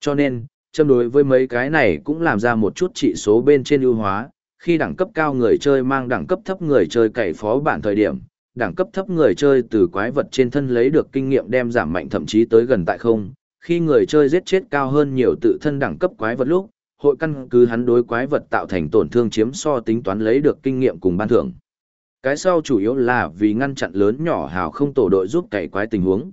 Cho nên, châm đối với mấy cái này cũng làm ra một chút trị số bên trên ưu hóa, khi đẳng cấp cao người chơi mang đẳng cấp thấp người chơi cày phó bản thời điểm, đẳng cấp thấp người chơi từ quái vật trên thân lấy được kinh nghiệm đem giảm mạnh thậm chí tới gần tại không, khi người chơi giết chết cao hơn nhiều tự thân đẳng cấp quái vật lúc, hội căn cứ hắn đối quái vật tạo thành tổn thương chiếm so tính toán lấy được kinh nghiệm cùng ban thưởng. Cái sau chủ yếu là vì ngăn chặn lớn nhỏ hào không tổ đội giúp cày quái tình huống.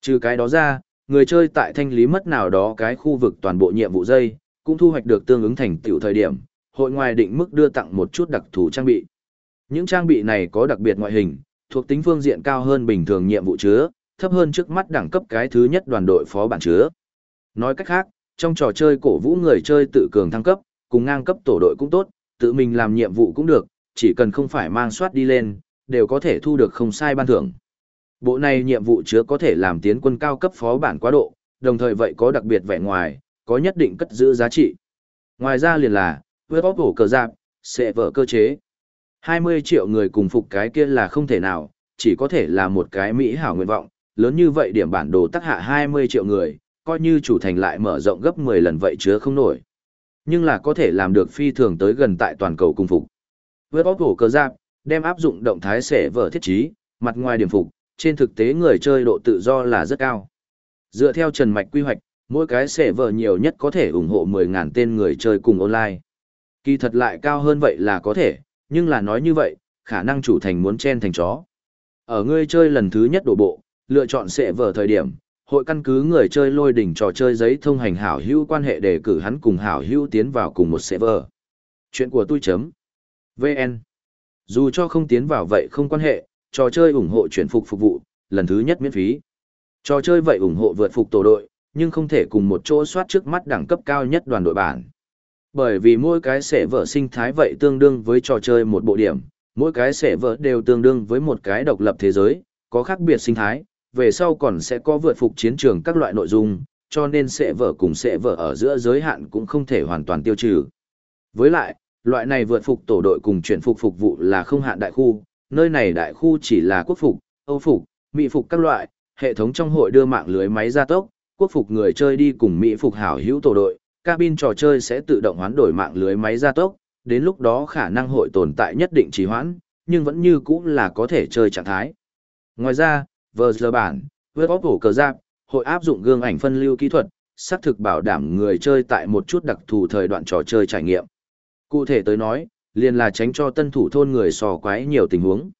Trừ cái đó ra, người chơi tại thanh lý mất nào đó cái khu vực toàn bộ nhiệm vụ dây, cũng thu hoạch được tương ứng thành tựu thời điểm, hội ngoài định mức đưa tặng một chút đặc thù trang bị. Những trang bị này có đặc biệt ngoại hình, thuộc tính phương diện cao hơn bình thường nhiệm vụ chứa, thấp hơn trước mắt đẳng cấp cái thứ nhất đoàn đội phó bản chứa. Nói cách khác, trong trò chơi cổ vũ người chơi tự cường thăng cấp, cùng ngang cấp tổ đội cũng tốt, tự mình làm nhiệm vụ cũng được, chỉ cần không phải mang soát đi lên, đều có thể thu được không sai ban thưởng. Bộ này nhiệm vụ chứa có thể làm tiến quân cao cấp phó bản quá độ, đồng thời vậy có đặc biệt vẻ ngoài, có nhất định cất giữ giá trị. Ngoài ra liền là, với bóp hổ cờ giáp, sẽ vỡ cơ chế. 20 triệu người cùng phục cái kia là không thể nào, chỉ có thể là một cái mỹ hảo nguyện vọng, lớn như vậy điểm bản đồ tác hạ 20 triệu người, coi như chủ thành lại mở rộng gấp 10 lần vậy chứa không nổi. Nhưng là có thể làm được phi thường tới gần tại toàn cầu cung phục. Với bóp hổ cờ giáp, đem áp dụng động thái sẽ vỡ thiết trí, mặt ngoài điểm phục, trên thực tế người chơi độ tự do là rất cao. Dựa theo Trần Mạch quy hoạch, mỗi cái sẽ vở nhiều nhất có thể ủng hộ 10.000 tên người chơi cùng online. Kỳ thật lại cao hơn vậy là có thể, nhưng là nói như vậy, khả năng chủ thành muốn chen thành chó. Ở người chơi lần thứ nhất đổ bộ, lựa chọn sẽ vở thời điểm, hội căn cứ người chơi lôi đỉnh trò chơi giấy thông hành hảo hữu quan hệ để cử hắn cùng hảo hữu tiến vào cùng một server. Chuyện của tôi chấm. VN. Dù cho không tiến vào vậy không quan hệ, trò chơi ủng hộ chuyển phục phục vụ, lần thứ nhất miễn phí. Trò chơi vậy ủng hộ vượt phục tổ đội, nhưng không thể cùng một chỗ soát trước mắt đẳng cấp cao nhất đoàn đội bản. Bởi vì mỗi cái sẽ vở sinh thái vậy tương đương với trò chơi một bộ điểm, mỗi cái sẽ vở đều tương đương với một cái độc lập thế giới, có khác biệt sinh thái, về sau còn sẽ có vượt phục chiến trường các loại nội dung, cho nên sẽ vở cùng sẽ vở ở giữa giới hạn cũng không thể hoàn toàn tiêu trừ. Với lại, loại này vượt phục tổ đội cùng chuyển phục phục vụ là không hạn đại khu, nơi này đại khu chỉ là quốc phục, âu phục, mỹ phục các loại, hệ thống trong hội đưa mạng lưới máy gia tốc, quốc phục người chơi đi cùng mỹ phục hảo hữu tổ đội, cabin trò chơi sẽ tự động hoán đổi mạng lưới máy gia tốc, đến lúc đó khả năng hội tồn tại nhất định trì hoãn, nhưng vẫn như cũ là có thể chơi trạng thái. Ngoài ra, vờ giờ bản, với bóp hổ cờ giáp, hội áp dụng gương ảnh phân lưu kỹ thuật, xác thực bảo đảm người chơi tại một chút đặc thù thời đoạn trò chơi trải nghiệm. Cụ thể tới nói, liền là tránh cho tân thủ thôn người sò quái nhiều tình huống.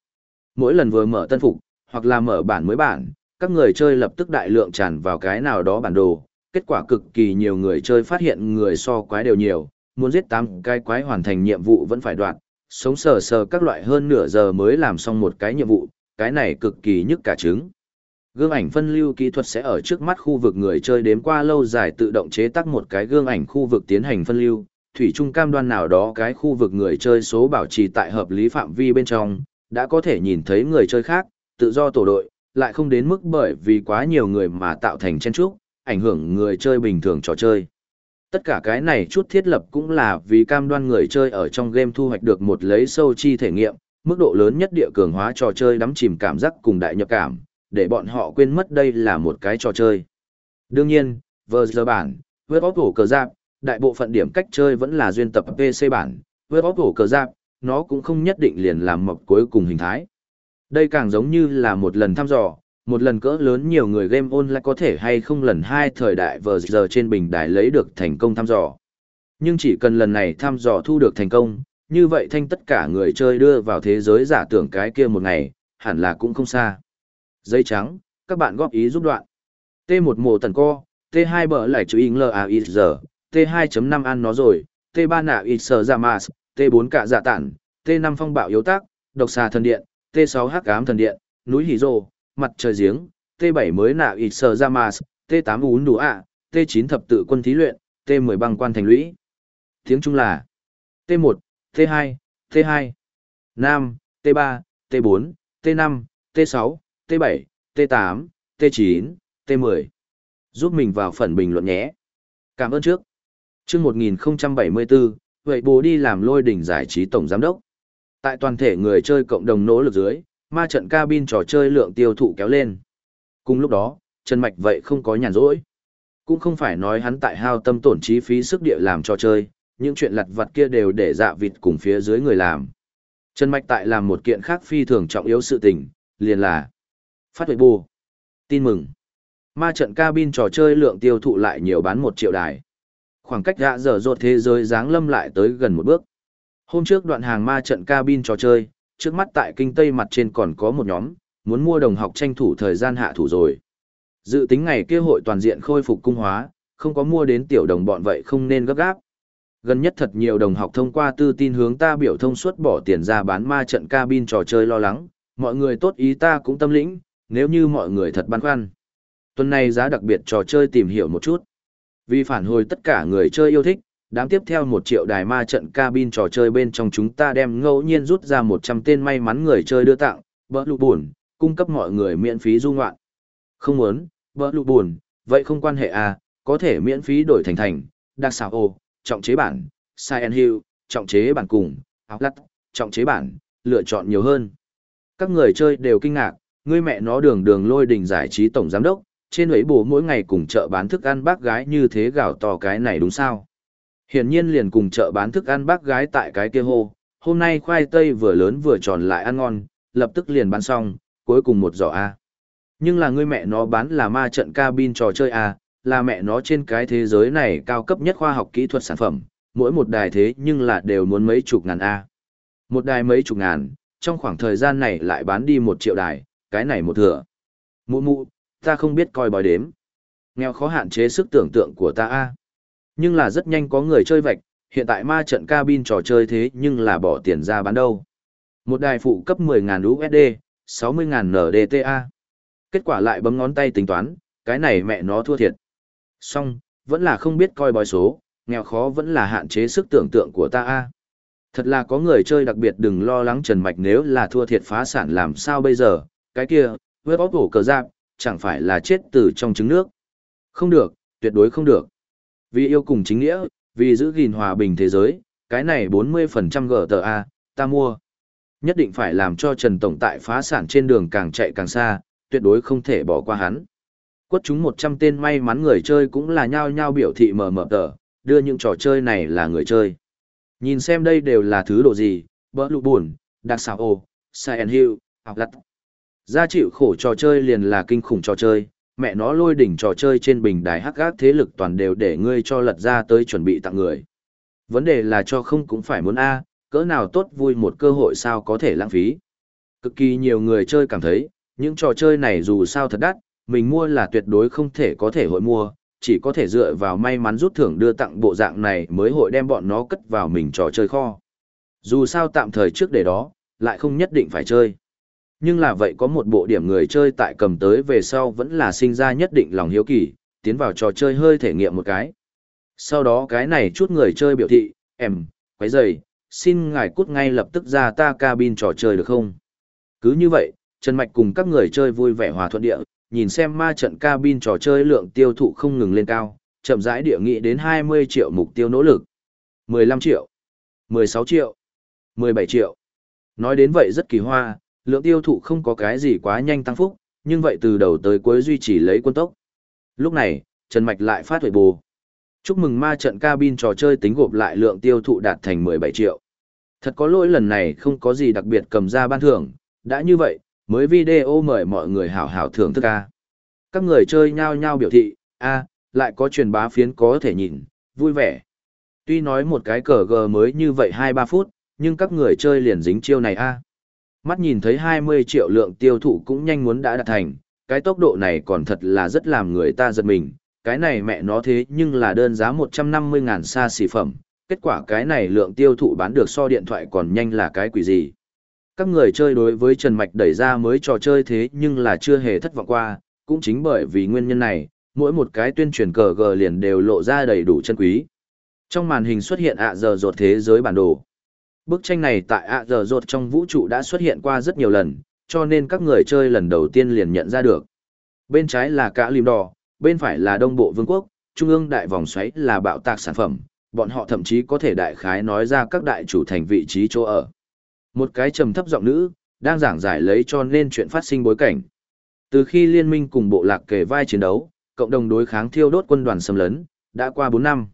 Mỗi lần vừa mở tân phục, hoặc là mở bản mới bản, các người chơi lập tức đại lượng tràn vào cái nào đó bản đồ, kết quả cực kỳ nhiều người chơi phát hiện người so quái đều nhiều, muốn giết 8 cái quái hoàn thành nhiệm vụ vẫn phải đoạn, sống sờ sờ các loại hơn nửa giờ mới làm xong một cái nhiệm vụ, cái này cực kỳ nhức cả trứng. Gương ảnh phân lưu kỹ thuật sẽ ở trước mắt khu vực người chơi đếm qua lâu dài tự động chế tác một cái gương ảnh khu vực tiến hành phân lưu, thủy chung cam đoan nào đó cái khu vực người chơi số bảo trì tại hợp lý phạm vi bên trong, đã có thể nhìn thấy người chơi khác, tự do tổ đội, lại không đến mức bởi vì quá nhiều người mà tạo thành chen trúc, ảnh hưởng người chơi bình thường trò chơi. Tất cả cái này chút thiết lập cũng là vì cam đoan người chơi ở trong game thu hoạch được một lấy sâu chi thể nghiệm, mức độ lớn nhất địa cường hóa trò chơi đắm chìm cảm giác cùng đại nhập cảm, để bọn họ quên mất đây là một cái trò chơi. Đương nhiên, vừa giờ bản, với bóp hổ cờ giáp, đại bộ phận điểm cách chơi vẫn là duyên tập PC bản, với bóp cổ cờ giáp, nó cũng không nhất định liền làm mập cuối cùng hình thái. Đây càng giống như là một lần thăm dò, một lần cỡ lớn nhiều người game online có thể hay không lần hai thời đại vờ giờ trên bình đài lấy được thành công thăm dò. Nhưng chỉ cần lần này thăm dò thu được thành công, như vậy thanh tất cả người chơi đưa vào thế giới giả tưởng cái kia một ngày, hẳn là cũng không xa. Dây trắng, các bạn góp ý giúp đoạn. T1 mồ tần co, T2 bờ lại chữ in giờ, T2.5 ăn nó rồi, T3 nạ ịt sờ giả mà, T4 cả giả tản, T5 phong bạo yếu tác, độc xà thần điện, T6 hắc ám thần điện, núi hỉ rồ, mặt trời giếng, T7 mới nạ ịt sờ giả mà, T8 ún đủ ạ, T9 thập tự quân thí luyện, T10 băng quan thành lũy. Tiếng Trung là T1, T2, T2, Nam, T3, T4, T5, T6, T7, T8, T9, T10. Giúp mình vào phần bình luận nhé. Cảm ơn trước. Trước 1074, vậy bố đi làm lôi đỉnh giải trí tổng giám đốc. Tại toàn thể người chơi cộng đồng nỗ lực dưới, ma trận cabin trò chơi lượng tiêu thụ kéo lên. Cùng lúc đó, Trần Mạch vậy không có nhàn rỗi. Cũng không phải nói hắn tại hao tâm tổn trí phí sức địa làm trò chơi, những chuyện lặt vặt kia đều để dạ vịt cùng phía dưới người làm. Trần Mạch tại làm một kiện khác phi thường trọng yếu sự tình, liền là phát huệ bù. Tin mừng. Ma trận cabin trò chơi lượng tiêu thụ lại nhiều bán một triệu đài. Khoảng cách gã dở dột thế giới dáng lâm lại tới gần một bước. Hôm trước đoạn hàng ma trận cabin trò chơi, trước mắt tại kinh tây mặt trên còn có một nhóm, muốn mua đồng học tranh thủ thời gian hạ thủ rồi. Dự tính ngày kia hội toàn diện khôi phục cung hóa, không có mua đến tiểu đồng bọn vậy không nên gấp gáp. Gần nhất thật nhiều đồng học thông qua tư tin hướng ta biểu thông suốt bỏ tiền ra bán ma trận cabin trò chơi lo lắng, mọi người tốt ý ta cũng tâm lĩnh, nếu như mọi người thật băn khoăn. Tuần này giá đặc biệt trò chơi tìm hiểu một chút. Vì phản hồi tất cả người chơi yêu thích, đám tiếp theo một triệu đài ma trận cabin trò chơi bên trong chúng ta đem ngẫu nhiên rút ra 100 tên may mắn người chơi đưa tặng, bỡ lụ buồn, cung cấp mọi người miễn phí du ngoạn. Không muốn, bỡ lụ buồn, vậy không quan hệ à, có thể miễn phí đổi thành thành, đặc xảo ô, trọng chế bản, Cyan Hill, trọng chế bản cùng, áo lắt, trọng chế bản, lựa chọn nhiều hơn. Các người chơi đều kinh ngạc, ngươi mẹ nó đường đường lôi đình giải trí tổng giám đốc, trên ấy bố mỗi ngày cùng chợ bán thức ăn bác gái như thế gào to cái này đúng sao? Hiển nhiên liền cùng chợ bán thức ăn bác gái tại cái kia hô, hôm nay khoai tây vừa lớn vừa tròn lại ăn ngon, lập tức liền bán xong, cuối cùng một giỏ A. Nhưng là người mẹ nó bán là ma trận cabin trò chơi A, là mẹ nó trên cái thế giới này cao cấp nhất khoa học kỹ thuật sản phẩm, mỗi một đài thế nhưng là đều muốn mấy chục ngàn A. Một đài mấy chục ngàn, trong khoảng thời gian này lại bán đi một triệu đài, cái này một thừa. Mụ mụ, ta không biết coi bói đếm. Nghèo khó hạn chế sức tưởng tượng của ta A. Nhưng là rất nhanh có người chơi vạch, hiện tại ma trận cabin trò chơi thế nhưng là bỏ tiền ra bán đâu. Một đài phụ cấp 10.000 USD, 60.000 NDTA. Kết quả lại bấm ngón tay tính toán, cái này mẹ nó thua thiệt. Xong, vẫn là không biết coi bói số, nghèo khó vẫn là hạn chế sức tưởng tượng của ta a. Thật là có người chơi đặc biệt đừng lo lắng Trần Mạch nếu là thua thiệt phá sản làm sao bây giờ, cái kia, với bóp hổ cờ giáp, chẳng phải là chết từ trong trứng nước. Không được, tuyệt đối không được. Vì yêu cùng chính nghĩa, vì giữ gìn hòa bình thế giới, cái này 40% GTA, ta mua. Nhất định phải làm cho Trần Tổng tại phá sản trên đường càng chạy càng xa, tuyệt đối không thể bỏ qua hắn. Quất chúng 100 tên may mắn người chơi cũng là nhao nhao biểu thị mờ mờ tờ, đưa những trò chơi này là người chơi. Nhìn xem đây đều là thứ đồ gì, bỡ lụ buồn, đặc xào ô, Silent Hill, học lặt. Gia chịu khổ trò chơi liền là kinh khủng trò chơi, mẹ nó lôi đỉnh trò chơi trên bình đài hắc gác thế lực toàn đều để ngươi cho lật ra tới chuẩn bị tặng người. Vấn đề là cho không cũng phải muốn A, cỡ nào tốt vui một cơ hội sao có thể lãng phí. Cực kỳ nhiều người chơi cảm thấy, những trò chơi này dù sao thật đắt, mình mua là tuyệt đối không thể có thể hội mua, chỉ có thể dựa vào may mắn rút thưởng đưa tặng bộ dạng này mới hội đem bọn nó cất vào mình trò chơi kho. Dù sao tạm thời trước để đó, lại không nhất định phải chơi. Nhưng là vậy có một bộ điểm người chơi tại cầm tới về sau vẫn là sinh ra nhất định lòng hiếu kỳ, tiến vào trò chơi hơi thể nghiệm một cái. Sau đó cái này chút người chơi biểu thị, em, quấy giày xin ngài cút ngay lập tức ra ta cabin trò chơi được không? Cứ như vậy, Trần Mạch cùng các người chơi vui vẻ hòa thuận địa, nhìn xem ma trận cabin trò chơi lượng tiêu thụ không ngừng lên cao, chậm rãi địa nghị đến 20 triệu mục tiêu nỗ lực. 15 triệu, 16 triệu, 17 triệu. Nói đến vậy rất kỳ hoa, lượng tiêu thụ không có cái gì quá nhanh tăng phúc, nhưng vậy từ đầu tới cuối duy trì lấy quân tốc. Lúc này, Trần Mạch lại phát huệ bù. Chúc mừng ma trận cabin trò chơi tính gộp lại lượng tiêu thụ đạt thành 17 triệu. Thật có lỗi lần này không có gì đặc biệt cầm ra ban thưởng, đã như vậy, mới video mời mọi người hảo hảo thưởng thức a. Các người chơi nhao nhao biểu thị, a, lại có truyền bá phiến có thể nhìn, vui vẻ. Tuy nói một cái cờ gờ mới như vậy 2-3 phút, nhưng các người chơi liền dính chiêu này a. Mắt nhìn thấy 20 triệu lượng tiêu thụ cũng nhanh muốn đã đạt thành, cái tốc độ này còn thật là rất làm người ta giật mình, cái này mẹ nó thế nhưng là đơn giá 150 ngàn xa xỉ phẩm, kết quả cái này lượng tiêu thụ bán được so điện thoại còn nhanh là cái quỷ gì. Các người chơi đối với Trần Mạch đẩy ra mới trò chơi thế nhưng là chưa hề thất vọng qua, cũng chính bởi vì nguyên nhân này, mỗi một cái tuyên truyền cờ gờ liền đều lộ ra đầy đủ chân quý. Trong màn hình xuất hiện ạ giờ rột thế giới bản đồ. Bức tranh này tại ạ giờ rột trong vũ trụ đã xuất hiện qua rất nhiều lần, cho nên các người chơi lần đầu tiên liền nhận ra được. Bên trái là cả lim đỏ, bên phải là đông bộ vương quốc, trung ương đại vòng xoáy là bạo tạc sản phẩm, bọn họ thậm chí có thể đại khái nói ra các đại chủ thành vị trí chỗ ở. Một cái trầm thấp giọng nữ, đang giảng giải lấy cho nên chuyện phát sinh bối cảnh. Từ khi liên minh cùng bộ lạc kề vai chiến đấu, cộng đồng đối kháng thiêu đốt quân đoàn xâm lấn, đã qua 4 năm.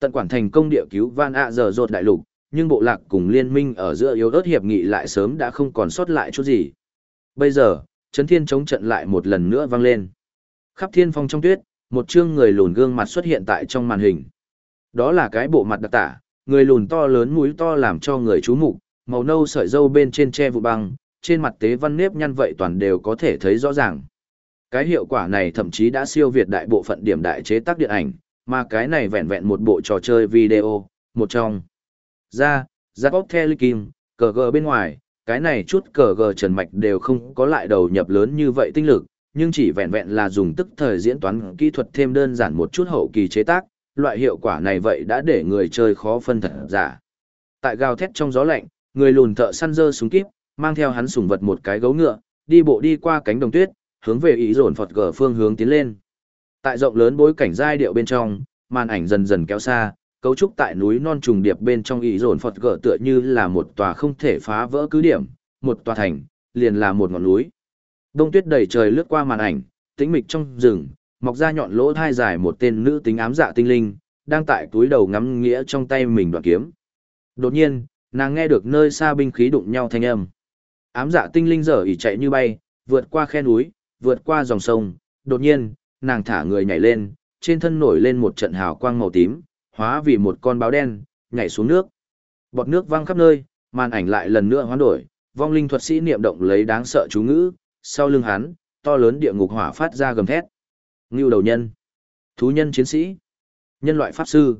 Tận quản thành công địa cứu Van ạ giờ rột đại lục, nhưng bộ lạc cùng liên minh ở giữa yếu ớt hiệp nghị lại sớm đã không còn sót lại chút gì. Bây giờ, chấn thiên chống trận lại một lần nữa vang lên. Khắp thiên phong trong tuyết, một chương người lùn gương mặt xuất hiện tại trong màn hình. Đó là cái bộ mặt đặc tả, người lùn to lớn mũi to làm cho người chú mục, màu nâu sợi dâu bên trên che vụ băng, trên mặt tế văn nếp nhăn vậy toàn đều có thể thấy rõ ràng. Cái hiệu quả này thậm chí đã siêu việt đại bộ phận điểm đại chế tác điện ảnh, mà cái này vẹn vẹn một bộ trò chơi video, một trong. Ra, ra bóc theo kim, cờ gờ bên ngoài, cái này chút cờ gờ trần mạch đều không có lại đầu nhập lớn như vậy tinh lực, nhưng chỉ vẹn vẹn là dùng tức thời diễn toán kỹ thuật thêm đơn giản một chút hậu kỳ chế tác, loại hiệu quả này vậy đã để người chơi khó phân thật giả. Tại gào thét trong gió lạnh, người lùn thợ săn dơ súng kíp, mang theo hắn sủng vật một cái gấu ngựa, đi bộ đi qua cánh đồng tuyết, hướng về ý dồn phật gờ phương hướng tiến lên. Tại rộng lớn bối cảnh giai điệu bên trong, màn ảnh dần dần kéo xa, cấu trúc tại núi non trùng điệp bên trong ý dồn phật gở tựa như là một tòa không thể phá vỡ cứ điểm, một tòa thành, liền là một ngọn núi. Đông tuyết đầy trời lướt qua màn ảnh, tĩnh mịch trong rừng, mọc ra nhọn lỗ thai dài một tên nữ tính ám dạ tinh linh, đang tại túi đầu ngắm nghĩa trong tay mình đoạn kiếm. Đột nhiên, nàng nghe được nơi xa binh khí đụng nhau thanh âm. Ám dạ tinh linh dở ỉ chạy như bay, vượt qua khe núi, vượt qua dòng sông, đột nhiên, nàng thả người nhảy lên, trên thân nổi lên một trận hào quang màu tím, hóa vì một con báo đen, nhảy xuống nước. Bọt nước văng khắp nơi, màn ảnh lại lần nữa hoán đổi, vong linh thuật sĩ niệm động lấy đáng sợ chú ngữ, sau lưng hắn, to lớn địa ngục hỏa phát ra gầm thét. Ngưu đầu nhân, thú nhân chiến sĩ, nhân loại pháp sư.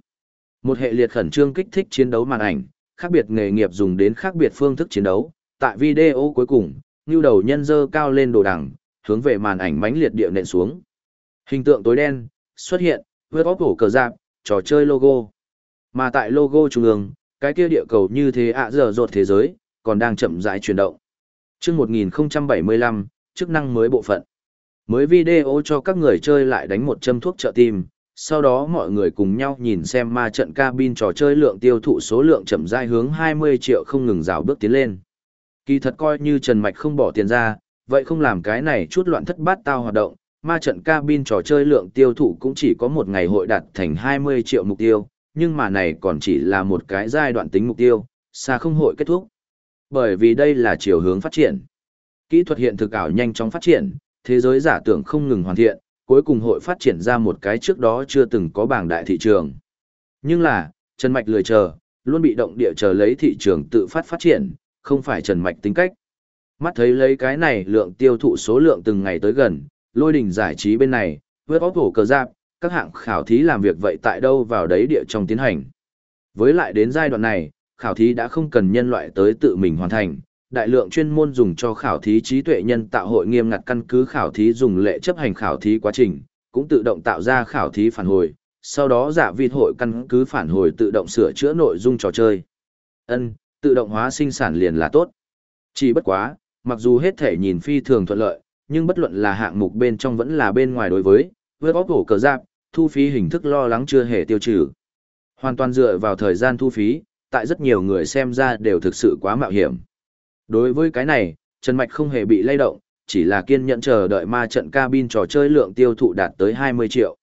Một hệ liệt khẩn trương kích thích chiến đấu màn ảnh, khác biệt nghề nghiệp dùng đến khác biệt phương thức chiến đấu. Tại video cuối cùng, Ngưu đầu nhân dơ cao lên đồ đằng, hướng về màn ảnh mãnh liệt địa nện xuống. Hình tượng tối đen, xuất hiện, với bóp cổ cờ giáp, trò chơi logo. Mà tại logo trung ương, cái kia địa cầu như thế ạ giờ rột thế giới, còn đang chậm rãi chuyển động. Trước 1075, chức năng mới bộ phận. Mới video cho các người chơi lại đánh một châm thuốc trợ tim, sau đó mọi người cùng nhau nhìn xem ma trận cabin trò chơi lượng tiêu thụ số lượng chậm rãi hướng 20 triệu không ngừng rào bước tiến lên. Kỳ thật coi như Trần Mạch không bỏ tiền ra, vậy không làm cái này chút loạn thất bát tao hoạt động, ma trận cabin trò chơi lượng tiêu thụ cũng chỉ có một ngày hội đạt thành 20 triệu mục tiêu, nhưng mà này còn chỉ là một cái giai đoạn tính mục tiêu, xa không hội kết thúc. Bởi vì đây là chiều hướng phát triển. Kỹ thuật hiện thực ảo nhanh chóng phát triển, thế giới giả tưởng không ngừng hoàn thiện, cuối cùng hội phát triển ra một cái trước đó chưa từng có bảng đại thị trường. Nhưng là, Trần Mạch lười chờ, luôn bị động địa chờ lấy thị trường tự phát phát triển, không phải Trần Mạch tính cách. Mắt thấy lấy cái này lượng tiêu thụ số lượng từng ngày tới gần, lôi đình giải trí bên này, vớt óc hổ cờ giáp, các hạng khảo thí làm việc vậy tại đâu vào đấy địa trong tiến hành. Với lại đến giai đoạn này, khảo thí đã không cần nhân loại tới tự mình hoàn thành, đại lượng chuyên môn dùng cho khảo thí trí tuệ nhân tạo hội nghiêm ngặt căn cứ khảo thí dùng lệ chấp hành khảo thí quá trình, cũng tự động tạo ra khảo thí phản hồi, sau đó giả vịt hội căn cứ phản hồi tự động sửa chữa nội dung trò chơi. Ân, tự động hóa sinh sản liền là tốt. Chỉ bất quá, mặc dù hết thể nhìn phi thường thuận lợi, nhưng bất luận là hạng mục bên trong vẫn là bên ngoài đối với, vượt óc hổ cờ giáp, thu phí hình thức lo lắng chưa hề tiêu trừ. Hoàn toàn dựa vào thời gian thu phí, tại rất nhiều người xem ra đều thực sự quá mạo hiểm. Đối với cái này, Trần Mạch không hề bị lay động, chỉ là kiên nhẫn chờ đợi ma trận cabin trò chơi lượng tiêu thụ đạt tới 20 triệu.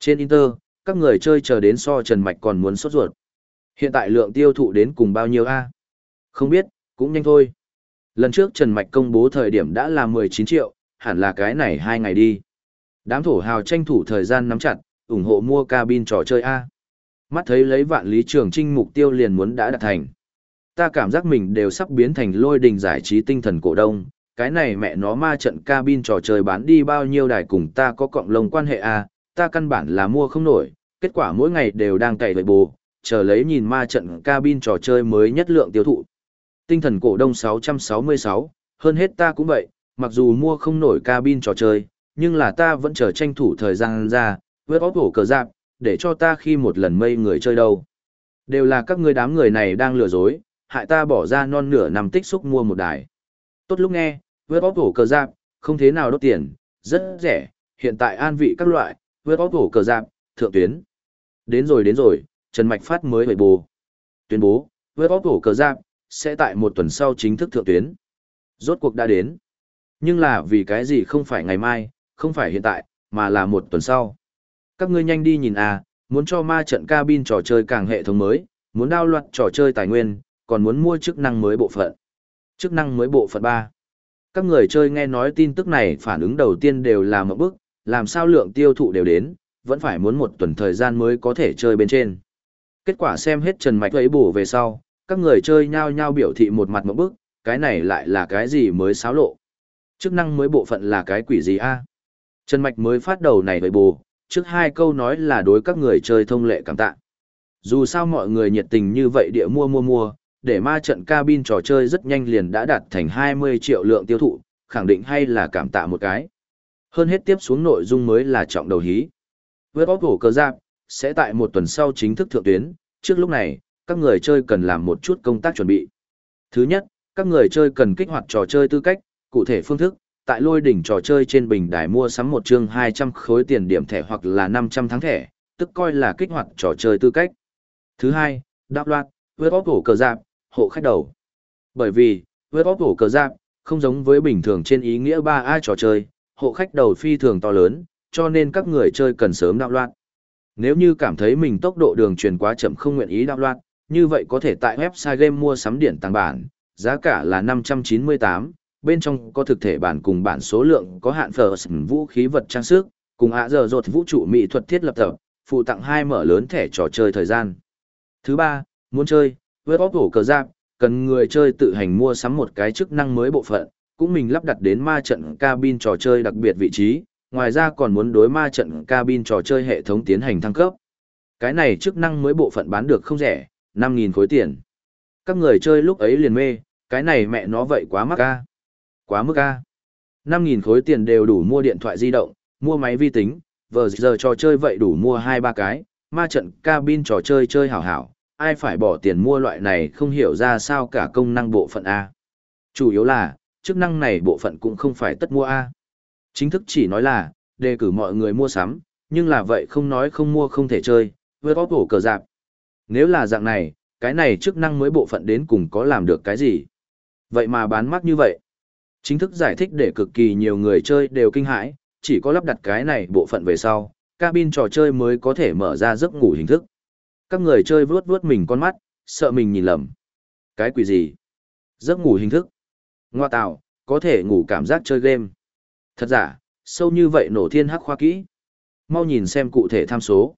Trên Inter, các người chơi chờ đến so Trần Mạch còn muốn sốt ruột. Hiện tại lượng tiêu thụ đến cùng bao nhiêu a? Không biết, cũng nhanh thôi. Lần trước Trần Mạch công bố thời điểm đã là 19 triệu, hẳn là cái này hai ngày đi. Đám thổ hào tranh thủ thời gian nắm chặt, ủng hộ mua cabin trò chơi A. Mắt thấy lấy vạn lý trường trinh mục tiêu liền muốn đã đạt thành. Ta cảm giác mình đều sắp biến thành lôi đình giải trí tinh thần cổ đông, cái này mẹ nó ma trận cabin trò chơi bán đi bao nhiêu đài cùng ta có cộng lông quan hệ A, ta căn bản là mua không nổi, kết quả mỗi ngày đều đang cày với bù, chờ lấy nhìn ma trận cabin trò chơi mới nhất lượng tiêu thụ. Tinh thần cổ đông 666, hơn hết ta cũng vậy, mặc dù mua không nổi cabin trò chơi, nhưng là ta vẫn chờ tranh thủ thời gian ra, với bóp hổ cờ giáp, để cho ta khi một lần mây người chơi đâu. Đều là các người đám người này đang lừa dối, hại ta bỏ ra non nửa năm tích xúc mua một đài. Tốt lúc nghe, với bóp hổ cờ giáp, không thế nào đốt tiền, rất rẻ, hiện tại an vị các loại, với bóp hổ cờ giáp, thượng tuyến. Đến rồi đến rồi, Trần Mạch Phát mới bày bù. Tuyên bố, với bóp hổ cờ giáp, sẽ tại một tuần sau chính thức thượng tuyến. Rốt cuộc đã đến. Nhưng là vì cái gì không phải ngày mai, không phải hiện tại, mà là một tuần sau. Các ngươi nhanh đi nhìn à, muốn cho ma trận cabin trò chơi càng hệ thống mới, muốn đao loạt trò chơi tài nguyên, còn muốn mua chức năng mới bộ phận. Chức năng mới bộ phận 3. Các người chơi nghe nói tin tức này phản ứng đầu tiên đều là một bức, làm sao lượng tiêu thụ đều đến, vẫn phải muốn một tuần thời gian mới có thể chơi bên trên. Kết quả xem hết Trần Mạch ấy bổ về sau, các người chơi nhao nhao biểu thị một mặt một bức, cái này lại là cái gì mới xáo lộ. Chức năng mới bộ phận là cái quỷ gì a Trần Mạch mới phát đầu này với bù, trước hai câu nói là đối các người chơi thông lệ cảm tạ. Dù sao mọi người nhiệt tình như vậy địa mua mua mua, để ma trận cabin trò chơi rất nhanh liền đã đạt thành 20 triệu lượng tiêu thụ, khẳng định hay là cảm tạ một cái. Hơn hết tiếp xuống nội dung mới là trọng đầu hí. Với bóp hổ cơ giáp, sẽ tại một tuần sau chính thức thượng tuyến, trước lúc này, các người chơi cần làm một chút công tác chuẩn bị. Thứ nhất, các người chơi cần kích hoạt trò chơi tư cách, cụ thể phương thức, tại lôi đỉnh trò chơi trên bình đài mua sắm một chương 200 khối tiền điểm thẻ hoặc là 500 tháng thẻ, tức coi là kích hoạt trò chơi tư cách. Thứ hai, đáp loạt, vượt bóp hổ cờ giáp, hộ khách đầu. Bởi vì, vượt bóp hổ cờ giáp, không giống với bình thường trên ý nghĩa 3A trò chơi, hộ khách đầu phi thường to lớn, cho nên các người chơi cần sớm đạo loạt. Nếu như cảm thấy mình tốc độ đường truyền quá chậm không nguyện ý đạo loạt, như vậy có thể tại website game mua sắm điện tăng bản, giá cả là 598, bên trong có thực thể bản cùng bản số lượng có hạn phở vũ khí vật trang sức, cùng ạ giờ rột vũ trụ mỹ thuật thiết lập tập, phụ tặng hai mở lớn thẻ trò chơi thời gian. Thứ ba, muốn chơi, với bóp hổ cờ giáp, cần người chơi tự hành mua sắm một cái chức năng mới bộ phận, cũng mình lắp đặt đến ma trận cabin trò chơi đặc biệt vị trí, ngoài ra còn muốn đối ma trận cabin trò chơi hệ thống tiến hành thăng cấp. Cái này chức năng mới bộ phận bán được không rẻ, 5.000 khối tiền. Các người chơi lúc ấy liền mê, cái này mẹ nó vậy quá mắc ca. Quá mức a 5.000 khối tiền đều đủ mua điện thoại di động, mua máy vi tính, vờ giờ trò chơi vậy đủ mua 2-3 cái, ma trận cabin trò chơi chơi hảo hảo, ai phải bỏ tiền mua loại này không hiểu ra sao cả công năng bộ phận A. Chủ yếu là, chức năng này bộ phận cũng không phải tất mua A. Chính thức chỉ nói là, đề cử mọi người mua sắm, nhưng là vậy không nói không mua không thể chơi, vượt có cổ cờ dạp. Nếu là dạng này, cái này chức năng mới bộ phận đến cùng có làm được cái gì? Vậy mà bán mắc như vậy. Chính thức giải thích để cực kỳ nhiều người chơi đều kinh hãi, chỉ có lắp đặt cái này bộ phận về sau, cabin trò chơi mới có thể mở ra giấc ngủ hình thức. Các người chơi vuốt vuốt mình con mắt, sợ mình nhìn lầm. Cái quỷ gì? Giấc ngủ hình thức. Ngoa tạo, có thể ngủ cảm giác chơi game. Thật giả, sâu như vậy nổ thiên hắc khoa kỹ. Mau nhìn xem cụ thể tham số.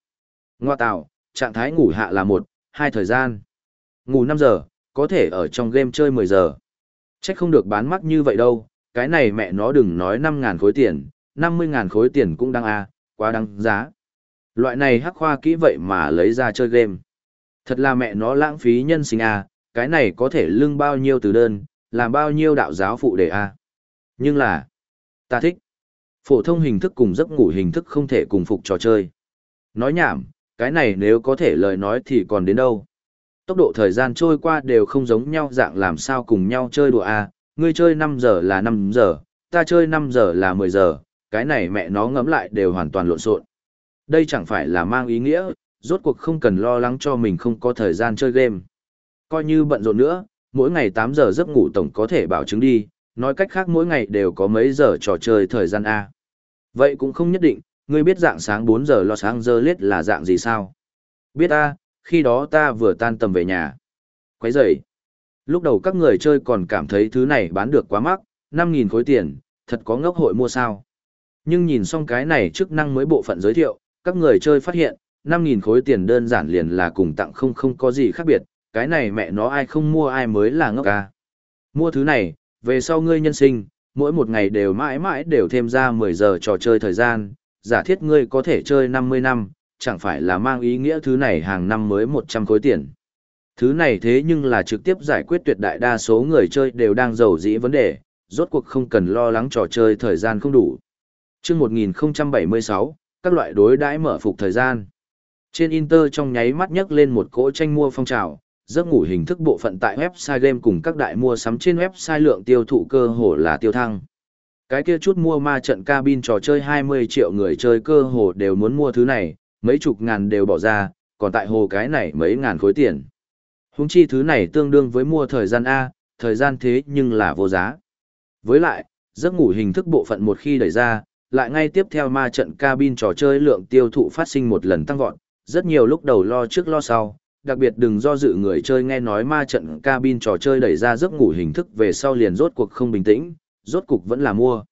Ngoa tạo, trạng thái ngủ hạ là một, hai thời gian. Ngủ 5 giờ, có thể ở trong game chơi 10 giờ. Chắc không được bán mắc như vậy đâu, cái này mẹ nó đừng nói 5.000 khối tiền, 50.000 khối tiền cũng đang a à, quá đáng giá. Loại này hắc khoa kỹ vậy mà lấy ra chơi game. Thật là mẹ nó lãng phí nhân sinh a, cái này có thể lưng bao nhiêu từ đơn, làm bao nhiêu đạo giáo phụ đề a. À. Nhưng là, ta thích. Phổ thông hình thức cùng giấc ngủ hình thức không thể cùng phục trò chơi. Nói nhảm, cái này nếu có thể lời nói thì còn đến đâu. Tốc độ thời gian trôi qua đều không giống nhau dạng làm sao cùng nhau chơi đùa a, ngươi chơi 5 giờ là 5 giờ, ta chơi 5 giờ là 10 giờ, cái này mẹ nó ngấm lại đều hoàn toàn lộn xộn. Đây chẳng phải là mang ý nghĩa, rốt cuộc không cần lo lắng cho mình không có thời gian chơi game. Coi như bận rộn nữa, mỗi ngày 8 giờ giấc ngủ tổng có thể bảo chứng đi, nói cách khác mỗi ngày đều có mấy giờ trò chơi thời gian A. Vậy cũng không nhất định, ngươi biết dạng sáng 4 giờ Los Angeles là dạng gì sao? Biết A, khi đó ta vừa tan tầm về nhà. Quấy rầy. Lúc đầu các người chơi còn cảm thấy thứ này bán được quá mắc, 5.000 khối tiền, thật có ngốc hội mua sao. Nhưng nhìn xong cái này chức năng mới bộ phận giới thiệu, các người chơi phát hiện, 5.000 khối tiền đơn giản liền là cùng tặng không không có gì khác biệt, cái này mẹ nó ai không mua ai mới là ngốc ca. Mua thứ này, về sau ngươi nhân sinh, mỗi một ngày đều mãi mãi đều thêm ra 10 giờ trò chơi thời gian, giả thiết ngươi có thể chơi 50 năm, chẳng phải là mang ý nghĩa thứ này hàng năm mới 100 khối tiền. Thứ này thế nhưng là trực tiếp giải quyết tuyệt đại đa số người chơi đều đang giàu dĩ vấn đề, rốt cuộc không cần lo lắng trò chơi thời gian không đủ. Trước 1076, các loại đối đãi mở phục thời gian. Trên Inter trong nháy mắt nhấc lên một cỗ tranh mua phong trào, giấc ngủ hình thức bộ phận tại website game cùng các đại mua sắm trên website lượng tiêu thụ cơ hồ là tiêu thăng. Cái kia chút mua ma trận cabin trò chơi 20 triệu người chơi cơ hồ đều muốn mua thứ này, mấy chục ngàn đều bỏ ra, còn tại hồ cái này mấy ngàn khối tiền. Húng chi thứ này tương đương với mua thời gian A, thời gian thế nhưng là vô giá. Với lại, giấc ngủ hình thức bộ phận một khi đẩy ra, lại ngay tiếp theo ma trận cabin trò chơi lượng tiêu thụ phát sinh một lần tăng vọt, rất nhiều lúc đầu lo trước lo sau, đặc biệt đừng do dự người chơi nghe nói ma trận cabin trò chơi đẩy ra giấc ngủ hình thức về sau liền rốt cuộc không bình tĩnh, rốt cuộc vẫn là mua.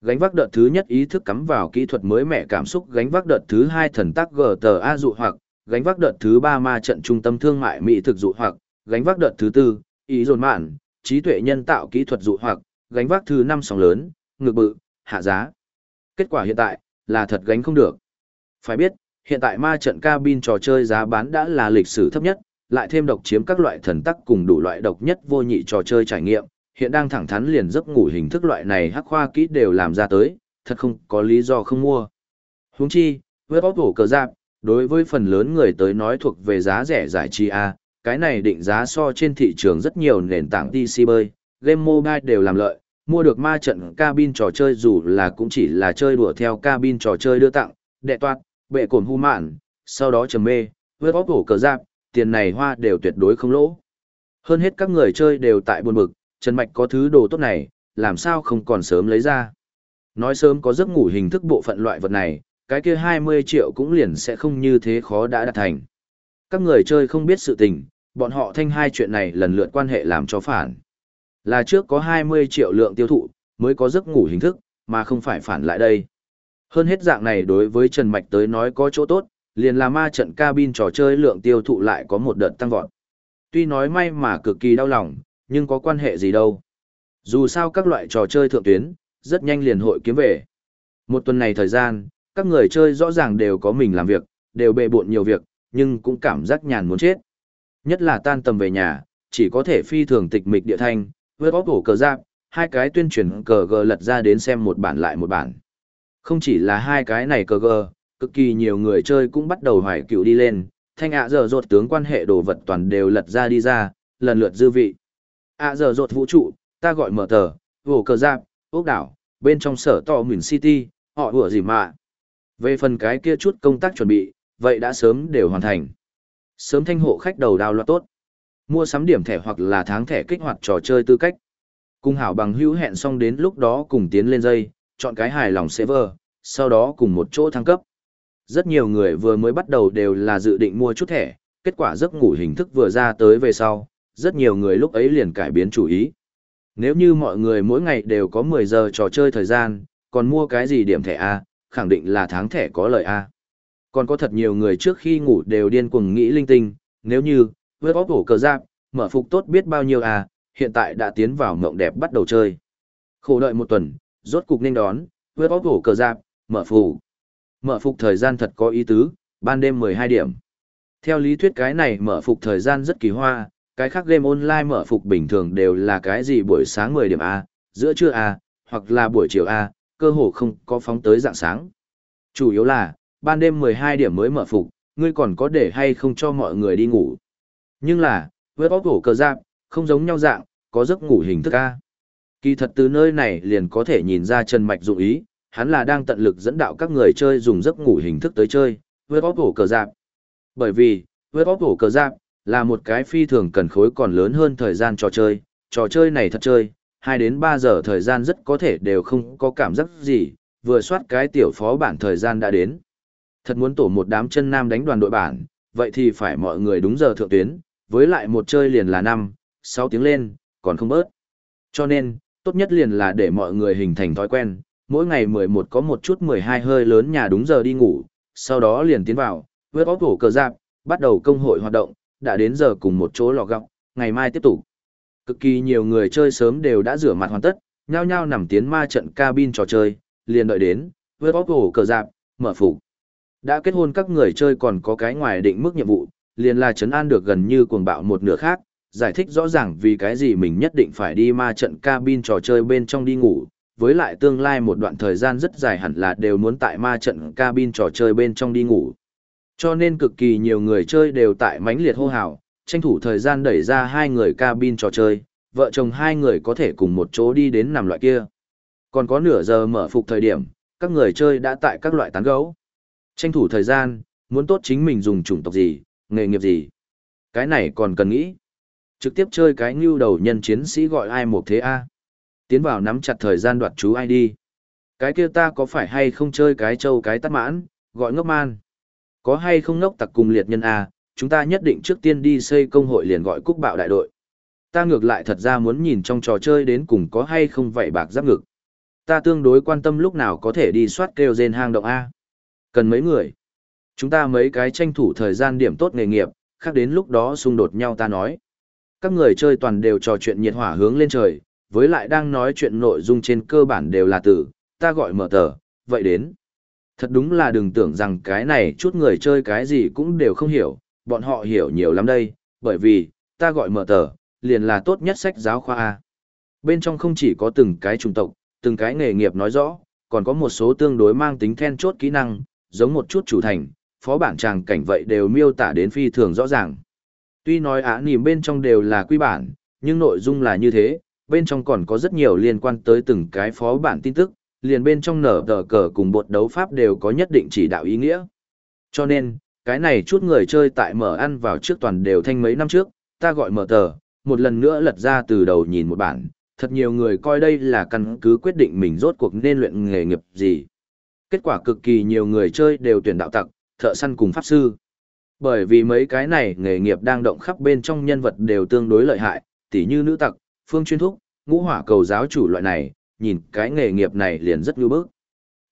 Gánh vác đợt thứ nhất ý thức cắm vào kỹ thuật mới mẻ cảm xúc gánh vác đợt thứ hai thần tác GTA dụ hoặc, gánh vác đợt thứ ba ma trận trung tâm thương mại mỹ thực dụ hoặc, gánh vác đợt thứ tư, ý dồn mạn, trí tuệ nhân tạo kỹ thuật dụ hoặc, gánh vác thứ năm sóng lớn, ngược bự, hạ giá. Kết quả hiện tại, là thật gánh không được. Phải biết, hiện tại ma trận cabin trò chơi giá bán đã là lịch sử thấp nhất, lại thêm độc chiếm các loại thần tắc cùng đủ loại độc nhất vô nhị trò chơi trải nghiệm, hiện đang thẳng thắn liền giấc ngủ hình thức loại này hắc khoa kỹ đều làm ra tới, thật không có lý do không mua. Huống chi, với bóp hổ cờ giáp, đối với phần lớn người tới nói thuộc về giá rẻ giải trí A, cái này định giá so trên thị trường rất nhiều nền tảng PC bơi, game mobile đều làm lợi, mua được ma trận cabin trò chơi dù là cũng chỉ là chơi đùa theo cabin trò chơi đưa tặng, đệ toạt, bệ cồn hu mạn, sau đó trầm mê, với bóp hổ cờ giáp, tiền này hoa đều tuyệt đối không lỗ. Hơn hết các người chơi đều tại buồn bực, Trần Mạch có thứ đồ tốt này, làm sao không còn sớm lấy ra. Nói sớm có giấc ngủ hình thức bộ phận loại vật này, cái kia 20 triệu cũng liền sẽ không như thế khó đã đạt thành. Các người chơi không biết sự tình, bọn họ thanh hai chuyện này lần lượt quan hệ làm cho phản. Là trước có 20 triệu lượng tiêu thụ, mới có giấc ngủ hình thức, mà không phải phản lại đây. Hơn hết dạng này đối với Trần Mạch tới nói có chỗ tốt, liền là ma trận cabin trò chơi lượng tiêu thụ lại có một đợt tăng vọt. Tuy nói may mà cực kỳ đau lòng, nhưng có quan hệ gì đâu. Dù sao các loại trò chơi thượng tuyến, rất nhanh liền hội kiếm về. Một tuần này thời gian, các người chơi rõ ràng đều có mình làm việc, đều bề bộn nhiều việc, nhưng cũng cảm giác nhàn muốn chết. Nhất là tan tầm về nhà, chỉ có thể phi thường tịch mịch địa thanh, vớt bóp hổ cờ giáp, hai cái tuyên truyền cờ gờ lật ra đến xem một bản lại một bản. Không chỉ là hai cái này cờ gờ, cực kỳ nhiều người chơi cũng bắt đầu hoài cựu đi lên, thanh ạ giờ rột tướng quan hệ đồ vật toàn đều lật ra đi ra, lần lượt dư vị à giờ rột vũ trụ, ta gọi mở tờ, vổ cờ giáp, ốc đảo, bên trong sở to Nguyễn city, họ vừa gì mà. Về phần cái kia chút công tác chuẩn bị, vậy đã sớm đều hoàn thành. Sớm thanh hộ khách đầu đào loạt tốt. Mua sắm điểm thẻ hoặc là tháng thẻ kích hoạt trò chơi tư cách. Cùng hảo bằng hữu hẹn xong đến lúc đó cùng tiến lên dây, chọn cái hài lòng server, sau đó cùng một chỗ thăng cấp. Rất nhiều người vừa mới bắt đầu đều là dự định mua chút thẻ, kết quả giấc ngủ hình thức vừa ra tới về sau, rất nhiều người lúc ấy liền cải biến chủ ý. Nếu như mọi người mỗi ngày đều có 10 giờ trò chơi thời gian, còn mua cái gì điểm thẻ A, khẳng định là tháng thẻ có lợi A. Còn có thật nhiều người trước khi ngủ đều điên cuồng nghĩ linh tinh, nếu như, với bóp hổ cờ giáp, mở phục tốt biết bao nhiêu A, hiện tại đã tiến vào mộng đẹp bắt đầu chơi. Khổ đợi một tuần, rốt cục nên đón, với bóp hổ cờ giáp, mở phục. Mở phục thời gian thật có ý tứ, ban đêm 12 điểm. Theo lý thuyết cái này mở phục thời gian rất kỳ hoa, cái khác game online mở phục bình thường đều là cái gì buổi sáng 10 điểm A, giữa trưa A, hoặc là buổi chiều A, cơ hồ không có phóng tới dạng sáng. Chủ yếu là, ban đêm 12 điểm mới mở phục, ngươi còn có để hay không cho mọi người đi ngủ. Nhưng là, với bóp cổ cờ giáp, không giống nhau dạng, có giấc ngủ hình thức A. Kỳ thật từ nơi này liền có thể nhìn ra Trần Mạch dụng ý, hắn là đang tận lực dẫn đạo các người chơi dùng giấc ngủ hình thức tới chơi, với bóp cổ cờ giáp. Bởi vì, với bóp cổ cờ giáp, là một cái phi thường cần khối còn lớn hơn thời gian trò chơi, trò chơi này thật chơi, 2 đến 3 giờ thời gian rất có thể đều không có cảm giác gì, vừa soát cái tiểu phó bản thời gian đã đến. Thật muốn tổ một đám chân nam đánh đoàn đội bản, vậy thì phải mọi người đúng giờ thượng tuyến, với lại một chơi liền là 5, 6 tiếng lên, còn không bớt. Cho nên, tốt nhất liền là để mọi người hình thành thói quen, mỗi ngày 11 có một chút 12 hơi lớn nhà đúng giờ đi ngủ, sau đó liền tiến vào, với bóp cổ cờ giáp, bắt đầu công hội hoạt động, đã đến giờ cùng một chỗ lò gọng, ngày mai tiếp tục. Cực kỳ nhiều người chơi sớm đều đã rửa mặt hoàn tất, nhao nhao nằm tiến ma trận cabin trò chơi, liền đợi đến, với bóp cổ cờ dạp, mở phủ. Đã kết hôn các người chơi còn có cái ngoài định mức nhiệm vụ, liền là chấn an được gần như cuồng bạo một nửa khác, giải thích rõ ràng vì cái gì mình nhất định phải đi ma trận cabin trò chơi bên trong đi ngủ, với lại tương lai một đoạn thời gian rất dài hẳn là đều muốn tại ma trận cabin trò chơi bên trong đi ngủ. Cho nên cực kỳ nhiều người chơi đều tại mãnh liệt hô hào, tranh thủ thời gian đẩy ra hai người cabin trò chơi, vợ chồng hai người có thể cùng một chỗ đi đến nằm loại kia. Còn có nửa giờ mở phục thời điểm, các người chơi đã tại các loại tán gấu. Tranh thủ thời gian, muốn tốt chính mình dùng chủng tộc gì, nghề nghiệp gì. Cái này còn cần nghĩ. Trực tiếp chơi cái ngưu đầu nhân chiến sĩ gọi ai một thế A. Tiến vào nắm chặt thời gian đoạt chú ID. Cái kia ta có phải hay không chơi cái trâu cái tắt mãn, gọi ngốc man. Có hay không ngốc tặc cùng liệt nhân A, chúng ta nhất định trước tiên đi xây công hội liền gọi cúc bạo đại đội. Ta ngược lại thật ra muốn nhìn trong trò chơi đến cùng có hay không vậy bạc giáp ngực. Ta tương đối quan tâm lúc nào có thể đi soát kêu rên hang động A. Cần mấy người. Chúng ta mấy cái tranh thủ thời gian điểm tốt nghề nghiệp, khác đến lúc đó xung đột nhau ta nói. Các người chơi toàn đều trò chuyện nhiệt hỏa hướng lên trời, với lại đang nói chuyện nội dung trên cơ bản đều là từ, ta gọi mở tờ, vậy đến. Thật đúng là đừng tưởng rằng cái này chút người chơi cái gì cũng đều không hiểu, bọn họ hiểu nhiều lắm đây, bởi vì, ta gọi mở tờ, liền là tốt nhất sách giáo khoa A. Bên trong không chỉ có từng cái chủng tộc, từng cái nghề nghiệp nói rõ, còn có một số tương đối mang tính then chốt kỹ năng, giống một chút chủ thành, phó bản tràng cảnh vậy đều miêu tả đến phi thường rõ ràng. Tuy nói ả nìm bên trong đều là quy bản, nhưng nội dung là như thế, bên trong còn có rất nhiều liên quan tới từng cái phó bản tin tức, liền bên trong nở tờ cờ cùng bột đấu pháp đều có nhất định chỉ đạo ý nghĩa. Cho nên, cái này chút người chơi tại mở ăn vào trước toàn đều thanh mấy năm trước, ta gọi mở tờ, một lần nữa lật ra từ đầu nhìn một bản, thật nhiều người coi đây là căn cứ quyết định mình rốt cuộc nên luyện nghề nghiệp gì. Kết quả cực kỳ nhiều người chơi đều tuyển đạo tặc, thợ săn cùng pháp sư. Bởi vì mấy cái này nghề nghiệp đang động khắp bên trong nhân vật đều tương đối lợi hại, tỉ như nữ tặc, phương chuyên thúc, ngũ hỏa cầu giáo chủ loại này, nhìn cái nghề nghiệp này liền rất ngư bức.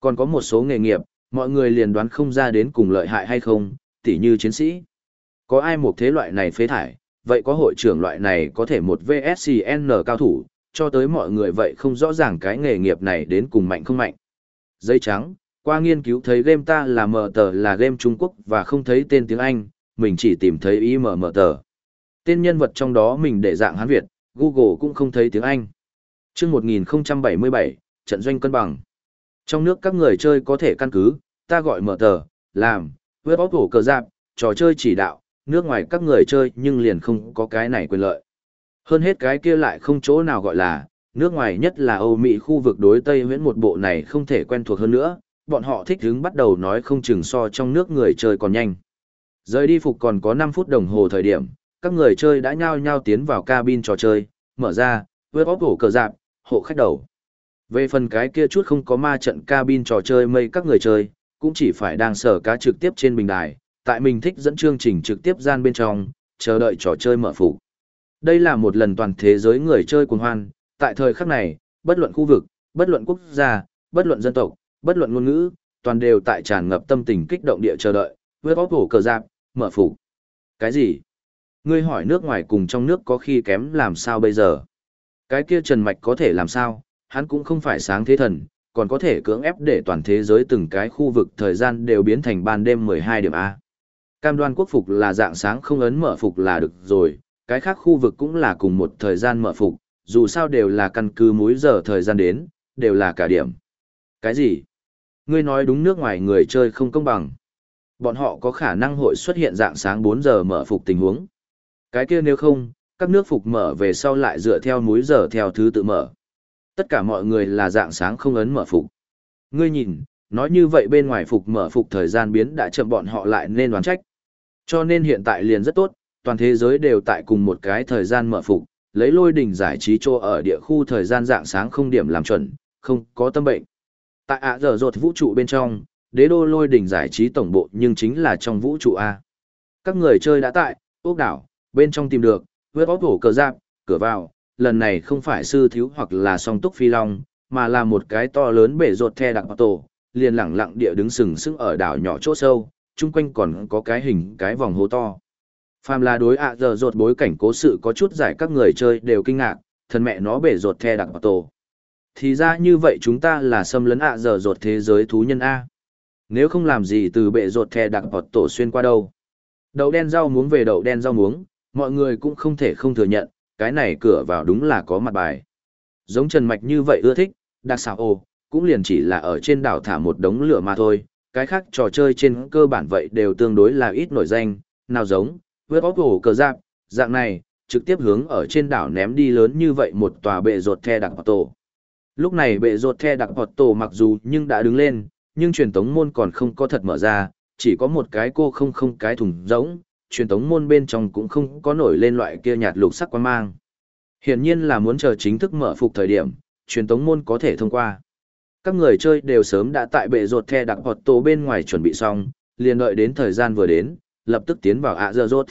Còn có một số nghề nghiệp, mọi người liền đoán không ra đến cùng lợi hại hay không, tỉ như chiến sĩ. Có ai một thế loại này phế thải, vậy có hội trưởng loại này có thể một VSCN cao thủ, cho tới mọi người vậy không rõ ràng cái nghề nghiệp này đến cùng mạnh không mạnh. Dây trắng, qua nghiên cứu thấy game ta là mở tờ là game Trung Quốc và không thấy tên tiếng Anh, mình chỉ tìm thấy ý mở mở tờ. Tên nhân vật trong đó mình để dạng Hán Việt, Google cũng không thấy tiếng Anh. Trước 1077, trận doanh cân bằng. Trong nước các người chơi có thể căn cứ, ta gọi mở tờ, làm, web bóp hổ cờ giáp, trò chơi chỉ đạo, nước ngoài các người chơi nhưng liền không có cái này quyền lợi. Hơn hết cái kia lại không chỗ nào gọi là, nước ngoài nhất là Âu Mỹ khu vực đối Tây huyễn một bộ này không thể quen thuộc hơn nữa, bọn họ thích hứng bắt đầu nói không chừng so trong nước người chơi còn nhanh. Rời đi phục còn có 5 phút đồng hồ thời điểm, các người chơi đã nhao nhao tiến vào cabin trò chơi, mở ra, web bóp hổ cờ dạp, hộ khách đầu. Về phần cái kia chút không có ma trận cabin trò chơi mây các người chơi, cũng chỉ phải đang sở cá trực tiếp trên bình đài, tại mình thích dẫn chương trình trực tiếp gian bên trong, chờ đợi trò chơi mở phục. Đây là một lần toàn thế giới người chơi cuồng hoan, tại thời khắc này, bất luận khu vực, bất luận quốc gia, bất luận dân tộc, bất luận ngôn ngữ, toàn đều tại tràn ngập tâm tình kích động địa chờ đợi, với bóp hổ cờ giáp, mở phục. Cái gì? Ngươi hỏi nước ngoài cùng trong nước có khi kém làm sao bây giờ? Cái kia Trần Mạch có thể làm sao? Hắn cũng không phải sáng thế thần, còn có thể cưỡng ép để toàn thế giới từng cái khu vực thời gian đều biến thành ban đêm 12 điểm A. Cam đoan quốc phục là dạng sáng không ấn mở phục là được rồi, cái khác khu vực cũng là cùng một thời gian mở phục, dù sao đều là căn cứ múi giờ thời gian đến, đều là cả điểm. Cái gì? Ngươi nói đúng nước ngoài người chơi không công bằng. Bọn họ có khả năng hội xuất hiện dạng sáng 4 giờ mở phục tình huống. Cái kia nếu không, các nước phục mở về sau lại dựa theo múi giờ theo thứ tự mở. Tất cả mọi người là dạng sáng không ấn mở phục. Ngươi nhìn, nói như vậy bên ngoài phục mở phục thời gian biến đã chậm bọn họ lại nên đoán trách. Cho nên hiện tại liền rất tốt, toàn thế giới đều tại cùng một cái thời gian mở phục, lấy lôi đỉnh giải trí cho ở địa khu thời gian dạng sáng không điểm làm chuẩn, không có tâm bệnh. Tại ạ giờ rột vũ trụ bên trong, đế đô lôi đỉnh giải trí tổng bộ nhưng chính là trong vũ trụ A. Các người chơi đã tại, ốc đảo, bên trong tìm được, với bóp hổ cờ giáp, cửa vào, lần này không phải sư thiếu hoặc là song túc phi long, mà là một cái to lớn bể rột the đặc tổ, liền lẳng lặng địa đứng sừng sững ở đảo nhỏ chỗ sâu, chung quanh còn có cái hình cái vòng hố to. Phàm là đối ạ giờ rột bối cảnh cố sự có chút giải các người chơi đều kinh ngạc, thần mẹ nó bể rột the đặc tổ. Thì ra như vậy chúng ta là xâm lấn ạ giờ rột thế giới thú nhân A. Nếu không làm gì từ bệ rột the đặc bọt tổ xuyên qua đâu. Đậu đen rau muống về đậu đen rau muống, mọi người cũng không thể không thừa nhận, cái này cửa vào đúng là có mặt bài. Giống Trần Mạch như vậy ưa thích, đặc xảo ồ, cũng liền chỉ là ở trên đảo thả một đống lửa mà thôi, cái khác trò chơi trên cơ bản vậy đều tương đối là ít nổi danh, nào giống, với óc hổ cờ giáp, dạng này, trực tiếp hướng ở trên đảo ném đi lớn như vậy một tòa bệ rột the đặc tổ. Lúc này bệ rột the đặc tổ mặc dù nhưng đã đứng lên, nhưng truyền tống môn còn không có thật mở ra, chỉ có một cái cô không không cái thùng rỗng, truyền tống môn bên trong cũng không có nổi lên loại kia nhạt lục sắc quan mang. Hiển nhiên là muốn chờ chính thức mở phục thời điểm, truyền tống môn có thể thông qua. Các người chơi đều sớm đã tại bệ rột the đặc hoạt tổ bên ngoài chuẩn bị xong, liền đợi đến thời gian vừa đến, lập tức tiến vào ạ dơ rốt.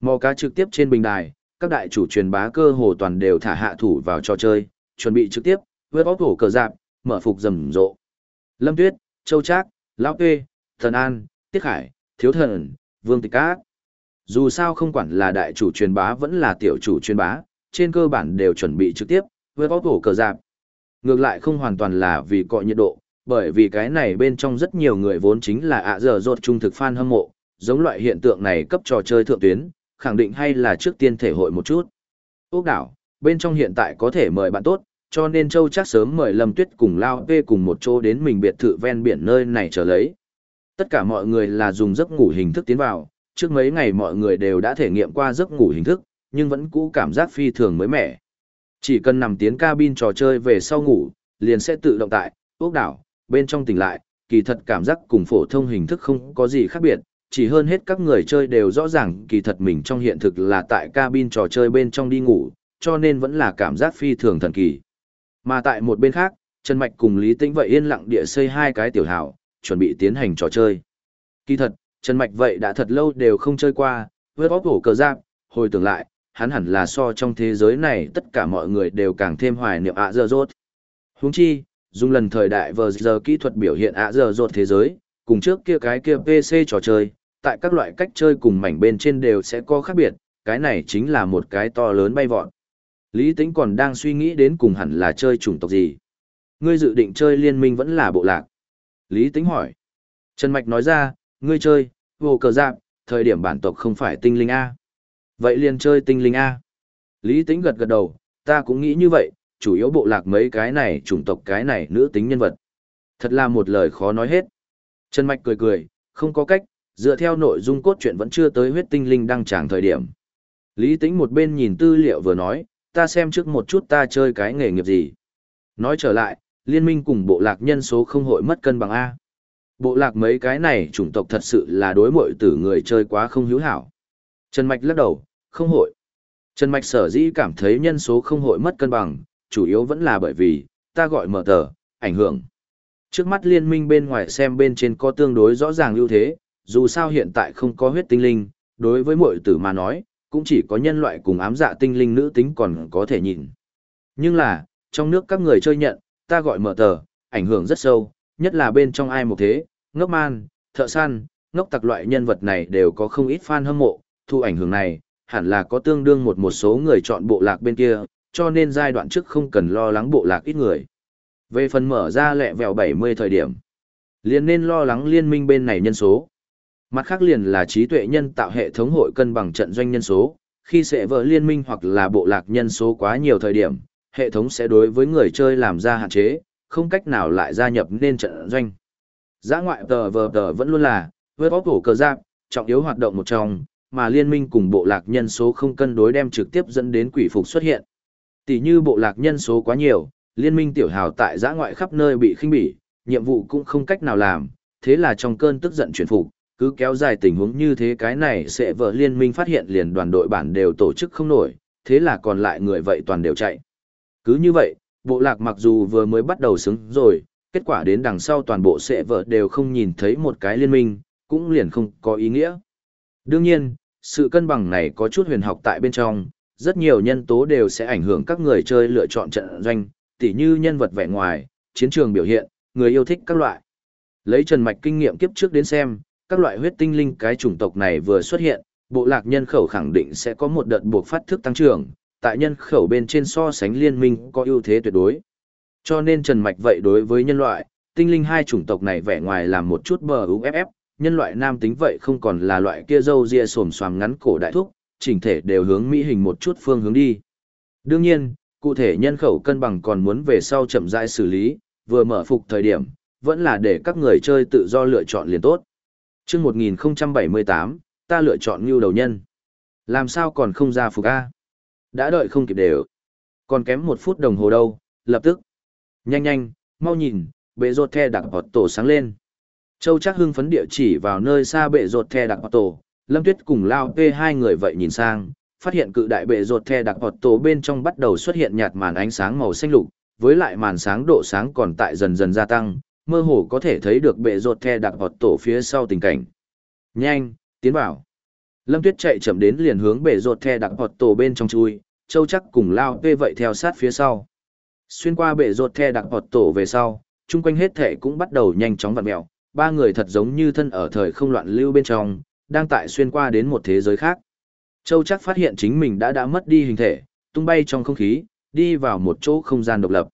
Mò cá trực tiếp trên bình đài, các đại chủ truyền bá cơ hồ toàn đều thả hạ thủ vào trò chơi, chuẩn bị trực tiếp, vớt bóp hổ cờ dạp, mở phục rầm rộ. Lâm Tuyết, Châu Trác, Lão Kê, Thần An, Tiết Khải, Thiếu Thần, Vương Tịch Cát. Dù sao không quản là đại chủ truyền bá vẫn là tiểu chủ truyền bá, trên cơ bản đều chuẩn bị trực tiếp, với bóp cổ cờ dạp. Ngược lại không hoàn toàn là vì cọ nhiệt độ, bởi vì cái này bên trong rất nhiều người vốn chính là ạ giờ rột trung thực fan hâm mộ, giống loại hiện tượng này cấp trò chơi thượng tuyến, khẳng định hay là trước tiên thể hội một chút. Ốc đảo, bên trong hiện tại có thể mời bạn tốt, cho nên Châu chắc sớm mời Lâm Tuyết cùng Lao Vê cùng một chỗ đến mình biệt thự ven biển nơi này trở lấy. Tất cả mọi người là dùng giấc ngủ hình thức tiến vào, trước mấy ngày mọi người đều đã thể nghiệm qua giấc ngủ hình thức, nhưng vẫn cũ cảm giác phi thường mới mẻ. Chỉ cần nằm tiến cabin trò chơi về sau ngủ, liền sẽ tự động tại, ốc đảo, bên trong tỉnh lại, kỳ thật cảm giác cùng phổ thông hình thức không có gì khác biệt, chỉ hơn hết các người chơi đều rõ ràng kỳ thật mình trong hiện thực là tại cabin trò chơi bên trong đi ngủ, cho nên vẫn là cảm giác phi thường thần kỳ. Mà tại một bên khác, Trần Mạch cùng Lý Tĩnh vậy yên lặng địa xây hai cái tiểu hào, chuẩn bị tiến hành trò chơi. Kỳ thật, Trần Mạch vậy đã thật lâu đều không chơi qua, vớt bóp hổ cờ giáp, hồi tưởng lại, hắn hẳn là so trong thế giới này tất cả mọi người đều càng thêm hoài niệm ạ dơ rốt. Huống chi, dùng lần thời đại vờ giờ kỹ thuật biểu hiện ạ dơ rốt thế giới, cùng trước kia cái kia PC trò chơi, tại các loại cách chơi cùng mảnh bên trên đều sẽ có khác biệt, cái này chính là một cái to lớn bay vọt. Lý Tĩnh còn đang suy nghĩ đến cùng hẳn là chơi chủng tộc gì. Ngươi dự định chơi liên minh vẫn là bộ lạc. Lý Tĩnh hỏi. Trần Mạch nói ra, ngươi chơi, vô cờ giáp, thời điểm bản tộc không phải tinh linh A. Vậy liền chơi tinh linh A. Lý Tĩnh gật gật đầu, ta cũng nghĩ như vậy, chủ yếu bộ lạc mấy cái này chủng tộc cái này nữ tính nhân vật. Thật là một lời khó nói hết. Trần Mạch cười cười, không có cách, dựa theo nội dung cốt truyện vẫn chưa tới huyết tinh linh đăng tràng thời điểm. Lý Tĩnh một bên nhìn tư liệu vừa nói, ta xem trước một chút ta chơi cái nghề nghiệp gì. Nói trở lại, liên minh cùng bộ lạc nhân số không hội mất cân bằng A. Bộ lạc mấy cái này chủng tộc thật sự là đối mội tử người chơi quá không hữu hảo. Trần Mạch lắc đầu, không hội. Trần Mạch sở dĩ cảm thấy nhân số không hội mất cân bằng, chủ yếu vẫn là bởi vì, ta gọi mở tờ, ảnh hưởng. Trước mắt liên minh bên ngoài xem bên trên có tương đối rõ ràng ưu thế, dù sao hiện tại không có huyết tinh linh, đối với mội tử mà nói, cũng chỉ có nhân loại cùng ám dạ tinh linh nữ tính còn có thể nhìn. Nhưng là, trong nước các người chơi nhận, ta gọi mở tờ, ảnh hưởng rất sâu, nhất là bên trong ai một thế, ngốc man, thợ săn, ngốc tặc loại nhân vật này đều có không ít fan hâm mộ, thu ảnh hưởng này, hẳn là có tương đương một một số người chọn bộ lạc bên kia, cho nên giai đoạn trước không cần lo lắng bộ lạc ít người. Về phần mở ra lẹ vèo 70 thời điểm, liền nên lo lắng liên minh bên này nhân số. Mặt khác liền là trí tuệ nhân tạo hệ thống hội cân bằng trận doanh nhân số, khi sẽ vỡ liên minh hoặc là bộ lạc nhân số quá nhiều thời điểm, hệ thống sẽ đối với người chơi làm ra hạn chế, không cách nào lại gia nhập nên trận doanh. Giã ngoại tờ vờ tờ vẫn luôn là, với bóp cổ cờ giáp, trọng yếu hoạt động một trong, mà liên minh cùng bộ lạc nhân số không cân đối đem trực tiếp dẫn đến quỷ phục xuất hiện. Tỷ như bộ lạc nhân số quá nhiều, liên minh tiểu hào tại giã ngoại khắp nơi bị khinh bỉ, nhiệm vụ cũng không cách nào làm, thế là trong cơn tức giận chuyển phục, cứ kéo dài tình huống như thế cái này sẽ vợ liên minh phát hiện liền đoàn đội bản đều tổ chức không nổi, thế là còn lại người vậy toàn đều chạy. Cứ như vậy, bộ lạc mặc dù vừa mới bắt đầu xứng rồi, kết quả đến đằng sau toàn bộ sẽ vợ đều không nhìn thấy một cái liên minh, cũng liền không có ý nghĩa. Đương nhiên, sự cân bằng này có chút huyền học tại bên trong, rất nhiều nhân tố đều sẽ ảnh hưởng các người chơi lựa chọn trận doanh, tỉ như nhân vật vẻ ngoài, chiến trường biểu hiện, người yêu thích các loại. Lấy Trần Mạch kinh nghiệm kiếp trước đến xem, các loại huyết tinh linh cái chủng tộc này vừa xuất hiện, bộ lạc nhân khẩu khẳng định sẽ có một đợt buộc phát thức tăng trưởng, tại nhân khẩu bên trên so sánh liên minh có ưu thế tuyệt đối. Cho nên Trần Mạch vậy đối với nhân loại, tinh linh hai chủng tộc này vẻ ngoài làm một chút bờ UFF, nhân loại nam tính vậy không còn là loại kia dâu ria xồm xoàm ngắn cổ đại thúc, chỉnh thể đều hướng mỹ hình một chút phương hướng đi. Đương nhiên, cụ thể nhân khẩu cân bằng còn muốn về sau chậm rãi xử lý, vừa mở phục thời điểm, vẫn là để các người chơi tự do lựa chọn liền tốt. Trước 1078, ta lựa chọn như đầu nhân. Làm sao còn không ra phục A? Đã đợi không kịp đều. Còn kém một phút đồng hồ đâu, lập tức. Nhanh nhanh, mau nhìn, bệ rột the đặc bọt tổ sáng lên. Châu chắc hưng phấn địa chỉ vào nơi xa bệ rột the đặc bọt tổ, Lâm Tuyết cùng Lao P hai người vậy nhìn sang, phát hiện cự đại bệ rột the đặc bọt tổ bên trong bắt đầu xuất hiện nhạt màn ánh sáng màu xanh lục, với lại màn sáng độ sáng còn tại dần dần gia tăng, mơ hồ có thể thấy được bệ rột the đặc bọt tổ phía sau tình cảnh. Nhanh, tiến vào. Lâm Tuyết chạy chậm đến liền hướng bệ rột the đặc bọt tổ bên trong chui, châu chắc cùng lao P vậy theo sát phía sau. Xuyên qua bệ rột the đặc hoạt tổ về sau, chung quanh hết thể cũng bắt đầu nhanh chóng vặn mẹo, ba người thật giống như thân ở thời không loạn lưu bên trong, đang tại xuyên qua đến một thế giới khác. Châu chắc phát hiện chính mình đã đã mất đi hình thể, tung bay trong không khí, đi vào một chỗ không gian độc lập.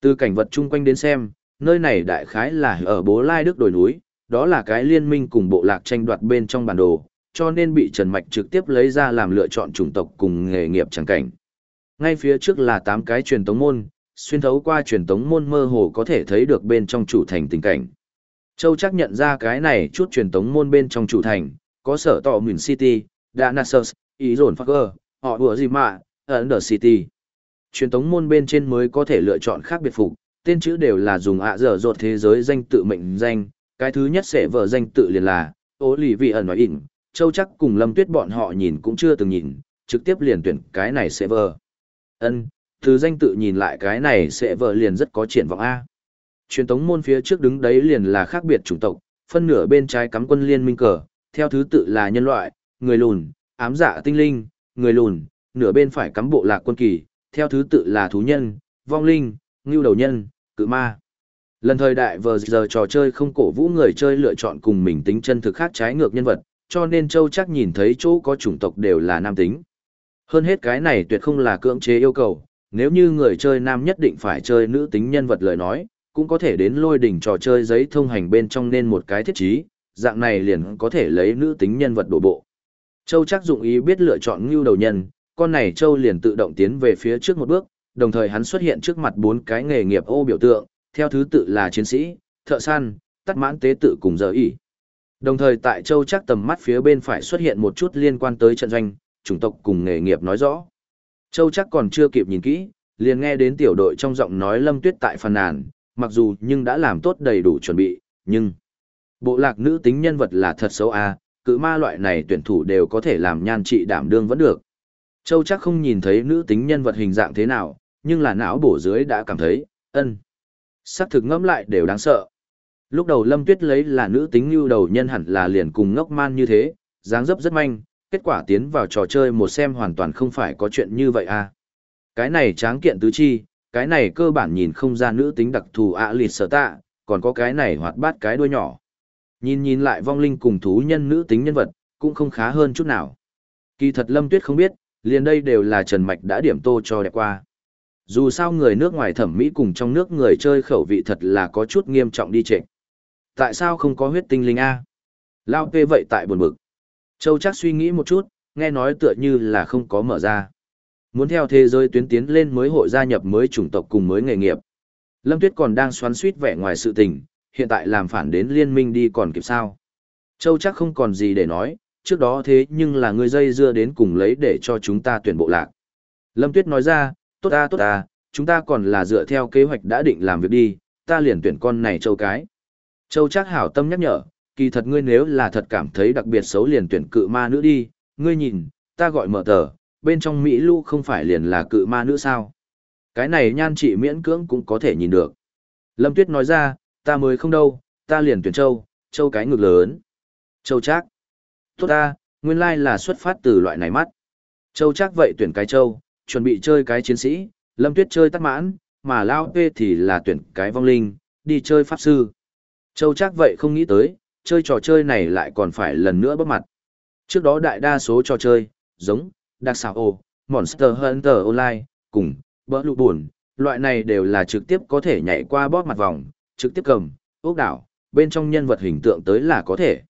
Từ cảnh vật chung quanh đến xem, nơi này đại khái là ở bố lai đức đồi núi, đó là cái liên minh cùng bộ lạc tranh đoạt bên trong bản đồ, cho nên bị Trần Mạch trực tiếp lấy ra làm lựa chọn chủng tộc cùng nghề nghiệp chẳng cảnh. Ngay phía trước là 8 cái truyền tống môn, xuyên thấu qua truyền tống môn mơ hồ có thể thấy được bên trong chủ thành tình cảnh. Châu chắc nhận ra cái này chút truyền tống môn bên trong chủ thành, có sở tỏ Mìn City, Danasus, Ý Dồn Phagger, họ vừa gì mà, Under City. Truyền tống môn bên trên mới có thể lựa chọn khác biệt phục, tên chữ đều là dùng ạ dở dột thế giới danh tự mệnh danh, cái thứ nhất sẽ vở danh tự liền là, ố lì vị ẩn nói ịn, châu chắc cùng lâm tuyết bọn họ nhìn cũng chưa từng nhìn, trực tiếp liền tuyển cái này sẽ vở. Ân, từ danh tự nhìn lại cái này sẽ vợ liền rất có triển vọng A. Truyền tống môn phía trước đứng đấy liền là khác biệt chủng tộc, phân nửa bên trái cắm quân liên minh cờ, theo thứ tự là nhân loại, người lùn, ám dạ tinh linh, người lùn, nửa bên phải cắm bộ lạc quân kỳ, theo thứ tự là thú nhân, vong linh, ngưu đầu nhân, cự ma. Lần thời đại vừa giờ trò chơi không cổ vũ người chơi lựa chọn cùng mình tính chân thực khác trái ngược nhân vật, cho nên Châu chắc nhìn thấy chỗ có chủng tộc đều là nam tính. Hơn hết cái này tuyệt không là cưỡng chế yêu cầu, nếu như người chơi nam nhất định phải chơi nữ tính nhân vật lời nói, cũng có thể đến lôi đỉnh trò chơi giấy thông hành bên trong nên một cái thiết trí, dạng này liền có thể lấy nữ tính nhân vật đổ bộ. Châu chắc dụng ý biết lựa chọn ngưu đầu nhân, con này Châu liền tự động tiến về phía trước một bước, đồng thời hắn xuất hiện trước mặt bốn cái nghề nghiệp ô biểu tượng, theo thứ tự là chiến sĩ, thợ săn, tắt mãn tế tự cùng giờ ý. Đồng thời tại Châu chắc tầm mắt phía bên phải xuất hiện một chút liên quan tới trận doanh, chủng tộc cùng nghề nghiệp nói rõ. Châu chắc còn chưa kịp nhìn kỹ, liền nghe đến tiểu đội trong giọng nói Lâm Tuyết tại phàn nàn, mặc dù nhưng đã làm tốt đầy đủ chuẩn bị, nhưng bộ lạc nữ tính nhân vật là thật xấu a, à, cự ma loại này tuyển thủ đều có thể làm nhan trị đảm đương vẫn được. Châu chắc không nhìn thấy nữ tính nhân vật hình dạng thế nào, nhưng là não bổ dưới đã cảm thấy, ân. Sắc thực ngẫm lại đều đáng sợ. Lúc đầu Lâm Tuyết lấy là nữ tính như đầu nhân hẳn là liền cùng ngốc man như thế, dáng dấp rất manh, kết quả tiến vào trò chơi một xem hoàn toàn không phải có chuyện như vậy à. Cái này tráng kiện tứ chi, cái này cơ bản nhìn không ra nữ tính đặc thù ạ à lịt sở tạ, còn có cái này hoạt bát cái đuôi nhỏ. Nhìn nhìn lại vong linh cùng thú nhân nữ tính nhân vật, cũng không khá hơn chút nào. Kỳ thật Lâm Tuyết không biết, liền đây đều là Trần Mạch đã điểm tô cho đẹp qua. Dù sao người nước ngoài thẩm mỹ cùng trong nước người chơi khẩu vị thật là có chút nghiêm trọng đi trệ. Tại sao không có huyết tinh linh A? Lao pê vậy tại buồn bực. Châu chắc suy nghĩ một chút, nghe nói tựa như là không có mở ra. Muốn theo thế giới tuyến tiến lên mới hội gia nhập mới chủng tộc cùng mới nghề nghiệp. Lâm Tuyết còn đang xoắn suýt vẻ ngoài sự tình, hiện tại làm phản đến liên minh đi còn kịp sao. Châu chắc không còn gì để nói, trước đó thế nhưng là người dây dưa đến cùng lấy để cho chúng ta tuyển bộ lạc. Lâm Tuyết nói ra, tốt ta tốt ta, chúng ta còn là dựa theo kế hoạch đã định làm việc đi, ta liền tuyển con này châu cái. Châu chắc hảo tâm nhắc nhở, kỳ thật ngươi nếu là thật cảm thấy đặc biệt xấu liền tuyển cự ma nữ đi, ngươi nhìn, ta gọi mở tờ, bên trong Mỹ Lu không phải liền là cự ma nữ sao. Cái này nhan trị miễn cưỡng cũng có thể nhìn được. Lâm Tuyết nói ra, ta mới không đâu, ta liền tuyển châu, châu cái ngực lớn. Châu chắc. Tốt ta, nguyên lai là xuất phát từ loại này mắt. Châu chắc vậy tuyển cái châu, chuẩn bị chơi cái chiến sĩ, Lâm Tuyết chơi tắt mãn, mà Lao tê thì là tuyển cái vong linh, đi chơi pháp sư. Châu chắc vậy không nghĩ tới, chơi trò chơi này lại còn phải lần nữa bóp mặt. Trước đó đại đa số trò chơi, giống, Dark Souls, Monster Hunter Online, cùng, bỡ buồn, loại này đều là trực tiếp có thể nhảy qua bóp mặt vòng, trực tiếp cầm, ốc đảo, bên trong nhân vật hình tượng tới là có thể.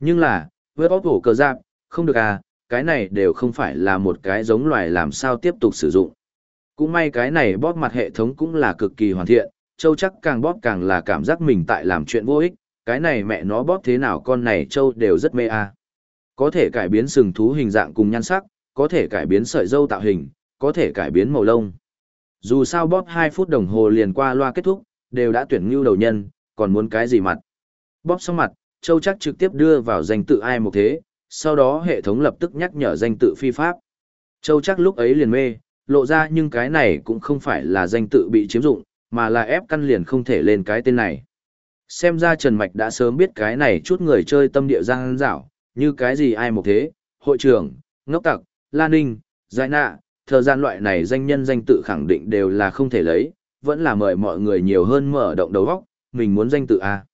Nhưng là, với bóp hổ cờ giáp, không được à, cái này đều không phải là một cái giống loài làm sao tiếp tục sử dụng. Cũng may cái này bóp mặt hệ thống cũng là cực kỳ hoàn thiện, châu chắc càng bóp càng là cảm giác mình tại làm chuyện vô ích, cái này mẹ nó bóp thế nào con này châu đều rất mê a. Có thể cải biến sừng thú hình dạng cùng nhan sắc, có thể cải biến sợi dâu tạo hình, có thể cải biến màu lông. Dù sao bóp hai phút đồng hồ liền qua loa kết thúc, đều đã tuyển ngưu đầu nhân, còn muốn cái gì mặt. Bóp xong mặt, châu chắc trực tiếp đưa vào danh tự ai một thế, sau đó hệ thống lập tức nhắc nhở danh tự phi pháp. Châu chắc lúc ấy liền mê, lộ ra nhưng cái này cũng không phải là danh tự bị chiếm dụng, mà là ép căn liền không thể lên cái tên này. Xem ra Trần Mạch đã sớm biết cái này chút người chơi tâm địa giang dảo, như cái gì ai một thế, hội trưởng, ngốc tặc, lan ninh, giải nạ, thời gian loại này danh nhân danh tự khẳng định đều là không thể lấy, vẫn là mời mọi người nhiều hơn mở động đầu góc, mình muốn danh tự A.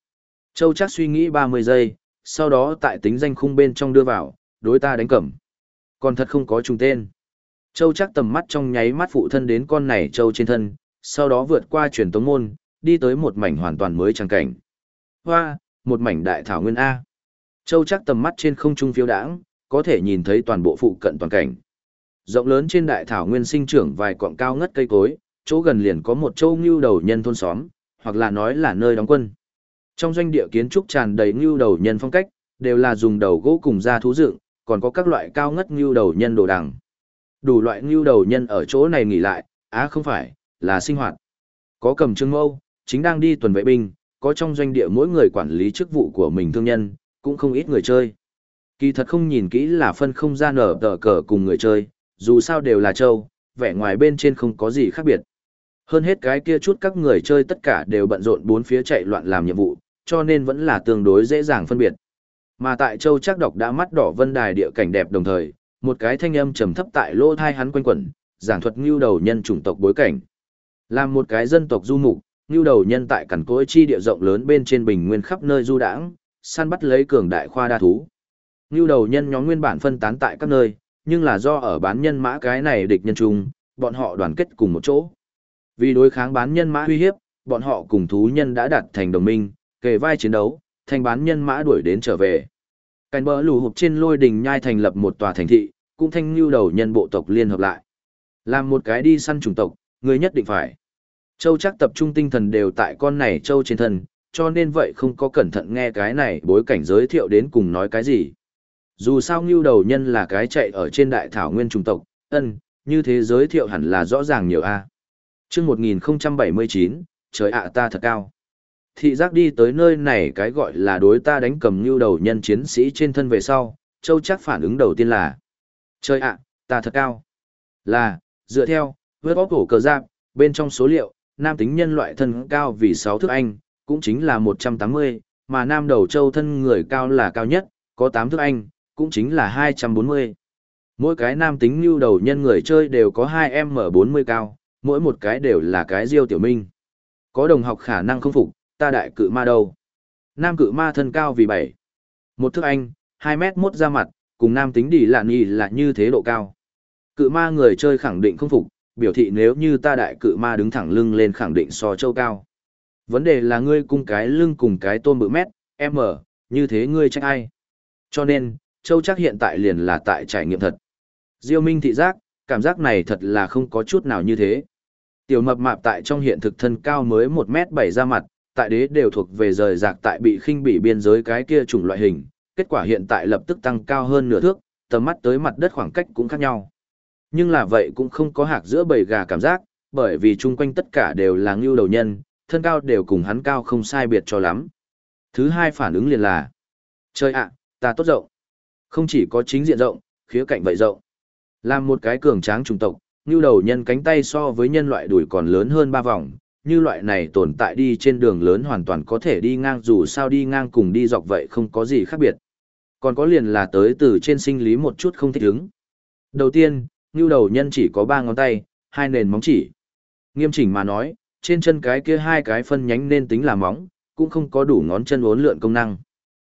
Châu chắc suy nghĩ 30 giây, sau đó tại tính danh khung bên trong đưa vào, đối ta đánh cẩm. Còn thật không có trùng tên. Châu chắc tầm mắt trong nháy mắt phụ thân đến con này châu trên thân, sau đó vượt qua truyền tống môn, đi tới một mảnh hoàn toàn mới trang cảnh. Hoa, một mảnh đại thảo nguyên A. Châu chắc tầm mắt trên không trung phiêu đãng, có thể nhìn thấy toàn bộ phụ cận toàn cảnh. Rộng lớn trên đại thảo nguyên sinh trưởng vài cọng cao ngất cây cối, chỗ gần liền có một châu ngưu đầu nhân thôn xóm, hoặc là nói là nơi đóng quân. Trong doanh địa kiến trúc tràn đầy ngưu đầu nhân phong cách, đều là dùng đầu gỗ cùng da thú dựng, còn có các loại cao ngất ngưu đầu nhân đồ đằng. Đủ loại ngưu đầu nhân ở chỗ này nghỉ lại, á không phải, là sinh hoạt. Có cầm trương mâu, chính đang đi tuần vệ binh, có trong doanh địa mỗi người quản lý chức vụ của mình thương nhân, cũng không ít người chơi. Kỳ thật không nhìn kỹ là phân không ra nở tờ cờ cùng người chơi, dù sao đều là châu, vẻ ngoài bên trên không có gì khác biệt. Hơn hết cái kia chút các người chơi tất cả đều bận rộn bốn phía chạy loạn làm nhiệm vụ, cho nên vẫn là tương đối dễ dàng phân biệt. Mà tại châu chắc đọc đã mắt đỏ vân đài địa cảnh đẹp đồng thời, một cái thanh âm trầm thấp tại lỗ thai hắn quanh quẩn, giảng thuật ngưu đầu nhân chủng tộc bối cảnh. Làm một cái dân tộc du mục, ngưu đầu nhân tại cẩn cỗi chi địa rộng lớn bên trên bình nguyên khắp nơi du đãng, săn bắt lấy cường đại khoa đa thú. Ngưu đầu nhân nhóm nguyên bản phân tán tại các nơi, nhưng là do ở bán nhân mã cái này địch nhân chung, bọn họ đoàn kết cùng một chỗ. Vì đối kháng bán nhân mã uy hiếp, bọn họ cùng thú nhân đã đặt thành đồng minh, kề vai chiến đấu, thành bán nhân mã đuổi đến trở về. cành bờ lù hụp trên lôi đình nhai thành lập một tòa thành thị, cũng thanh lưu đầu nhân bộ tộc liên hợp lại. Làm một cái đi săn chủng tộc, người nhất định phải. Châu chắc tập trung tinh thần đều tại con này châu trên thân, cho nên vậy không có cẩn thận nghe cái này bối cảnh giới thiệu đến cùng nói cái gì. Dù sao ngưu đầu nhân là cái chạy ở trên đại thảo nguyên trung tộc, ân, như thế giới thiệu hẳn là rõ ràng nhiều a. À. Chương 1079, trời ạ ta thật cao. Thị giác đi tới nơi này cái gọi là đối ta đánh cầm ngưu đầu nhân chiến sĩ trên thân về sau, châu chắc phản ứng đầu tiên là Trời ạ, ta thật cao. Là, dựa theo, vớt bóp cổ cờ giáp, bên trong số liệu, nam tính nhân loại thân cao vì 6 thước Anh, cũng chính là 180, mà nam đầu châu thân người cao là cao nhất, có 8 thước Anh, cũng chính là 240. Mỗi cái nam tính như đầu nhân người chơi đều có 2M40 cao, mỗi một cái đều là cái diêu tiểu minh. Có đồng học khả năng không phục, ta đại cự ma đâu. Nam cự ma thân cao vì 7. Một thước Anh, 2 mét 1 ra mặt, cùng nam tính đi lạn nhì là như thế độ cao. Cự ma người chơi khẳng định không phục, biểu thị nếu như ta đại cự ma đứng thẳng lưng lên khẳng định so châu cao. Vấn đề là ngươi cung cái lưng cùng cái tôm bự mét, m, như thế ngươi trách ai. Cho nên, châu chắc hiện tại liền là tại trải nghiệm thật. Diêu Minh thị giác, cảm giác này thật là không có chút nào như thế. Tiểu mập mạp tại trong hiện thực thân cao mới 1 mét 7 ra mặt, tại đế đều thuộc về rời rạc tại bị khinh bị biên giới cái kia chủng loại hình, kết quả hiện tại lập tức tăng cao hơn nửa thước, tầm mắt tới mặt đất khoảng cách cũng khác nhau. Nhưng là vậy cũng không có hạc giữa bầy gà cảm giác, bởi vì chung quanh tất cả đều là ngưu đầu nhân, thân cao đều cùng hắn cao không sai biệt cho lắm. Thứ hai phản ứng liền là, trời ạ, ta tốt rộng. Không chỉ có chính diện rộng, khía cạnh vậy rộng. Làm một cái cường tráng trùng tộc, ngưu đầu nhân cánh tay so với nhân loại đuổi còn lớn hơn ba vòng, như loại này tồn tại đi trên đường lớn hoàn toàn có thể đi ngang dù sao đi ngang cùng đi dọc vậy không có gì khác biệt. Còn có liền là tới từ trên sinh lý một chút không thích ứng. Đầu tiên, ngưu đầu nhân chỉ có ba ngón tay, hai nền móng chỉ. Nghiêm chỉnh mà nói, trên chân cái kia hai cái phân nhánh nên tính là móng, cũng không có đủ ngón chân uốn lượn công năng.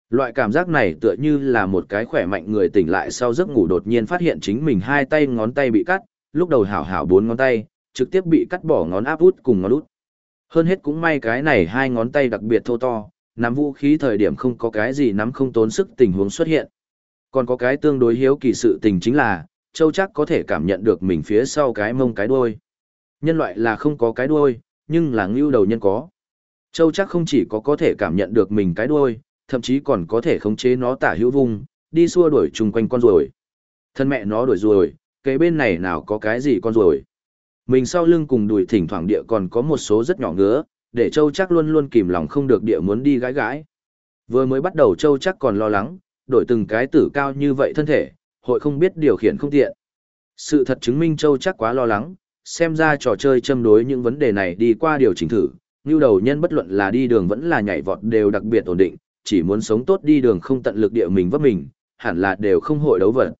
Loại cảm giác này tựa như là một cái khỏe mạnh người tỉnh lại sau giấc ngủ đột nhiên phát hiện chính mình hai tay ngón tay bị cắt, lúc đầu hảo hảo bốn ngón tay, trực tiếp bị cắt bỏ ngón áp út cùng ngón út. Hơn hết cũng may cái này hai ngón tay đặc biệt thô to, nắm vũ khí thời điểm không có cái gì nắm không tốn sức tình huống xuất hiện. Còn có cái tương đối hiếu kỳ sự tình chính là, Châu chắc có thể cảm nhận được mình phía sau cái mông cái đuôi. Nhân loại là không có cái đuôi, nhưng là ngưu đầu nhân có. Châu chắc không chỉ có có thể cảm nhận được mình cái đuôi, thậm chí còn có thể khống chế nó tả hữu vùng, đi xua đuổi chung quanh con ruồi. Thân mẹ nó đuổi ruồi, cái bên này nào có cái gì con ruồi. Mình sau lưng cùng đuổi thỉnh thoảng địa còn có một số rất nhỏ ngứa, để Châu chắc luôn luôn kìm lòng không được địa muốn đi gãi gãi. Vừa mới bắt đầu Châu chắc còn lo lắng, đổi từng cái tử cao như vậy thân thể, hội không biết điều khiển không tiện. Sự thật chứng minh Châu chắc quá lo lắng, xem ra trò chơi châm đối những vấn đề này đi qua điều chỉnh thử, như đầu nhân bất luận là đi đường vẫn là nhảy vọt đều đặc biệt ổn định, chỉ muốn sống tốt đi đường không tận lực địa mình vấp mình, hẳn là đều không hội đấu vật.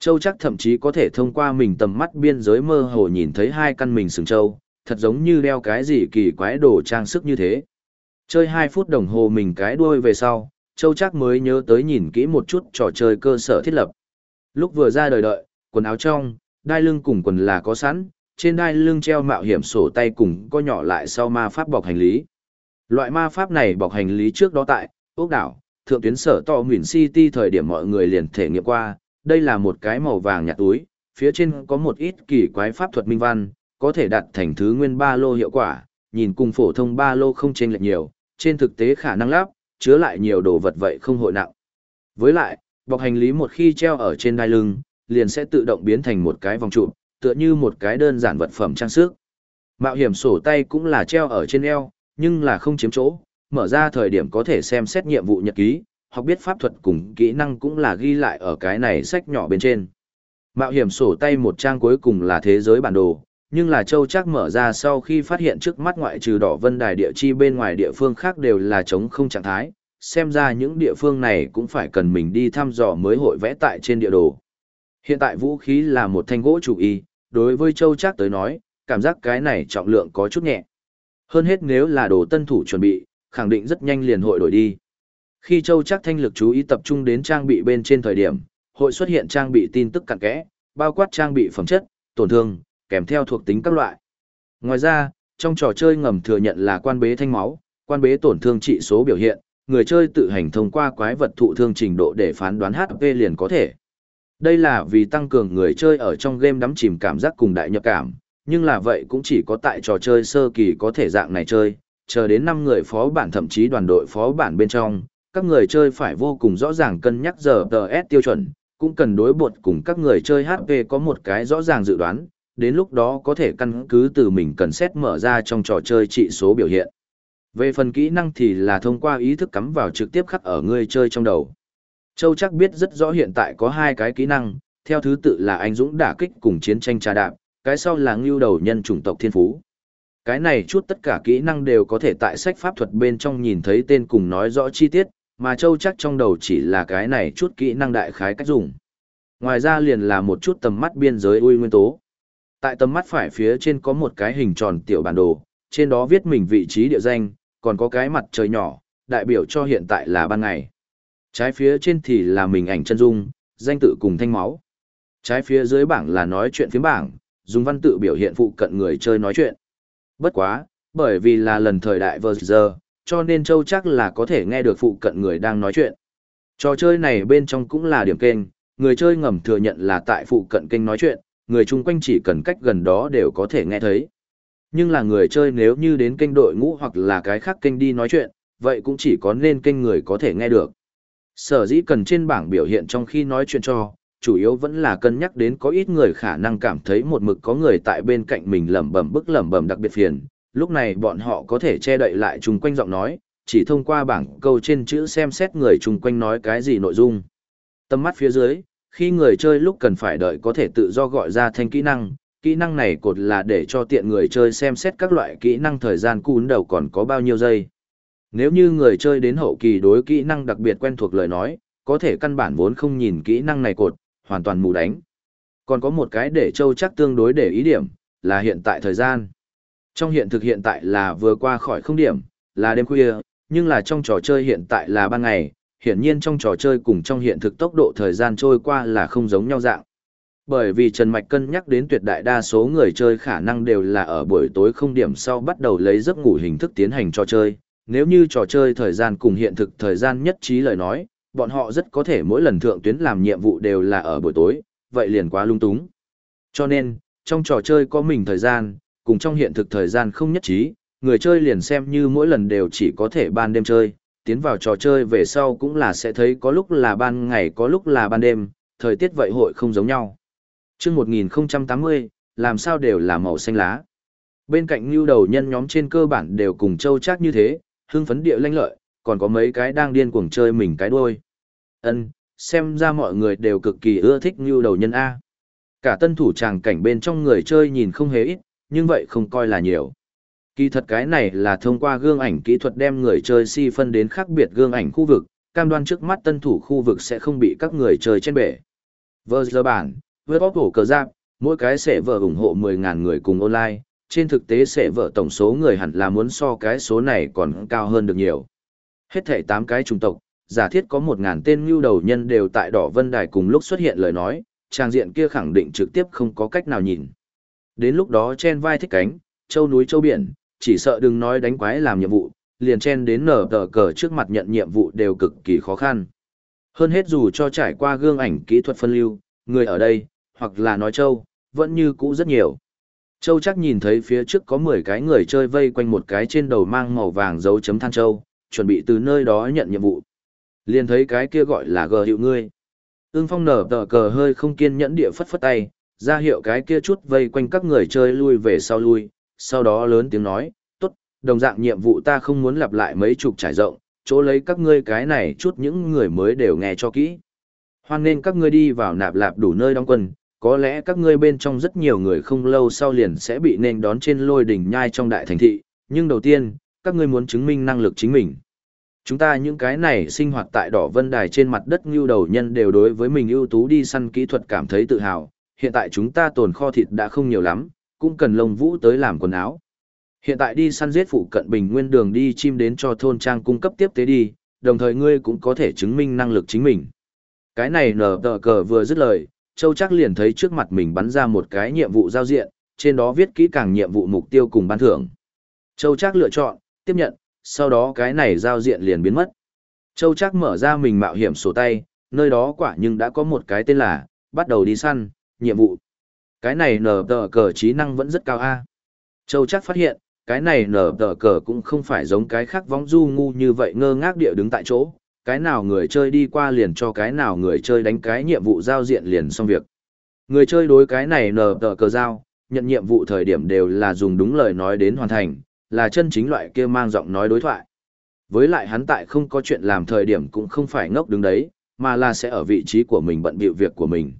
Châu chắc thậm chí có thể thông qua mình tầm mắt biên giới mơ hồ nhìn thấy hai căn mình sừng châu, thật giống như đeo cái gì kỳ quái đồ trang sức như thế. Chơi 2 phút đồng hồ mình cái đuôi về sau, Châu chắc mới nhớ tới nhìn kỹ một chút trò chơi cơ sở thiết lập. Lúc vừa ra đời đợi, quần áo trong, đai lưng cùng quần là có sẵn, trên đai lưng treo mạo hiểm sổ tay cùng có nhỏ lại sau ma pháp bọc hành lý. Loại ma pháp này bọc hành lý trước đó tại, ốc đảo, thượng tuyến sở to Nguyễn City thời điểm mọi người liền thể nghiệm qua, đây là một cái màu vàng nhạt túi, phía trên có một ít kỳ quái pháp thuật minh văn, có thể đặt thành thứ nguyên ba lô hiệu quả, nhìn cùng phổ thông ba lô không chênh lệch nhiều, trên thực tế khả năng lắp, chứa lại nhiều đồ vật vậy không hội nặng. Với lại, bọc hành lý một khi treo ở trên đai lưng, liền sẽ tự động biến thành một cái vòng trụ, tựa như một cái đơn giản vật phẩm trang sức. Mạo hiểm sổ tay cũng là treo ở trên eo, nhưng là không chiếm chỗ, mở ra thời điểm có thể xem xét nhiệm vụ nhật ký, học biết pháp thuật cùng kỹ năng cũng là ghi lại ở cái này sách nhỏ bên trên. Mạo hiểm sổ tay một trang cuối cùng là thế giới bản đồ, nhưng là châu chắc mở ra sau khi phát hiện trước mắt ngoại trừ đỏ vân đài địa chi bên ngoài địa phương khác đều là trống không trạng thái, xem ra những địa phương này cũng phải cần mình đi thăm dò mới hội vẽ tại trên địa đồ. Hiện tại vũ khí là một thanh gỗ chủ y, đối với châu trác tới nói, cảm giác cái này trọng lượng có chút nhẹ. Hơn hết nếu là đồ tân thủ chuẩn bị, khẳng định rất nhanh liền hội đổi đi. Khi châu trác thanh lực chú ý tập trung đến trang bị bên trên thời điểm, hội xuất hiện trang bị tin tức cặn kẽ, bao quát trang bị phẩm chất, tổn thương, kèm theo thuộc tính các loại. Ngoài ra, trong trò chơi ngầm thừa nhận là quan bế thanh máu, quan bế tổn thương trị số biểu hiện, người chơi tự hành thông qua quái vật thụ thương trình độ để phán đoán HP liền có thể. Đây là vì tăng cường người chơi ở trong game đắm chìm cảm giác cùng đại nhập cảm, nhưng là vậy cũng chỉ có tại trò chơi sơ kỳ có thể dạng này chơi, chờ đến 5 người phó bản thậm chí đoàn đội phó bản bên trong, các người chơi phải vô cùng rõ ràng cân nhắc giờ TS tiêu chuẩn, cũng cần đối bột cùng các người chơi HP có một cái rõ ràng dự đoán, đến lúc đó có thể căn cứ từ mình cần xét mở ra trong trò chơi trị số biểu hiện. Về phần kỹ năng thì là thông qua ý thức cắm vào trực tiếp khắc ở người chơi trong đầu. Châu chắc biết rất rõ hiện tại có hai cái kỹ năng, theo thứ tự là anh dũng đả kích cùng chiến tranh trà đạp, cái sau là ngưu đầu nhân chủng tộc thiên phú. Cái này chút tất cả kỹ năng đều có thể tại sách pháp thuật bên trong nhìn thấy tên cùng nói rõ chi tiết, mà châu chắc trong đầu chỉ là cái này chút kỹ năng đại khái cách dùng. Ngoài ra liền là một chút tầm mắt biên giới ui nguyên tố. Tại tầm mắt phải phía trên có một cái hình tròn tiểu bản đồ, trên đó viết mình vị trí địa danh, còn có cái mặt trời nhỏ, đại biểu cho hiện tại là ban ngày. Trái phía trên thì là mình ảnh chân dung, danh tự cùng thanh máu. Trái phía dưới bảng là nói chuyện phiếm bảng, dùng văn tự biểu hiện phụ cận người chơi nói chuyện. Bất quá, bởi vì là lần thời đại vừa giờ, cho nên Châu chắc là có thể nghe được phụ cận người đang nói chuyện. Trò chơi này bên trong cũng là điểm kênh, người chơi ngầm thừa nhận là tại phụ cận kênh nói chuyện, người chung quanh chỉ cần cách gần đó đều có thể nghe thấy. Nhưng là người chơi nếu như đến kênh đội ngũ hoặc là cái khác kênh đi nói chuyện, vậy cũng chỉ có nên kênh người có thể nghe được. Sở dĩ cần trên bảng biểu hiện trong khi nói chuyện cho, chủ yếu vẫn là cân nhắc đến có ít người khả năng cảm thấy một mực có người tại bên cạnh mình lẩm bẩm bức lẩm bẩm đặc biệt phiền, lúc này bọn họ có thể che đậy lại chung quanh giọng nói, chỉ thông qua bảng câu trên chữ xem xét người chung quanh nói cái gì nội dung. Tầm mắt phía dưới, khi người chơi lúc cần phải đợi có thể tự do gọi ra thanh kỹ năng, kỹ năng này cột là để cho tiện người chơi xem xét các loại kỹ năng thời gian cún đầu còn có bao nhiêu giây. Nếu như người chơi đến hậu kỳ đối kỹ năng đặc biệt quen thuộc lời nói, có thể căn bản vốn không nhìn kỹ năng này cột, hoàn toàn mù đánh. Còn có một cái để châu chắc tương đối để ý điểm, là hiện tại thời gian. Trong hiện thực hiện tại là vừa qua khỏi không điểm, là đêm khuya, nhưng là trong trò chơi hiện tại là ban ngày, hiển nhiên trong trò chơi cùng trong hiện thực tốc độ thời gian trôi qua là không giống nhau dạng. Bởi vì Trần Mạch cân nhắc đến tuyệt đại đa số người chơi khả năng đều là ở buổi tối không điểm sau bắt đầu lấy giấc ngủ hình thức tiến hành trò chơi. Nếu như trò chơi thời gian cùng hiện thực thời gian nhất trí lời nói, bọn họ rất có thể mỗi lần thượng tuyến làm nhiệm vụ đều là ở buổi tối, vậy liền quá lung túng. Cho nên, trong trò chơi có mình thời gian, cùng trong hiện thực thời gian không nhất trí, người chơi liền xem như mỗi lần đều chỉ có thể ban đêm chơi, tiến vào trò chơi về sau cũng là sẽ thấy có lúc là ban ngày có lúc là ban đêm, thời tiết vậy hội không giống nhau. Trước 1080, làm sao đều là màu xanh lá. Bên cạnh lưu đầu nhân nhóm trên cơ bản đều cùng châu chát như thế, hưng phấn địa lanh lợi, còn có mấy cái đang điên cuồng chơi mình cái đuôi. Ân, xem ra mọi người đều cực kỳ ưa thích lưu đầu nhân A. Cả tân thủ tràng cảnh bên trong người chơi nhìn không hề ít, nhưng vậy không coi là nhiều. Kỳ thật cái này là thông qua gương ảnh kỹ thuật đem người chơi si phân đến khác biệt gương ảnh khu vực, cam đoan trước mắt tân thủ khu vực sẽ không bị các người chơi trên bể. Vơ giờ bản, với bóc hổ cờ giáp, mỗi cái sẽ vợ ủng hộ 10.000 người cùng online, trên thực tế sẽ vợ tổng số người hẳn là muốn so cái số này còn cao hơn được nhiều. Hết thể 8 cái chủng tộc, giả thiết có 1.000 tên lưu đầu nhân đều tại đỏ vân đài cùng lúc xuất hiện lời nói, trang diện kia khẳng định trực tiếp không có cách nào nhìn. Đến lúc đó chen vai thích cánh, châu núi châu biển, chỉ sợ đừng nói đánh quái làm nhiệm vụ, liền chen đến nở tờ cờ trước mặt nhận nhiệm vụ đều cực kỳ khó khăn. Hơn hết dù cho trải qua gương ảnh kỹ thuật phân lưu, người ở đây, hoặc là nói châu, vẫn như cũ rất nhiều. Châu chắc nhìn thấy phía trước có 10 cái người chơi vây quanh một cái trên đầu mang màu vàng dấu chấm than châu, chuẩn bị từ nơi đó nhận nhiệm vụ. Liền thấy cái kia gọi là gờ hiệu ngươi. Ưng phong nở tờ cờ hơi không kiên nhẫn địa phất phất tay, ra hiệu cái kia chút vây quanh các người chơi lui về sau lui, sau đó lớn tiếng nói, tốt, đồng dạng nhiệm vụ ta không muốn lặp lại mấy chục trải rộng, chỗ lấy các ngươi cái này chút những người mới đều nghe cho kỹ. Hoan nên các ngươi đi vào nạp lạp đủ nơi đóng quân, có lẽ các ngươi bên trong rất nhiều người không lâu sau liền sẽ bị nên đón trên lôi đỉnh nhai trong đại thành thị, nhưng đầu tiên, các ngươi muốn chứng minh năng lực chính mình. Chúng ta những cái này sinh hoạt tại đỏ vân đài trên mặt đất như đầu nhân đều đối với mình ưu tú đi săn kỹ thuật cảm thấy tự hào, hiện tại chúng ta tồn kho thịt đã không nhiều lắm, cũng cần lông vũ tới làm quần áo. Hiện tại đi săn giết phụ cận bình nguyên đường đi chim đến cho thôn trang cung cấp tiếp tế đi, đồng thời ngươi cũng có thể chứng minh năng lực chính mình. Cái này nở tờ cờ vừa dứt lời, Châu chắc liền thấy trước mặt mình bắn ra một cái nhiệm vụ giao diện, trên đó viết kỹ càng nhiệm vụ mục tiêu cùng ban thưởng. Châu chắc lựa chọn, tiếp nhận, sau đó cái này giao diện liền biến mất. Châu chắc mở ra mình mạo hiểm sổ tay, nơi đó quả nhưng đã có một cái tên là, bắt đầu đi săn, nhiệm vụ. Cái này nở tờ cờ trí năng vẫn rất cao a. Châu chắc phát hiện, cái này nở tờ cờ cũng không phải giống cái khác vong du ngu như vậy ngơ ngác địa đứng tại chỗ, cái nào người chơi đi qua liền cho cái nào người chơi đánh cái nhiệm vụ giao diện liền xong việc. Người chơi đối cái này nở tờ cờ giao, nhận nhiệm vụ thời điểm đều là dùng đúng lời nói đến hoàn thành, là chân chính loại kia mang giọng nói đối thoại. Với lại hắn tại không có chuyện làm thời điểm cũng không phải ngốc đứng đấy, mà là sẽ ở vị trí của mình bận bịu việc của mình.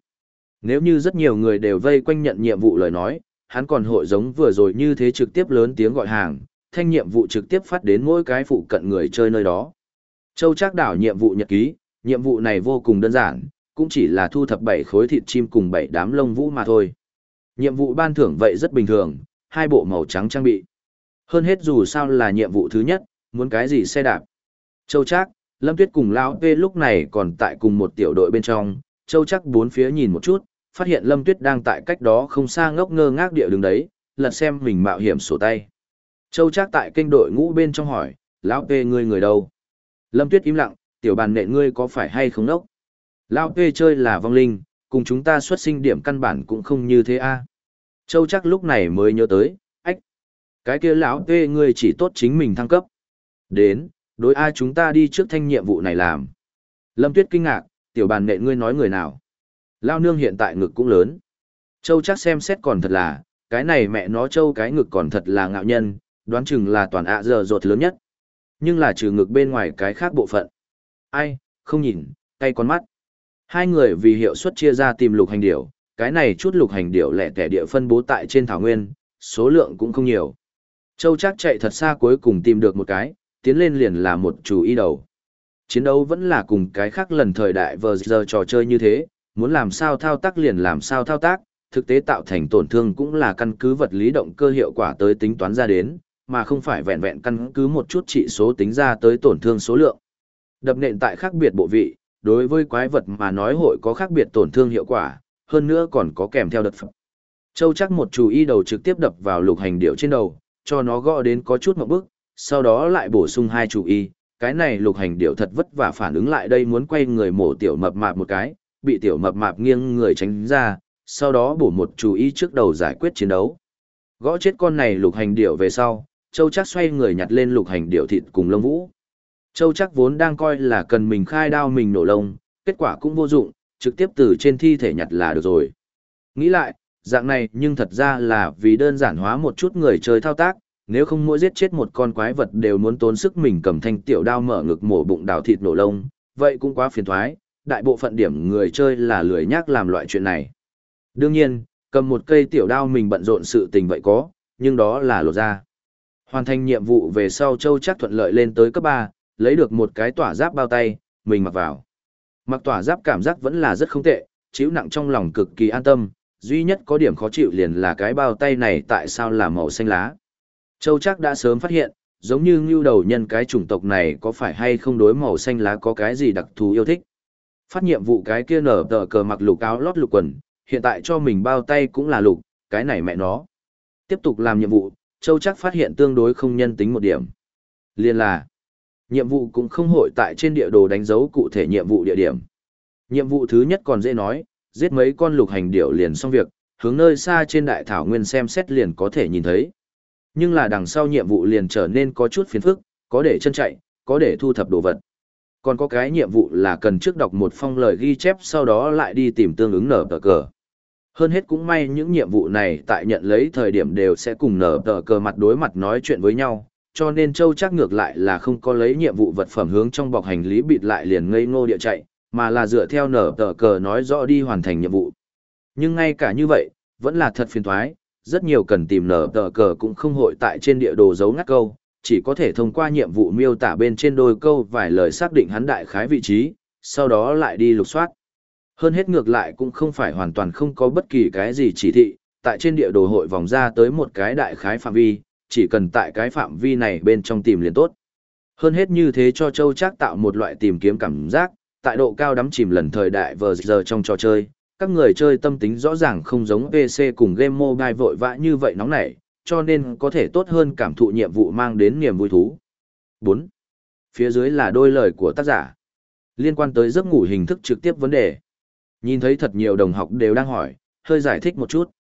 Nếu như rất nhiều người đều vây quanh nhận nhiệm vụ lời nói, hắn còn hội giống vừa rồi như thế trực tiếp lớn tiếng gọi hàng, thanh nhiệm vụ trực tiếp phát đến mỗi cái phụ cận người chơi nơi đó. Châu Trác đảo nhiệm vụ nhật ký, nhiệm vụ này vô cùng đơn giản, cũng chỉ là thu thập 7 khối thịt chim cùng 7 đám lông vũ mà thôi. Nhiệm vụ ban thưởng vậy rất bình thường, hai bộ màu trắng trang bị. Hơn hết dù sao là nhiệm vụ thứ nhất, muốn cái gì xe đạp. Châu Trác, Lâm Tuyết cùng Lão Tê lúc này còn tại cùng một tiểu đội bên trong, Châu Trác bốn phía nhìn một chút, phát hiện Lâm Tuyết đang tại cách đó không xa ngốc ngơ ngác địa đứng đấy, lật xem mình mạo hiểm sổ tay. Châu Trác tại kênh đội ngũ bên trong hỏi, Lão Tê ngươi người đâu? Lâm Tuyết im lặng, tiểu bàn nện ngươi có phải hay không nốc? Lão Tê chơi là vong linh, cùng chúng ta xuất sinh điểm căn bản cũng không như thế a. Châu chắc lúc này mới nhớ tới, ách, cái kia lão Tê ngươi chỉ tốt chính mình thăng cấp. Đến, đối ai chúng ta đi trước thanh nhiệm vụ này làm. Lâm Tuyết kinh ngạc, tiểu bàn nện ngươi nói người nào. Lao nương hiện tại ngực cũng lớn. Châu chắc xem xét còn thật là, cái này mẹ nó châu cái ngực còn thật là ngạo nhân, đoán chừng là toàn ạ giờ rột lớn nhất. Nhưng là trừ ngực bên ngoài cái khác bộ phận. Ai, không nhìn, tay con mắt. Hai người vì hiệu suất chia ra tìm lục hành điểu, cái này chút lục hành điểu lẻ tẻ địa phân bố tại trên thảo nguyên, số lượng cũng không nhiều. Châu chắc chạy thật xa cuối cùng tìm được một cái, tiến lên liền là một chủ y đầu. Chiến đấu vẫn là cùng cái khác lần thời đại vờ giờ trò chơi như thế, muốn làm sao thao tác liền làm sao thao tác, thực tế tạo thành tổn thương cũng là căn cứ vật lý động cơ hiệu quả tới tính toán ra đến, mà không phải vẹn vẹn căn cứ một chút trị số tính ra tới tổn thương số lượng. Đập nện tại khác biệt bộ vị, đối với quái vật mà nói hội có khác biệt tổn thương hiệu quả, hơn nữa còn có kèm theo đợt phẩm. Châu chắc một chú y đầu trực tiếp đập vào lục hành điệu trên đầu, cho nó gõ đến có chút một bước, sau đó lại bổ sung hai chú y. Cái này lục hành điệu thật vất vả phản ứng lại đây muốn quay người mổ tiểu mập mạp một cái, bị tiểu mập mạp nghiêng người tránh ra, sau đó bổ một chú ý trước đầu giải quyết chiến đấu. Gõ chết con này lục hành điệu về sau, Châu chắc xoay người nhặt lên lục hành điểu thịt cùng lông vũ. Châu chắc vốn đang coi là cần mình khai đao mình nổ lông, kết quả cũng vô dụng, trực tiếp từ trên thi thể nhặt là được rồi. Nghĩ lại, dạng này nhưng thật ra là vì đơn giản hóa một chút người chơi thao tác, nếu không mỗi giết chết một con quái vật đều muốn tốn sức mình cầm thanh tiểu đao mở ngực mổ bụng đào thịt nổ lông, vậy cũng quá phiền thoái, đại bộ phận điểm người chơi là lười nhác làm loại chuyện này. Đương nhiên, cầm một cây tiểu đao mình bận rộn sự tình vậy có, nhưng đó là lột ra. Hoàn thành nhiệm vụ về sau Châu chắc thuận lợi lên tới cấp 3, lấy được một cái tỏa giáp bao tay, mình mặc vào. Mặc tỏa giáp cảm giác vẫn là rất không tệ, chịu nặng trong lòng cực kỳ an tâm, duy nhất có điểm khó chịu liền là cái bao tay này tại sao là màu xanh lá. Châu chắc đã sớm phát hiện, giống như ngưu đầu nhân cái chủng tộc này có phải hay không đối màu xanh lá có cái gì đặc thù yêu thích. Phát nhiệm vụ cái kia nở tờ cờ mặc lục áo lót lục quần, hiện tại cho mình bao tay cũng là lục, cái này mẹ nó. Tiếp tục làm nhiệm vụ, Châu chắc phát hiện tương đối không nhân tính một điểm. Liên là, nhiệm vụ cũng không hội tại trên địa đồ đánh dấu cụ thể nhiệm vụ địa điểm. Nhiệm vụ thứ nhất còn dễ nói, giết mấy con lục hành điểu liền xong việc, hướng nơi xa trên đại thảo nguyên xem xét liền có thể nhìn thấy. Nhưng là đằng sau nhiệm vụ liền trở nên có chút phiền phức, có để chân chạy, có để thu thập đồ vật. Còn có cái nhiệm vụ là cần trước đọc một phong lời ghi chép sau đó lại đi tìm tương ứng nở tờ cờ. Hơn hết cũng may những nhiệm vụ này tại nhận lấy thời điểm đều sẽ cùng nở tờ cờ mặt đối mặt nói chuyện với nhau, cho nên Châu chắc ngược lại là không có lấy nhiệm vụ vật phẩm hướng trong bọc hành lý bịt lại liền ngây ngô địa chạy, mà là dựa theo nở tờ cờ nói rõ đi hoàn thành nhiệm vụ. Nhưng ngay cả như vậy, vẫn là thật phiền thoái, rất nhiều cần tìm nở tờ cờ cũng không hội tại trên địa đồ dấu ngắt câu, chỉ có thể thông qua nhiệm vụ miêu tả bên trên đôi câu vài lời xác định hắn đại khái vị trí, sau đó lại đi lục soát. Hơn hết ngược lại cũng không phải hoàn toàn không có bất kỳ cái gì chỉ thị, tại trên địa đồ hội vòng ra tới một cái đại khái phạm vi, chỉ cần tại cái phạm vi này bên trong tìm liền tốt. Hơn hết như thế cho Châu Trác tạo một loại tìm kiếm cảm giác, tại độ cao đắm chìm lần thời đại vờ giờ trong trò chơi, các người chơi tâm tính rõ ràng không giống PC cùng game mobile vội vã như vậy nóng nảy, cho nên có thể tốt hơn cảm thụ nhiệm vụ mang đến niềm vui thú. 4. Phía dưới là đôi lời của tác giả. Liên quan tới giấc ngủ hình thức trực tiếp vấn đề. Nhìn thấy thật nhiều đồng học đều đang hỏi, hơi giải thích một chút.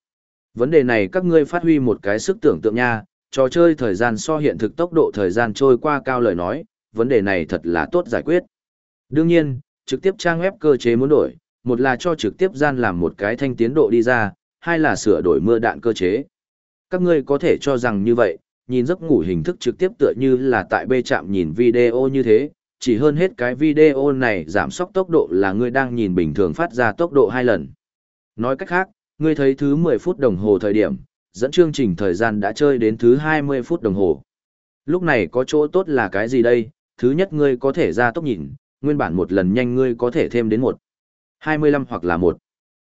Vấn đề này các ngươi phát huy một cái sức tưởng tượng nha, trò chơi thời gian so hiện thực tốc độ thời gian trôi qua cao lời nói, vấn đề này thật là tốt giải quyết. Đương nhiên, trực tiếp trang web cơ chế muốn đổi, một là cho trực tiếp gian làm một cái thanh tiến độ đi ra, hai là sửa đổi mưa đạn cơ chế. Các ngươi có thể cho rằng như vậy, nhìn giấc ngủ hình thức trực tiếp tựa như là tại bê chạm nhìn video như thế, chỉ hơn hết cái video này giảm sóc tốc độ là ngươi đang nhìn bình thường phát ra tốc độ hai lần. Nói cách khác, ngươi thấy thứ 10 phút đồng hồ thời điểm, dẫn chương trình thời gian đã chơi đến thứ 20 phút đồng hồ. Lúc này có chỗ tốt là cái gì đây? Thứ nhất ngươi có thể ra tốc nhìn, nguyên bản một lần nhanh ngươi có thể thêm đến một 25 hoặc là một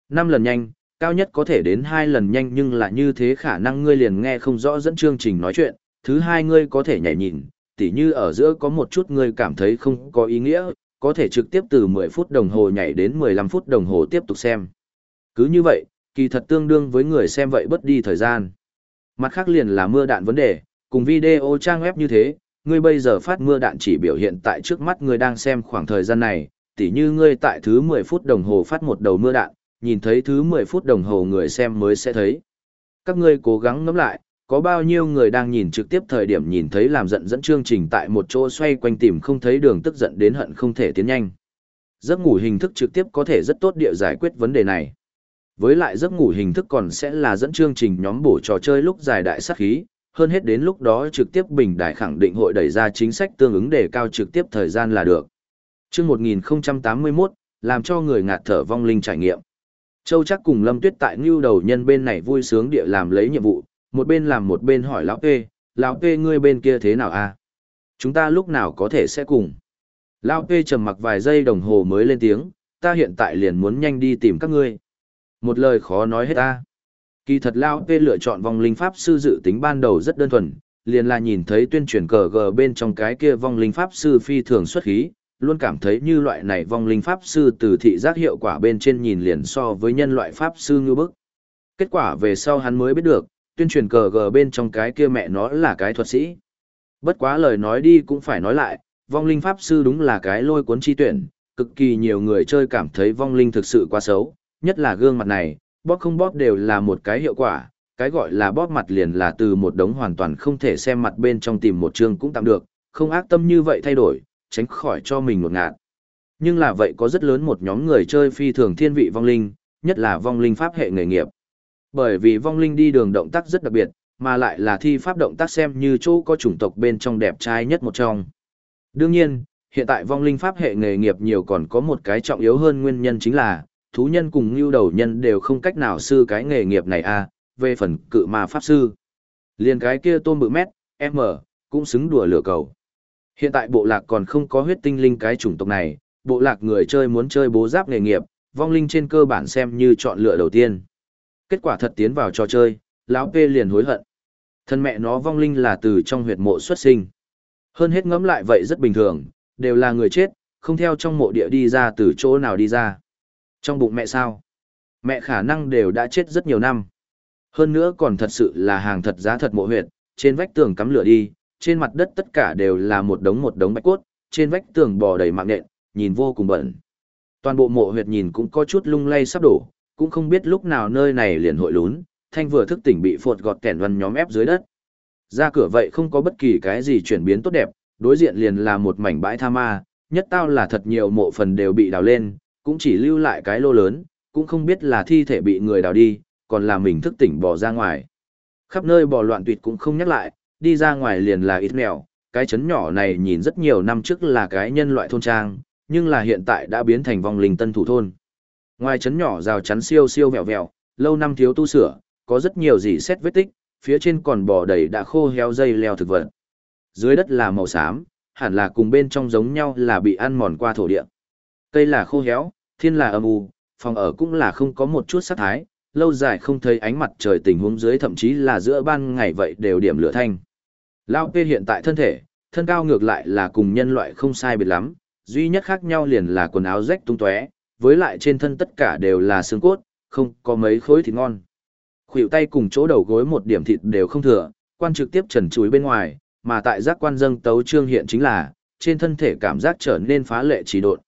5 lần nhanh, cao nhất có thể đến hai lần nhanh nhưng là như thế khả năng ngươi liền nghe không rõ dẫn chương trình nói chuyện. Thứ hai ngươi có thể nhảy nhìn, tỉ như ở giữa có một chút ngươi cảm thấy không có ý nghĩa, có thể trực tiếp từ 10 phút đồng hồ nhảy đến 15 phút đồng hồ tiếp tục xem. Cứ như vậy, kỳ thật tương đương với người xem vậy bất đi thời gian. Mặt khác liền là mưa đạn vấn đề, cùng video trang web như thế, ngươi bây giờ phát mưa đạn chỉ biểu hiện tại trước mắt ngươi đang xem khoảng thời gian này, tỉ như ngươi tại thứ 10 phút đồng hồ phát một đầu mưa đạn, nhìn thấy thứ 10 phút đồng hồ người xem mới sẽ thấy. Các ngươi cố gắng ngẫm lại, có bao nhiêu người đang nhìn trực tiếp thời điểm nhìn thấy làm giận dẫn chương trình tại một chỗ xoay quanh tìm không thấy đường tức giận đến hận không thể tiến nhanh. Giấc ngủ hình thức trực tiếp có thể rất tốt địa giải quyết vấn đề này. Với lại giấc ngủ hình thức còn sẽ là dẫn chương trình nhóm bổ trò chơi lúc dài đại sát khí, hơn hết đến lúc đó trực tiếp bình đại khẳng định hội đẩy ra chính sách tương ứng để cao trực tiếp thời gian là được. Chương 1081, làm cho người ngạt thở vong linh trải nghiệm. Châu chắc cùng Lâm Tuyết tại Ngưu Đầu Nhân bên này vui sướng địa làm lấy nhiệm vụ, một bên làm một bên hỏi lão Pê, lão Pê ngươi bên kia thế nào a? À? Chúng ta lúc nào có thể sẽ cùng? Lão Pê trầm mặc vài giây đồng hồ mới lên tiếng, ta hiện tại liền muốn nhanh đi tìm các ngươi. Một lời khó nói hết ta. Kỳ thật Lão Pê lựa chọn vong linh pháp sư dự tính ban đầu rất đơn thuần, liền là nhìn thấy tuyên truyền cờ gờ bên trong cái kia vong linh pháp sư phi thường xuất khí, luôn cảm thấy như loại này vong linh pháp sư từ thị giác hiệu quả bên trên nhìn liền so với nhân loại pháp sư như bức. Kết quả về sau hắn mới biết được, tuyên truyền cờ gờ bên trong cái kia mẹ nó là cái thuật sĩ. Bất quá lời nói đi cũng phải nói lại, vong linh pháp sư đúng là cái lôi cuốn chi tuyển, cực kỳ nhiều người chơi cảm thấy vong linh thực sự quá xấu, nhất là gương mặt này, bóp không bóp đều là một cái hiệu quả, cái gọi là bóp mặt liền là từ một đống hoàn toàn không thể xem mặt bên trong tìm một chương cũng tạm được, không ác tâm như vậy thay đổi, tránh khỏi cho mình một ngạt. Nhưng là vậy có rất lớn một nhóm người chơi phi thường thiên vị vong linh, nhất là vong linh pháp hệ nghề nghiệp. Bởi vì vong linh đi đường động tác rất đặc biệt, mà lại là thi pháp động tác xem như chỗ có chủng tộc bên trong đẹp trai nhất một trong. Đương nhiên, hiện tại vong linh pháp hệ nghề nghiệp nhiều còn có một cái trọng yếu hơn nguyên nhân chính là, thú nhân cùng ngưu đầu nhân đều không cách nào sư cái nghề nghiệp này a về phần cự ma pháp sư. Liền cái kia tôm bự mét, M, cũng xứng đùa lửa cầu. Hiện tại bộ lạc còn không có huyết tinh linh cái chủng tộc này, bộ lạc người chơi muốn chơi bố giáp nghề nghiệp, vong linh trên cơ bản xem như chọn lựa đầu tiên. Kết quả thật tiến vào trò chơi, lão P liền hối hận. Thân mẹ nó vong linh là từ trong huyệt mộ xuất sinh. Hơn hết ngẫm lại vậy rất bình thường, đều là người chết, không theo trong mộ địa đi ra từ chỗ nào đi ra. Trong bụng mẹ sao? Mẹ khả năng đều đã chết rất nhiều năm. Hơn nữa còn thật sự là hàng thật giá thật mộ huyệt, trên vách tường cắm lửa đi, trên mặt đất tất cả đều là một đống một đống bạch cốt, trên vách tường bò đầy mạng nện, nhìn vô cùng bẩn. Toàn bộ mộ huyệt nhìn cũng có chút lung lay sắp đổ, cũng không biết lúc nào nơi này liền hội lún, thanh vừa thức tỉnh bị phột gọt kẻn văn nhóm ép dưới đất. Ra cửa vậy không có bất kỳ cái gì chuyển biến tốt đẹp, đối diện liền là một mảnh bãi tha ma, nhất tao là thật nhiều mộ phần đều bị đào lên, cũng chỉ lưu lại cái lô lớn, cũng không biết là thi thể bị người đào đi, còn là mình thức tỉnh bỏ ra ngoài. Khắp nơi bỏ loạn tuyệt cũng không nhắc lại, đi ra ngoài liền là ít mèo, cái chấn nhỏ này nhìn rất nhiều năm trước là cái nhân loại thôn trang, nhưng là hiện tại đã biến thành vòng linh tân thủ thôn. Ngoài chấn nhỏ rào chắn siêu siêu vẹo vẹo, lâu năm thiếu tu sửa, có rất nhiều gì xét vết tích, phía trên còn bò đầy đã khô heo dây leo thực vật. Dưới đất là màu xám, hẳn là cùng bên trong giống nhau là bị ăn mòn qua thổ địa. Cây là khô héo, thiên là âm u, phòng ở cũng là không có một chút sát thái, lâu dài không thấy ánh mặt trời tình huống dưới thậm chí là giữa ban ngày vậy đều điểm lửa thanh. Lao Pê hiện tại thân thể, thân cao ngược lại là cùng nhân loại không sai biệt lắm, duy nhất khác nhau liền là quần áo rách tung tóe, với lại trên thân tất cả đều là xương cốt, không có mấy khối thịt ngon. Khuỷu tay cùng chỗ đầu gối một điểm thịt đều không thừa, quan trực tiếp trần chuối bên ngoài, mà tại giác quan dâng tấu trương hiện chính là, trên thân thể cảm giác trở nên phá lệ trì độn.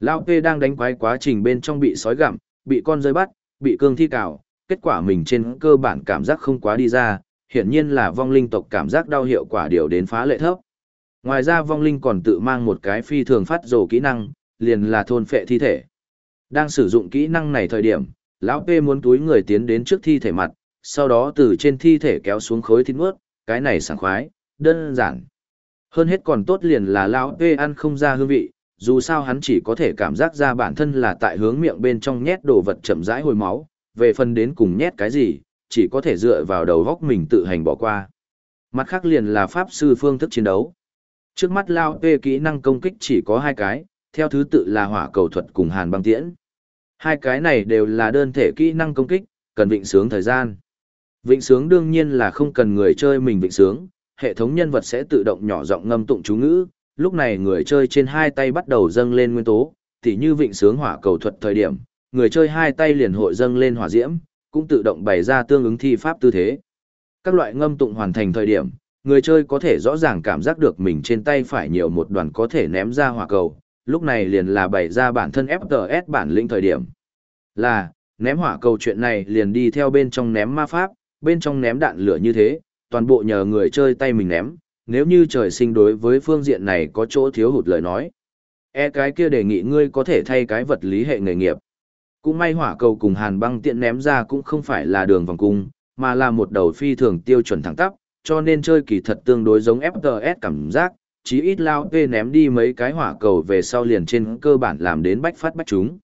Lao Pê đang đánh quái quá trình bên trong bị sói gặm, bị con rơi bắt, bị cương thi cào, kết quả mình trên cơ bản cảm giác không quá đi ra, hiển nhiên là vong linh tộc cảm giác đau hiệu quả điều đến phá lệ thấp. Ngoài ra vong linh còn tự mang một cái phi thường phát rồ kỹ năng, liền là thôn phệ thi thể. Đang sử dụng kỹ năng này thời điểm, lão P muốn túi người tiến đến trước thi thể mặt, sau đó từ trên thi thể kéo xuống khối thịt mướt, cái này sảng khoái, đơn giản. Hơn hết còn tốt liền là lão P ăn không ra hương vị, dù sao hắn chỉ có thể cảm giác ra bản thân là tại hướng miệng bên trong nhét đồ vật chậm rãi hồi máu, về phần đến cùng nhét cái gì, chỉ có thể dựa vào đầu góc mình tự hành bỏ qua. Mặt khác liền là pháp sư phương thức chiến đấu. Trước mắt Lao P kỹ năng công kích chỉ có hai cái, theo thứ tự là hỏa cầu thuật cùng hàn băng tiễn. Hai cái này đều là đơn thể kỹ năng công kích, cần vịnh sướng thời gian. Vịnh sướng đương nhiên là không cần người chơi mình vịnh sướng, hệ thống nhân vật sẽ tự động nhỏ giọng ngâm tụng chú ngữ, lúc này người chơi trên hai tay bắt đầu dâng lên nguyên tố, tỉ như vịnh sướng hỏa cầu thuật thời điểm, người chơi hai tay liền hội dâng lên hỏa diễm, cũng tự động bày ra tương ứng thi pháp tư thế. Các loại ngâm tụng hoàn thành thời điểm, người chơi có thể rõ ràng cảm giác được mình trên tay phải nhiều một đoàn có thể ném ra hỏa cầu, lúc này liền là bày ra bản thân FTS bản lĩnh thời điểm. Là, ném hỏa cầu chuyện này liền đi theo bên trong ném ma pháp, bên trong ném đạn lửa như thế, toàn bộ nhờ người chơi tay mình ném, nếu như trời sinh đối với phương diện này có chỗ thiếu hụt lời nói. E cái kia đề nghị ngươi có thể thay cái vật lý hệ nghề nghiệp. Cũng may hỏa cầu cùng hàn băng tiện ném ra cũng không phải là đường vòng cung, mà là một đầu phi thường tiêu chuẩn thẳng tắp, cho nên chơi kỳ thật tương đối giống FTS cảm giác, chí ít lao tê ném đi mấy cái hỏa cầu về sau liền trên cơ bản làm đến bách phát bách chúng.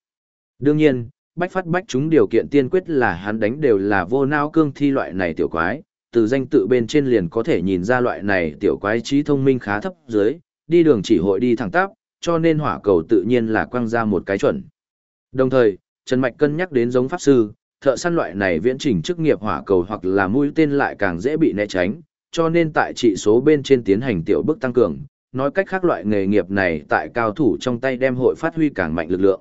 Đương nhiên, bách phát bách chúng điều kiện tiên quyết là hắn đánh đều là vô nao cương thi loại này tiểu quái, từ danh tự bên trên liền có thể nhìn ra loại này tiểu quái trí thông minh khá thấp dưới, đi đường chỉ hội đi thẳng tắp, cho nên hỏa cầu tự nhiên là quăng ra một cái chuẩn. Đồng thời, Trần Mạch cân nhắc đến giống pháp sư, thợ săn loại này viễn trình chức nghiệp hỏa cầu hoặc là mũi tên lại càng dễ bị né tránh, cho nên tại trị số bên trên tiến hành tiểu bước tăng cường, nói cách khác loại nghề nghiệp này tại cao thủ trong tay đem hội phát huy càng mạnh lực lượng.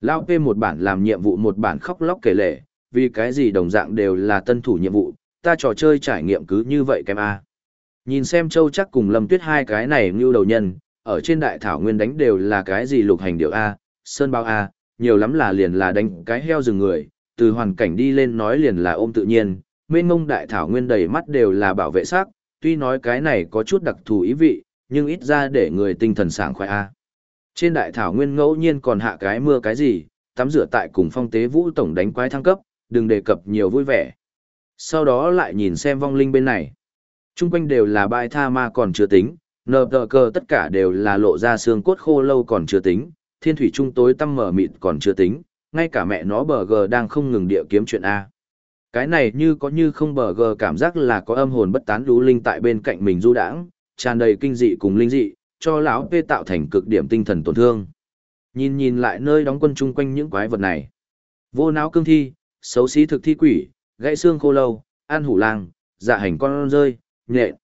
Lao P một bản làm nhiệm vụ một bản khóc lóc kể lể, vì cái gì đồng dạng đều là tân thủ nhiệm vụ, ta trò chơi trải nghiệm cứ như vậy kém A. Nhìn xem Châu chắc cùng Lâm Tuyết hai cái này như đầu nhân, ở trên đại thảo nguyên đánh đều là cái gì lục hành điệu A, sơn bao A, nhiều lắm là liền là đánh cái heo rừng người, từ hoàn cảnh đi lên nói liền là ôm tự nhiên, mênh mông đại thảo nguyên đầy mắt đều là bảo vệ sắc, tuy nói cái này có chút đặc thù ý vị, nhưng ít ra để người tinh thần sảng khoái A. Trên đại thảo nguyên ngẫu nhiên còn hạ cái mưa cái gì, tắm rửa tại cùng phong tế vũ tổng đánh quái thăng cấp, đừng đề cập nhiều vui vẻ. Sau đó lại nhìn xem vong linh bên này. Trung quanh đều là bai tha ma còn chưa tính, nờ tờ cờ tất cả đều là lộ ra xương cốt khô lâu còn chưa tính, thiên thủy trung tối tăm mở mịt còn chưa tính, ngay cả mẹ nó bờ gờ đang không ngừng địa kiếm chuyện A. Cái này như có như không bờ gờ cảm giác là có âm hồn bất tán lũ linh tại bên cạnh mình du đãng, tràn đầy kinh dị cùng linh dị, cho lão P tạo thành cực điểm tinh thần tổn thương. Nhìn nhìn lại nơi đóng quân chung quanh những quái vật này. Vô não cương thi, xấu xí thực thi quỷ, gãy xương khô lâu, an hủ lang, dạ hành con rơi, nhện.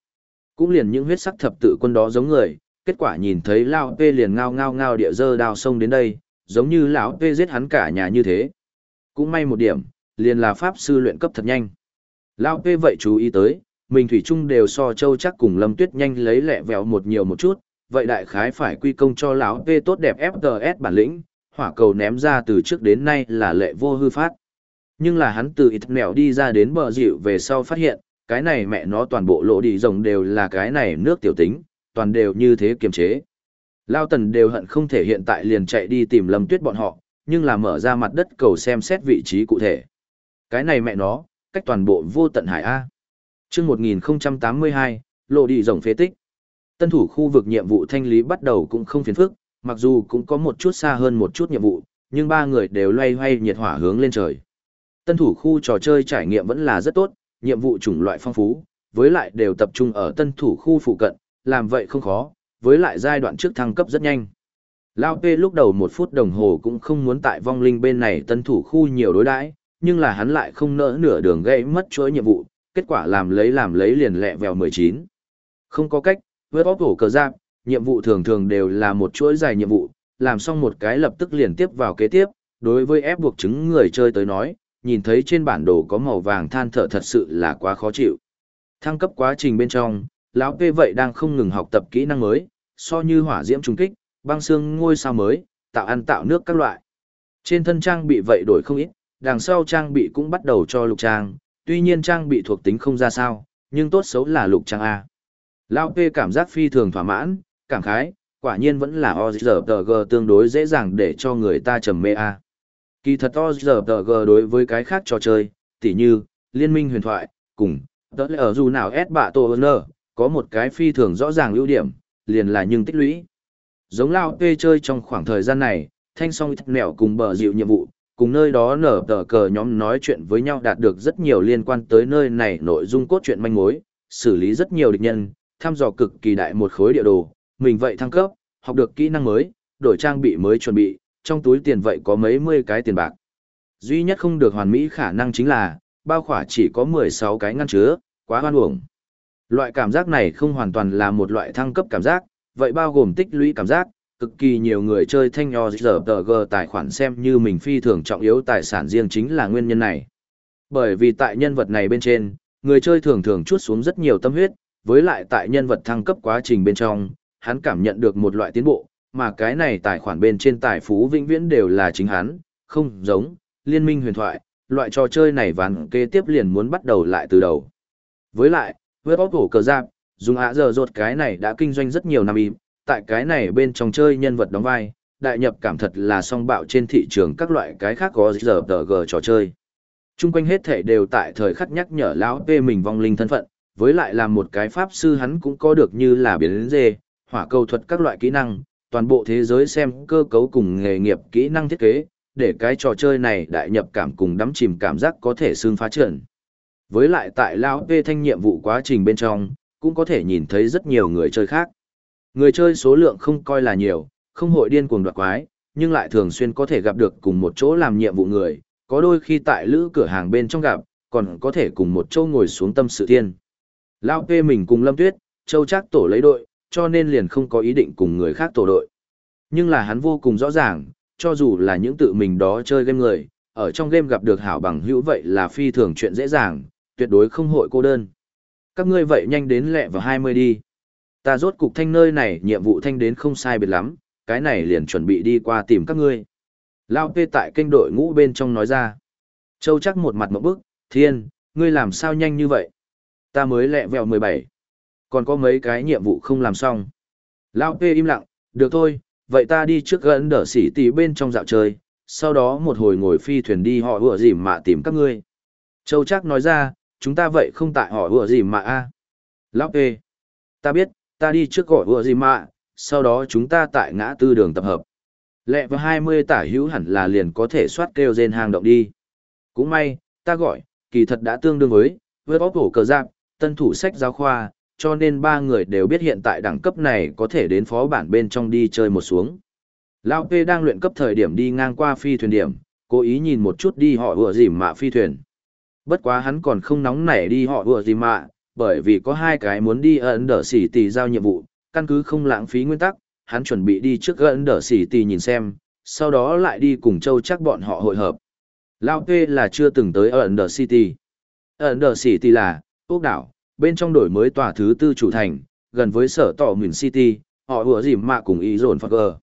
Cũng liền những huyết sắc thập tự quân đó giống người, kết quả nhìn thấy lão P liền ngao ngao ngao địa dơ đào sông đến đây, giống như lão P giết hắn cả nhà như thế. Cũng may một điểm, liền là pháp sư luyện cấp thật nhanh. Lão P vậy chú ý tới, mình thủy chung đều so châu chắc cùng lâm tuyết nhanh lấy lẹ vẹo một nhiều một chút, vậy đại khái phải quy công cho lão P tốt đẹp FTS bản lĩnh, hỏa cầu ném ra từ trước đến nay là lệ vô hư phát. Nhưng là hắn từ ít mèo đi ra đến bờ dịu về sau phát hiện, cái này mẹ nó toàn bộ lỗ đi rồng đều là cái này nước tiểu tính, toàn đều như thế kiềm chế. Lao tần đều hận không thể hiện tại liền chạy đi tìm lâm tuyết bọn họ, nhưng là mở ra mặt đất cầu xem xét vị trí cụ thể. Cái này mẹ nó, cách toàn bộ vô tận hải A. chương 1082, lộ đi rồng phế tích. Tân thủ khu vực nhiệm vụ thanh lý bắt đầu cũng không phiền phức, mặc dù cũng có một chút xa hơn một chút nhiệm vụ, nhưng ba người đều loay hoay nhiệt hỏa hướng lên trời. Tân thủ khu trò chơi trải nghiệm vẫn là rất tốt, nhiệm vụ chủng loại phong phú, với lại đều tập trung ở tân thủ khu phụ cận, làm vậy không khó, với lại giai đoạn trước thăng cấp rất nhanh. Lao P lúc đầu một phút đồng hồ cũng không muốn tại vong linh bên này tân thủ khu nhiều đối đãi, nhưng là hắn lại không nỡ nửa đường gây mất chuỗi nhiệm vụ, kết quả làm lấy làm lấy liền lẹ vèo 19. Không có cách, với bóp hổ cờ giáp, nhiệm vụ thường thường đều là một chuỗi dài nhiệm vụ, làm xong một cái lập tức liền tiếp vào kế tiếp, đối với ép buộc chứng người chơi tới nói, nhìn thấy trên bản đồ có màu vàng than thở thật sự là quá khó chịu. Thăng cấp quá trình bên trong, lão P vậy đang không ngừng học tập kỹ năng mới, so như hỏa diễm trung kích, băng xương ngôi sao mới, tạo ăn tạo nước các loại. Trên thân trang bị vậy đổi không ít, đằng sau trang bị cũng bắt đầu cho lục trang, tuy nhiên trang bị thuộc tính không ra sao, nhưng tốt xấu là lục trang A. Lao P cảm giác phi thường thỏa mãn, cảm khái, quả nhiên vẫn là OZG tương đối dễ dàng để cho người ta trầm mê A. Kỳ thật OZG đối với cái khác trò chơi, tỉ như, Liên minh huyền thoại, cùng, tớ lẽ ở dù nào S bạ tổ nơ, có một cái phi thường rõ ràng ưu điểm, liền là nhưng tích lũy. Giống Lao P chơi trong khoảng thời gian này, thanh song thất mẹo cùng bờ dịu nhiệm vụ, cùng nơi đó nở tờ cờ nhóm nói chuyện với nhau đạt được rất nhiều liên quan tới nơi này nội dung cốt truyện manh mối, xử lý rất nhiều địch nhân, thăm dò cực kỳ đại một khối địa đồ, mình vậy thăng cấp, học được kỹ năng mới, đổi trang bị mới chuẩn bị, trong túi tiền vậy có mấy mươi cái tiền bạc. Duy nhất không được hoàn mỹ khả năng chính là, bao khỏa chỉ có 16 cái ngăn chứa, quá hoan uổng. Loại cảm giác này không hoàn toàn là một loại thăng cấp cảm giác, vậy bao gồm tích lũy cảm giác, cực kỳ nhiều người chơi thanh nho giờ tờ g tài khoản xem như mình phi thường trọng yếu tài sản riêng chính là nguyên nhân này. Bởi vì tại nhân vật này bên trên, người chơi thường thường chuốt xuống rất nhiều tâm huyết, với lại tại nhân vật thăng cấp quá trình bên trong, hắn cảm nhận được một loại tiến bộ, mà cái này tài khoản bên trên tài phú vĩnh viễn đều là chính hắn, không giống, liên minh huyền thoại, loại trò chơi này ván kế tiếp liền muốn bắt đầu lại từ đầu. Với lại, với bóp cổ cờ giáp, dùng ạ giờ rột cái này đã kinh doanh rất nhiều năm im, tại cái này bên trong chơi nhân vật đóng vai, đại nhập cảm thật là song bạo trên thị trường các loại cái khác có giờ tờ gờ trò chơi. Trung quanh hết thể đều tại thời khắc nhắc nhở lão p mình vong linh thân phận, với lại làm một cái pháp sư hắn cũng có được như là biến dê, hỏa cầu thuật các loại kỹ năng, toàn bộ thế giới xem cơ cấu cùng nghề nghiệp kỹ năng thiết kế, để cái trò chơi này đại nhập cảm cùng đắm chìm cảm giác có thể xương phá trận. Với lại tại lão p thanh nhiệm vụ quá trình bên trong, cũng có thể nhìn thấy rất nhiều người chơi khác. Người chơi số lượng không coi là nhiều, không hội điên cuồng đoạt quái, nhưng lại thường xuyên có thể gặp được cùng một chỗ làm nhiệm vụ người, có đôi khi tại lữ cửa hàng bên trong gặp, còn có thể cùng một chỗ ngồi xuống tâm sự tiên. Lao P mình cùng Lâm Tuyết, Châu chắc tổ lấy đội, cho nên liền không có ý định cùng người khác tổ đội. Nhưng là hắn vô cùng rõ ràng, cho dù là những tự mình đó chơi game người, ở trong game gặp được hảo bằng hữu vậy là phi thường chuyện dễ dàng, tuyệt đối không hội cô đơn. Các ngươi vậy nhanh đến lẹ vào 20 đi. Ta rốt cục thanh nơi này nhiệm vụ thanh đến không sai biệt lắm, cái này liền chuẩn bị đi qua tìm các ngươi. Lao P tại kênh đội ngũ bên trong nói ra. Châu chắc một mặt mẫu bức, thiên, ngươi làm sao nhanh như vậy? Ta mới lẹ vẹo 17. Còn có mấy cái nhiệm vụ không làm xong. Lao P im lặng, được thôi, vậy ta đi trước gần đỡ xỉ tỷ bên trong dạo chơi, sau đó một hồi ngồi phi thuyền đi họ vừa dìm mà tìm các ngươi. Châu chắc nói ra, chúng ta vậy không tại họ vừa dìm mà a. Lão P. Ta biết, ta đi trước gọi vừa gì mà, sau đó chúng ta tại ngã tư đường tập hợp. Lẹ vào 20 tả hữu hẳn là liền có thể soát kêu rên hang động đi. Cũng may, ta gọi, kỳ thật đã tương đương với, với bóp cổ cờ giáp, tân thủ sách giáo khoa, cho nên ba người đều biết hiện tại đẳng cấp này có thể đến phó bản bên trong đi chơi một xuống. Lao P đang luyện cấp thời điểm đi ngang qua phi thuyền điểm, cố ý nhìn một chút đi họ vừa dìm mạ phi thuyền. Bất quá hắn còn không nóng nảy đi họ vừa dìm mạ, bởi vì có hai cái muốn đi ẩn đỡ xỉ tì giao nhiệm vụ, căn cứ không lãng phí nguyên tắc, hắn chuẩn bị đi trước ẩn đỡ xỉ tì nhìn xem, sau đó lại đi cùng châu chắc bọn họ hội hợp. Lao Tê là chưa từng tới ẩn đỡ City. Ẩn đỡ City là, quốc đảo, bên trong đổi mới tòa thứ tư chủ thành, gần với sở tỏ Nguyễn City, họ vừa dìm mạ cùng ý dồn phật gờ.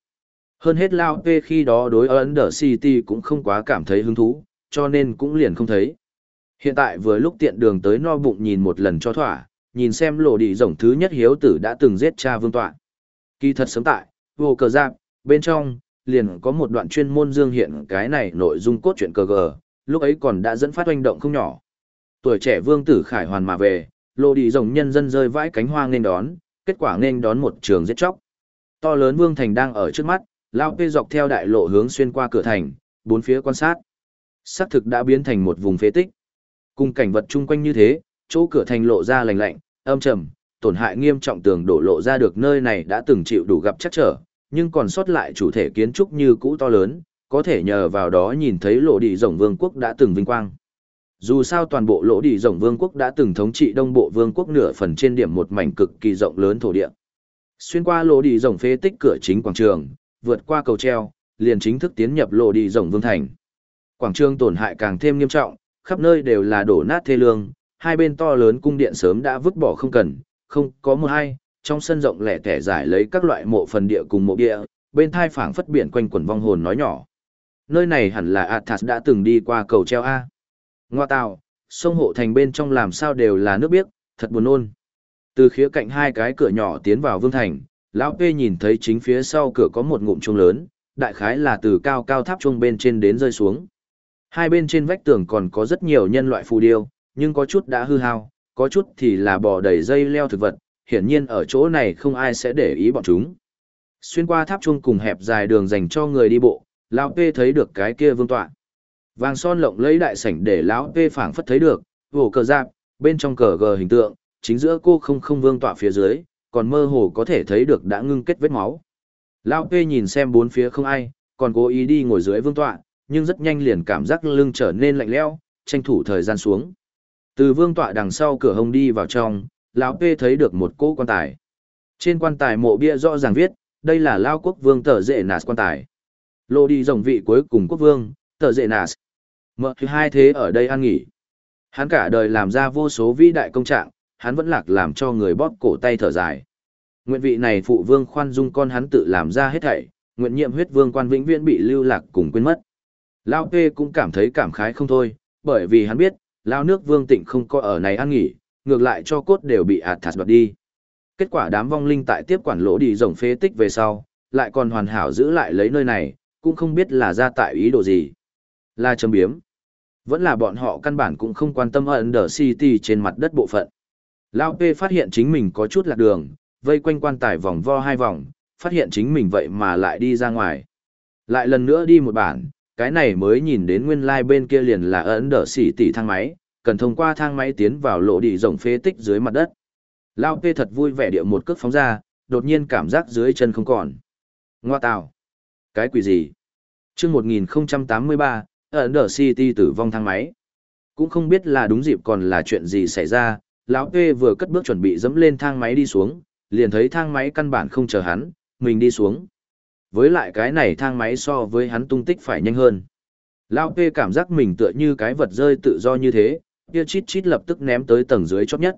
Hơn hết Lao Tê khi đó đối ẩn đỡ City cũng không quá cảm thấy hứng thú, cho nên cũng liền không thấy. Hiện tại vừa lúc tiện đường tới no bụng nhìn một lần cho thỏa, nhìn xem lộ đi rồng thứ nhất hiếu tử đã từng giết cha vương tọa. Kỳ thật sớm tại, vô cờ giáp, bên trong, liền có một đoạn chuyên môn dương hiện cái này nội dung cốt truyện cờ gờ, lúc ấy còn đã dẫn phát oanh động không nhỏ. Tuổi trẻ vương tử khải hoàn mà về, lộ đi rồng nhân dân rơi vãi cánh hoa nên đón, kết quả nên đón một trường giết chóc. To lớn vương thành đang ở trước mắt, lao pê dọc theo đại lộ hướng xuyên qua cửa thành, bốn phía quan sát. Xác thực đã biến thành một vùng phế tích. Cùng cảnh vật chung quanh như thế, chỗ cửa thành lộ ra lành lạnh, âm trầm, tổn hại nghiêm trọng tường đổ lộ ra được nơi này đã từng chịu đủ gặp chắc trở, nhưng còn sót lại chủ thể kiến trúc như cũ to lớn, có thể nhờ vào đó nhìn thấy lộ đi rồng vương quốc đã từng vinh quang. Dù sao toàn bộ lỗ đi rồng vương quốc đã từng thống trị đông bộ vương quốc nửa phần trên điểm một mảnh cực kỳ rộng lớn thổ địa. Xuyên qua lỗ đi rồng phế tích cửa chính quảng trường, vượt qua cầu treo, liền chính thức tiến nhập lỗ đi rồng vương thành. Quảng trường tổn hại càng thêm nghiêm trọng, khắp nơi đều là đổ nát thê lương, hai bên to lớn cung điện sớm đã vứt bỏ không cần, không có một hai, trong sân rộng lẻ tẻ giải lấy các loại mộ phần địa cùng mộ địa, bên thai phảng phất biển quanh quần vong hồn nói nhỏ. Nơi này hẳn là Athas đã từng đi qua cầu treo A. Ngoa tạo, sông hộ thành bên trong làm sao đều là nước biếc, thật buồn nôn. Từ khía cạnh hai cái cửa nhỏ tiến vào vương thành, lão P nhìn thấy chính phía sau cửa có một ngụm chuông lớn, đại khái là từ cao cao tháp chuông bên trên đến rơi xuống. Hai bên trên vách tường còn có rất nhiều nhân loại phù điêu, nhưng có chút đã hư hao, có chút thì là bò đầy dây leo thực vật, hiển nhiên ở chỗ này không ai sẽ để ý bọn chúng. Xuyên qua tháp chuông cùng hẹp dài đường dành cho người đi bộ, lão P thấy được cái kia vương tọa. Vàng son lộng lấy đại sảnh để lão P phảng phất thấy được, vồ cờ giáp, bên trong cờ gờ hình tượng, chính giữa cô không không vương tọa phía dưới, còn mơ hồ có thể thấy được đã ngưng kết vết máu. Lão P nhìn xem bốn phía không ai, còn cố ý đi ngồi dưới vương tọa, nhưng rất nhanh liền cảm giác lưng trở nên lạnh lẽo, tranh thủ thời gian xuống. Từ vương tọa đằng sau cửa hông đi vào trong, lão P thấy được một cỗ quan tài. Trên quan tài mộ bia rõ ràng viết, đây là Lao quốc vương tờ dệ nạt quan tài. Lô đi rồng vị cuối cùng quốc vương, tờ dệ nạt. Mở thứ hai thế ở đây an nghỉ. Hắn cả đời làm ra vô số vĩ đại công trạng, hắn vẫn lạc làm cho người bóp cổ tay thở dài. Nguyện vị này phụ vương khoan dung con hắn tự làm ra hết thảy, nguyện nhiệm huyết vương quan vĩnh viễn bị lưu lạc cùng quên mất. Lao P cũng cảm thấy cảm khái không thôi, bởi vì hắn biết, Lao nước vương tịnh không có ở này ăn nghỉ, ngược lại cho cốt đều bị ạt thạt đoạt đi. Kết quả đám vong linh tại tiếp quản lỗ đi rồng phế tích về sau, lại còn hoàn hảo giữ lại lấy nơi này, cũng không biết là ra tại ý đồ gì. Là châm biếm. Vẫn là bọn họ căn bản cũng không quan tâm Under city trên mặt đất bộ phận. Lao P phát hiện chính mình có chút lạc đường, vây quanh quan tài vòng vo hai vòng, phát hiện chính mình vậy mà lại đi ra ngoài. Lại lần nữa đi một bản, cái này mới nhìn đến nguyên lai like bên kia liền là ấn đỡ xỉ tỷ thang máy, cần thông qua thang máy tiến vào lộ đi rộng phế tích dưới mặt đất. Lao P thật vui vẻ điệu một cước phóng ra, đột nhiên cảm giác dưới chân không còn. Ngoa tào. Cái quỷ gì? chương 1083, ấn đỡ City tử vong thang máy. Cũng không biết là đúng dịp còn là chuyện gì xảy ra, lão P vừa cất bước chuẩn bị dẫm lên thang máy đi xuống, liền thấy thang máy căn bản không chờ hắn, mình đi xuống. Với lại cái này thang máy so với hắn tung tích phải nhanh hơn. Lao P cảm giác mình tựa như cái vật rơi tự do như thế, kia chít chít lập tức ném tới tầng dưới chót nhất.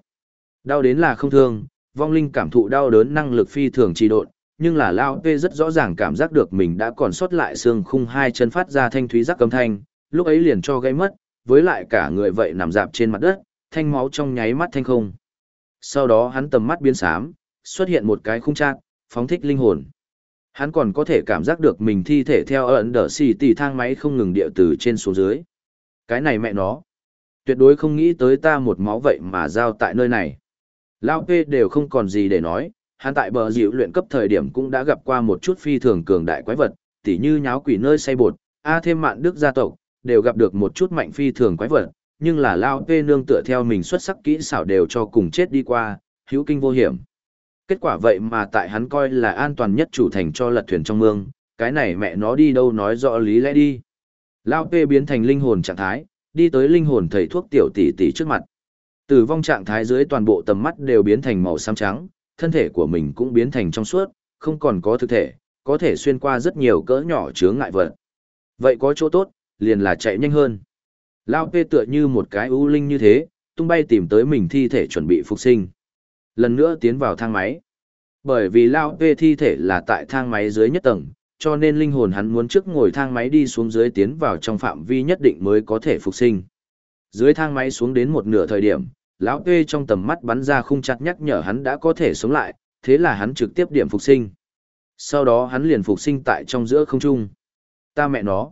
Đau đến là không thương, vong linh cảm thụ đau đớn năng lực phi thường trì độn, nhưng là Lao P rất rõ ràng cảm giác được mình đã còn sót lại xương khung hai chân phát ra thanh thúy rắc cầm thanh, lúc ấy liền cho gây mất, với lại cả người vậy nằm dạp trên mặt đất, thanh máu trong nháy mắt thanh không. Sau đó hắn tầm mắt biến xám, xuất hiện một cái khung trạng, phóng thích linh hồn. Hắn còn có thể cảm giác được mình thi thể theo ẩn đỡ xì tì thang máy không ngừng địa từ trên xuống dưới. Cái này mẹ nó. Tuyệt đối không nghĩ tới ta một máu vậy mà giao tại nơi này. Lao P đều không còn gì để nói, hắn tại bờ dịu luyện cấp thời điểm cũng đã gặp qua một chút phi thường cường đại quái vật, tỉ như nháo quỷ nơi say bột, A thêm mạn đức gia tộc, đều gặp được một chút mạnh phi thường quái vật, nhưng là Lao P nương tựa theo mình xuất sắc kỹ xảo đều cho cùng chết đi qua, hữu kinh vô hiểm. Kết quả vậy mà tại hắn coi là an toàn nhất chủ thành cho lật thuyền trong mương, cái này mẹ nó đi đâu nói rõ lý lẽ đi. Lao P biến thành linh hồn trạng thái, đi tới linh hồn thầy thuốc tiểu tỷ tỷ trước mặt. Tử vong trạng thái dưới toàn bộ tầm mắt đều biến thành màu xám trắng, thân thể của mình cũng biến thành trong suốt, không còn có thực thể, có thể xuyên qua rất nhiều cỡ nhỏ chướng ngại vật. Vậy có chỗ tốt, liền là chạy nhanh hơn. Lao P tựa như một cái ưu linh như thế, tung bay tìm tới mình thi thể chuẩn bị phục sinh. Lần nữa tiến vào thang máy. Bởi vì Lao P thi thể là tại thang máy dưới nhất tầng, cho nên linh hồn hắn muốn trước ngồi thang máy đi xuống dưới tiến vào trong phạm vi nhất định mới có thể phục sinh. Dưới thang máy xuống đến một nửa thời điểm, lão P trong tầm mắt bắn ra khung chặt nhắc nhở hắn đã có thể sống lại, thế là hắn trực tiếp điểm phục sinh. Sau đó hắn liền phục sinh tại trong giữa không trung. Ta mẹ nó.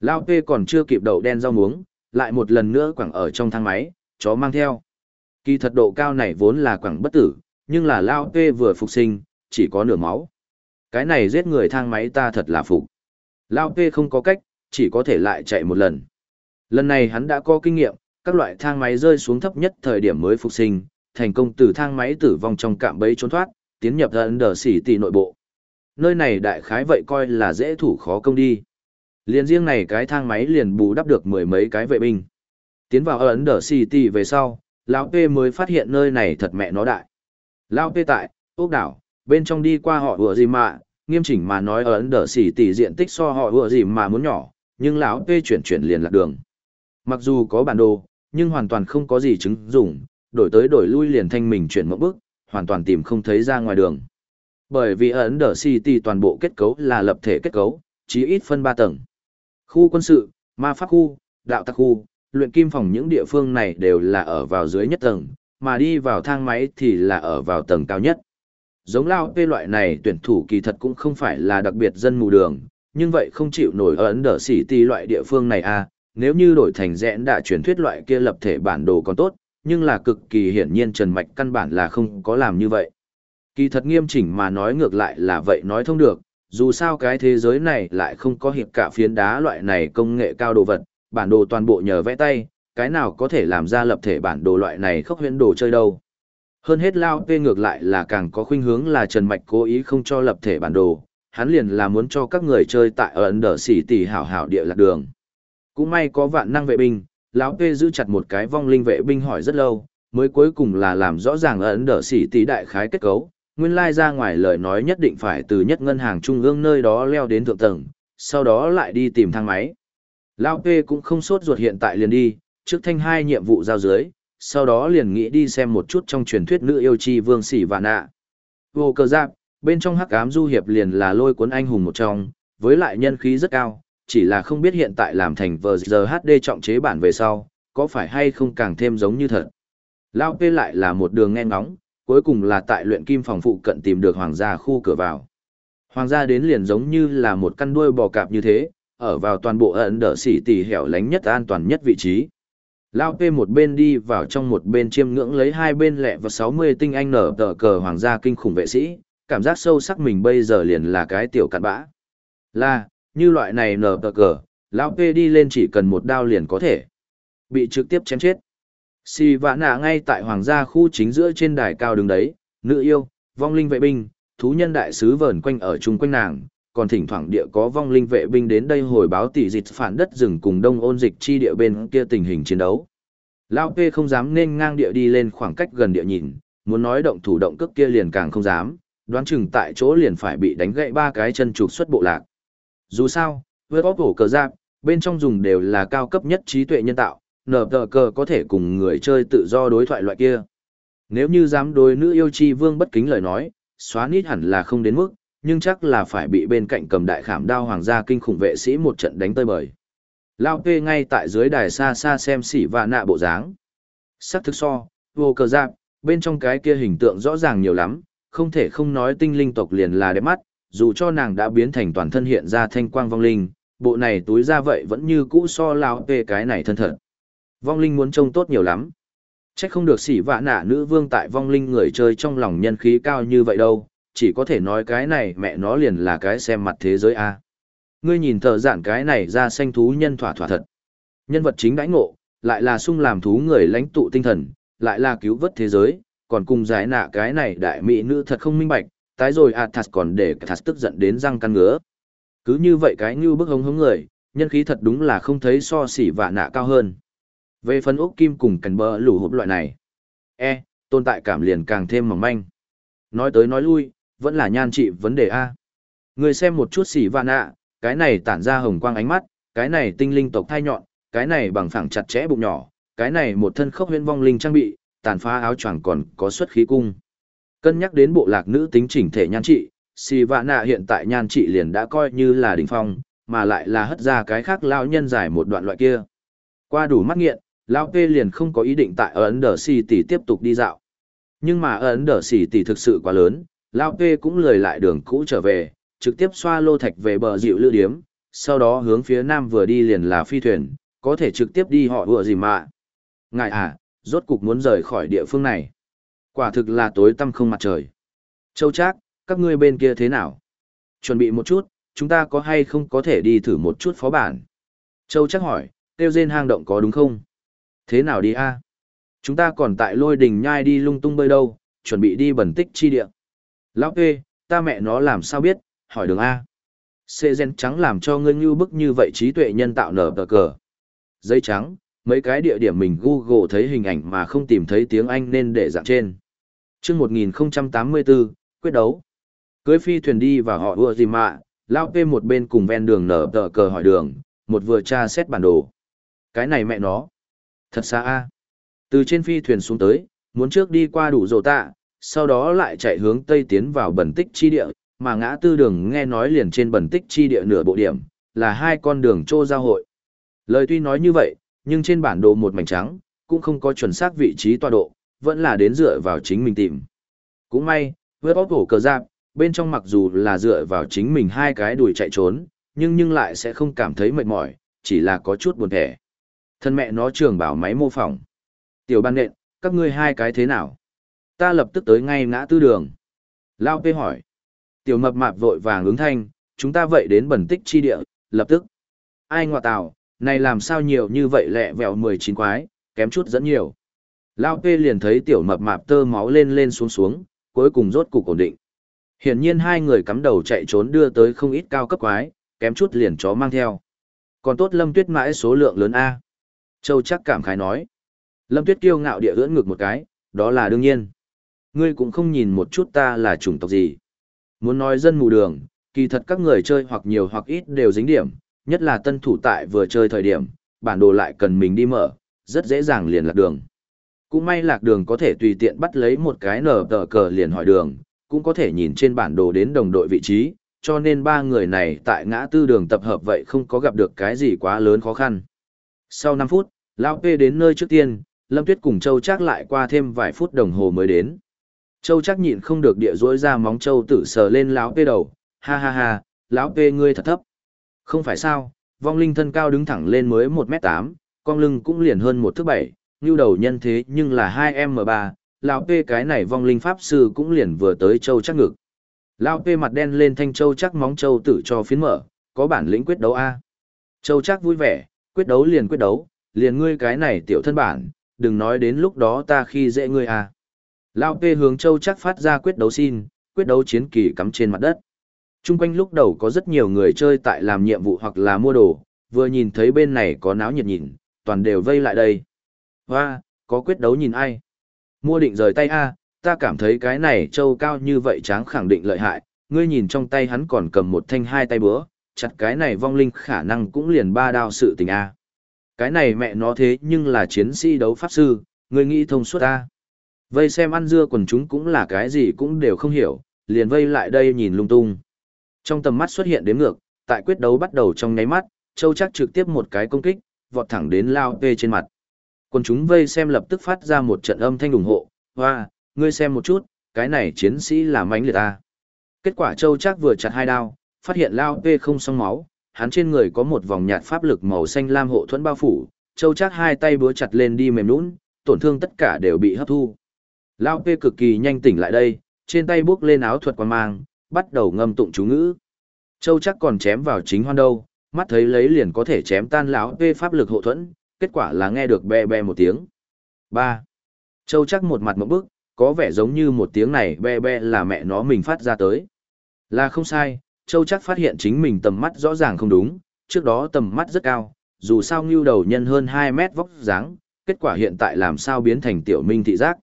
Lao P còn chưa kịp đậu đen rau muống, lại một lần nữa quẳng ở trong thang máy, chó mang theo. Kỳ thật độ cao này vốn là quảng bất tử, nhưng là Lao Tê vừa phục sinh, chỉ có nửa máu. Cái này giết người thang máy ta thật là phục. Lao Tê không có cách, chỉ có thể lại chạy một lần. Lần này hắn đã có kinh nghiệm, các loại thang máy rơi xuống thấp nhất thời điểm mới phục sinh, thành công từ thang máy tử vong trong cạm bẫy trốn thoát, tiến nhập ấn đờ xỉ nội bộ. Nơi này đại khái vậy coi là dễ thủ khó công đi. Liền riêng này cái thang máy liền bù đắp được mười mấy cái vệ binh. Tiến vào ấn đờ city về sau, lão P mới phát hiện nơi này thật mẹ nó đại. Lão P tại, ốc đảo, bên trong đi qua họ vừa gì mà, nghiêm chỉnh mà nói ấn đờ tỷ diện tích so họ vừa gì mà muốn nhỏ, nhưng lão P chuyển chuyển liền lạc đường. Mặc dù có bản đồ, nhưng hoàn toàn không có gì chứng dụng, đổi tới đổi lui liền thanh mình chuyển một bước, hoàn toàn tìm không thấy ra ngoài đường. Bởi vì ấn đờ city toàn bộ kết cấu là lập thể kết cấu, chỉ ít phân ba tầng. Khu quân sự, ma pháp khu, đạo tặc khu, luyện kim phòng những địa phương này đều là ở vào dưới nhất tầng, mà đi vào thang máy thì là ở vào tầng cao nhất. Giống lao P loại này tuyển thủ kỳ thật cũng không phải là đặc biệt dân mù đường, nhưng vậy không chịu nổi ở ấn đỡ xỉ ti loại địa phương này à, nếu như đổi thành rẽn đã truyền thuyết loại kia lập thể bản đồ còn tốt, nhưng là cực kỳ hiển nhiên Trần Mạch căn bản là không có làm như vậy. Kỳ thật nghiêm chỉnh mà nói ngược lại là vậy nói thông được, dù sao cái thế giới này lại không có hiệp cả phiến đá loại này công nghệ cao đồ vật, bản đồ toàn bộ nhờ vẽ tay, cái nào có thể làm ra lập thể bản đồ loại này khốc huyễn đồ chơi đâu. Hơn hết Lao Tê ngược lại là càng có khuynh hướng là Trần Mạch cố ý không cho lập thể bản đồ, hắn liền là muốn cho các người chơi tại ấn đờ xỉ tỷ hảo hảo địa lạc đường. Cũng may có vạn năng vệ binh, lão Tê giữ chặt một cái vong linh vệ binh hỏi rất lâu, mới cuối cùng là làm rõ ràng ấn đờ xỉ tỷ đại khái kết cấu, nguyên lai ra ngoài lời nói nhất định phải từ nhất ngân hàng trung ương nơi đó leo đến thượng tầng, sau đó lại đi tìm thang máy. Lao P cũng không sốt ruột hiện tại liền đi, trước thanh hai nhiệm vụ giao dưới, sau đó liền nghĩ đi xem một chút trong truyền thuyết nữ yêu chi vương sỉ và nạ. Vô cơ giáp, bên trong hắc ám du hiệp liền là lôi cuốn anh hùng một trong, với lại nhân khí rất cao, chỉ là không biết hiện tại làm thành vờ giờ HD trọng chế bản về sau, có phải hay không càng thêm giống như thật. Lao P lại là một đường nghe ngóng, cuối cùng là tại luyện kim phòng phụ cận tìm được hoàng gia khu cửa vào. Hoàng gia đến liền giống như là một căn đuôi bò cạp như thế, ở vào toàn bộ ẩn đỡ xỉ tỉ hẻo lánh nhất an toàn nhất vị trí. Lao P một bên đi vào trong một bên chiêm ngưỡng lấy hai bên lẹ và 60 tinh anh nở tờ cờ hoàng gia kinh khủng vệ sĩ, cảm giác sâu sắc mình bây giờ liền là cái tiểu cặn bã. Là, như loại này nở tờ cờ, Lao P đi lên chỉ cần một đao liền có thể. Bị trực tiếp chém chết. Xì vã nạ ngay tại hoàng gia khu chính giữa trên đài cao đứng đấy, nữ yêu, vong linh vệ binh, thú nhân đại sứ vờn quanh ở chung quanh nàng, còn thỉnh thoảng địa có vong linh vệ binh đến đây hồi báo tỷ dịch phản đất rừng cùng đông ôn dịch chi địa bên kia tình hình chiến đấu. Lao P không dám nên ngang địa đi lên khoảng cách gần địa nhìn, muốn nói động thủ động cước kia liền càng không dám, đoán chừng tại chỗ liền phải bị đánh gãy ba cái chân trục xuất bộ lạc. Dù sao, với bóp cổ cờ giáp, bên trong dùng đều là cao cấp nhất trí tuệ nhân tạo, nở tờ cờ có thể cùng người chơi tự do đối thoại loại kia. Nếu như dám đối nữ yêu chi vương bất kính lời nói, xóa nít hẳn là không đến mức, nhưng chắc là phải bị bên cạnh cầm đại khảm đao hoàng gia kinh khủng vệ sĩ một trận đánh tơi bời. Lao P ngay tại dưới đài xa xa xem xỉ và nạ bộ dáng. Sắc thực so, vô cờ giáp, bên trong cái kia hình tượng rõ ràng nhiều lắm, không thể không nói tinh linh tộc liền là đẹp mắt, dù cho nàng đã biến thành toàn thân hiện ra thanh quang vong linh, bộ này túi ra vậy vẫn như cũ so Lao P cái này thân thật. Vong linh muốn trông tốt nhiều lắm. Chắc không được xỉ vạ nạ nữ vương tại vong linh người chơi trong lòng nhân khí cao như vậy đâu, chỉ có thể nói cái này mẹ nó liền là cái xem mặt thế giới a. Ngươi nhìn thợ giản cái này ra xanh thú nhân thỏa thỏa thật. Nhân vật chính đãi ngộ, lại là sung làm thú người lãnh tụ tinh thần, lại là cứu vớt thế giới, còn cùng giải nạ cái này đại mỹ nữ thật không minh bạch, tái rồi à, Athas còn để thật tức giận đến răng căn ngứa. Cứ như vậy cái như bức hống hống người, nhân khí thật đúng là không thấy so xỉ và nạ cao hơn. Về phần ốc kim cùng cành bờ lủ hộp loại này, e, tồn tại cảm liền càng thêm mỏng manh. Nói tới nói lui, vẫn là nhan trị vấn đề A. Người xem một chút xỉ vạn nạ, cái này tản ra hồng quang ánh mắt, cái này tinh linh tộc thai nhọn, cái này bằng phẳng chặt chẽ bụng nhỏ, cái này một thân khốc huyễn vong linh trang bị, tàn phá áo choàng còn có xuất khí cung. Cân nhắc đến bộ lạc nữ tính chỉnh thể nhan trị, xì vạ nạ hiện tại nhan trị liền đã coi như là đỉnh phong, mà lại là hất ra cái khác lao nhân giải một đoạn loại kia. Qua đủ mắt nghiện, lao P liền không có ý định tại ấn đờ xì tỷ tiếp tục đi dạo. Nhưng mà ấn đờ xì tỷ thực sự quá lớn, lao P cũng lười lại đường cũ trở về, trực tiếp xoa lô thạch về bờ dịu lữ điếm, sau đó hướng phía nam vừa đi liền là phi thuyền, có thể trực tiếp đi họ vừa gì mà. Ngài à, rốt cục muốn rời khỏi địa phương này. Quả thực là tối tăm không mặt trời. Châu Trác, các ngươi bên kia thế nào? Chuẩn bị một chút, chúng ta có hay không có thể đi thử một chút phó bản? Châu Trác hỏi, tiêu rên hang động có đúng không? Thế nào đi a? Chúng ta còn tại lôi đình nhai đi lung tung bơi đâu, chuẩn bị đi bẩn tích chi địa. Lão kê, ta mẹ nó làm sao biết, hỏi đường A. Xê gen trắng làm cho ngươi như bức như vậy trí tuệ nhân tạo nở tờ cờ. Giấy trắng, mấy cái địa điểm mình Google thấy hình ảnh mà không tìm thấy tiếng Anh nên để dạng trên. chương 1084, quyết đấu. Cưới phi thuyền đi và họ ưa gì mà, lao kê một bên cùng ven đường nở tờ cờ hỏi đường, một vừa tra xét bản đồ. Cái này mẹ nó. Thật xa a Từ trên phi thuyền xuống tới, muốn trước đi qua đủ rổ tạ, sau đó lại chạy hướng tây tiến vào bẩn tích chi địa, mà ngã tư đường nghe nói liền trên bẩn tích chi địa nửa bộ điểm, là hai con đường trô giao hội. Lời tuy nói như vậy, nhưng trên bản đồ một mảnh trắng, cũng không có chuẩn xác vị trí tọa độ, vẫn là đến dựa vào chính mình tìm. Cũng may, với bóp cổ cờ giáp, bên trong mặc dù là dựa vào chính mình hai cái đuổi chạy trốn, nhưng nhưng lại sẽ không cảm thấy mệt mỏi, chỉ là có chút buồn thẻ. Thân mẹ nó trường bảo máy mô phỏng. Tiểu ban nện, các ngươi hai cái thế nào? Ta lập tức tới ngay ngã tư đường. Lao Pê hỏi. Tiểu mập mạp vội vàng ứng thanh, chúng ta vậy đến bẩn tích chi địa, lập tức. Ai ngọa tào, này làm sao nhiều như vậy lẹ vẹo mười chín quái, kém chút dẫn nhiều. Lao Pê liền thấy tiểu mập mạp tơ máu lên lên xuống xuống, cuối cùng rốt cục ổn định. Hiển nhiên hai người cắm đầu chạy trốn đưa tới không ít cao cấp quái, kém chút liền chó mang theo. Còn tốt Lâm Tuyết mãi số lượng lớn A. Châu chắc cảm khái nói. Lâm Tuyết kiêu ngạo địa ưỡn ngực một cái, đó là đương nhiên. Ngươi cũng không nhìn một chút ta là chủng tộc gì. Muốn nói dân mù đường, kỳ thật các người chơi hoặc nhiều hoặc ít đều dính điểm, nhất là tân thủ tại vừa chơi thời điểm, bản đồ lại cần mình đi mở, rất dễ dàng liền lạc đường. Cũng may lạc đường có thể tùy tiện bắt lấy một cái nở tờ cờ liền hỏi đường, cũng có thể nhìn trên bản đồ đến đồng đội vị trí, cho nên ba người này tại ngã tư đường tập hợp vậy không có gặp được cái gì quá lớn khó khăn. Sau 5 phút, Lão P đến nơi trước tiên, Lâm Tuyết cùng Châu Trác lại qua thêm vài phút đồng hồ mới đến. Châu Trác nhịn không được địa rối ra móng Châu tử sờ lên Lão pê đầu, ha ha ha, Lão pê ngươi thật thấp. Không phải sao, vong linh thân cao đứng thẳng lên mới 1m8, con lưng cũng liền hơn 1 thước 7, như đầu nhân thế nhưng là 2M3, lão pê cái này vong linh pháp sư cũng liền vừa tới châu chắc ngực. Lão pê mặt đen lên thanh châu chắc móng châu tử cho phiến mở, có bản lĩnh quyết đấu A. Châu chắc vui vẻ, quyết đấu liền quyết đấu, liền ngươi cái này tiểu thân bản, đừng nói đến lúc đó ta khi dễ ngươi A. Lão Pê hướng châu chắc phát ra quyết đấu xin, quyết đấu chiến kỳ cắm trên mặt đất. Trung quanh lúc đầu có rất nhiều người chơi tại làm nhiệm vụ hoặc là mua đồ, vừa nhìn thấy bên này có náo nhiệt nhìn, toàn đều vây lại đây. Hoa, có quyết đấu nhìn ai? Mua định rời tay A, ta cảm thấy cái này Châu cao như vậy tráng khẳng định lợi hại, ngươi nhìn trong tay hắn còn cầm một thanh hai tay bữa, chặt cái này vong linh khả năng cũng liền ba đao sự tình A. Cái này mẹ nó thế nhưng là chiến sĩ đấu pháp sư, ngươi nghĩ thông suốt A. Vây xem ăn dưa quần chúng cũng là cái gì cũng đều không hiểu, liền vây lại đây nhìn lung tung. Trong tầm mắt xuất hiện đếm ngược, tại quyết đấu bắt đầu trong nháy mắt, Châu trác trực tiếp một cái công kích, vọt thẳng đến Lao P trên mặt. Quần chúng vây xem lập tức phát ra một trận âm thanh ủng hộ, hoa, ngươi xem một chút, cái này chiến sĩ là mãnh liệt a Kết quả Châu trác vừa chặt hai đao, phát hiện Lao P không xong máu, hắn trên người có một vòng nhạt pháp lực màu xanh lam hộ thuẫn bao phủ, Châu trác hai tay búa chặt lên đi mềm nhũn, tổn thương tất cả đều bị hấp thu. Lao P cực kỳ nhanh tỉnh lại đây, trên tay bước lên áo thuật quan mang, bắt đầu ngâm tụng chú ngữ. Châu chắc còn chém vào chính hoan đâu, mắt thấy lấy liền có thể chém tan lão P pháp lực hộ thuẫn, kết quả là nghe được be be một tiếng. 3. Châu chắc một mặt một bức, có vẻ giống như một tiếng này be be là mẹ nó mình phát ra tới. Là không sai, Châu chắc phát hiện chính mình tầm mắt rõ ràng không đúng, trước đó tầm mắt rất cao, dù sao ngưu đầu nhân hơn 2 mét vóc dáng, kết quả hiện tại làm sao biến thành tiểu minh thị giác.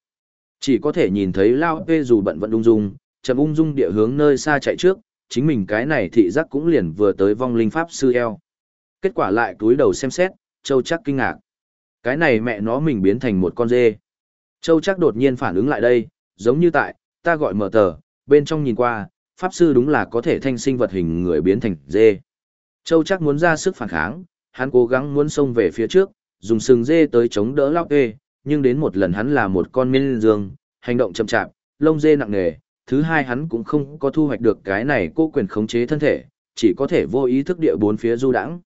Chỉ có thể nhìn thấy Lao Pê dù bận vận ung dung, chậm ung dung địa hướng nơi xa chạy trước, chính mình cái này thị giác cũng liền vừa tới vong linh pháp sư eo. Kết quả lại túi đầu xem xét, Châu chắc kinh ngạc. Cái này mẹ nó mình biến thành một con dê. Châu chắc đột nhiên phản ứng lại đây, giống như tại, ta gọi mở tờ, bên trong nhìn qua, pháp sư đúng là có thể thanh sinh vật hình người biến thành dê. Châu chắc muốn ra sức phản kháng, hắn cố gắng muốn xông về phía trước, dùng sừng dê tới chống đỡ lao kê, nhưng đến một lần hắn là một con miên dương, hành động chậm chạp, lông dê nặng nề, thứ hai hắn cũng không có thu hoạch được cái này cô quyền khống chế thân thể, chỉ có thể vô ý thức địa bốn phía du đãng.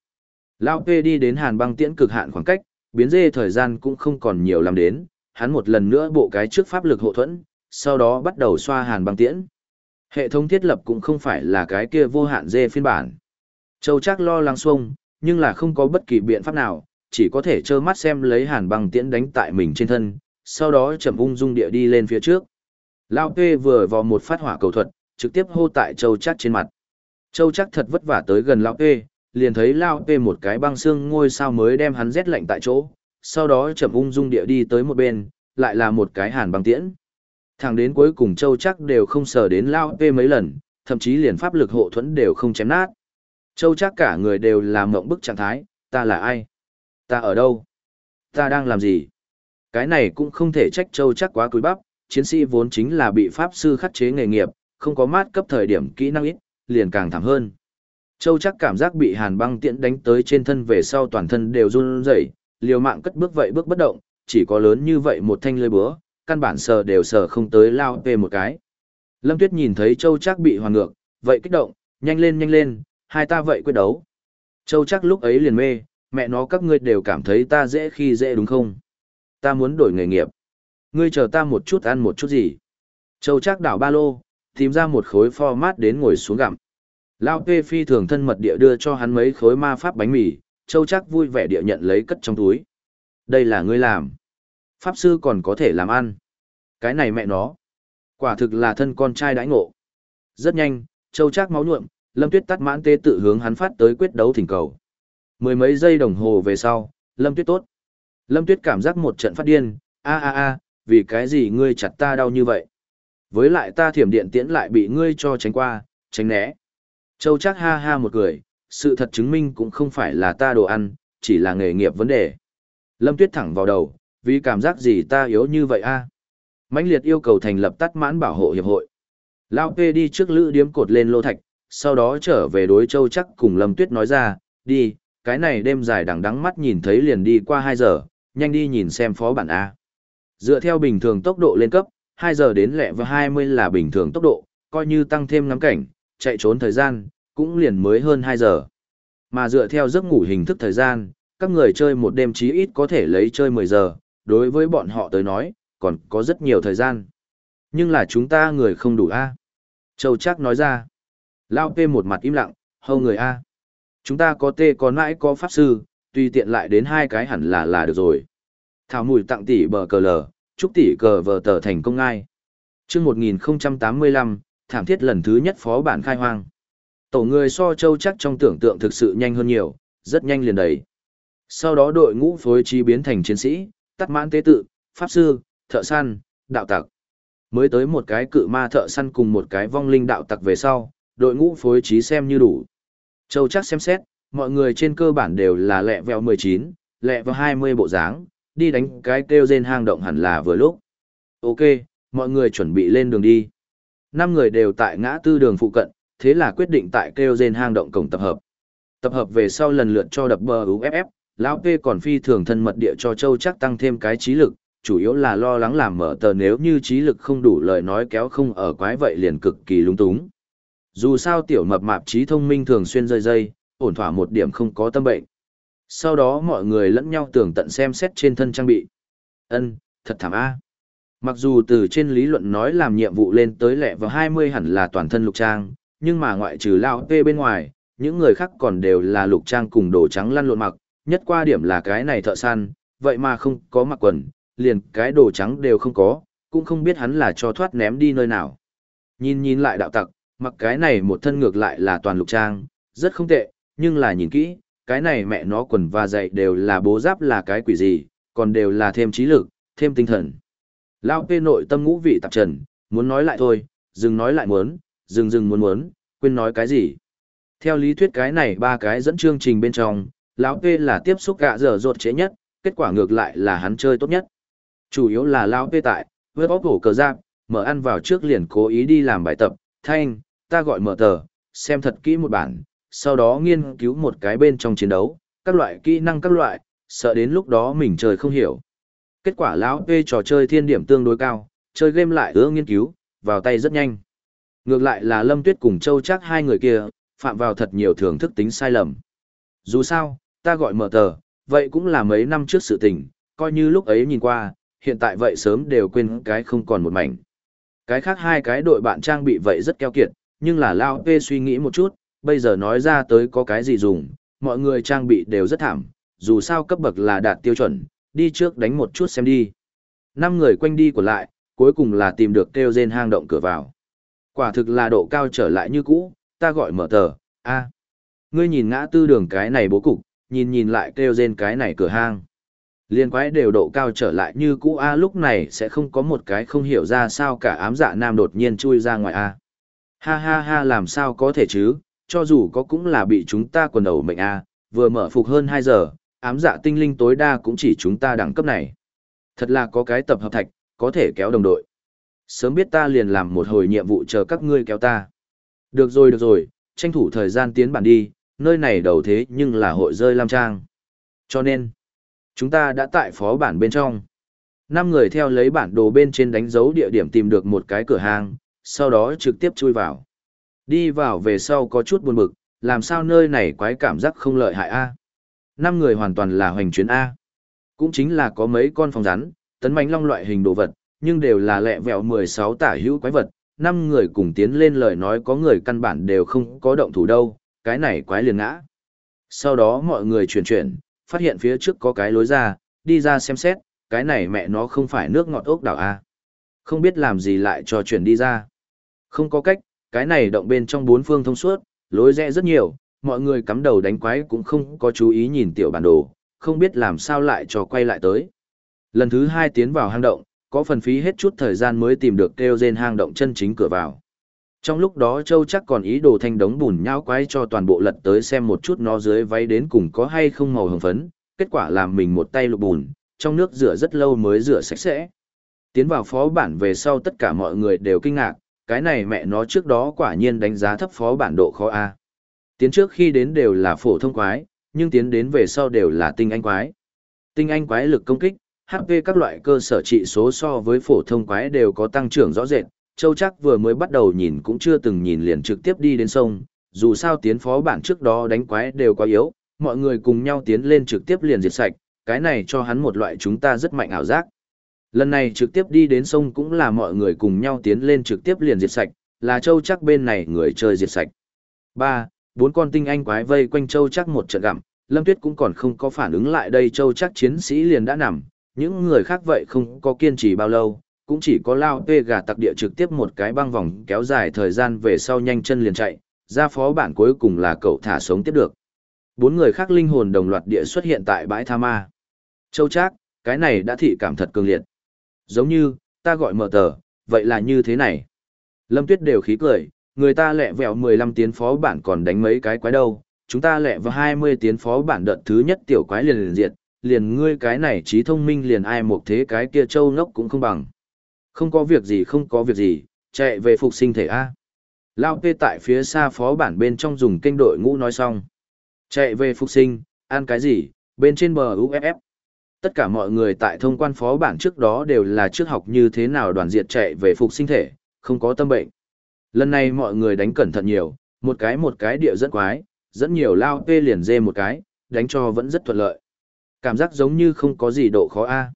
Lao kê đi đến hàn băng tiễn cực hạn khoảng cách, biến dê thời gian cũng không còn nhiều làm đến, hắn một lần nữa bộ cái trước pháp lực hộ thuẫn, sau đó bắt đầu xoa hàn băng tiễn. Hệ thống thiết lập cũng không phải là cái kia vô hạn dê phiên bản. Châu chắc lo lắng xuông, nhưng là không có bất kỳ biện pháp nào, chỉ có thể trơ mắt xem lấy hàn băng tiễn đánh tại mình trên thân, sau đó chậm ung dung địa đi lên phía trước. Lao Tê vừa vào một phát hỏa cầu thuật, trực tiếp hô tại Châu chắc trên mặt. Châu chắc thật vất vả tới gần Lao Tê, liền thấy Lao Tê một cái băng xương ngôi sao mới đem hắn rét lạnh tại chỗ, sau đó chậm ung dung địa đi tới một bên, lại là một cái hàn băng tiễn. Thẳng đến cuối cùng Châu chắc đều không sờ đến Lao Tê mấy lần, thậm chí liền pháp lực hộ thuẫn đều không chém nát. Châu chắc cả người đều làm mộng bức trạng thái, ta là ai? Ta ở đâu? Ta đang làm gì? Cái này cũng không thể trách Châu chắc quá cúi bắp, chiến sĩ vốn chính là bị pháp sư khắc chế nghề nghiệp, không có mát cấp thời điểm kỹ năng ít, liền càng thảm hơn. Châu chắc cảm giác bị hàn băng tiễn đánh tới trên thân về sau toàn thân đều run rẩy, liều mạng cất bước vậy bước bất động, chỉ có lớn như vậy một thanh lưỡi búa, căn bản sờ đều sờ không tới lao về một cái. Lâm Tuyết nhìn thấy Châu chắc bị hoàn ngược, vậy kích động, nhanh lên nhanh lên, hai ta vậy quyết đấu. Châu chắc lúc ấy liền mê, mẹ nó các ngươi đều cảm thấy ta dễ khi dễ đúng không? Ta muốn đổi nghề nghiệp. Ngươi chờ ta một chút ăn một chút gì? Châu chắc đảo ba lô, tìm ra một khối format đến ngồi xuống gặm. Lao Tê phi thường thân mật địa đưa cho hắn mấy khối ma pháp bánh mì, Châu chắc vui vẻ địa nhận lấy cất trong túi. Đây là ngươi làm. Pháp sư còn có thể làm ăn. Cái này mẹ nó. Quả thực là thân con trai đãi ngộ. Rất nhanh, Châu chắc máu nhuộm, Lâm Tuyết tắt mãn tê tự hướng hắn phát tới quyết đấu thỉnh cầu. Mười mấy giây đồng hồ về sau, Lâm Tuyết tốt. Lâm Tuyết cảm giác một trận phát điên, a a a, vì cái gì ngươi chặt ta đau như vậy? Với lại ta thiểm điện tiễn lại bị ngươi cho tránh qua, tránh né. Châu chắc ha ha một cười, sự thật chứng minh cũng không phải là ta đồ ăn, chỉ là nghề nghiệp vấn đề. Lâm Tuyết thẳng vào đầu, vì cảm giác gì ta yếu như vậy a? mãnh liệt yêu cầu thành lập tắt mãn bảo hộ hiệp hội. Lao P đi trước lữ điếm cột lên lô thạch, sau đó trở về đối châu chắc cùng Lâm Tuyết nói ra, đi, cái này đêm dài đằng đắng mắt nhìn thấy liền đi qua 2 giờ, nhanh đi nhìn xem phó bản A. Dựa theo bình thường tốc độ lên cấp, 2 giờ đến lẹ và 20 là bình thường tốc độ, coi như tăng thêm ngắm cảnh, chạy trốn thời gian, cũng liền mới hơn 2 giờ. Mà dựa theo giấc ngủ hình thức thời gian, các người chơi một đêm chí ít có thể lấy chơi 10 giờ, đối với bọn họ tới nói, còn có rất nhiều thời gian. Nhưng là chúng ta người không đủ A. Châu chắc nói ra. Lao P một mặt im lặng, hâu người A. Chúng ta có tê có nãi có pháp sư, tuy tiện lại đến hai cái hẳn là là được rồi. Thảo mùi tặng tỷ bờ cờ lờ, chúc tỷ cờ vờ tờ thành công ngai. chương 1085, thảm thiết lần thứ nhất phó bản khai hoang. Tổ người so châu chắc trong tưởng tượng thực sự nhanh hơn nhiều, rất nhanh liền đầy. Sau đó đội ngũ phối trí biến thành chiến sĩ, tắt mãn tế tự, pháp sư, thợ săn, đạo tặc. Mới tới một cái cự ma thợ săn cùng một cái vong linh đạo tặc về sau, đội ngũ phối trí xem như đủ. Châu chắc xem xét, mọi người trên cơ bản đều là lẹ vèo 19, lẹ vèo 20 bộ dáng, đi đánh cái kêu rên hang động hẳn là vừa lúc. Ok, mọi người chuẩn bị lên đường đi. Năm người đều tại ngã tư đường phụ cận, thế là quyết định tại kêu rên hang động cổng tập hợp. Tập hợp về sau lần lượt cho đập bờ UFF, lão P còn phi thường thân mật địa cho Châu chắc tăng thêm cái trí lực, chủ yếu là lo lắng làm mở tờ nếu như trí lực không đủ lời nói kéo không ở quái vậy liền cực kỳ lung túng. Dù sao tiểu mập mạp trí thông minh thường xuyên rơi dây, ổn thỏa một điểm không có tâm bệnh. Sau đó mọi người lẫn nhau tưởng tận xem xét trên thân trang bị. Ân, thật thảm a. Mặc dù từ trên lý luận nói làm nhiệm vụ lên tới lẹ vào 20 hẳn là toàn thân lục trang, nhưng mà ngoại trừ Lao Tê bên ngoài, những người khác còn đều là lục trang cùng đồ trắng lăn lộn mặc, nhất qua điểm là cái này thợ săn, vậy mà không có mặc quần, liền cái đồ trắng đều không có, cũng không biết hắn là cho thoát ném đi nơi nào. Nhìn nhìn lại đạo tặc, mặc cái này một thân ngược lại là toàn lục trang, rất không tệ, nhưng là nhìn kỹ, cái này mẹ nó quần và dạy đều là bố giáp là cái quỷ gì, còn đều là thêm trí lực, thêm tinh thần. Lao p nội tâm ngũ vị tạp trần, muốn nói lại thôi, dừng nói lại muốn, dừng dừng muốn muốn, quên nói cái gì. Theo lý thuyết cái này ba cái dẫn chương trình bên trong, lão p là tiếp xúc gạ dở dột trễ nhất, kết quả ngược lại là hắn chơi tốt nhất. Chủ yếu là lão p tại, vớt bóp hổ cờ giáp, mở ăn vào trước liền cố ý đi làm bài tập, thanh, ta gọi mở tờ, xem thật kỹ một bản, sau đó nghiên cứu một cái bên trong chiến đấu, các loại kỹ năng các loại, sợ đến lúc đó mình trời không hiểu. Kết quả lão P trò chơi thiên điểm tương đối cao, chơi game lại ưa nghiên cứu, vào tay rất nhanh. Ngược lại là Lâm Tuyết cùng Châu Trác hai người kia, phạm vào thật nhiều thưởng thức tính sai lầm. Dù sao, ta gọi mở tờ, vậy cũng là mấy năm trước sự tình, coi như lúc ấy nhìn qua, hiện tại vậy sớm đều quên cái không còn một mảnh. Cái khác hai cái đội bạn trang bị vậy rất keo kiệt, nhưng là Lao P suy nghĩ một chút, bây giờ nói ra tới có cái gì dùng, mọi người trang bị đều rất thảm, dù sao cấp bậc là đạt tiêu chuẩn, đi trước đánh một chút xem đi. Năm người quanh đi của lại, cuối cùng là tìm được kêu rên hang động cửa vào. Quả thực là độ cao trở lại như cũ, ta gọi mở tờ, a Ngươi nhìn ngã tư đường cái này bố cục, nhìn nhìn lại kêu rên cái này cửa hang. Liên quái đều độ cao trở lại như cũ A lúc này sẽ không có một cái không hiểu ra sao cả ám dạ nam đột nhiên chui ra ngoài A. Ha ha ha làm sao có thể chứ, cho dù có cũng là bị chúng ta quần đầu mệnh A, vừa mở phục hơn 2 giờ, ám dạ tinh linh tối đa cũng chỉ chúng ta đẳng cấp này. Thật là có cái tập hợp thạch, có thể kéo đồng đội. Sớm biết ta liền làm một hồi nhiệm vụ chờ các ngươi kéo ta. Được rồi được rồi, tranh thủ thời gian tiến bản đi, nơi này đầu thế nhưng là hội rơi lam trang. Cho nên, chúng ta đã tại phó bản bên trong. Năm người theo lấy bản đồ bên trên đánh dấu địa điểm tìm được một cái cửa hàng, sau đó trực tiếp chui vào. Đi vào về sau có chút buồn bực, làm sao nơi này quái cảm giác không lợi hại a? Năm người hoàn toàn là hoành chuyến A. Cũng chính là có mấy con phòng rắn, tấn mánh long loại hình đồ vật, nhưng đều là lẹ vẹo 16 tả hữu quái vật. Năm người cùng tiến lên lời nói có người căn bản đều không có động thủ đâu, cái này quái liền ngã. Sau đó mọi người chuyển chuyển, phát hiện phía trước có cái lối ra, đi ra xem xét, cái này mẹ nó không phải nước ngọt ốc đảo A. Không biết làm gì lại cho chuyển đi ra. Không có cách, cái này động bên trong bốn phương thông suốt, lối rẽ rất nhiều, mọi người cắm đầu đánh quái cũng không có chú ý nhìn tiểu bản đồ, không biết làm sao lại cho quay lại tới. Lần thứ hai tiến vào hang động, có phần phí hết chút thời gian mới tìm được kêu rên hang động chân chính cửa vào. Trong lúc đó Châu chắc còn ý đồ thanh đống bùn nhão quái cho toàn bộ lật tới xem một chút nó dưới váy đến cùng có hay không màu hồng phấn, kết quả làm mình một tay lục bùn, trong nước rửa rất lâu mới rửa sạch sẽ. Tiến vào phó bản về sau tất cả mọi người đều kinh ngạc, cái này mẹ nó trước đó quả nhiên đánh giá thấp phó bản độ khó A. Tiến trước khi đến đều là phổ thông quái, nhưng tiến đến về sau đều là tinh anh quái. Tinh anh quái lực công kích, HP các loại cơ sở trị số so với phổ thông quái đều có tăng trưởng rõ rệt. Châu chắc vừa mới bắt đầu nhìn cũng chưa từng nhìn liền trực tiếp đi đến sông, dù sao tiến phó bản trước đó đánh quái đều quá yếu, mọi người cùng nhau tiến lên trực tiếp liền diệt sạch, cái này cho hắn một loại chúng ta rất mạnh ảo giác. Lần này trực tiếp đi đến sông cũng là mọi người cùng nhau tiến lên trực tiếp liền diệt sạch, là châu chắc bên này người chơi diệt sạch. ba bốn con tinh anh quái vây quanh châu chắc một trận gặm, Lâm Tuyết cũng còn không có phản ứng lại đây châu chắc chiến sĩ liền đã nằm, những người khác vậy không có kiên trì bao lâu, cũng chỉ có lao tê gà tặc địa trực tiếp một cái băng vòng kéo dài thời gian về sau nhanh chân liền chạy, ra phó bản cuối cùng là cậu thả sống tiếp được. Bốn người khác linh hồn đồng loạt địa xuất hiện tại bãi tha ma. Châu chắc, cái này đã thị cảm thật cường liệt. Giống như, ta gọi mở tờ, vậy là như thế này. Lâm Tuyết đều khí cười, người ta lẹ vẹo 15 tiến phó bản còn đánh mấy cái quái đâu, chúng ta lẹ vào 20 tiến phó bản đợt thứ nhất tiểu quái liền liền diệt, liền ngươi cái này trí thông minh liền ai một thế cái kia châu ngốc cũng không bằng. Không có việc gì không có việc gì, chạy về phục sinh thể A. Lao Pê tại phía xa phó bản bên trong dùng kênh đội ngũ nói xong. Chạy về phục sinh, ăn cái gì, bên trên bờ UFF. Tất cả mọi người tại thông quan phó bản trước đó đều là trước học như thế nào đoàn diệt chạy về phục sinh thể, không có tâm bệnh. Lần này mọi người đánh cẩn thận nhiều, một cái một cái địa dẫn quái, dẫn nhiều lao tê liền dê một cái, đánh cho vẫn rất thuận lợi. Cảm giác giống như không có gì độ khó a.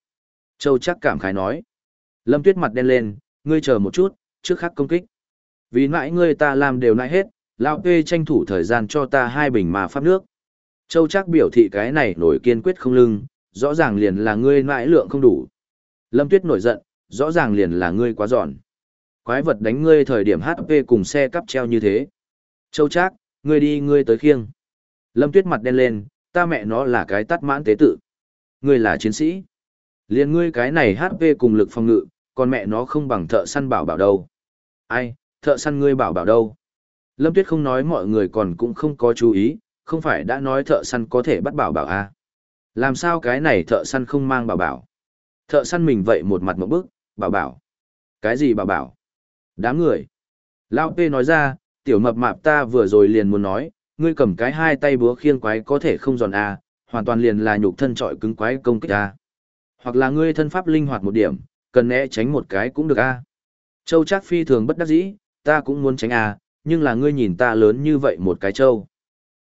Châu chắc cảm khái nói. Lâm Tuyết mặt đen lên, ngươi chờ một chút, trước khắc công kích. Vì mãi ngươi ta làm đều nãi hết, lao Tê tranh thủ thời gian cho ta hai bình mà pháp nước. Châu chắc biểu thị cái này nổi kiên quyết không lưng, rõ ràng liền là ngươi nãi lượng không đủ. Lâm Tuyết nổi giận, rõ ràng liền là ngươi quá giòn. Quái vật đánh ngươi thời điểm HP cùng xe cắp treo như thế. Châu Trác, ngươi đi ngươi tới khiêng. Lâm Tuyết mặt đen lên, ta mẹ nó là cái tắt mãn tế tự. Ngươi là chiến sĩ. liền ngươi cái này HP cùng lực phòng ngự, còn mẹ nó không bằng thợ săn bảo bảo đâu. Ai, thợ săn ngươi bảo bảo đâu. Lâm Tuyết không nói mọi người còn cũng không có chú ý, không phải đã nói thợ săn có thể bắt bảo bảo à. Làm sao cái này thợ săn không mang bảo bảo? Thợ săn mình vậy một mặt một bước, bảo bảo. Cái gì bảo bảo? Đám người. Lao P nói ra, tiểu mập mạp ta vừa rồi liền muốn nói, ngươi cầm cái hai tay búa khiêng quái có thể không giòn à, hoàn toàn liền là nhục thân trọi cứng quái công kích à. Hoặc là ngươi thân pháp linh hoạt một điểm, cần né tránh một cái cũng được à. Châu chắc phi thường bất đắc dĩ, ta cũng muốn tránh à, nhưng là ngươi nhìn ta lớn như vậy một cái châu.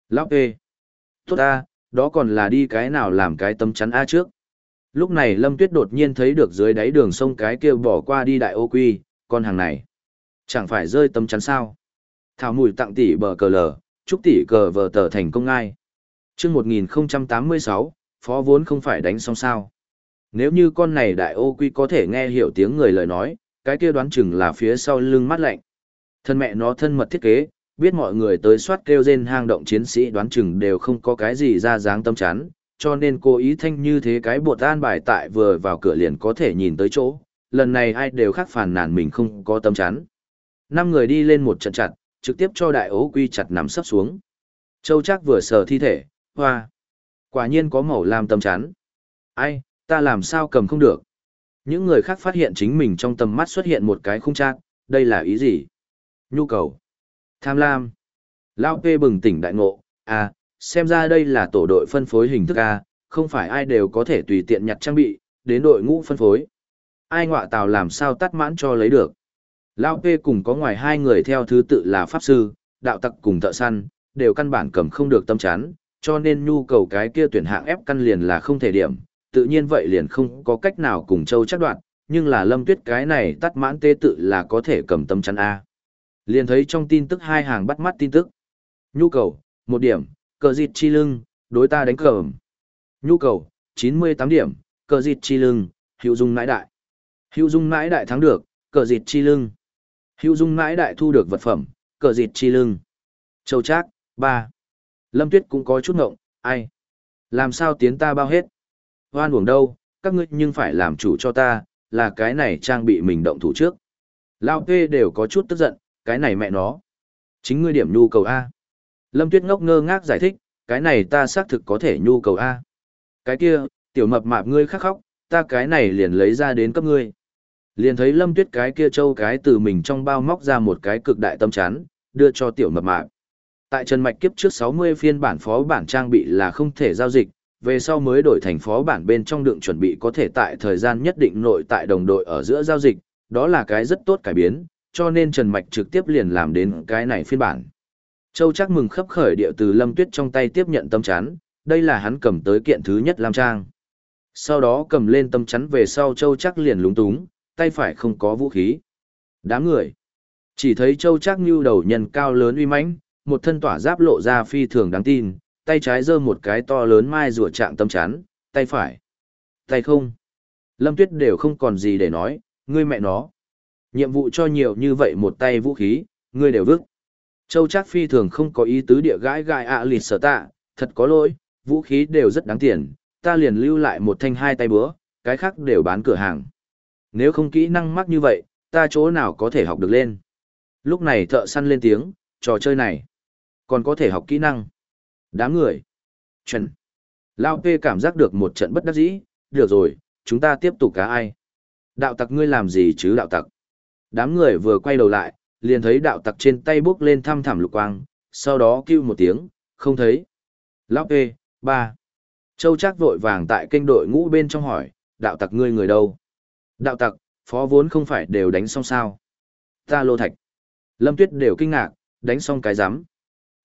Lão P. Tốt ta, đó còn là đi cái nào làm cái tấm chắn A trước. Lúc này Lâm Tuyết đột nhiên thấy được dưới đáy đường sông cái kia bỏ qua đi đại ô quy, con hàng này. Chẳng phải rơi tấm chắn sao. Thảo mùi tặng tỷ bờ cờ lờ, chúc tỷ cờ vờ tờ thành công ai. chương 1086, phó vốn không phải đánh xong sao. Nếu như con này đại ô quy có thể nghe hiểu tiếng người lời nói, cái kia đoán chừng là phía sau lưng mắt lạnh. Thân mẹ nó thân mật thiết kế, biết mọi người tới soát kêu rên hang động chiến sĩ đoán chừng đều không có cái gì ra dáng tâm chán cho nên cô ý thanh như thế cái bột an bài tại vừa vào cửa liền có thể nhìn tới chỗ, lần này ai đều khác phản nàn mình không có tâm chán Năm người đi lên một trận chặt, trực tiếp cho đại ố quy chặt nằm sấp xuống. Châu chắc vừa sờ thi thể, hoa. Quả nhiên có màu làm tâm chán Ai, ta làm sao cầm không được. Những người khác phát hiện chính mình trong tầm mắt xuất hiện một cái khung trác, đây là ý gì? Nhu cầu. Tham lam. Lao P bừng tỉnh đại ngộ, à, xem ra đây là tổ đội phân phối hình thức A, không phải ai đều có thể tùy tiện nhặt trang bị, đến đội ngũ phân phối. Ai ngọa tàu làm sao tắt mãn cho lấy được. Lao P cùng có ngoài hai người theo thứ tự là Pháp Sư, Đạo Tặc cùng Thợ Săn, đều căn bản cầm không được tâm chán, cho nên nhu cầu cái kia tuyển hạng ép căn liền là không thể điểm, tự nhiên vậy liền không có cách nào cùng châu chắc đoạn, nhưng là lâm tuyết cái này tắt mãn tê tự là có thể cầm tâm chắn A. Liền thấy trong tin tức hai hàng bắt mắt tin tức. Nhu cầu, một điểm, cờ dịt chi lưng, đối ta đánh cờ. Nhu cầu, 98 điểm, cờ dịt chi lưng, hữu dung nãi đại. Hữu dung nãi đại thắng được, cờ dịt chi lưng. Hữu dung nãi đại thu được vật phẩm, cờ dịt chi lưng. Châu Trác, ba. Lâm Tuyết cũng có chút ngộng, ai? Làm sao tiến ta bao hết? Hoan uổng đâu, các ngươi nhưng phải làm chủ cho ta, là cái này trang bị mình động thủ trước. Lao P đều có chút tức giận, cái này mẹ nó. Chính ngươi điểm nhu cầu A. Lâm Tuyết ngốc ngơ ngác giải thích, cái này ta xác thực có thể nhu cầu A. Cái kia, tiểu mập mạp ngươi khắc khóc, ta cái này liền lấy ra đến cấp ngươi. Liền thấy Lâm Tuyết cái kia châu cái từ mình trong bao móc ra một cái cực đại tâm chán, đưa cho tiểu mập mạp. Tại Trần Mạch kiếp trước 60 phiên bản phó bản trang bị là không thể giao dịch, về sau mới đổi thành phó bản bên trong đựng chuẩn bị có thể tại thời gian nhất định nội tại đồng đội ở giữa giao dịch, đó là cái rất tốt cải biến, cho nên Trần Mạch trực tiếp liền làm đến cái này phiên bản. Châu chắc mừng khấp khởi địa từ Lâm Tuyết trong tay tiếp nhận tâm chắn, đây là hắn cầm tới kiện thứ nhất Lam Trang. Sau đó cầm lên tâm chắn về sau Châu chắc liền lúng túng, tay phải không có vũ khí. Đám người. Chỉ thấy Châu chắc như đầu nhân cao lớn uy mãnh, một thân tỏa giáp lộ ra phi thường đáng tin, tay trái giơ một cái to lớn mai rùa trạng tâm chắn, tay phải. Tay không. Lâm Tuyết đều không còn gì để nói, ngươi mẹ nó. Nhiệm vụ cho nhiều như vậy một tay vũ khí, ngươi đều vứt. Châu Trác phi thường không có ý tứ địa gãi gãi ạ à lịt sở tạ, thật có lỗi, vũ khí đều rất đáng tiền, ta liền lưu lại một thanh hai tay búa, cái khác đều bán cửa hàng. Nếu không kỹ năng mắc như vậy, ta chỗ nào có thể học được lên. Lúc này thợ săn lên tiếng, trò chơi này, còn có thể học kỹ năng. Đám người. Chuẩn. Lao P cảm giác được một trận bất đắc dĩ, được rồi, chúng ta tiếp tục cá ai. Đạo tặc ngươi làm gì chứ đạo tặc? Đám người vừa quay đầu lại, liền thấy đạo tặc trên tay bước lên thăm thẳm lục quang, sau đó kêu một tiếng, không thấy. Lão P, ba. Châu Trác vội vàng tại kênh đội ngũ bên trong hỏi, đạo tặc ngươi người đâu? Đạo tặc, phó vốn không phải đều đánh xong sao? Ta lô thạch. Lâm Tuyết đều kinh ngạc, đánh xong cái rắm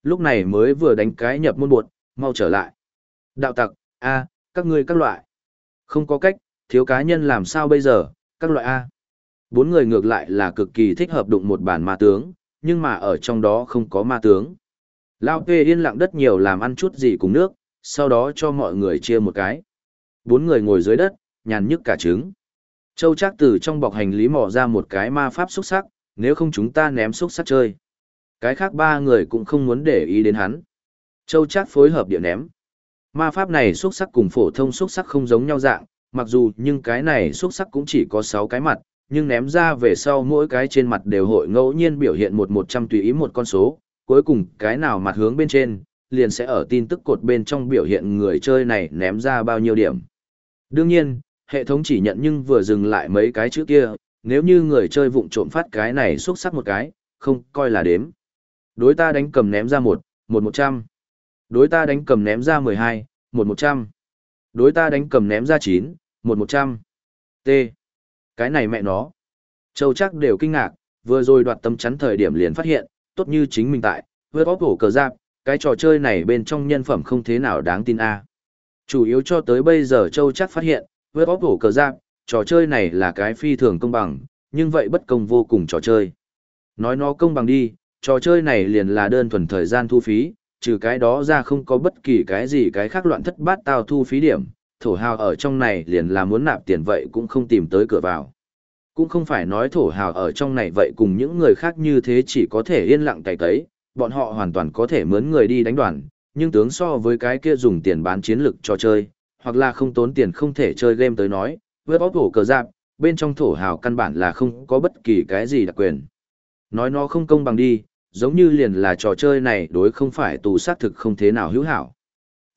Lúc này mới vừa đánh cái nhập môn buột mau trở lại. Đạo tặc, a, các ngươi các loại. Không có cách, thiếu cá nhân làm sao bây giờ, các loại A. Bốn người ngược lại là cực kỳ thích hợp đụng một bản ma tướng, nhưng mà ở trong đó không có ma tướng. Lao Pê yên lặng đất nhiều làm ăn chút gì cùng nước, sau đó cho mọi người chia một cái. Bốn người ngồi dưới đất, nhàn nhức cả trứng. Châu Trác từ trong bọc hành lý mò ra một cái ma pháp xúc sắc, nếu không chúng ta ném xúc sắc chơi. Cái khác ba người cũng không muốn để ý đến hắn. Châu Trác phối hợp địa ném. Ma pháp này xúc sắc cùng phổ thông xúc sắc không giống nhau dạng, mặc dù nhưng cái này xúc sắc cũng chỉ có 6 cái mặt, nhưng ném ra về sau mỗi cái trên mặt đều hội ngẫu nhiên biểu hiện một 100 tùy ý một con số, cuối cùng cái nào mặt hướng bên trên, liền sẽ ở tin tức cột bên trong biểu hiện người chơi này ném ra bao nhiêu điểm. Đương nhiên, hệ thống chỉ nhận nhưng vừa dừng lại mấy cái chữ kia, nếu như người chơi vụng trộm phát cái này xuất sắc một cái, không coi là đếm. Đối ta đánh cầm ném ra một, một một trăm. Đối ta đánh cầm ném ra mười hai, một một trăm. Đối ta đánh cầm ném ra chín, một một trăm. T. Cái này mẹ nó. Châu chắc đều kinh ngạc, vừa rồi đoạt tâm chắn thời điểm liền phát hiện, tốt như chính mình tại, vượt bóp hổ cờ giáp, cái trò chơi này bên trong nhân phẩm không thế nào đáng tin a. Chủ yếu cho tới bây giờ Châu chắc phát hiện, vượt bóp hổ cờ giáp, trò chơi này là cái phi thường công bằng, nhưng vậy bất công vô cùng trò chơi. Nói nó công bằng đi, trò chơi này liền là đơn thuần thời gian thu phí, trừ cái đó ra không có bất kỳ cái gì cái khác loạn thất bát tao thu phí điểm, thổ hào ở trong này liền là muốn nạp tiền vậy cũng không tìm tới cửa vào. Cũng không phải nói thổ hào ở trong này vậy cùng những người khác như thế chỉ có thể yên lặng cày tấy bọn họ hoàn toàn có thể mướn người đi đánh đoàn, nhưng tướng so với cái kia dùng tiền bán chiến lực cho chơi, hoặc là không tốn tiền không thể chơi game tới nói, với bóp hổ cờ giáp, bên trong thổ hào căn bản là không có bất kỳ cái gì đặc quyền. Nói nó không công bằng đi, giống như liền là trò chơi này đối không phải tù xác thực không thế nào hữu hảo.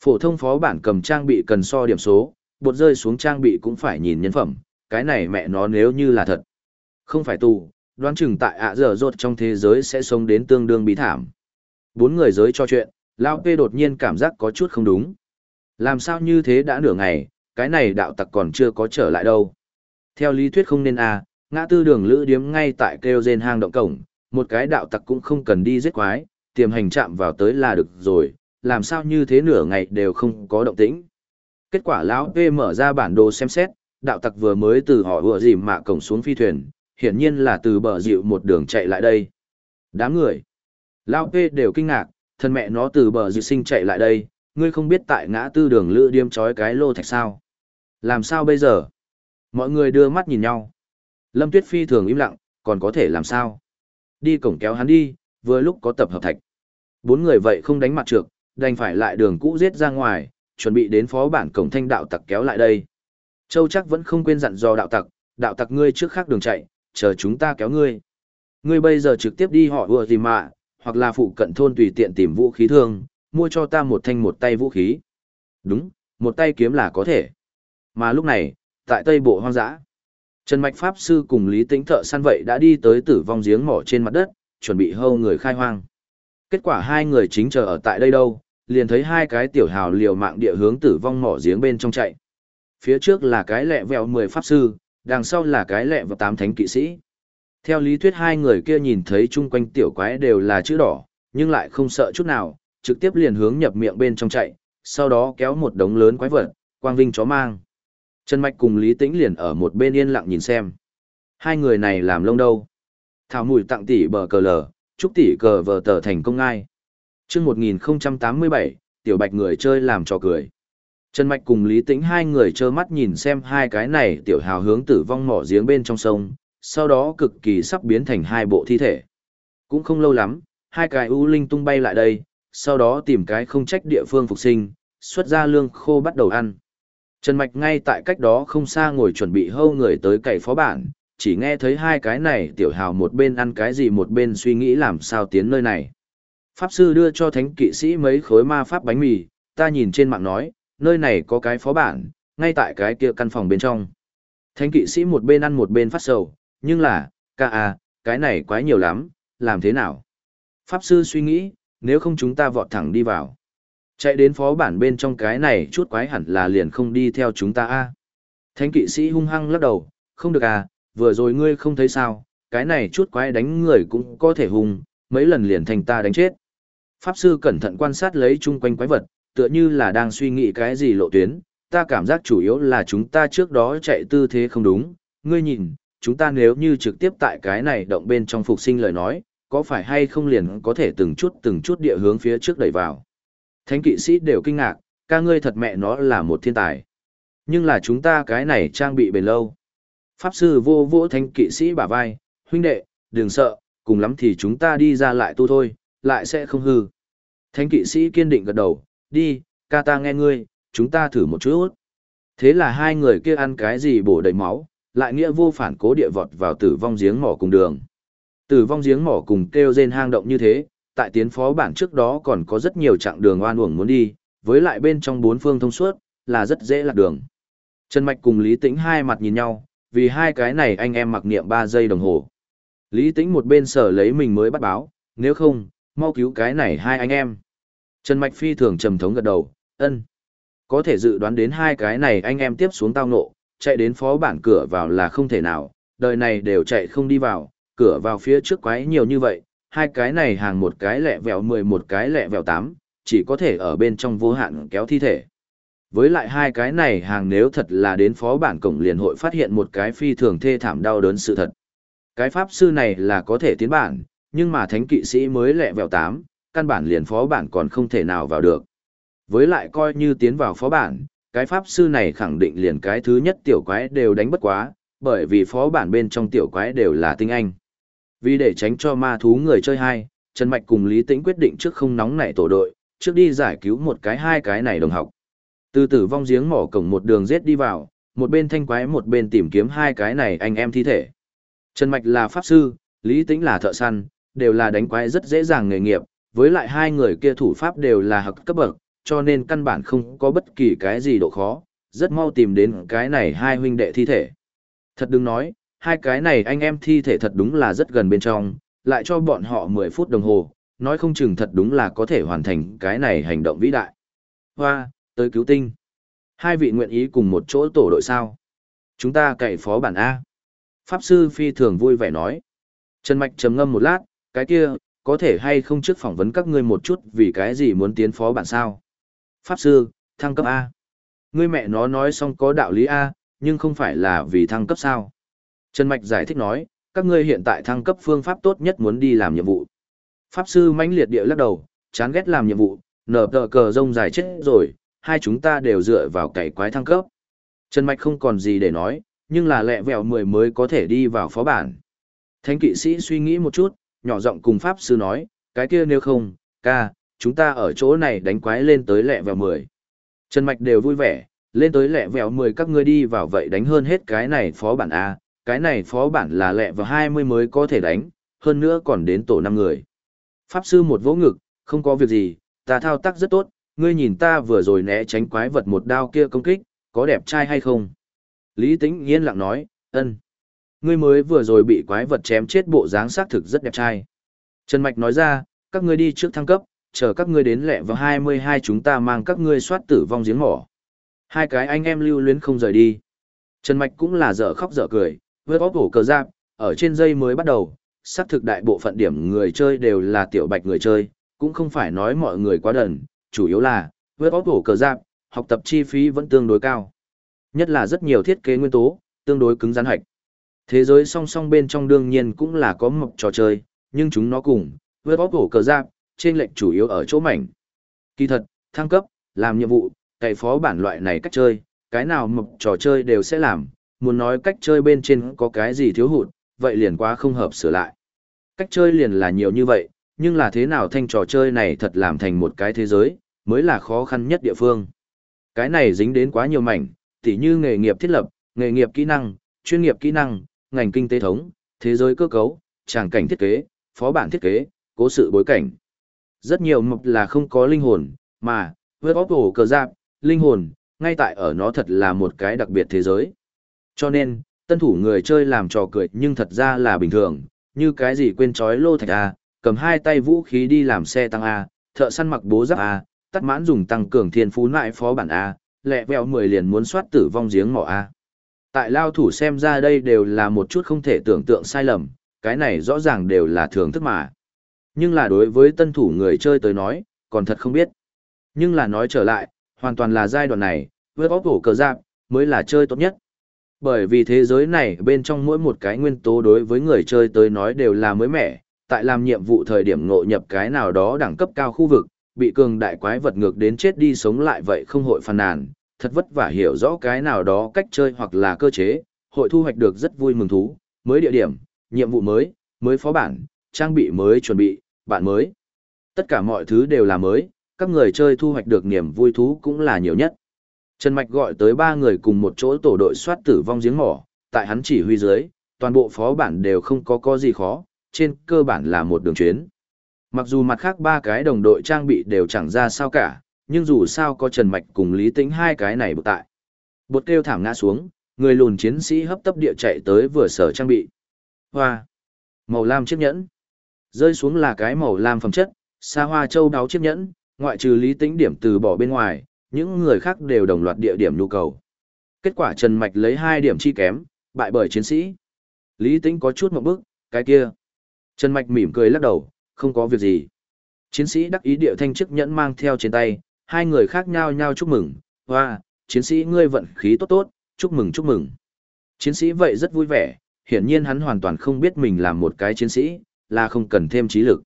Phổ thông phó bản cầm trang bị cần so điểm số, bột rơi xuống trang bị cũng phải nhìn nhân phẩm, cái này mẹ nó nếu như là thật. Không phải tù, đoán chừng tại ạ giờ rột trong thế giới sẽ sống đến tương đương bí thảm. Bốn người giới cho chuyện, Lao Pê đột nhiên cảm giác có chút không đúng. Làm sao như thế đã nửa ngày, cái này đạo tặc còn chưa có trở lại đâu. Theo lý thuyết không nên à, ngã tư đường lữ điếm ngay tại kêu rên hang động cổng, một cái đạo tặc cũng không cần đi giết quái, tiềm hành chạm vào tới là được rồi, làm sao như thế nửa ngày đều không có động tĩnh. Kết quả lão P mở ra bản đồ xem xét, đạo tặc vừa mới từ họ vừa dìm mạ cổng xuống phi thuyền, hiển nhiên là từ bờ dịu một đường chạy lại đây. Đám người. Lão P đều kinh ngạc, thân mẹ nó từ bờ dịu sinh chạy lại đây, ngươi không biết tại ngã tư đường lữ điếm trói cái lô thạch sao. Làm sao bây giờ? Mọi người đưa mắt nhìn nhau. Lâm Tuyết Phi thường im lặng, còn có thể làm sao? Đi cổng kéo hắn đi, vừa lúc có tập hợp thạch. Bốn người vậy không đánh mặt trược, đành phải lại đường cũ giết ra ngoài, chuẩn bị đến phó bản cổng thanh đạo tặc kéo lại đây. Châu chắc vẫn không quên dặn dò đạo tặc, đạo tặc ngươi trước khác đường chạy, chờ chúng ta kéo ngươi. Ngươi bây giờ trực tiếp đi họ vừa gì mà, hoặc là phụ cận thôn tùy tiện tìm vũ khí thương, mua cho ta một thanh một tay vũ khí. Đúng, một tay kiếm là có thể. Mà lúc này, tại tây bộ hoang dã, Trần Mạch Pháp Sư cùng Lý Tĩnh Thợ săn vậy đã đi tới tử vong giếng mỏ trên mặt đất, chuẩn bị hâu người khai hoang. Kết quả hai người chính chờ ở tại đây đâu, liền thấy hai cái tiểu hào liều mạng địa hướng tử vong mỏ giếng bên trong chạy. Phía trước là cái lẹ vẹo 10 Pháp Sư, đằng sau là cái lẹ vẹo 8 Thánh Kỵ Sĩ. Theo lý thuyết hai người kia nhìn thấy chung quanh tiểu quái đều là chữ đỏ, nhưng lại không sợ chút nào, trực tiếp liền hướng nhập miệng bên trong chạy, sau đó kéo một đống lớn quái vật, quang vinh chó mang. Trần Mạch cùng Lý Tĩnh liền ở một bên yên lặng nhìn xem. Hai người này làm lông đâu. Thảo mùi tặng tỷ bờ cờ lờ, chúc tỷ cờ vờ tờ thành công ngai. Trước 1087, tiểu bạch người chơi làm trò cười. Trần Mạch cùng Lý Tĩnh hai người trơ mắt nhìn xem hai cái này tiểu hào hướng tử vong mỏ giếng bên trong sông, sau đó cực kỳ sắp biến thành hai bộ thi thể. Cũng không lâu lắm, hai cái ưu linh tung bay lại đây, sau đó tìm cái không trách địa phương phục sinh, xuất ra lương khô bắt đầu ăn. Trần Mạch ngay tại cách đó không xa ngồi chuẩn bị hâu người tới cậy phó bản, chỉ nghe thấy hai cái này tiểu hào một bên ăn cái gì một bên suy nghĩ làm sao tiến nơi này. Pháp sư đưa cho thánh kỵ sĩ mấy khối ma pháp bánh mì, ta nhìn trên mạng nói, nơi này có cái phó bản, ngay tại cái kia căn phòng bên trong. Thánh kỵ sĩ một bên ăn một bên phát sầu, nhưng là, ca à, cái này quái nhiều lắm, làm thế nào? Pháp sư suy nghĩ, nếu không chúng ta vọt thẳng đi vào. Chạy đến phó bản bên trong cái này chút quái hẳn là liền không đi theo chúng ta a. Thánh kỵ sĩ hung hăng lắc đầu, không được à, vừa rồi ngươi không thấy sao, cái này chút quái đánh người cũng có thể hung, mấy lần liền thành ta đánh chết. Pháp sư cẩn thận quan sát lấy chung quanh quái vật, tựa như là đang suy nghĩ cái gì lộ tuyến, ta cảm giác chủ yếu là chúng ta trước đó chạy tư thế không đúng, ngươi nhìn, chúng ta nếu như trực tiếp tại cái này động bên trong phục sinh lời nói, có phải hay không liền có thể từng chút từng chút địa hướng phía trước đẩy vào. Thánh kỵ sĩ đều kinh ngạc, ca ngươi thật mẹ nó là một thiên tài. Nhưng là chúng ta cái này trang bị bền lâu. Pháp sư vô vỗ thánh kỵ sĩ bả vai, huynh đệ, đừng sợ, cùng lắm thì chúng ta đi ra lại tu thôi, lại sẽ không hư. Thánh kỵ sĩ kiên định gật đầu, đi, ca ta nghe ngươi, chúng ta thử một chút. Thế là hai người kia ăn cái gì bổ đầy máu, lại nghĩa vô phản cố địa vọt vào tử vong giếng mỏ cùng đường. Tử vong giếng mỏ cùng kêu rên hang động như thế, tại tiến phó bản trước đó còn có rất nhiều chặng đường oan uổng muốn đi, với lại bên trong bốn phương thông suốt, là rất dễ lạc đường. Trần Mạch cùng Lý Tĩnh hai mặt nhìn nhau, vì hai cái này anh em mặc niệm 3 giây đồng hồ. Lý Tĩnh một bên sở lấy mình mới bắt báo, nếu không, mau cứu cái này hai anh em. Trần Mạch phi thường trầm thống gật đầu, ân. Có thể dự đoán đến hai cái này anh em tiếp xuống tao nộ, chạy đến phó bản cửa vào là không thể nào, đời này đều chạy không đi vào, cửa vào phía trước quái nhiều như vậy, hai cái này hàng một cái lẹ vẹo 11 cái lẹ vẹo 8, chỉ có thể ở bên trong vô hạn kéo thi thể. Với lại hai cái này hàng nếu thật là đến phó bản cổng liền hội phát hiện một cái phi thường thê thảm đau đớn sự thật. Cái pháp sư này là có thể tiến bản, nhưng mà thánh kỵ sĩ mới lẹ vẹo tám, căn bản liền phó bản còn không thể nào vào được. Với lại coi như tiến vào phó bản, cái pháp sư này khẳng định liền cái thứ nhất tiểu quái đều đánh bất quá, bởi vì phó bản bên trong tiểu quái đều là tinh anh. Vì để tránh cho ma thú người chơi hai, Trần Mạch cùng Lý Tĩnh quyết định trước không nóng nảy tổ đội, trước đi giải cứu một cái hai cái này đồng học. Từ tử vong giếng mỏ cổng một đường giết đi vào, một bên thanh quái một bên tìm kiếm hai cái này anh em thi thể. Trần Mạch là pháp sư, Lý Tĩnh là thợ săn, đều là đánh quái rất dễ dàng nghề nghiệp, với lại hai người kia thủ pháp đều là học cấp bậc, cho nên căn bản không có bất kỳ cái gì độ khó, rất mau tìm đến cái này hai huynh đệ thi thể. Thật đừng nói, hai cái này anh em thi thể thật đúng là rất gần bên trong, lại cho bọn họ 10 phút đồng hồ, nói không chừng thật đúng là có thể hoàn thành cái này hành động vĩ đại. Hoa, tới cứu tinh. Hai vị nguyện ý cùng một chỗ tổ đội sao? Chúng ta cậy phó bản A. Pháp sư phi thường vui vẻ nói. Trần Mạch trầm ngâm một lát, cái kia, có thể hay không trước phỏng vấn các ngươi một chút vì cái gì muốn tiến phó bản sao? Pháp sư, thăng cấp A. Ngươi mẹ nó nói xong có đạo lý A, nhưng không phải là vì thăng cấp sao? Trần Mạch giải thích nói, các ngươi hiện tại thăng cấp phương pháp tốt nhất muốn đi làm nhiệm vụ. Pháp sư mãnh liệt địa lắc đầu, chán ghét làm nhiệm vụ, nở tờ cờ rông dài chết rồi, hai chúng ta đều dựa vào cày quái thăng cấp. Trần Mạch không còn gì để nói, nhưng là lẹ vẹo mười mới có thể đi vào phó bản. Thánh kỵ sĩ suy nghĩ một chút, nhỏ giọng cùng Pháp sư nói, cái kia nếu không, ca, chúng ta ở chỗ này đánh quái lên tới lẹ vèo mười. Trần Mạch đều vui vẻ, lên tới lẹ vèo mười các ngươi đi vào vậy đánh hơn hết cái này phó bản A, cái này phó bản là lẹ vào 20 mới có thể đánh, hơn nữa còn đến tổ 5 người. Pháp sư một vỗ ngực, không có việc gì, ta thao tác rất tốt, ngươi nhìn ta vừa rồi né tránh quái vật một đao kia công kích, có đẹp trai hay không? Lý Tĩnh yên lặng nói, ân. Ngươi mới vừa rồi bị quái vật chém chết bộ dáng xác thực rất đẹp trai. Trần Mạch nói ra, các ngươi đi trước thăng cấp, chờ các ngươi đến lẹ vào 22 chúng ta mang các ngươi soát tử vong giếng mỏ. Hai cái anh em lưu luyến không rời đi. Trần Mạch cũng là dở khóc dở cười, vớt óp hổ cờ giáp, ở trên dây mới bắt đầu, xác thực đại bộ phận điểm người chơi đều là tiểu bạch người chơi, cũng không phải nói mọi người quá đần, chủ yếu là, vớt óp hổ cờ giáp, học tập chi phí vẫn tương đối cao. Nhất là rất nhiều thiết kế nguyên tố, tương đối cứng rắn hạch. Thế giới song song bên trong đương nhiên cũng là có mộc trò chơi, nhưng chúng nó cùng, với bóp cổ cờ giáp, trên lệnh chủ yếu ở chỗ mảnh. Kỳ thật, thăng cấp, làm nhiệm vụ, cày phó bản loại này cách chơi, cái nào mộc trò chơi đều sẽ làm, muốn nói cách chơi bên trên có cái gì thiếu hụt, vậy liền quá không hợp sửa lại. Cách chơi liền là nhiều như vậy, nhưng là thế nào thanh trò chơi này thật làm thành một cái thế giới, mới là khó khăn nhất địa phương. Cái này dính đến quá nhiều mảnh, tỉ như nghề nghiệp thiết lập, nghề nghiệp kỹ năng, chuyên nghiệp kỹ năng, ngành kinh tế thống, thế giới cơ cấu, tràng cảnh thiết kế, phó bản thiết kế, cố sự bối cảnh. Rất nhiều mục là không có linh hồn, mà, với bóp cổ cờ giáp, linh hồn, ngay tại ở nó thật là một cái đặc biệt thế giới. Cho nên, tân thủ người chơi làm trò cười nhưng thật ra là bình thường, như cái gì quên trói lô thạch A, cầm hai tay vũ khí đi làm xe tăng A, thợ săn mặc bố giáp A, tắt mãn dùng tăng cường thiên phú nại phó bản A, lẹ vẹo mười liền muốn soát tử vong giếng mỏ A. Tại lao thủ xem ra đây đều là một chút không thể tưởng tượng sai lầm, cái này rõ ràng đều là thường thức mà. Nhưng là đối với tân thủ người chơi tới nói, còn thật không biết. Nhưng là nói trở lại, hoàn toàn là giai đoạn này, với bóp hổ cờ giáp, mới là chơi tốt nhất. Bởi vì thế giới này bên trong mỗi một cái nguyên tố đối với người chơi tới nói đều là mới mẻ, tại làm nhiệm vụ thời điểm ngộ nhập cái nào đó đẳng cấp cao khu vực, bị cường đại quái vật ngược đến chết đi sống lại vậy không hội phàn nàn, thật vất vả hiểu rõ cái nào đó cách chơi hoặc là cơ chế, hội thu hoạch được rất vui mừng thú, mới địa điểm, nhiệm vụ mới, mới phó bản, trang bị mới chuẩn bị, bạn mới. Tất cả mọi thứ đều là mới, các người chơi thu hoạch được niềm vui thú cũng là nhiều nhất. Trần Mạch gọi tới ba người cùng một chỗ tổ đội soát tử vong giếng mỏ, tại hắn chỉ huy dưới, toàn bộ phó bản đều không có có gì khó, trên cơ bản là một đường chuyến. Mặc dù mặt khác ba cái đồng đội trang bị đều chẳng ra sao cả, nhưng dù sao có Trần Mạch cùng Lý Tĩnh hai cái này bực tại. Bột kêu thảm ngã xuống, người lùn chiến sĩ hấp tấp địa chạy tới vừa sở trang bị. Hoa! Màu lam chiếc nhẫn. Rơi xuống là cái màu lam phẩm chất, xa hoa châu đáo chiếc nhẫn, ngoại trừ Lý Tĩnh điểm từ bỏ bên ngoài, những người khác đều đồng loạt địa điểm nhu cầu. Kết quả Trần Mạch lấy hai điểm chi kém, bại bởi chiến sĩ. Lý Tĩnh có chút một bước cái kia. Trần Mạch mỉm cười lắc đầu, không có việc gì. Chiến sĩ đắc ý địa thanh chức nhẫn mang theo trên tay, hai người khác nhau nhau chúc mừng, hoa, chiến sĩ ngươi vận khí tốt tốt, chúc mừng chúc mừng. Chiến sĩ vậy rất vui vẻ, hiển nhiên hắn hoàn toàn không biết mình là một cái chiến sĩ, là không cần thêm trí lực.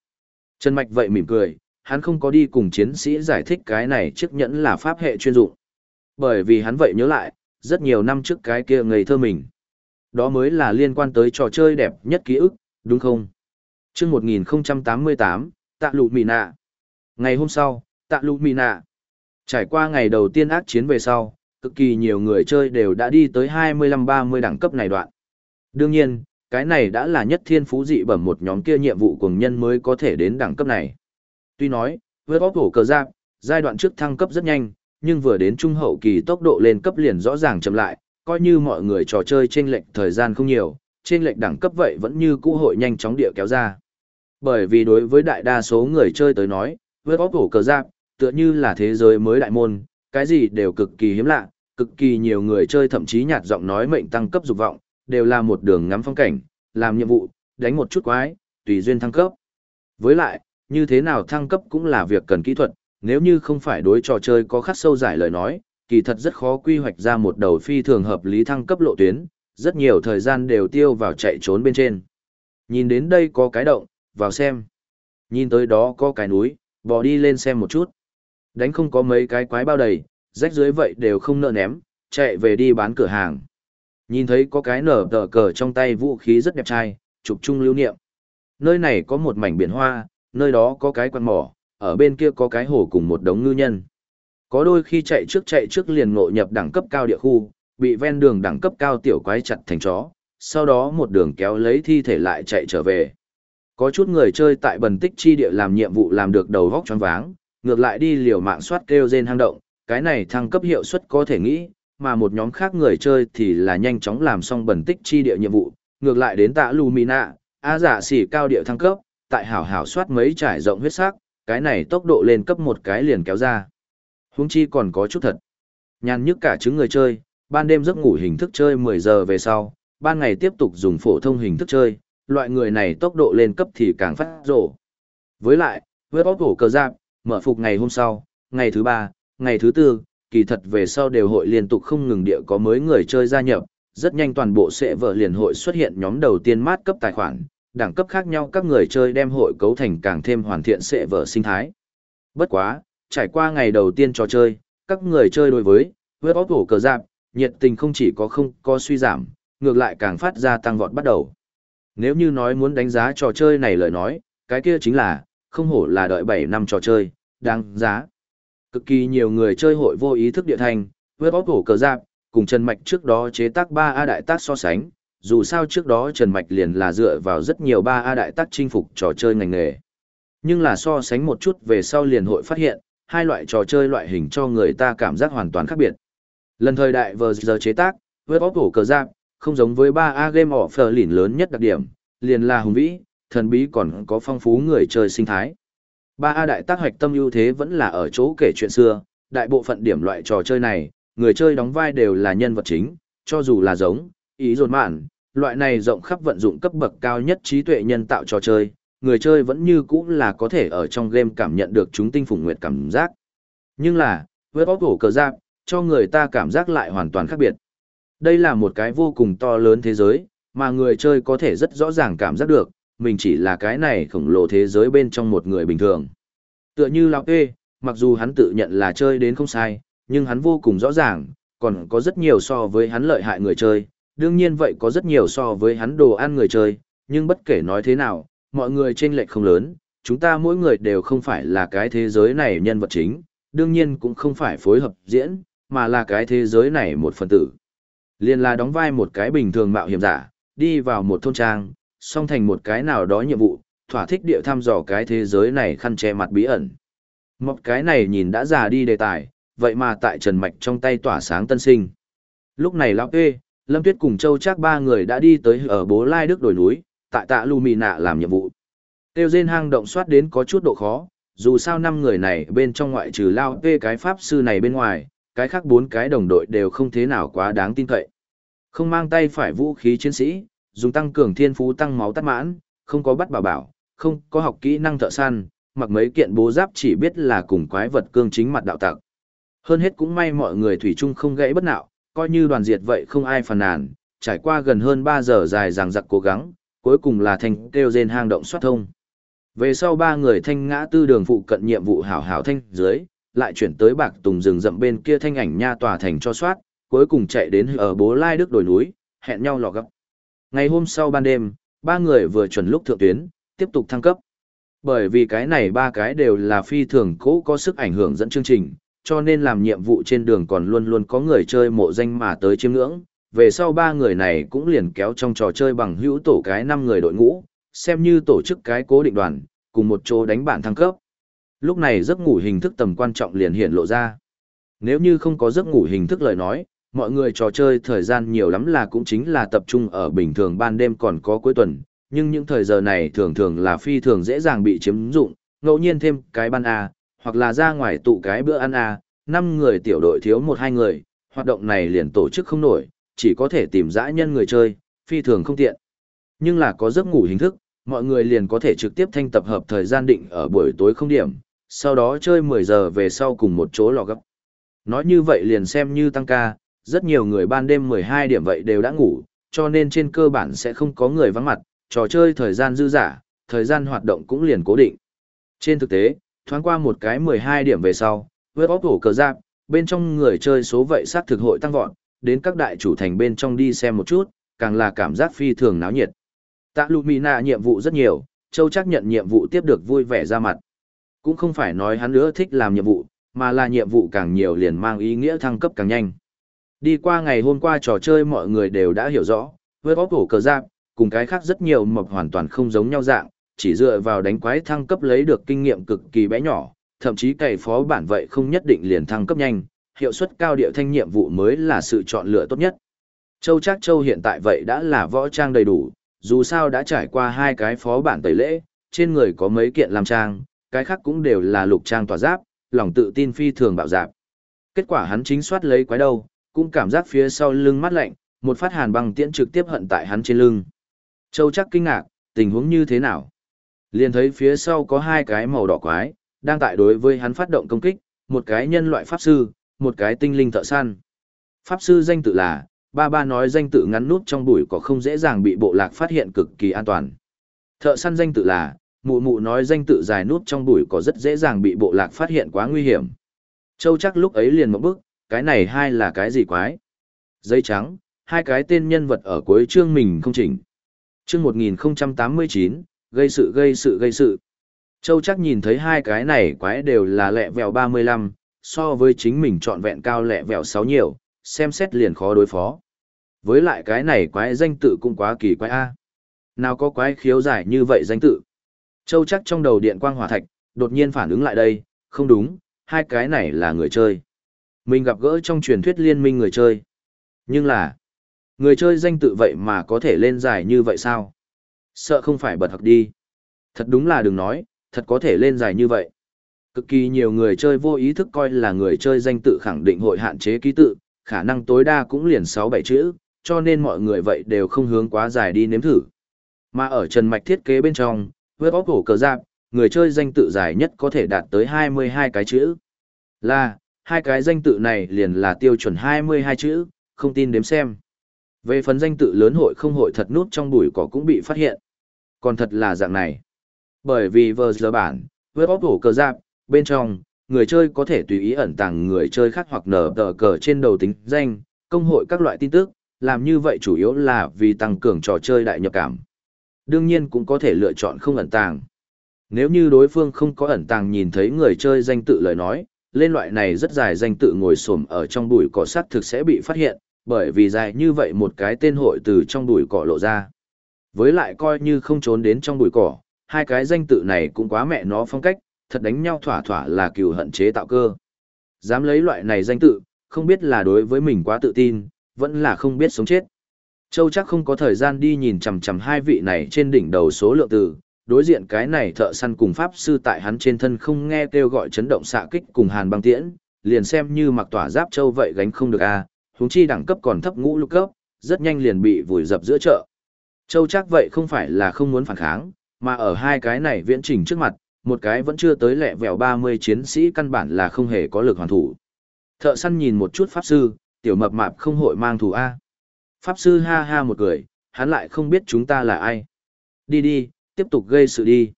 Trần Mạch vậy mỉm cười, hắn không có đi cùng chiến sĩ giải thích cái này chiếc nhẫn là pháp hệ chuyên dụng. Bởi vì hắn vậy nhớ lại, rất nhiều năm trước cái kia ngây thơ mình. Đó mới là liên quan tới trò chơi đẹp nhất ký ức, đúng không? chương 1088, tạ lụ mì nạ. Ngày hôm sau, tạ lụ mì nạ. Trải qua ngày đầu tiên ác chiến về sau, cực kỳ nhiều người chơi đều đã đi tới 25-30 đẳng cấp này đoạn. Đương nhiên, cái này đã là nhất thiên phú dị bẩm một nhóm kia nhiệm vụ cùng nhân mới có thể đến đẳng cấp này. Tuy nói, với bóp hổ cờ giáp, giai đoạn trước thăng cấp rất nhanh, nhưng vừa đến trung hậu kỳ tốc độ lên cấp liền rõ ràng chậm lại, coi như mọi người trò chơi trên lệnh thời gian không nhiều, trên lệnh đẳng cấp vậy vẫn như cũ hội nhanh chóng địa kéo ra. Bởi vì đối với đại đa số người chơi tới nói, với bóp hổ cờ giáp, tựa như là thế giới mới đại môn, cái gì đều cực kỳ hiếm lạ, cực kỳ nhiều người chơi thậm chí nhạt giọng nói mệnh tăng cấp dục vọng, đều là một đường ngắm phong cảnh, làm nhiệm vụ, đánh một chút quái, tùy duyên thăng cấp. Với lại, như thế nào thăng cấp cũng là việc cần kỹ thuật, nếu như không phải đối trò chơi có khắc sâu giải lời nói, kỳ thật rất khó quy hoạch ra một đầu phi thường hợp lý thăng cấp lộ tuyến, rất nhiều thời gian đều tiêu vào chạy trốn bên trên. Nhìn đến đây có cái động, vào xem. Nhìn tới đó có cái núi, bò đi lên xem một chút. Đánh không có mấy cái quái bao đầy, rách dưới vậy đều không nợ ném, chạy về đi bán cửa hàng. Nhìn thấy có cái nở tờ cờ trong tay vũ khí rất đẹp trai, chụp chung lưu niệm. Nơi này có một mảnh biển hoa, nơi đó có cái quan mỏ, ở bên kia có cái hồ cùng một đống ngư nhân. Có đôi khi chạy trước chạy trước liền ngộ nhập đẳng cấp cao địa khu, bị ven đường đẳng cấp cao tiểu quái chặt thành chó, sau đó một đường kéo lấy thi thể lại chạy trở về. Có chút người chơi tại bần tích chi địa làm nhiệm vụ làm được đầu vóc choáng váng, ngược lại đi liều mạng soát kêu rên hang động, cái này thăng cấp hiệu suất có thể nghĩ, mà một nhóm khác người chơi thì là nhanh chóng làm xong bẩn tích chi địa nhiệm vụ, ngược lại đến tạ Lumina, a dạ giả xỉ cao địa thăng cấp, tại hảo hảo soát mấy trải rộng huyết sắc, cái này tốc độ lên cấp một cái liền kéo ra. Huống chi còn có chút thật. Nhàn nhức cả chứng người chơi, ban đêm giấc ngủ hình thức chơi 10 giờ về sau, ban ngày tiếp tục dùng phổ thông hình thức chơi, loại người này tốc độ lên cấp thì càng phát rổ. Với lại, với bóp cổ cờ giáp, mở phục ngày hôm sau, ngày thứ ba, ngày thứ tư, kỳ thật về sau đều hội liên tục không ngừng địa có mới người chơi gia nhập, rất nhanh toàn bộ sẽ vợ liền hội xuất hiện nhóm đầu tiên mát cấp tài khoản, đẳng cấp khác nhau các người chơi đem hội cấu thành càng thêm hoàn thiện sẽ vợ sinh thái. Bất quá, trải qua ngày đầu tiên trò chơi, các người chơi đối với, với bóp hổ cờ giáp, nhiệt tình không chỉ có không có suy giảm, ngược lại càng phát ra tăng vọt bắt đầu. Nếu như nói muốn đánh giá trò chơi này lời nói, cái kia chính là, không hổ là đợi 7 năm trò chơi, đáng giá. Cực kỳ nhiều người chơi hội vô ý thức địa thành, với bóp cổ cờ giáp, cùng Trần Mạch trước đó chế tác 3A đại tác so sánh, dù sao trước đó Trần Mạch liền là dựa vào rất nhiều 3A đại tác chinh phục trò chơi ngành nghề. Nhưng là so sánh một chút về sau liền hội phát hiện, hai loại trò chơi loại hình cho người ta cảm giác hoàn toàn khác biệt. Lần thời đại vừa giờ chế tác, với bóp cổ cờ giáp, không giống với 3A game offer lỉn lớn nhất đặc điểm, liền là hùng vĩ, thần bí còn có phong phú người chơi sinh thái. Ba a đại tác hoạch tâm ưu thế vẫn là ở chỗ kể chuyện xưa, đại bộ phận điểm loại trò chơi này, người chơi đóng vai đều là nhân vật chính, cho dù là giống, ý dồn mạn, loại này rộng khắp vận dụng cấp bậc cao nhất trí tuệ nhân tạo trò chơi, người chơi vẫn như cũ là có thể ở trong game cảm nhận được chúng tinh phùng nguyệt cảm giác. Nhưng là, với bóp cổ cờ giáp, cho người ta cảm giác lại hoàn toàn khác biệt. Đây là một cái vô cùng to lớn thế giới, mà người chơi có thể rất rõ ràng cảm giác được, mình chỉ là cái này khổng lồ thế giới bên trong một người bình thường. Tựa như Lão Kê, mặc dù hắn tự nhận là chơi đến không sai, nhưng hắn vô cùng rõ ràng, còn có rất nhiều so với hắn lợi hại người chơi, đương nhiên vậy có rất nhiều so với hắn đồ ăn người chơi, nhưng bất kể nói thế nào, mọi người trên lệch không lớn, chúng ta mỗi người đều không phải là cái thế giới này nhân vật chính, đương nhiên cũng không phải phối hợp diễn, mà là cái thế giới này một phần tử. Liên là đóng vai một cái bình thường mạo hiểm giả, đi vào một thôn trang, song thành một cái nào đó nhiệm vụ, thỏa thích địa thăm dò cái thế giới này khăn che mặt bí ẩn. Một cái này nhìn đã già đi đề tài, vậy mà tại Trần Mạch trong tay tỏa sáng tân sinh. Lúc này lão Ê, Lâm Tuyết cùng Châu Trác ba người đã đi tới ở bố Lai Đức đồi núi, tại tạ Lù Mì Nạ làm nhiệm vụ. Tiêu Diên hang động soát đến có chút độ khó, dù sao năm người này bên trong ngoại trừ lao Ê cái pháp sư này bên ngoài, cái khác bốn cái đồng đội đều không thế nào quá đáng tin cậy. Không mang tay phải vũ khí chiến sĩ, dùng tăng cường thiên phú tăng máu tắt mãn, không có bắt bảo bảo, không có học kỹ năng thợ săn, mặc mấy kiện bố giáp chỉ biết là cùng quái vật cương chính mặt đạo tặc. Hơn hết cũng may mọi người thủy chung không gãy bất nạo, coi như đoàn diệt vậy không ai phàn nàn, trải qua gần hơn 3 giờ dài dằng dặc cố gắng, cuối cùng là thành kêu rên hang động soát thông. Về sau ba người thanh ngã tư đường phụ cận nhiệm vụ hảo hảo thanh dưới, lại chuyển tới bạc tùng rừng rậm bên kia thanh ảnh nha tòa thành cho soát, cuối cùng chạy đến ở bố lai đức đồi núi, hẹn nhau lò gặp. Ngày hôm sau ban đêm, ba người vừa chuẩn lúc thượng tuyến, tiếp tục thăng cấp. Bởi vì cái này ba cái đều là phi thường cố có sức ảnh hưởng dẫn chương trình, cho nên làm nhiệm vụ trên đường còn luôn luôn có người chơi mộ danh mà tới chiêm ngưỡng. Về sau ba người này cũng liền kéo trong trò chơi bằng hữu tổ cái năm người đội ngũ, xem như tổ chức cái cố định đoàn, cùng một chỗ đánh bản thăng cấp. Lúc này giấc ngủ hình thức tầm quan trọng liền hiện lộ ra. Nếu như không có giấc ngủ hình thức lời nói, mọi người trò chơi thời gian nhiều lắm là cũng chính là tập trung ở bình thường ban đêm còn có cuối tuần, nhưng những thời giờ này thường thường là phi thường dễ dàng bị chiếm dụng, ngẫu nhiên thêm cái ban A, hoặc là ra ngoài tụ cái bữa ăn A, năm người tiểu đội thiếu một hai người, hoạt động này liền tổ chức không nổi, chỉ có thể tìm dã nhân người chơi, phi thường không tiện. Nhưng là có giấc ngủ hình thức, mọi người liền có thể trực tiếp thanh tập hợp thời gian định ở buổi tối không điểm, sau đó chơi 10 giờ về sau cùng một chỗ lò gấp. Nói như vậy liền xem như tăng ca, rất nhiều người ban đêm 12 điểm vậy đều đã ngủ, cho nên trên cơ bản sẽ không có người vắng mặt, trò chơi thời gian dư giả, thời gian hoạt động cũng liền cố định. Trên thực tế, thoáng qua một cái 12 điểm về sau, với bóp hổ cờ giáp, bên trong người chơi số vậy sát thực hội tăng vọt, đến các đại chủ thành bên trong đi xem một chút, càng là cảm giác phi thường náo nhiệt. Tạ Lumina nhiệm vụ rất nhiều, Châu chắc nhận nhiệm vụ tiếp được vui vẻ ra mặt. Cũng không phải nói hắn nữa thích làm nhiệm vụ, mà là nhiệm vụ càng nhiều liền mang ý nghĩa thăng cấp càng nhanh. Đi qua ngày hôm qua trò chơi mọi người đều đã hiểu rõ, với bóp hổ cờ giáp, cùng cái khác rất nhiều mập hoàn toàn không giống nhau dạng, chỉ dựa vào đánh quái thăng cấp lấy được kinh nghiệm cực kỳ bé nhỏ, thậm chí cày phó bản vậy không nhất định liền thăng cấp nhanh, hiệu suất cao điệu thanh nhiệm vụ mới là sự chọn lựa tốt nhất. Châu Trác Châu hiện tại vậy đã là võ trang đầy đủ, dù sao đã trải qua hai cái phó bản tẩy lễ, trên người có mấy kiện làm trang, cái khác cũng đều là lục trang tỏa giáp, lòng tự tin phi thường bạo dạp. Kết quả hắn chính soát lấy quái đâu, cũng cảm giác phía sau lưng mát lạnh, một phát hàn băng tiễn trực tiếp hận tại hắn trên lưng. Châu chắc kinh ngạc, tình huống như thế nào? Liền thấy phía sau có hai cái màu đỏ quái, đang tại đối với hắn phát động công kích, một cái nhân loại pháp sư, một cái tinh linh thợ săn. Pháp sư danh tự là, ba ba nói danh tự ngắn nút trong bụi có không dễ dàng bị bộ lạc phát hiện cực kỳ an toàn. Thợ săn danh tự là, mụ mụ nói danh tự dài nút trong bụi có rất dễ dàng bị bộ lạc phát hiện quá nguy hiểm. Châu chắc lúc ấy liền một bước, cái này hai là cái gì quái? Giấy trắng, hai cái tên nhân vật ở cuối chương mình không chỉnh. Chương 1089, gây sự gây sự gây sự. Châu chắc nhìn thấy hai cái này quái đều là lẹ vẹo 35, so với chính mình chọn vẹn cao lẹ vẹo 6 nhiều, xem xét liền khó đối phó. Với lại cái này quái danh tự cũng quá kỳ quái A. Nào có quái khiếu giải như vậy danh tự. Châu chắc trong đầu điện quang hỏa thạch, đột nhiên phản ứng lại đây, không đúng, hai cái này là người chơi. Mình gặp gỡ trong truyền thuyết liên minh người chơi. Nhưng là, người chơi danh tự vậy mà có thể lên giải như vậy sao? Sợ không phải bật học đi. Thật đúng là đừng nói, thật có thể lên giải như vậy. Cực kỳ nhiều người chơi vô ý thức coi là người chơi danh tự khẳng định hội hạn chế ký tự, khả năng tối đa cũng liền 6-7 chữ, cho nên mọi người vậy đều không hướng quá dài đi nếm thử. Mà ở trần mạch thiết kế bên trong, web óc hổ cờ giáp, người chơi danh tự dài nhất có thể đạt tới 22 cái chữ. Là, hai cái danh tự này liền là tiêu chuẩn 22 chữ, không tin đếm xem. Về phần danh tự lớn hội không hội thật nút trong bụi cỏ cũng bị phát hiện. Còn thật là dạng này. Bởi vì vờ giờ bản, với bóp hổ cờ giáp, bên trong, người chơi có thể tùy ý ẩn tàng người chơi khác hoặc nở tờ cờ trên đầu tính danh, công hội các loại tin tức, làm như vậy chủ yếu là vì tăng cường trò chơi đại nhập cảm. Đương nhiên cũng có thể lựa chọn không ẩn tàng. Nếu như đối phương không có ẩn tàng nhìn thấy người chơi danh tự lời nói, lên loại này rất dài danh tự ngồi xổm ở trong bụi cỏ sắt thực sẽ bị phát hiện, bởi vì dài như vậy một cái tên hội từ trong bụi cỏ lộ ra. Với lại coi như không trốn đến trong bụi cỏ, hai cái danh tự này cũng quá mẹ nó phong cách, thật đánh nhau thỏa thỏa là cừu hận chế tạo cơ. Dám lấy loại này danh tự, không biết là đối với mình quá tự tin, vẫn là không biết sống chết. Châu chắc không có thời gian đi nhìn chằm chằm hai vị này trên đỉnh đầu số lượng từ, đối diện cái này thợ săn cùng pháp sư tại hắn trên thân không nghe kêu gọi chấn động xạ kích cùng hàn băng tiễn, liền xem như mặc tỏa giáp châu vậy gánh không được a, huống chi đẳng cấp còn thấp ngũ lục cấp, rất nhanh liền bị vùi dập giữa chợ. Châu chắc vậy không phải là không muốn phản kháng, mà ở hai cái này viễn trình trước mặt, một cái vẫn chưa tới lẹ vẹo 30 chiến sĩ căn bản là không hề có lực hoàn thủ. Thợ săn nhìn một chút pháp sư, tiểu mập mạp không hội mang thù A. Pháp sư ha ha một cười, hắn lại không biết chúng ta là ai. Đi đi, tiếp tục gây sự đi.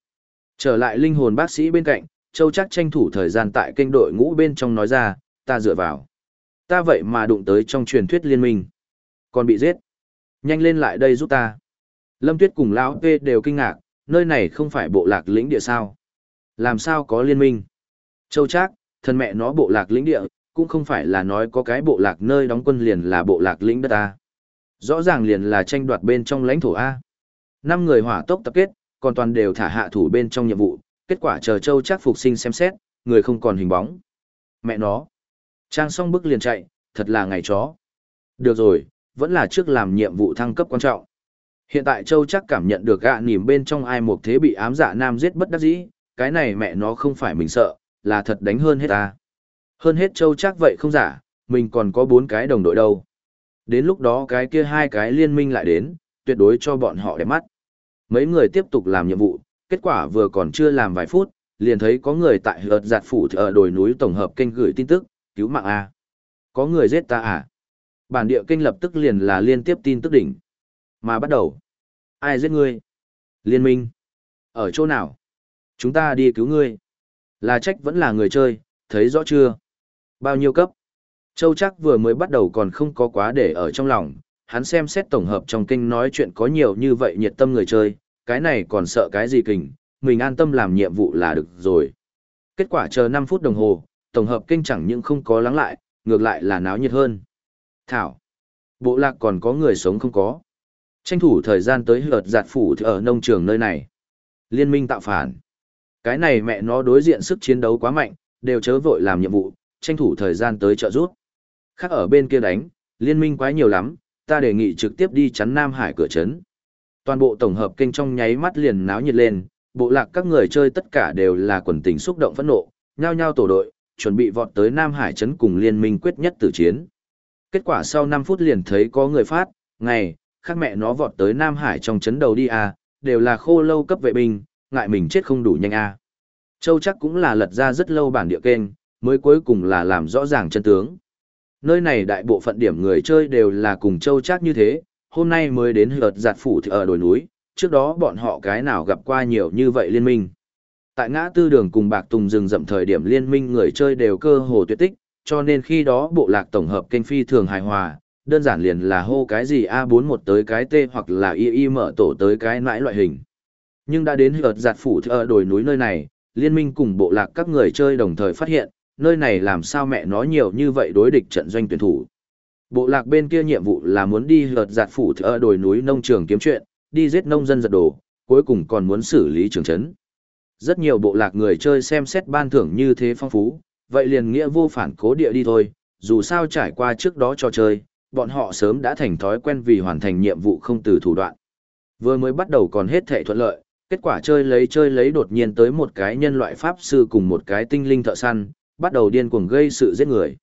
Trở lại linh hồn bác sĩ bên cạnh, Châu chắc tranh thủ thời gian tại kênh đội ngũ bên trong nói ra, ta dựa vào. Ta vậy mà đụng tới trong truyền thuyết liên minh. Còn bị giết. Nhanh lên lại đây giúp ta. Lâm Tuyết cùng Lão P đều kinh ngạc, nơi này không phải bộ lạc lĩnh địa sao. Làm sao có liên minh? Châu Trác, thân mẹ nó bộ lạc lĩnh địa, cũng không phải là nói có cái bộ lạc nơi đóng quân liền là bộ lạc lĩnh đất A. Rõ ràng liền là tranh đoạt bên trong lãnh thổ A. Năm người hỏa tốc tập kết, còn toàn đều thả hạ thủ bên trong nhiệm vụ, kết quả chờ Châu Trác phục sinh xem xét, người không còn hình bóng. Mẹ nó. Trang xong bước liền chạy, thật là ngày chó. Được rồi, vẫn là trước làm nhiệm vụ thăng cấp quan trọng. Hiện tại Châu trác cảm nhận được gạ nỉm bên trong ai một thế bị ám dạ nam giết bất đắc dĩ, cái này mẹ nó không phải mình sợ, là thật đánh hơn hết ta. Hơn hết Châu trác vậy không giả, mình còn có bốn cái đồng đội đâu. Đến lúc đó cái kia hai cái liên minh lại đến, tuyệt đối cho bọn họ đẹp mắt. Mấy người tiếp tục làm nhiệm vụ, kết quả vừa còn chưa làm vài phút, liền thấy có người tại hợt giạt phủ ở đồi núi tổng hợp kênh gửi tin tức, cứu mạng A. Có người giết ta à? Bản địa kênh lập tức liền là liên tiếp tin tức đỉnh. Mà bắt đầu. Ai giết ngươi? Liên minh. Ở chỗ nào? Chúng ta đi cứu ngươi. Là trách vẫn là người chơi, thấy rõ chưa? Bao nhiêu cấp? Châu chắc vừa mới bắt đầu còn không có quá để ở trong lòng, hắn xem xét tổng hợp trong kênh nói chuyện có nhiều như vậy nhiệt tâm người chơi, cái này còn sợ cái gì kình, mình an tâm làm nhiệm vụ là được rồi. Kết quả chờ 5 phút đồng hồ, tổng hợp kinh chẳng những không có lắng lại, ngược lại là náo nhiệt hơn. Thảo, bộ lạc còn có người sống không có. Tranh thủ thời gian tới hợt giạt phủ ở nông trường nơi này. Liên minh tạo phản. Cái này mẹ nó đối diện sức chiến đấu quá mạnh, đều chớ vội làm nhiệm vụ, tranh thủ thời gian tới trợ giúp. Khác ở bên kia đánh, liên minh quá nhiều lắm, ta đề nghị trực tiếp đi chắn Nam Hải cửa trấn. Toàn bộ tổng hợp kênh trong nháy mắt liền náo nhiệt lên, bộ lạc các người chơi tất cả đều là quần tình xúc động phẫn nộ, nhao nhao tổ đội, chuẩn bị vọt tới Nam Hải trấn cùng liên minh quyết nhất tử chiến. Kết quả sau 5 phút liền thấy có người phát, ngày, khác mẹ nó vọt tới Nam Hải trong chấn đầu đi à, đều là khô lâu cấp vệ binh, ngại mình chết không đủ nhanh à. Châu chắc cũng là lật ra rất lâu bản địa kênh, mới cuối cùng là làm rõ ràng chân tướng. Nơi này đại bộ phận điểm người chơi đều là cùng châu chắc như thế, hôm nay mới đến hợt giạt phủ thì ở đồi núi, trước đó bọn họ cái nào gặp qua nhiều như vậy liên minh. Tại ngã tư đường cùng Bạc Tùng rừng rậm thời điểm liên minh người chơi đều cơ hồ tuyệt tích, cho nên khi đó bộ lạc tổng hợp kênh phi thường hài hòa, đơn giản liền là hô cái gì A41 tới cái T hoặc là Y Y mở tổ tới cái mãi loại hình. Nhưng đã đến hợt giặt phủ thì ở đồi núi nơi này, liên minh cùng bộ lạc các người chơi đồng thời phát hiện, nơi này làm sao mẹ nó nhiều như vậy đối địch trận doanh tuyển thủ. Bộ lạc bên kia nhiệm vụ là muốn đi lượt giặt phủ ở đồi núi nông trường kiếm chuyện, đi giết nông dân giật đồ, cuối cùng còn muốn xử lý trường trấn. Rất nhiều bộ lạc người chơi xem xét ban thưởng như thế phong phú, vậy liền nghĩa vô phản cố địa đi thôi, dù sao trải qua trước đó cho chơi, bọn họ sớm đã thành thói quen vì hoàn thành nhiệm vụ không từ thủ đoạn. Vừa mới bắt đầu còn hết thệ thuận lợi, kết quả chơi lấy chơi lấy đột nhiên tới một cái nhân loại pháp sư cùng một cái tinh linh thợ săn, bắt đầu điên cuồng gây sự giết người.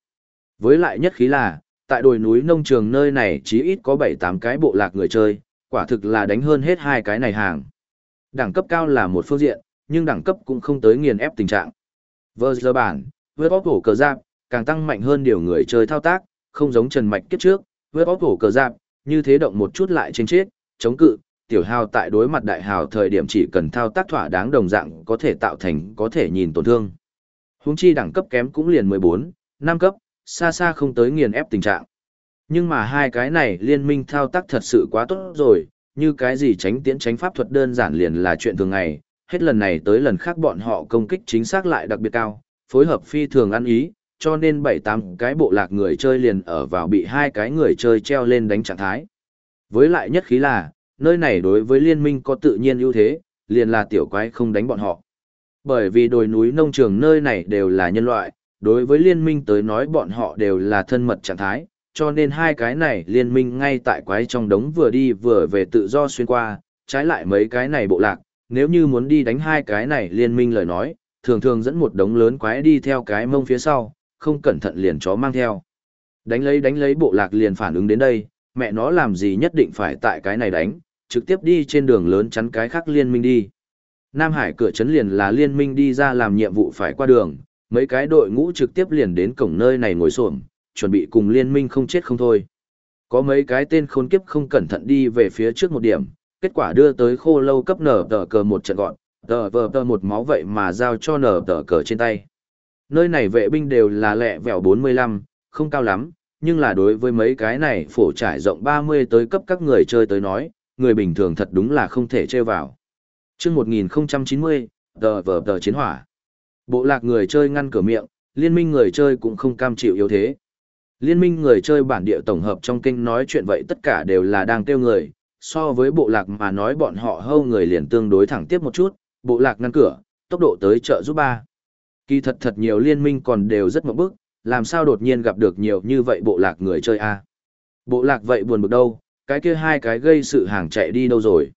Với lại nhất khí là, tại đồi núi nông trường nơi này chí ít có 7-8 cái bộ lạc người chơi, quả thực là đánh hơn hết hai cái này hàng. Đẳng cấp cao là một phương diện, nhưng đẳng cấp cũng không tới nghiền ép tình trạng. Vơ giờ bản, với bóp hổ cờ giáp, càng tăng mạnh hơn điều người chơi thao tác, không giống Trần Mạch kiếp trước, với bóp hổ cờ giáp, như thế động một chút lại trên chết, chống cự, tiểu hào tại đối mặt đại hào thời điểm chỉ cần thao tác thỏa đáng đồng dạng có thể tạo thành có thể nhìn tổn thương. Húng chi đẳng cấp kém cũng liền 14, 5 cấp, xa xa không tới nghiền ép tình trạng. Nhưng mà hai cái này liên minh thao tác thật sự quá tốt rồi, như cái gì tránh tiến tránh pháp thuật đơn giản liền là chuyện thường ngày, hết lần này tới lần khác bọn họ công kích chính xác lại đặc biệt cao, phối hợp phi thường ăn ý, cho nên bảy tám cái bộ lạc người chơi liền ở vào bị hai cái người chơi treo lên đánh trạng thái. Với lại nhất khí là, nơi này đối với liên minh có tự nhiên ưu thế, liền là tiểu quái không đánh bọn họ. Bởi vì đồi núi nông trường nơi này đều là nhân loại, đối với liên minh tới nói bọn họ đều là thân mật trạng thái, cho nên hai cái này liên minh ngay tại quái trong đống vừa đi vừa về tự do xuyên qua, trái lại mấy cái này bộ lạc, nếu như muốn đi đánh hai cái này liên minh lời nói, thường thường dẫn một đống lớn quái đi theo cái mông phía sau, không cẩn thận liền chó mang theo. Đánh lấy đánh lấy bộ lạc liền phản ứng đến đây, mẹ nó làm gì nhất định phải tại cái này đánh, trực tiếp đi trên đường lớn chắn cái khác liên minh đi. Nam Hải cửa trấn liền là liên minh đi ra làm nhiệm vụ phải qua đường, mấy cái đội ngũ trực tiếp liền đến cổng nơi này ngồi xổm, chuẩn bị cùng liên minh không chết không thôi. Có mấy cái tên khốn kiếp không cẩn thận đi về phía trước một điểm, kết quả đưa tới khô lâu cấp nở tờ cờ một trận gọn, tờ vờ tờ một máu vậy mà giao cho nở tờ cờ trên tay. Nơi này vệ binh đều là lẹ vẻo 45, không cao lắm, nhưng là đối với mấy cái này phổ trải rộng 30 tới cấp các người chơi tới nói, người bình thường thật đúng là không thể chơi vào. chương 1090, tờ vờ tờ chiến hỏa. Bộ lạc người chơi ngăn cửa miệng, liên minh người chơi cũng không cam chịu yếu thế. Liên minh người chơi bản địa tổng hợp trong kinh nói chuyện vậy tất cả đều là đang kêu người, so với bộ lạc mà nói bọn họ hâu người liền tương đối thẳng tiếp một chút, bộ lạc ngăn cửa, tốc độ tới chợ giúp ba. Kỳ thật thật nhiều liên minh còn đều rất mộng bước, làm sao đột nhiên gặp được nhiều như vậy bộ lạc người chơi a Bộ lạc vậy buồn bực đâu, cái kia hai cái gây sự hàng chạy đi đâu rồi.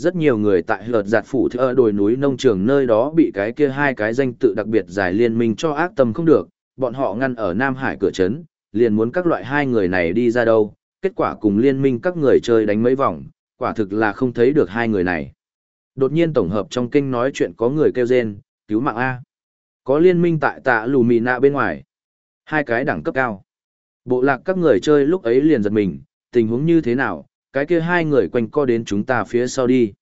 Rất nhiều người tại lợt giạt phủ ở đồi núi nông trường nơi đó bị cái kia hai cái danh tự đặc biệt giải liên minh cho ác tâm không được, bọn họ ngăn ở Nam Hải cửa trấn, liền muốn các loại hai người này đi ra đâu, kết quả cùng liên minh các người chơi đánh mấy vòng, quả thực là không thấy được hai người này. Đột nhiên tổng hợp trong kinh nói chuyện có người kêu rên, cứu mạng A. Có liên minh tại tạ lù mì nạ bên ngoài. Hai cái đẳng cấp cao. Bộ lạc các người chơi lúc ấy liền giật mình, tình huống như thế nào, cái kia hai người quanh co đến chúng ta phía sau đi.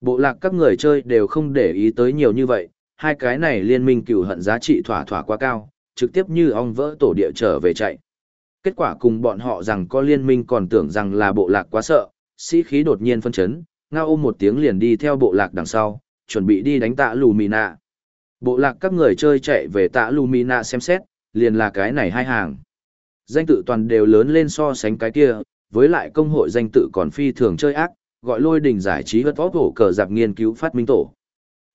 Bộ lạc các người chơi đều không để ý tới nhiều như vậy, hai cái này liên minh cửu hận giá trị thỏa thỏa quá cao, trực tiếp như ong vỡ tổ địa trở về chạy. Kết quả cùng bọn họ rằng có liên minh còn tưởng rằng là bộ lạc quá sợ, sĩ khí đột nhiên phân chấn, ngao ôm một tiếng liền đi theo bộ lạc đằng sau, chuẩn bị đi đánh tạ lù mì nạ. Bộ lạc các người chơi chạy về tạ lù mì nạ xem xét, liền là cái này hai hàng. Danh tự toàn đều lớn lên so sánh cái kia, với lại công hội danh tự còn phi thường chơi ác, gọi lôi đình giải trí vất vóc hổ cờ dạp nghiên cứu phát minh tổ.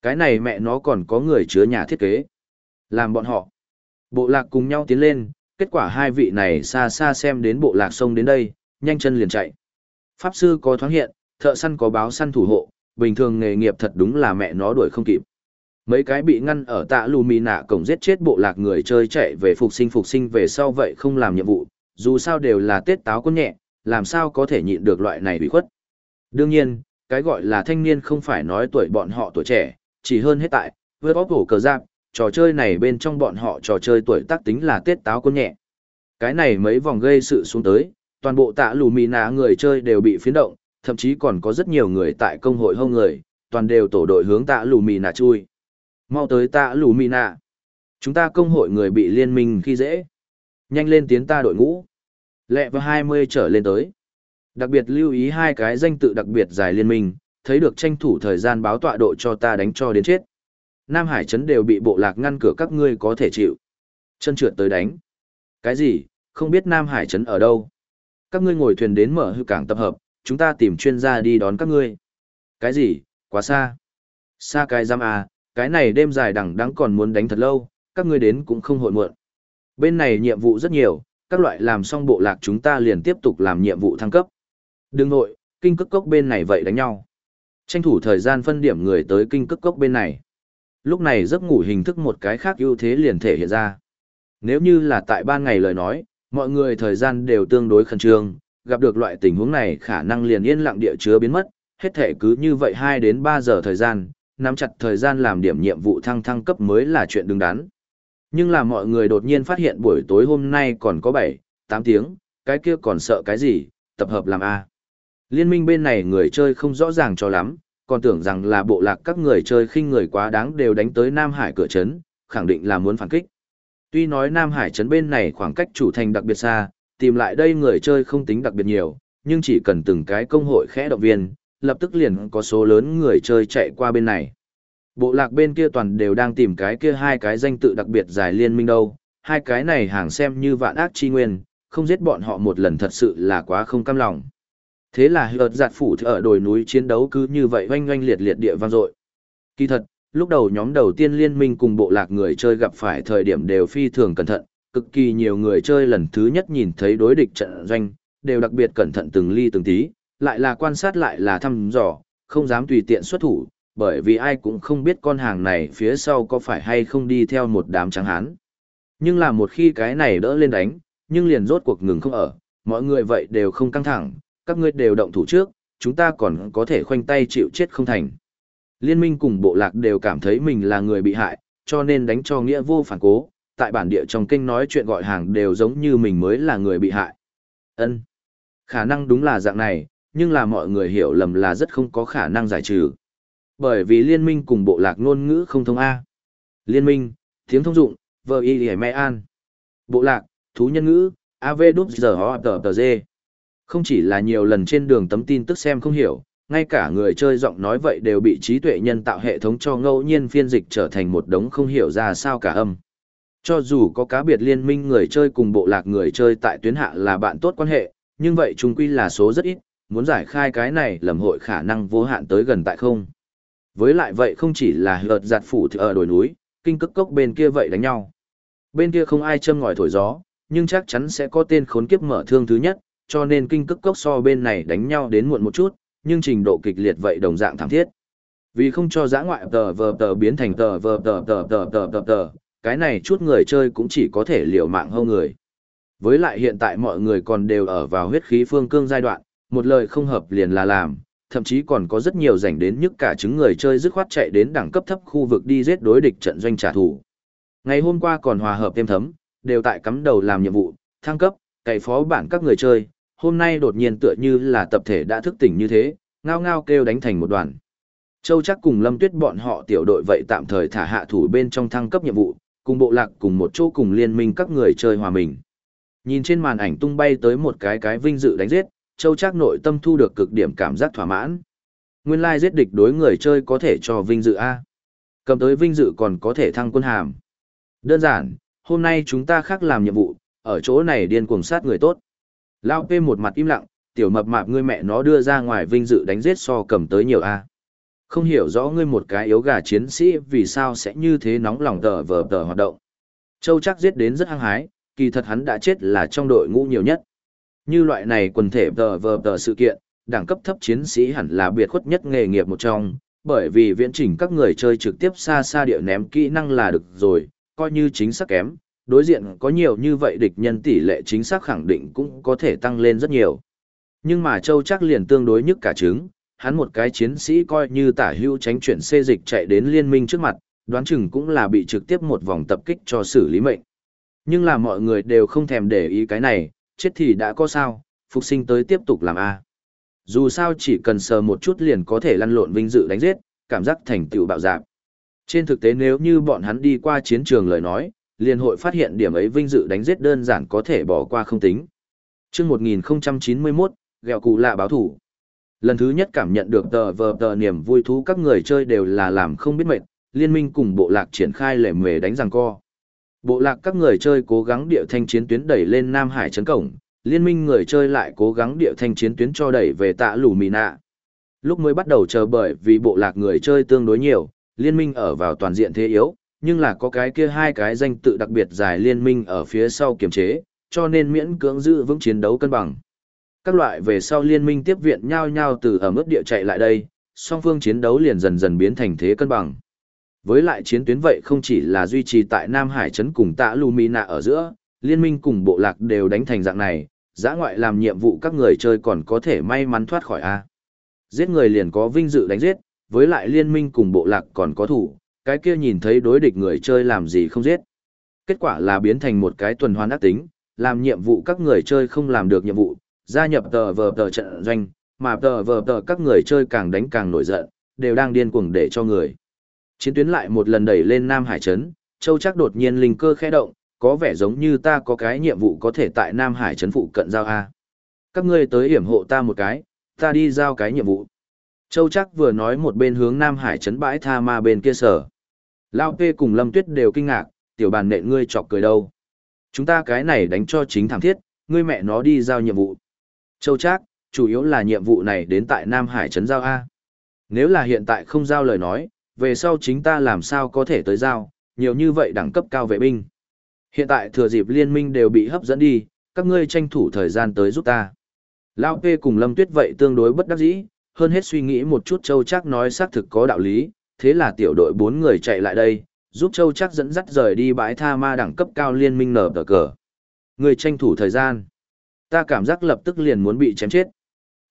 Cái này mẹ nó còn có người chứa nhà thiết kế. Làm bọn họ. Bộ lạc cùng nhau tiến lên, kết quả hai vị này xa xa xem đến bộ lạc sông đến đây, nhanh chân liền chạy. Pháp sư có thoáng hiện, thợ săn có báo săn thủ hộ, bình thường nghề nghiệp thật đúng là mẹ nó đuổi không kịp. Mấy cái bị ngăn ở tạ lù mì nạ cổng giết chết bộ lạc người chơi chạy về phục sinh phục sinh về sau vậy không làm nhiệm vụ, dù sao đều là tết táo quân nhẹ, làm sao có thể nhịn được loại này bị khuất. Đương nhiên, cái gọi là thanh niên không phải nói tuổi bọn họ tuổi trẻ, chỉ hơn hết tại, với bóp hổ cờ giáp, trò chơi này bên trong bọn họ trò chơi tuổi tác tính là tết táo con nhẹ. Cái này mấy vòng gây sự xuống tới, toàn bộ tạ lù mì nạ người chơi đều bị phiến động, thậm chí còn có rất nhiều người tại công hội hông người, toàn đều tổ đội hướng tạ lù mì nạ chui. Mau tới tạ lù mì nạ. Chúng ta công hội người bị liên minh khi dễ. Nhanh lên tiến ta đội ngũ. Lẹ vào 20 trở lên tới. Đặc biệt lưu ý hai cái danh tự đặc biệt dài liên minh, thấy được tranh thủ thời gian báo tọa độ cho ta đánh cho đến chết. Nam Hải Trấn đều bị bộ lạc ngăn cửa các ngươi có thể chịu. Chân trượt tới đánh. Cái gì, không biết Nam Hải Trấn ở đâu. Các ngươi ngồi thuyền đến mở hư cảng tập hợp, chúng ta tìm chuyên gia đi đón các ngươi. Cái gì, quá xa. Xa cái giam à, cái này đêm dài đẳng đẵng còn muốn đánh thật lâu, các ngươi đến cũng không hội muộn. Bên này nhiệm vụ rất nhiều, các loại làm xong bộ lạc chúng ta liền tiếp tục làm nhiệm vụ thăng cấp. Đừng nội, kinh cức cốc bên này vậy đánh nhau. Tranh thủ thời gian phân điểm người tới kinh cức cốc bên này. Lúc này giấc ngủ hình thức một cái khác ưu thế liền thể hiện ra. Nếu như là tại ban ngày lời nói, mọi người thời gian đều tương đối khẩn trương, gặp được loại tình huống này khả năng liền yên lặng địa chứa biến mất, hết thể cứ như vậy 2 đến 3 giờ thời gian, nắm chặt thời gian làm điểm nhiệm vụ thăng thăng cấp mới là chuyện đứng đắn. Nhưng là mọi người đột nhiên phát hiện buổi tối hôm nay còn có 7, 8 tiếng, cái kia còn sợ cái gì, tập hợp làm A. Liên minh bên này người chơi không rõ ràng cho lắm, còn tưởng rằng là bộ lạc các người chơi khinh người quá đáng đều đánh tới Nam Hải cửa trấn, khẳng định là muốn phản kích. Tuy nói Nam Hải trấn bên này khoảng cách chủ thành đặc biệt xa, tìm lại đây người chơi không tính đặc biệt nhiều, nhưng chỉ cần từng cái công hội khẽ động viên, lập tức liền có số lớn người chơi chạy qua bên này. Bộ lạc bên kia toàn đều đang tìm cái kia hai cái danh tự đặc biệt giải liên minh đâu, hai cái này hàng xem như vạn ác chi nguyên, không giết bọn họ một lần thật sự là quá không cam lòng. Thế là hợt giạt phủ ở đồi núi chiến đấu cứ như vậy oanh oanh liệt liệt địa vang dội. Kỳ thật, lúc đầu nhóm đầu tiên liên minh cùng bộ lạc người chơi gặp phải thời điểm đều phi thường cẩn thận, cực kỳ nhiều người chơi lần thứ nhất nhìn thấy đối địch trận doanh, đều đặc biệt cẩn thận từng ly từng tí, lại là quan sát lại là thăm dò, không dám tùy tiện xuất thủ, bởi vì ai cũng không biết con hàng này phía sau có phải hay không đi theo một đám trắng hán. Nhưng là một khi cái này đỡ lên đánh, nhưng liền rốt cuộc ngừng không ở, mọi người vậy đều không căng thẳng, các ngươi đều động thủ trước, chúng ta còn có thể khoanh tay chịu chết không thành. Liên minh cùng bộ lạc đều cảm thấy mình là người bị hại, cho nên đánh cho nghĩa vô phản cố, tại bản địa trong kinh nói chuyện gọi hàng đều giống như mình mới là người bị hại. Ân, Khả năng đúng là dạng này, nhưng là mọi người hiểu lầm là rất không có khả năng giải trừ. Bởi vì liên minh cùng bộ lạc ngôn ngữ không thông A. Liên minh, tiếng thông dụng, vợ y hề mẹ an. Bộ lạc, thú nhân ngữ, AV đúc giờ họ tờ tờ dê. Không chỉ là nhiều lần trên đường tấm tin tức xem không hiểu, ngay cả người chơi giọng nói vậy đều bị trí tuệ nhân tạo hệ thống cho ngẫu nhiên phiên dịch trở thành một đống không hiểu ra sao cả âm. Cho dù có cá biệt liên minh người chơi cùng bộ lạc người chơi tại tuyến hạ là bạn tốt quan hệ, nhưng vậy chung quy là số rất ít, muốn giải khai cái này lầm hội khả năng vô hạn tới gần tại không. Với lại vậy không chỉ là hợt giặt phủ ở đồi núi, kinh cức cốc bên kia vậy đánh nhau. Bên kia không ai châm ngòi thổi gió, nhưng chắc chắn sẽ có tên khốn kiếp mở thương thứ nhất, cho nên kinh cức cốc so bên này đánh nhau đến muộn một chút, nhưng trình độ kịch liệt vậy đồng dạng thảm thiết. Vì không cho giã ngoại tờ vờ tờ biến thành tờ vờ tờ tờ tờ tờ tờ tờ, cái này chút người chơi cũng chỉ có thể liều mạng hơn người. Với lại hiện tại mọi người còn đều ở vào huyết khí phương cương giai đoạn, một lời không hợp liền là làm, thậm chí còn có rất nhiều rảnh đến nhức cả chứng người chơi dứt khoát chạy đến đẳng cấp thấp khu vực đi giết đối địch trận doanh trả thù. Ngày hôm qua còn hòa hợp thêm thấm, đều tại cắm đầu làm nhiệm vụ, thăng cấp, cày phó bản các người chơi, hôm nay đột nhiên tựa như là tập thể đã thức tỉnh như thế, ngao ngao kêu đánh thành một đoàn. Châu chắc cùng Lâm Tuyết bọn họ tiểu đội vậy tạm thời thả hạ thủ bên trong thăng cấp nhiệm vụ, cùng bộ lạc cùng một chỗ cùng liên minh các người chơi hòa mình. Nhìn trên màn ảnh tung bay tới một cái cái vinh dự đánh giết, Châu Trác nội tâm thu được cực điểm cảm giác thỏa mãn. Nguyên lai giết địch đối người chơi có thể cho vinh dự A. Cầm tới vinh dự còn có thể thăng quân hàm. Đơn giản, hôm nay chúng ta khác làm nhiệm vụ, ở chỗ này điên cuồng sát người tốt. Lao P một mặt im lặng, tiểu mập mạp ngươi mẹ nó đưa ra ngoài vinh dự đánh giết so cầm tới nhiều A. Không hiểu rõ ngươi một cái yếu gà chiến sĩ vì sao sẽ như thế nóng lòng tờ vờ tờ hoạt động. Châu chắc giết đến rất hăng hái, kỳ thật hắn đã chết là trong đội ngũ nhiều nhất. Như loại này quần thể tờ vờ tờ sự kiện, đẳng cấp thấp chiến sĩ hẳn là biệt khuất nhất nghề nghiệp một trong, bởi vì viễn chỉnh các người chơi trực tiếp xa xa địa ném kỹ năng là được rồi, coi như chính xác kém, đối diện có nhiều như vậy địch nhân tỷ lệ chính xác khẳng định cũng có thể tăng lên rất nhiều. Nhưng mà Châu chắc liền tương đối nhất cả trứng, hắn một cái chiến sĩ coi như tả hưu tránh chuyển xê dịch chạy đến liên minh trước mặt, đoán chừng cũng là bị trực tiếp một vòng tập kích cho xử lý mệnh. Nhưng là mọi người đều không thèm để ý cái này, chết thì đã có sao, phục sinh tới tiếp tục làm A. Dù sao chỉ cần sờ một chút liền có thể lăn lộn vinh dự đánh giết, cảm giác thành tựu bạo dạp. Trên thực tế nếu như bọn hắn đi qua chiến trường lời nói, liền hội phát hiện điểm ấy vinh dự đánh giết đơn giản có thể bỏ qua không tính. Trước 1091, gẹo cụ lạ báo thủ. Lần thứ nhất cảm nhận được tờ vờ tờ niềm vui thú các người chơi đều là làm không biết mệt, liên minh cùng bộ lạc triển khai lệ mề đánh răng co. Bộ lạc các người chơi cố gắng địa thanh chiến tuyến đẩy lên Nam Hải trấn cổng, liên minh người chơi lại cố gắng địa thanh chiến tuyến cho đẩy về tạ lù mì nạ. Lúc mới bắt đầu chờ bởi vì bộ lạc người chơi tương đối nhiều, liên minh ở vào toàn diện thế yếu, nhưng là có cái kia hai cái danh tự đặc biệt dài liên minh ở phía sau kiềm chế, cho nên miễn cưỡng giữ vững chiến đấu cân bằng. Các loại về sau liên minh tiếp viện nhau nhau từ ở mức địa chạy lại đây, song phương chiến đấu liền dần dần biến thành thế cân bằng. Với lại chiến tuyến vậy không chỉ là duy trì tại Nam Hải trấn cùng tạ Lumina ở giữa, liên minh cùng bộ lạc đều đánh thành dạng này, giã ngoại làm nhiệm vụ các người chơi còn có thể may mắn thoát khỏi A. Giết người liền có vinh dự đánh giết, với lại liên minh cùng bộ lạc còn có thủ, cái kia nhìn thấy đối địch người chơi làm gì không giết. Kết quả là biến thành một cái tuần hoàn ác tính, làm nhiệm vụ các người chơi không làm được nhiệm vụ, gia nhập tờ vờ tờ trận doanh, mà tờ vờ tờ các người chơi càng đánh càng nổi giận, đều đang điên cuồng để cho người. Chiến tuyến lại một lần đẩy lên Nam Hải Trấn, Châu chắc đột nhiên linh cơ khẽ động, có vẻ giống như ta có cái nhiệm vụ có thể tại Nam Hải Trấn phụ cận giao A. Các ngươi tới hiểm hộ ta một cái, ta đi giao cái nhiệm vụ. Châu chắc vừa nói một bên hướng Nam Hải Trấn bãi tha ma bên kia sở. Lao Pê cùng Lâm Tuyết đều kinh ngạc, tiểu bàn nện ngươi chọc cười đâu. Chúng ta cái này đánh cho chính thảm thiết, ngươi mẹ nó đi giao nhiệm vụ. Châu Trác chủ yếu là nhiệm vụ này đến tại Nam Hải Trấn giao A. Nếu là hiện tại không giao lời nói, về sau chính ta làm sao có thể tới giao, nhiều như vậy đẳng cấp cao vệ binh. Hiện tại thừa dịp liên minh đều bị hấp dẫn đi, các ngươi tranh thủ thời gian tới giúp ta. Lao P cùng Lâm Tuyết vậy tương đối bất đắc dĩ, hơn hết suy nghĩ một chút Châu Chắc nói xác thực có đạo lý, thế là tiểu đội bốn người chạy lại đây, giúp Châu Chắc dẫn dắt rời đi bãi tha ma đẳng cấp cao liên minh nở tờ cờ. Người tranh thủ thời gian. Ta cảm giác lập tức liền muốn bị chém chết.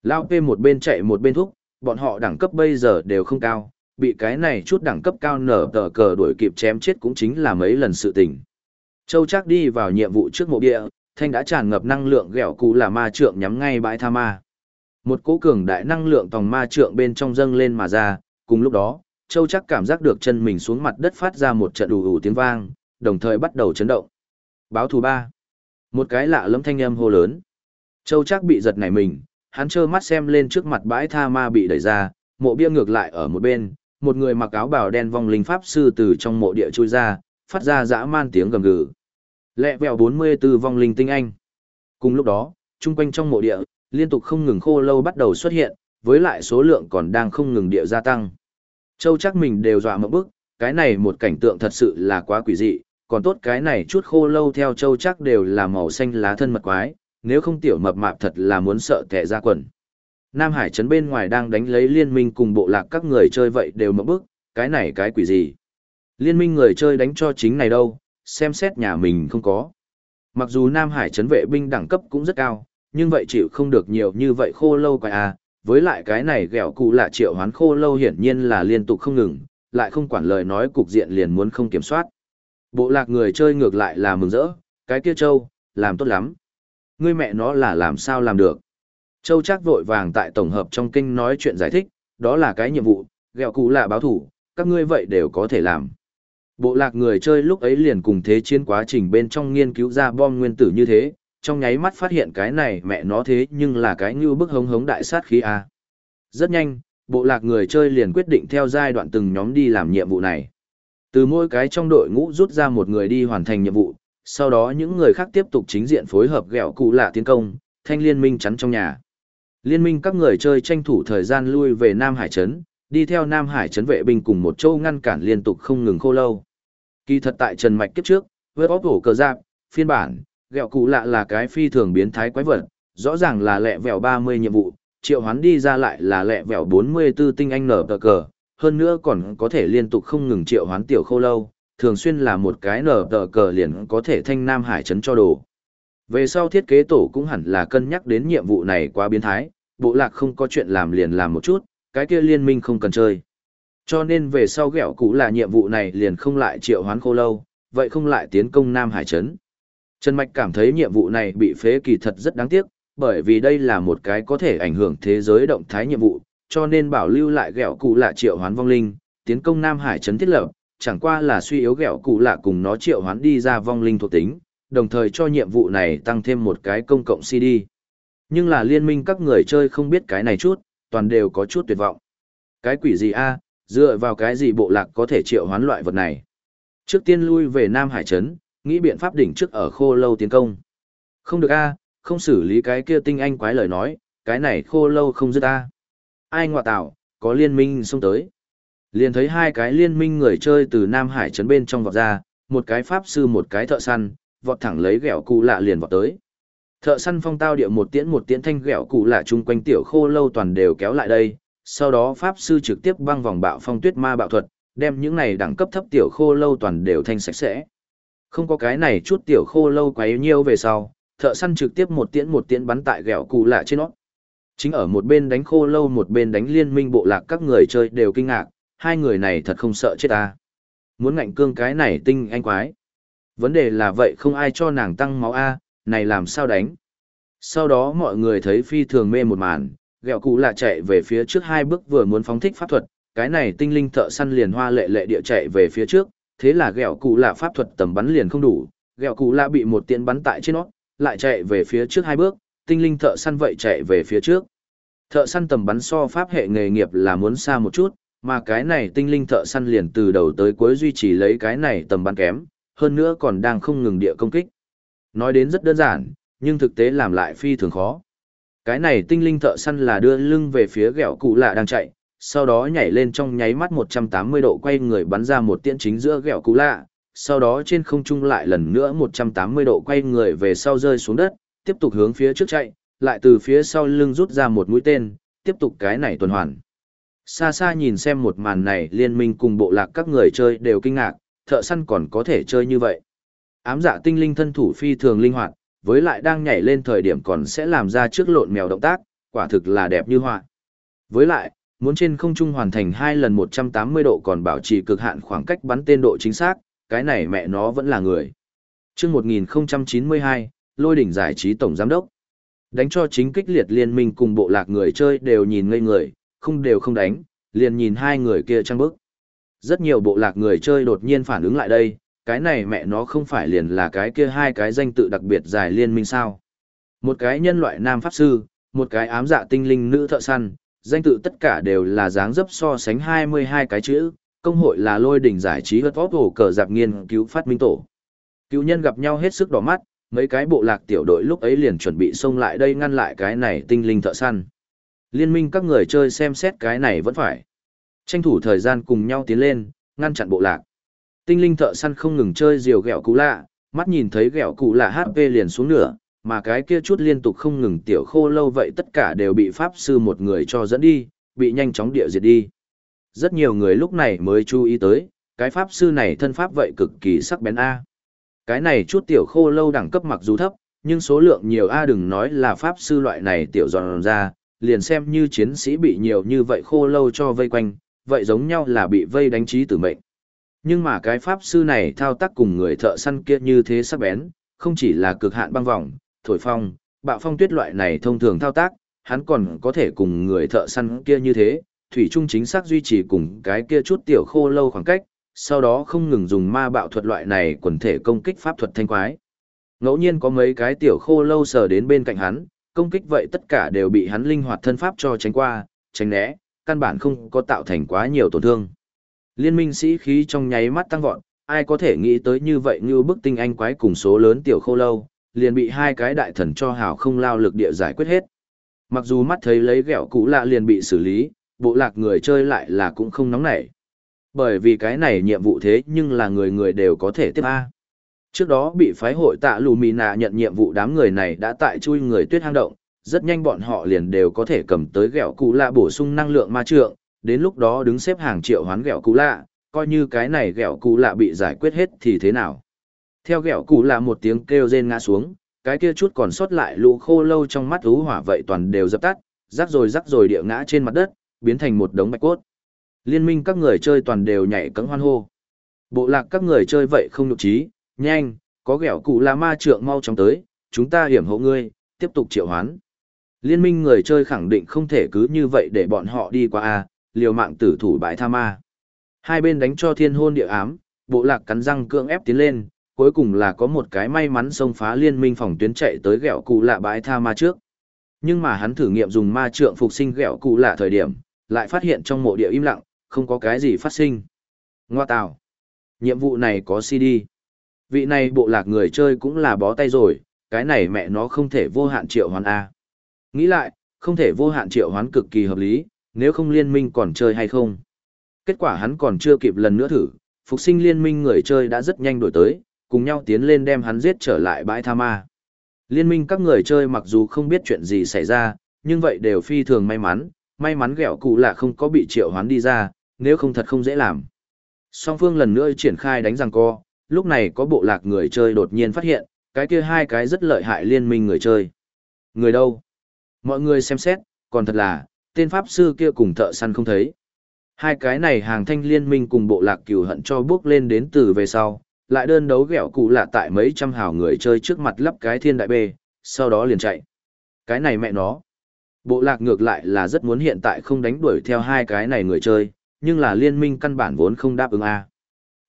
Lao P một bên chạy một bên thúc, bọn họ đẳng cấp bây giờ đều không cao, bị cái này chút đẳng cấp cao nở tờ cờ đuổi kịp chém chết cũng chính là mấy lần sự tình. Châu chắc đi vào nhiệm vụ trước mộ địa, thanh đã tràn ngập năng lượng ghẹo cụ là ma trượng nhắm ngay bãi tha ma. Một cỗ cường đại năng lượng tòng ma trượng bên trong dâng lên mà ra, cùng lúc đó, Châu chắc cảm giác được chân mình xuống mặt đất phát ra một trận đủ ủ tiếng vang, đồng thời bắt đầu chấn động. Báo thù ba. Một cái lạ lẫm thanh âm hô lớn. Châu chắc bị giật nảy mình, hắn trơ mắt xem lên trước mặt bãi tha ma bị đẩy ra, mộ bia ngược lại ở một bên, một người mặc áo bào đen vong linh pháp sư từ trong mộ địa chui ra, phát ra dã man tiếng gầm gừ. Lẹ vẹo 44 vong linh tinh anh. Cùng lúc đó, trung quanh trong mộ địa, liên tục không ngừng khô lâu bắt đầu xuất hiện, với lại số lượng còn đang không ngừng địa gia tăng. Châu chắc mình đều dọa một bức, cái này một cảnh tượng thật sự là quá quỷ dị, còn tốt cái này chút khô lâu theo châu chắc đều là màu xanh lá thân mật quái, nếu không tiểu mập mạp thật là muốn sợ tệ ra quần. Nam Hải trấn bên ngoài đang đánh lấy liên minh cùng bộ lạc các người chơi vậy đều mở bức, cái này cái quỷ gì. Liên minh người chơi đánh cho chính này đâu, xem xét nhà mình không có. Mặc dù Nam Hải trấn vệ binh đẳng cấp cũng rất cao, nhưng vậy chịu không được nhiều như vậy khô lâu quái à, với lại cái này ghẹo cụ là triệu hoán khô lâu hiển nhiên là liên tục không ngừng, lại không quản lời nói cục diện liền muốn không kiểm soát. Bộ lạc người chơi ngược lại là mừng rỡ, cái kia châu, làm tốt lắm. Ngươi mẹ nó là làm sao làm được. Châu Trác vội vàng tại tổng hợp trong kinh nói chuyện giải thích, đó là cái nhiệm vụ, Gẹo cụ là báo thủ, các ngươi vậy đều có thể làm. Bộ lạc người chơi lúc ấy liền cùng thế chiến quá trình bên trong nghiên cứu ra bom nguyên tử như thế, trong nháy mắt phát hiện cái này mẹ nó thế nhưng là cái như bức hống hống đại sát khí A. Rất nhanh, bộ lạc người chơi liền quyết định theo giai đoạn từng nhóm đi làm nhiệm vụ này. Từ mỗi cái trong đội ngũ rút ra một người đi hoàn thành nhiệm vụ, sau đó những người khác tiếp tục chính diện phối hợp gẹo cụ lạ tiến công, thanh liên minh chắn trong nhà. Liên minh các người chơi tranh thủ thời gian lui về Nam Hải Trấn, đi theo Nam Hải Trấn vệ binh cùng một châu ngăn cản liên tục không ngừng khô lâu. Kỳ thật tại Trần Mạch kiếp trước, với bóp hổ cờ giáp, phiên bản, gẹo cụ lạ là cái phi thường biến thái quái vật, rõ ràng là lẹ vẹo 30 nhiệm vụ, triệu hoán đi ra lại là lẹ vẹo 44 tinh anh nở tờ cờ, hơn nữa còn có thể liên tục không ngừng triệu hoán tiểu khô lâu, thường xuyên là một cái nở tờ cờ liền có thể thanh Nam Hải Trấn cho đồ. Về sau thiết kế tổ cũng hẳn là cân nhắc đến nhiệm vụ này quá biến thái, bộ lạc không có chuyện làm liền làm một chút, cái kia liên minh không cần chơi. Cho nên về sau ghẹo cũ là nhiệm vụ này liền không lại triệu hoán khô lâu, vậy không lại tiến công Nam Hải Trấn. Trần Mạch cảm thấy nhiệm vụ này bị phế kỳ thật rất đáng tiếc, bởi vì đây là một cái có thể ảnh hưởng thế giới động thái nhiệm vụ, cho nên bảo lưu lại ghẹo cụ là triệu hoán vong linh, tiến công Nam Hải Trấn thiết lập, chẳng qua là suy yếu ghẹo cụ lạ cùng nó triệu hoán đi ra vong linh thuộc tính, đồng thời cho nhiệm vụ này tăng thêm một cái công cộng CD. Nhưng là liên minh các người chơi không biết cái này chút, toàn đều có chút tuyệt vọng. Cái quỷ gì a dựa vào cái gì bộ lạc có thể triệu hoán loại vật này. Trước tiên lui về Nam Hải Trấn, nghĩ biện pháp đỉnh trước ở khô lâu tiến công. Không được a không xử lý cái kia tinh anh quái lời nói, cái này khô lâu không dứt a Ai ngọa tạo, có liên minh xông tới. Liền thấy hai cái liên minh người chơi từ Nam Hải Trấn bên trong vọt ra, một cái pháp sư một cái thợ săn, vọt thẳng lấy ghẹo cụ lạ liền vọt tới. Thợ săn phong tao địa một tiễn một tiễn thanh ghẹo cụ lạ chung quanh tiểu khô lâu toàn đều kéo lại đây, sau đó pháp sư trực tiếp băng vòng bạo phong tuyết ma bạo thuật, đem những này đẳng cấp thấp tiểu khô lâu toàn đều thanh sạch sẽ. Không có cái này chút tiểu khô lâu quấy nhiêu về sau, thợ săn trực tiếp một tiễn một tiễn bắn tại ghẹo cụ lạ trên nó. Chính ở một bên đánh khô lâu một bên đánh liên minh bộ lạc các người chơi đều kinh ngạc, hai người này thật không sợ chết ta. Muốn ngạnh cương cái này tinh anh quái. Vấn đề là vậy không ai cho nàng tăng máu A, này làm sao đánh. Sau đó mọi người thấy phi thường mê một màn, gẹo cụ lạ chạy về phía trước hai bước vừa muốn phóng thích pháp thuật, cái này tinh linh thợ săn liền hoa lệ lệ địa chạy về phía trước, thế là gẹo cụ lạ pháp thuật tầm bắn liền không đủ, gẹo cụ lạ bị một tiễn bắn tại trên nó, lại chạy về phía trước hai bước, tinh linh thợ săn vậy chạy về phía trước. Thợ săn tầm bắn so pháp hệ nghề nghiệp là muốn xa một chút, mà cái này tinh linh thợ săn liền từ đầu tới cuối duy trì lấy cái này tầm bắn kém, hơn nữa còn đang không ngừng địa công kích. Nói đến rất đơn giản, nhưng thực tế làm lại phi thường khó. Cái này tinh linh thợ săn là đưa lưng về phía gẹo cụ lạ đang chạy, sau đó nhảy lên trong nháy mắt 180 độ quay người bắn ra một tiễn chính giữa gẹo cụ lạ, sau đó trên không trung lại lần nữa 180 độ quay người về sau rơi xuống đất, tiếp tục hướng phía trước chạy, lại từ phía sau lưng rút ra một mũi tên, tiếp tục cái này tuần hoàn. Xa xa nhìn xem một màn này liên minh cùng bộ lạc các người chơi đều kinh ngạc, thợ săn còn có thể chơi như vậy. Ám dạ tinh linh thân thủ phi thường linh hoạt, với lại đang nhảy lên thời điểm còn sẽ làm ra trước lộn mèo động tác, quả thực là đẹp như họa. Với lại, muốn trên không trung hoàn thành hai lần 180 độ còn bảo trì cực hạn khoảng cách bắn tên độ chính xác, cái này mẹ nó vẫn là người. Trước 1092, lôi đỉnh giải trí tổng giám đốc. Đánh cho chính kích liệt liên minh cùng bộ lạc người chơi đều nhìn ngây người, không đều không đánh, liền nhìn hai người kia trăng bức. Rất nhiều bộ lạc người chơi đột nhiên phản ứng lại đây, cái này mẹ nó không phải liền là cái kia hai cái danh tự đặc biệt dài liên minh sao. Một cái nhân loại nam pháp sư, một cái ám dạ tinh linh nữ thợ săn, danh tự tất cả đều là dáng dấp so sánh 22 cái chữ, công hội là lôi đỉnh giải trí hớt vót hổ cờ giạc nghiên cứu phát minh tổ. Cứu nhân gặp nhau hết sức đỏ mắt, mấy cái bộ lạc tiểu đội lúc ấy liền chuẩn bị xông lại đây ngăn lại cái này tinh linh thợ săn. Liên minh các người chơi xem xét cái này vẫn phải. Tranh thủ thời gian cùng nhau tiến lên, ngăn chặn bộ lạc. Tinh linh thợ săn không ngừng chơi diều gẹo cũ lạ, mắt nhìn thấy gẹo cũ lạ HP liền xuống nửa, mà cái kia chút liên tục không ngừng tiểu khô lâu vậy tất cả đều bị pháp sư một người cho dẫn đi, bị nhanh chóng địa diệt đi. Rất nhiều người lúc này mới chú ý tới, cái pháp sư này thân pháp vậy cực kỳ sắc bén A. Cái này chút tiểu khô lâu đẳng cấp mặc dù thấp, nhưng số lượng nhiều A đừng nói là pháp sư loại này tiểu giòn ra, liền xem như chiến sĩ bị nhiều như vậy khô lâu cho vây quanh, vậy giống nhau là bị vây đánh trí tử mệnh. Nhưng mà cái pháp sư này thao tác cùng người thợ săn kia như thế sắc bén, không chỉ là cực hạn băng vòng, thổi phong, bạo phong tuyết loại này thông thường thao tác, hắn còn có thể cùng người thợ săn kia như thế, thủy trung chính xác duy trì cùng cái kia chút tiểu khô lâu khoảng cách, sau đó không ngừng dùng ma bạo thuật loại này quần thể công kích pháp thuật thanh quái. Ngẫu nhiên có mấy cái tiểu khô lâu sờ đến bên cạnh hắn, công kích vậy tất cả đều bị hắn linh hoạt thân pháp cho tránh qua, tránh né, căn bản không có tạo thành quá nhiều tổn thương. Liên minh sĩ khí trong nháy mắt tăng vọt, ai có thể nghĩ tới như vậy như bức tinh anh quái cùng số lớn tiểu khô lâu, liền bị hai cái đại thần cho hào không lao lực địa giải quyết hết. Mặc dù mắt thấy lấy gẹo cũ lạ liền bị xử lý, bộ lạc người chơi lại là cũng không nóng nảy. Bởi vì cái này nhiệm vụ thế nhưng là người người đều có thể tiếp A. Trước đó bị phái hội tạ lù mì nạ nhận nhiệm vụ đám người này đã tại chui người tuyết hang động, rất nhanh bọn họ liền đều có thể cầm tới gẹo cụ lạ bổ sung năng lượng ma trượng, đến lúc đó đứng xếp hàng triệu hoán gẹo cụ lạ, coi như cái này gẹo cụ lạ bị giải quyết hết thì thế nào. Theo gẹo cụ lạ một tiếng kêu rên ngã xuống, cái kia chút còn sót lại lũ khô lâu trong mắt ú hỏa vậy toàn đều dập tắt, rắc rồi rắc rồi địa ngã trên mặt đất, biến thành một đống bạch cốt. Liên minh các người chơi toàn đều nhảy cẫng hoan hô. Bộ lạc các người chơi vậy không nhục trí, nhanh, có gẹo cụ là ma trượng mau chóng tới, chúng ta hiểm hộ ngươi, tiếp tục triệu hoán. Liên minh người chơi khẳng định không thể cứ như vậy để bọn họ đi qua a, liều mạng tử thủ bãi tha ma. Hai bên đánh cho thiên hôn địa ám, bộ lạc cắn răng cưỡng ép tiến lên, cuối cùng là có một cái may mắn xông phá liên minh phòng tuyến chạy tới gẹo cụ lạ bãi tha ma trước. Nhưng mà hắn thử nghiệm dùng ma trượng phục sinh gẹo cụ lạ thời điểm, lại phát hiện trong mộ địa im lặng, không có cái gì phát sinh. Ngoa tào. Nhiệm vụ này có CD. Vị này bộ lạc người chơi cũng là bó tay rồi, cái này mẹ nó không thể vô hạn triệu hoàn A. Nghĩ lại, không thể vô hạn triệu hoán cực kỳ hợp lý, nếu không liên minh còn chơi hay không. Kết quả hắn còn chưa kịp lần nữa thử, phục sinh liên minh người chơi đã rất nhanh đổi tới, cùng nhau tiến lên đem hắn giết trở lại bãi tha ma. Liên minh các người chơi mặc dù không biết chuyện gì xảy ra, nhưng vậy đều phi thường may mắn, may mắn ghẹo cụ là không có bị triệu hoán đi ra, nếu không thật không dễ làm. Song phương lần nữa triển khai đánh răng co, lúc này có bộ lạc người chơi đột nhiên phát hiện, cái kia hai cái rất lợi hại liên minh người chơi. Người đâu? Mọi người xem xét, còn thật là, tên pháp sư kia cùng thợ săn không thấy. Hai cái này hàng thanh liên minh cùng bộ lạc cừu hận cho bước lên đến từ về sau, lại đơn đấu ghẹo cụ lạ tại mấy trăm hào người chơi trước mặt lắp cái thiên đại bê, sau đó liền chạy. Cái này mẹ nó. Bộ lạc ngược lại là rất muốn hiện tại không đánh đuổi theo hai cái này người chơi, nhưng là liên minh căn bản vốn không đáp ứng A.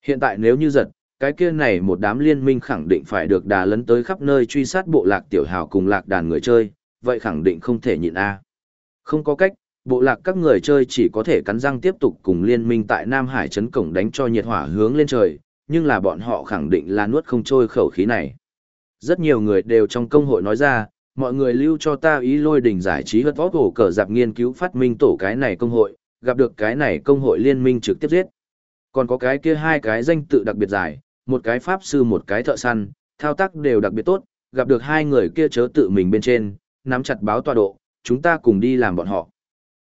Hiện tại nếu như giật, cái kia này một đám liên minh khẳng định phải được đà lấn tới khắp nơi truy sát bộ lạc tiểu hào cùng lạc đàn người chơi, vậy khẳng định không thể nhịn A. Không có cách, bộ lạc các người chơi chỉ có thể cắn răng tiếp tục cùng liên minh tại Nam Hải trấn cổng đánh cho nhiệt hỏa hướng lên trời, nhưng là bọn họ khẳng định là nuốt không trôi khẩu khí này. Rất nhiều người đều trong công hội nói ra, mọi người lưu cho ta ý lôi đỉnh giải trí hất vót hổ cờ dạp nghiên cứu phát minh tổ cái này công hội, gặp được cái này công hội liên minh trực tiếp giết. Còn có cái kia hai cái danh tự đặc biệt dài, một cái pháp sư một cái thợ săn, thao tác đều đặc biệt tốt, gặp được hai người kia chớ tự mình bên trên, nắm chặt báo tọa độ, chúng ta cùng đi làm bọn họ.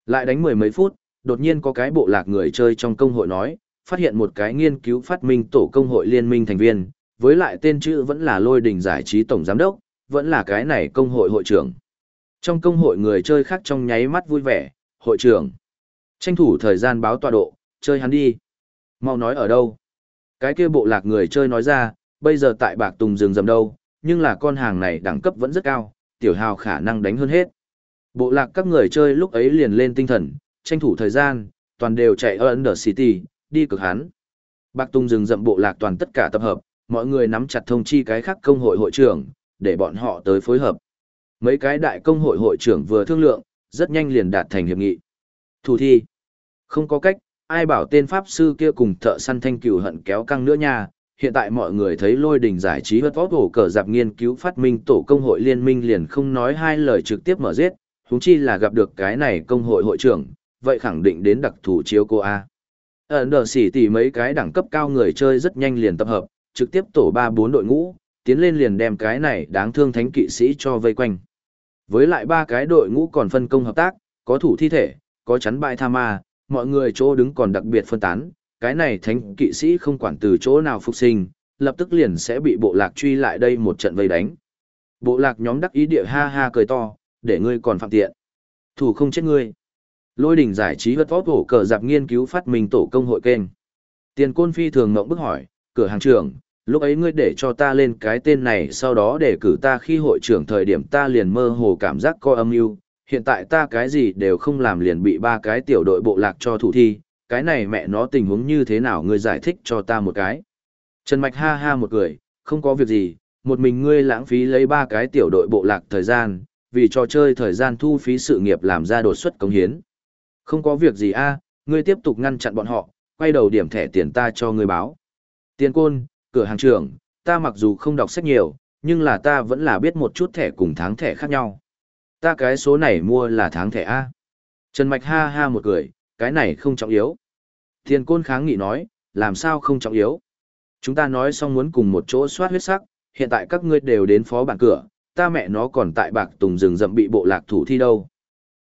Lại đánh mười mấy phút, đột nhiên có cái bộ lạc người chơi trong công hội nói, phát hiện một cái nghiên cứu phát minh tổ công hội liên minh thành viên, với lại tên chữ vẫn là lôi đình giải trí tổng giám đốc, vẫn là cái này công hội hội trưởng. Trong công hội người chơi khác trong nháy mắt vui vẻ, hội trưởng. Tranh thủ thời gian báo tọa độ, chơi hắn đi. Mau nói ở đâu. Cái kia bộ lạc người chơi nói ra, bây giờ tại bạc tùng rừng rầm đâu, nhưng là con hàng này đẳng cấp vẫn rất cao, tiểu hào khả năng đánh hơn hết. Bộ lạc các người chơi lúc ấy liền lên tinh thần, tranh thủ thời gian, toàn đều chạy ở Under City, đi cực hắn. Bạc tung rừng dậm bộ lạc toàn tất cả tập hợp, mọi người nắm chặt thông chi cái khác công hội hội trưởng, để bọn họ tới phối hợp. Mấy cái đại công hội hội trưởng vừa thương lượng, rất nhanh liền đạt thành hiệp nghị. Thủ thi. Không có cách, ai bảo tên pháp sư kia cùng thợ săn thanh cửu hận kéo căng nữa nha. Hiện tại mọi người thấy lôi đình giải trí vật vót hổ cờ dạp nghiên cứu phát minh tổ công hội liên minh liền không nói hai lời trực tiếp mở giết, húng chi là gặp được cái này công hội hội trưởng, vậy khẳng định đến đặc thủ chiếu cô A. Ở đờ xỉ tỉ mấy cái đẳng cấp cao người chơi rất nhanh liền tập hợp, trực tiếp tổ ba bốn đội ngũ, tiến lên liền đem cái này đáng thương thánh kỵ sĩ cho vây quanh. Với lại ba cái đội ngũ còn phân công hợp tác, có thủ thi thể, có chắn bại tha ma, mọi người chỗ đứng còn đặc biệt phân tán, cái này thánh kỵ sĩ không quản từ chỗ nào phục sinh, lập tức liền sẽ bị bộ lạc truy lại đây một trận vây đánh. Bộ lạc nhóm đắc ý địa ha ha cười to, để ngươi còn phạm tiện. Thủ không chết ngươi. Lôi đỉnh giải trí vật vót hổ cờ dạp nghiên cứu phát minh tổ công hội kênh. Tiền côn phi thường ngộng bức hỏi, cửa hàng trưởng, lúc ấy ngươi để cho ta lên cái tên này sau đó để cử ta khi hội trưởng thời điểm ta liền mơ hồ cảm giác co âm mưu hiện tại ta cái gì đều không làm liền bị ba cái tiểu đội bộ lạc cho thủ thi, cái này mẹ nó tình huống như thế nào ngươi giải thích cho ta một cái. Trần Mạch ha ha một cười, không có việc gì, một mình ngươi lãng phí lấy ba cái tiểu đội bộ lạc thời gian, vì trò chơi thời gian thu phí sự nghiệp làm ra đột xuất công hiến. Không có việc gì a, ngươi tiếp tục ngăn chặn bọn họ, quay đầu điểm thẻ tiền ta cho ngươi báo. Tiền côn, cửa hàng trưởng, ta mặc dù không đọc sách nhiều, nhưng là ta vẫn là biết một chút thẻ cùng tháng thẻ khác nhau. Ta cái số này mua là tháng thẻ A. Trần Mạch ha ha một cười, cái này không trọng yếu. Thiên côn kháng nghị nói, làm sao không trọng yếu. Chúng ta nói xong muốn cùng một chỗ soát huyết sắc, hiện tại các ngươi đều đến phó bản cửa, ta mẹ nó còn tại bạc tùng rừng rậm bị bộ lạc thủ thi đâu.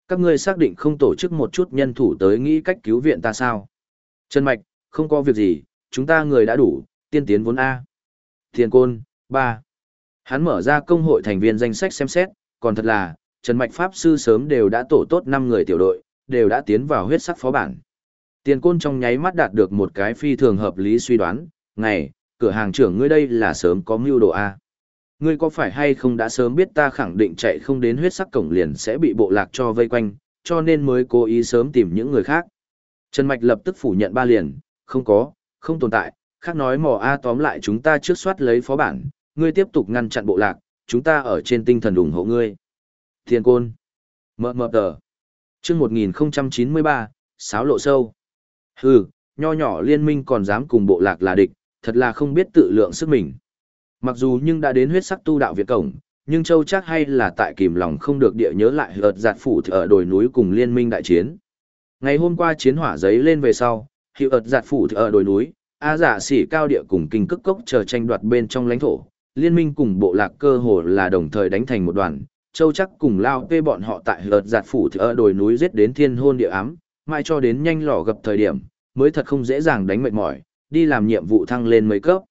Các ngươi xác định không tổ chức một chút nhân thủ tới nghĩ cách cứu viện ta sao? Trần Mạch, không có việc gì, chúng ta người đã đủ, tiên tiến vốn A. Thiên Côn, ba Hắn mở ra công hội thành viên danh sách xem xét, còn thật là, Trần Mạch Pháp Sư sớm đều đã tổ tốt năm người tiểu đội, đều đã tiến vào huyết sắc phó bản. Tiền Côn trong nháy mắt đạt được một cái phi thường hợp lý suy đoán, ngày, cửa hàng trưởng ngươi đây là sớm có mưu đồ A. Ngươi có phải hay không đã sớm biết ta khẳng định chạy không đến huyết sắc cổng liền sẽ bị bộ lạc cho vây quanh, cho nên mới cố ý sớm tìm những người khác. Trần Mạch lập tức phủ nhận ba liền, không có, không tồn tại, khác nói mò A tóm lại chúng ta trước soát lấy phó bản, ngươi tiếp tục ngăn chặn bộ lạc, chúng ta ở trên tinh thần ủng hộ ngươi. Thiên Côn Mờ mờ tờ chương 1093, sáo lộ sâu. Hừ, nho nhỏ liên minh còn dám cùng bộ lạc là địch, thật là không biết tự lượng sức mình. Mặc dù nhưng đã đến huyết sắc tu đạo Việt Cổng, nhưng Châu chắc hay là tại kìm lòng không được địa nhớ lại hợt giạt phủ ở đồi núi cùng liên minh đại chiến. Ngày hôm qua chiến hỏa giấy lên về sau, hiệu ợt giạt phủ ở đồi núi, A giả sĩ cao địa cùng kinh cức cốc chờ tranh đoạt bên trong lãnh thổ, liên minh cùng bộ lạc cơ hồ là đồng thời đánh thành một đoàn, châu chắc cùng lao kê bọn họ tại hợt giạt phủ ở đồi núi giết đến thiên hôn địa ám, mai cho đến nhanh lò gặp thời điểm, mới thật không dễ dàng đánh mệt mỏi, đi làm nhiệm vụ thăng lên mấy cấp.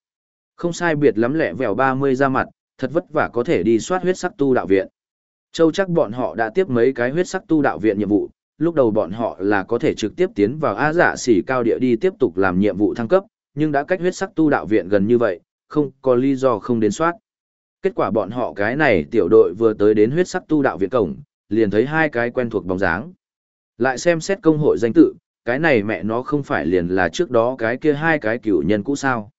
Không sai biệt lắm lẹ vèo 30 ra mặt, thật vất vả có thể đi soát huyết sắc tu đạo viện. Châu chắc bọn họ đã tiếp mấy cái huyết sắc tu đạo viện nhiệm vụ, lúc đầu bọn họ là có thể trực tiếp tiến vào á giả xỉ cao địa đi tiếp tục làm nhiệm vụ thăng cấp, nhưng đã cách huyết sắc tu đạo viện gần như vậy, không có lý do không đến soát. Kết quả bọn họ cái này tiểu đội vừa tới đến huyết sắc tu đạo viện cổng, liền thấy hai cái quen thuộc bóng dáng. Lại xem xét công hội danh tự, cái này mẹ nó không phải liền là trước đó cái kia hai cái cựu nhân cũ sao.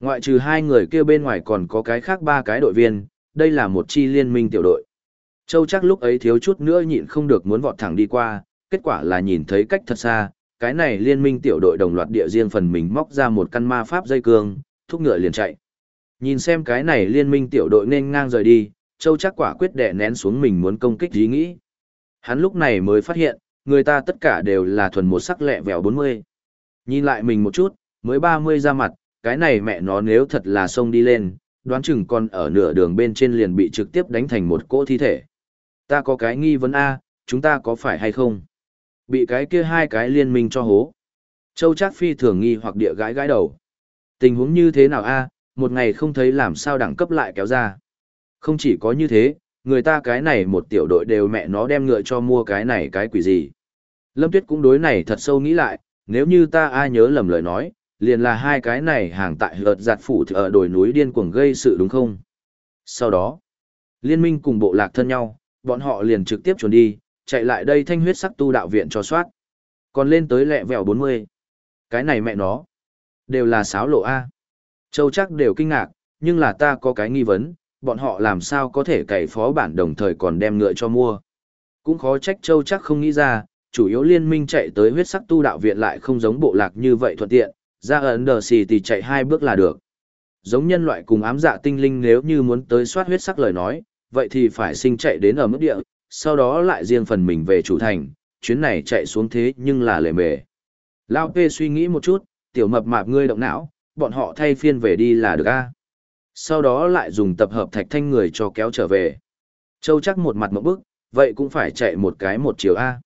Ngoại trừ hai người kia bên ngoài còn có cái khác ba cái đội viên, đây là một chi liên minh tiểu đội. Châu chắc lúc ấy thiếu chút nữa nhịn không được muốn vọt thẳng đi qua, kết quả là nhìn thấy cách thật xa, cái này liên minh tiểu đội đồng loạt địa riêng phần mình móc ra một căn ma pháp dây cương, thúc ngựa liền chạy. Nhìn xem cái này liên minh tiểu đội nên ngang rời đi, Châu chắc quả quyết đệ nén xuống mình muốn công kích ý nghĩ. Hắn lúc này mới phát hiện, người ta tất cả đều là thuần một sắc lẹ vẻo 40. Nhìn lại mình một chút, mới 30 ra mặt, cái này mẹ nó nếu thật là xông đi lên, đoán chừng còn ở nửa đường bên trên liền bị trực tiếp đánh thành một cỗ thi thể. Ta có cái nghi vấn A, chúng ta có phải hay không? Bị cái kia hai cái liên minh cho hố. Châu Trác Phi thường nghi hoặc địa gái gái đầu. Tình huống như thế nào A, một ngày không thấy làm sao đẳng cấp lại kéo ra. Không chỉ có như thế, người ta cái này một tiểu đội đều mẹ nó đem ngựa cho mua cái này cái quỷ gì. Lâm Tuyết cũng đối này thật sâu nghĩ lại, nếu như ta ai nhớ lầm lời nói, liền là hai cái này hàng tại hợt giạt phủ ở đồi núi điên cuồng gây sự đúng không? Sau đó, liên minh cùng bộ lạc thân nhau, bọn họ liền trực tiếp chuẩn đi, chạy lại đây thanh huyết sắc tu đạo viện cho soát. Còn lên tới lẹ vẹo 40. Cái này mẹ nó, đều là sáo lộ A. Châu chắc đều kinh ngạc, nhưng là ta có cái nghi vấn, bọn họ làm sao có thể cày phó bản đồng thời còn đem ngựa cho mua. Cũng khó trách Châu chắc không nghĩ ra, chủ yếu liên minh chạy tới huyết sắc tu đạo viện lại không giống bộ lạc như vậy thuận tiện, ra ấn đờ xì thì chạy hai bước là được. Giống nhân loại cùng ám dạ tinh linh nếu như muốn tới soát huyết sắc lời nói, vậy thì phải sinh chạy đến ở mức địa, sau đó lại riêng phần mình về chủ thành, chuyến này chạy xuống thế nhưng là lề mề. Lao Pê suy nghĩ một chút, tiểu mập mạp ngươi động não, bọn họ thay phiên về đi là được a. Sau đó lại dùng tập hợp thạch thanh người cho kéo trở về. Châu chắc một mặt một bước, vậy cũng phải chạy một cái một chiều A.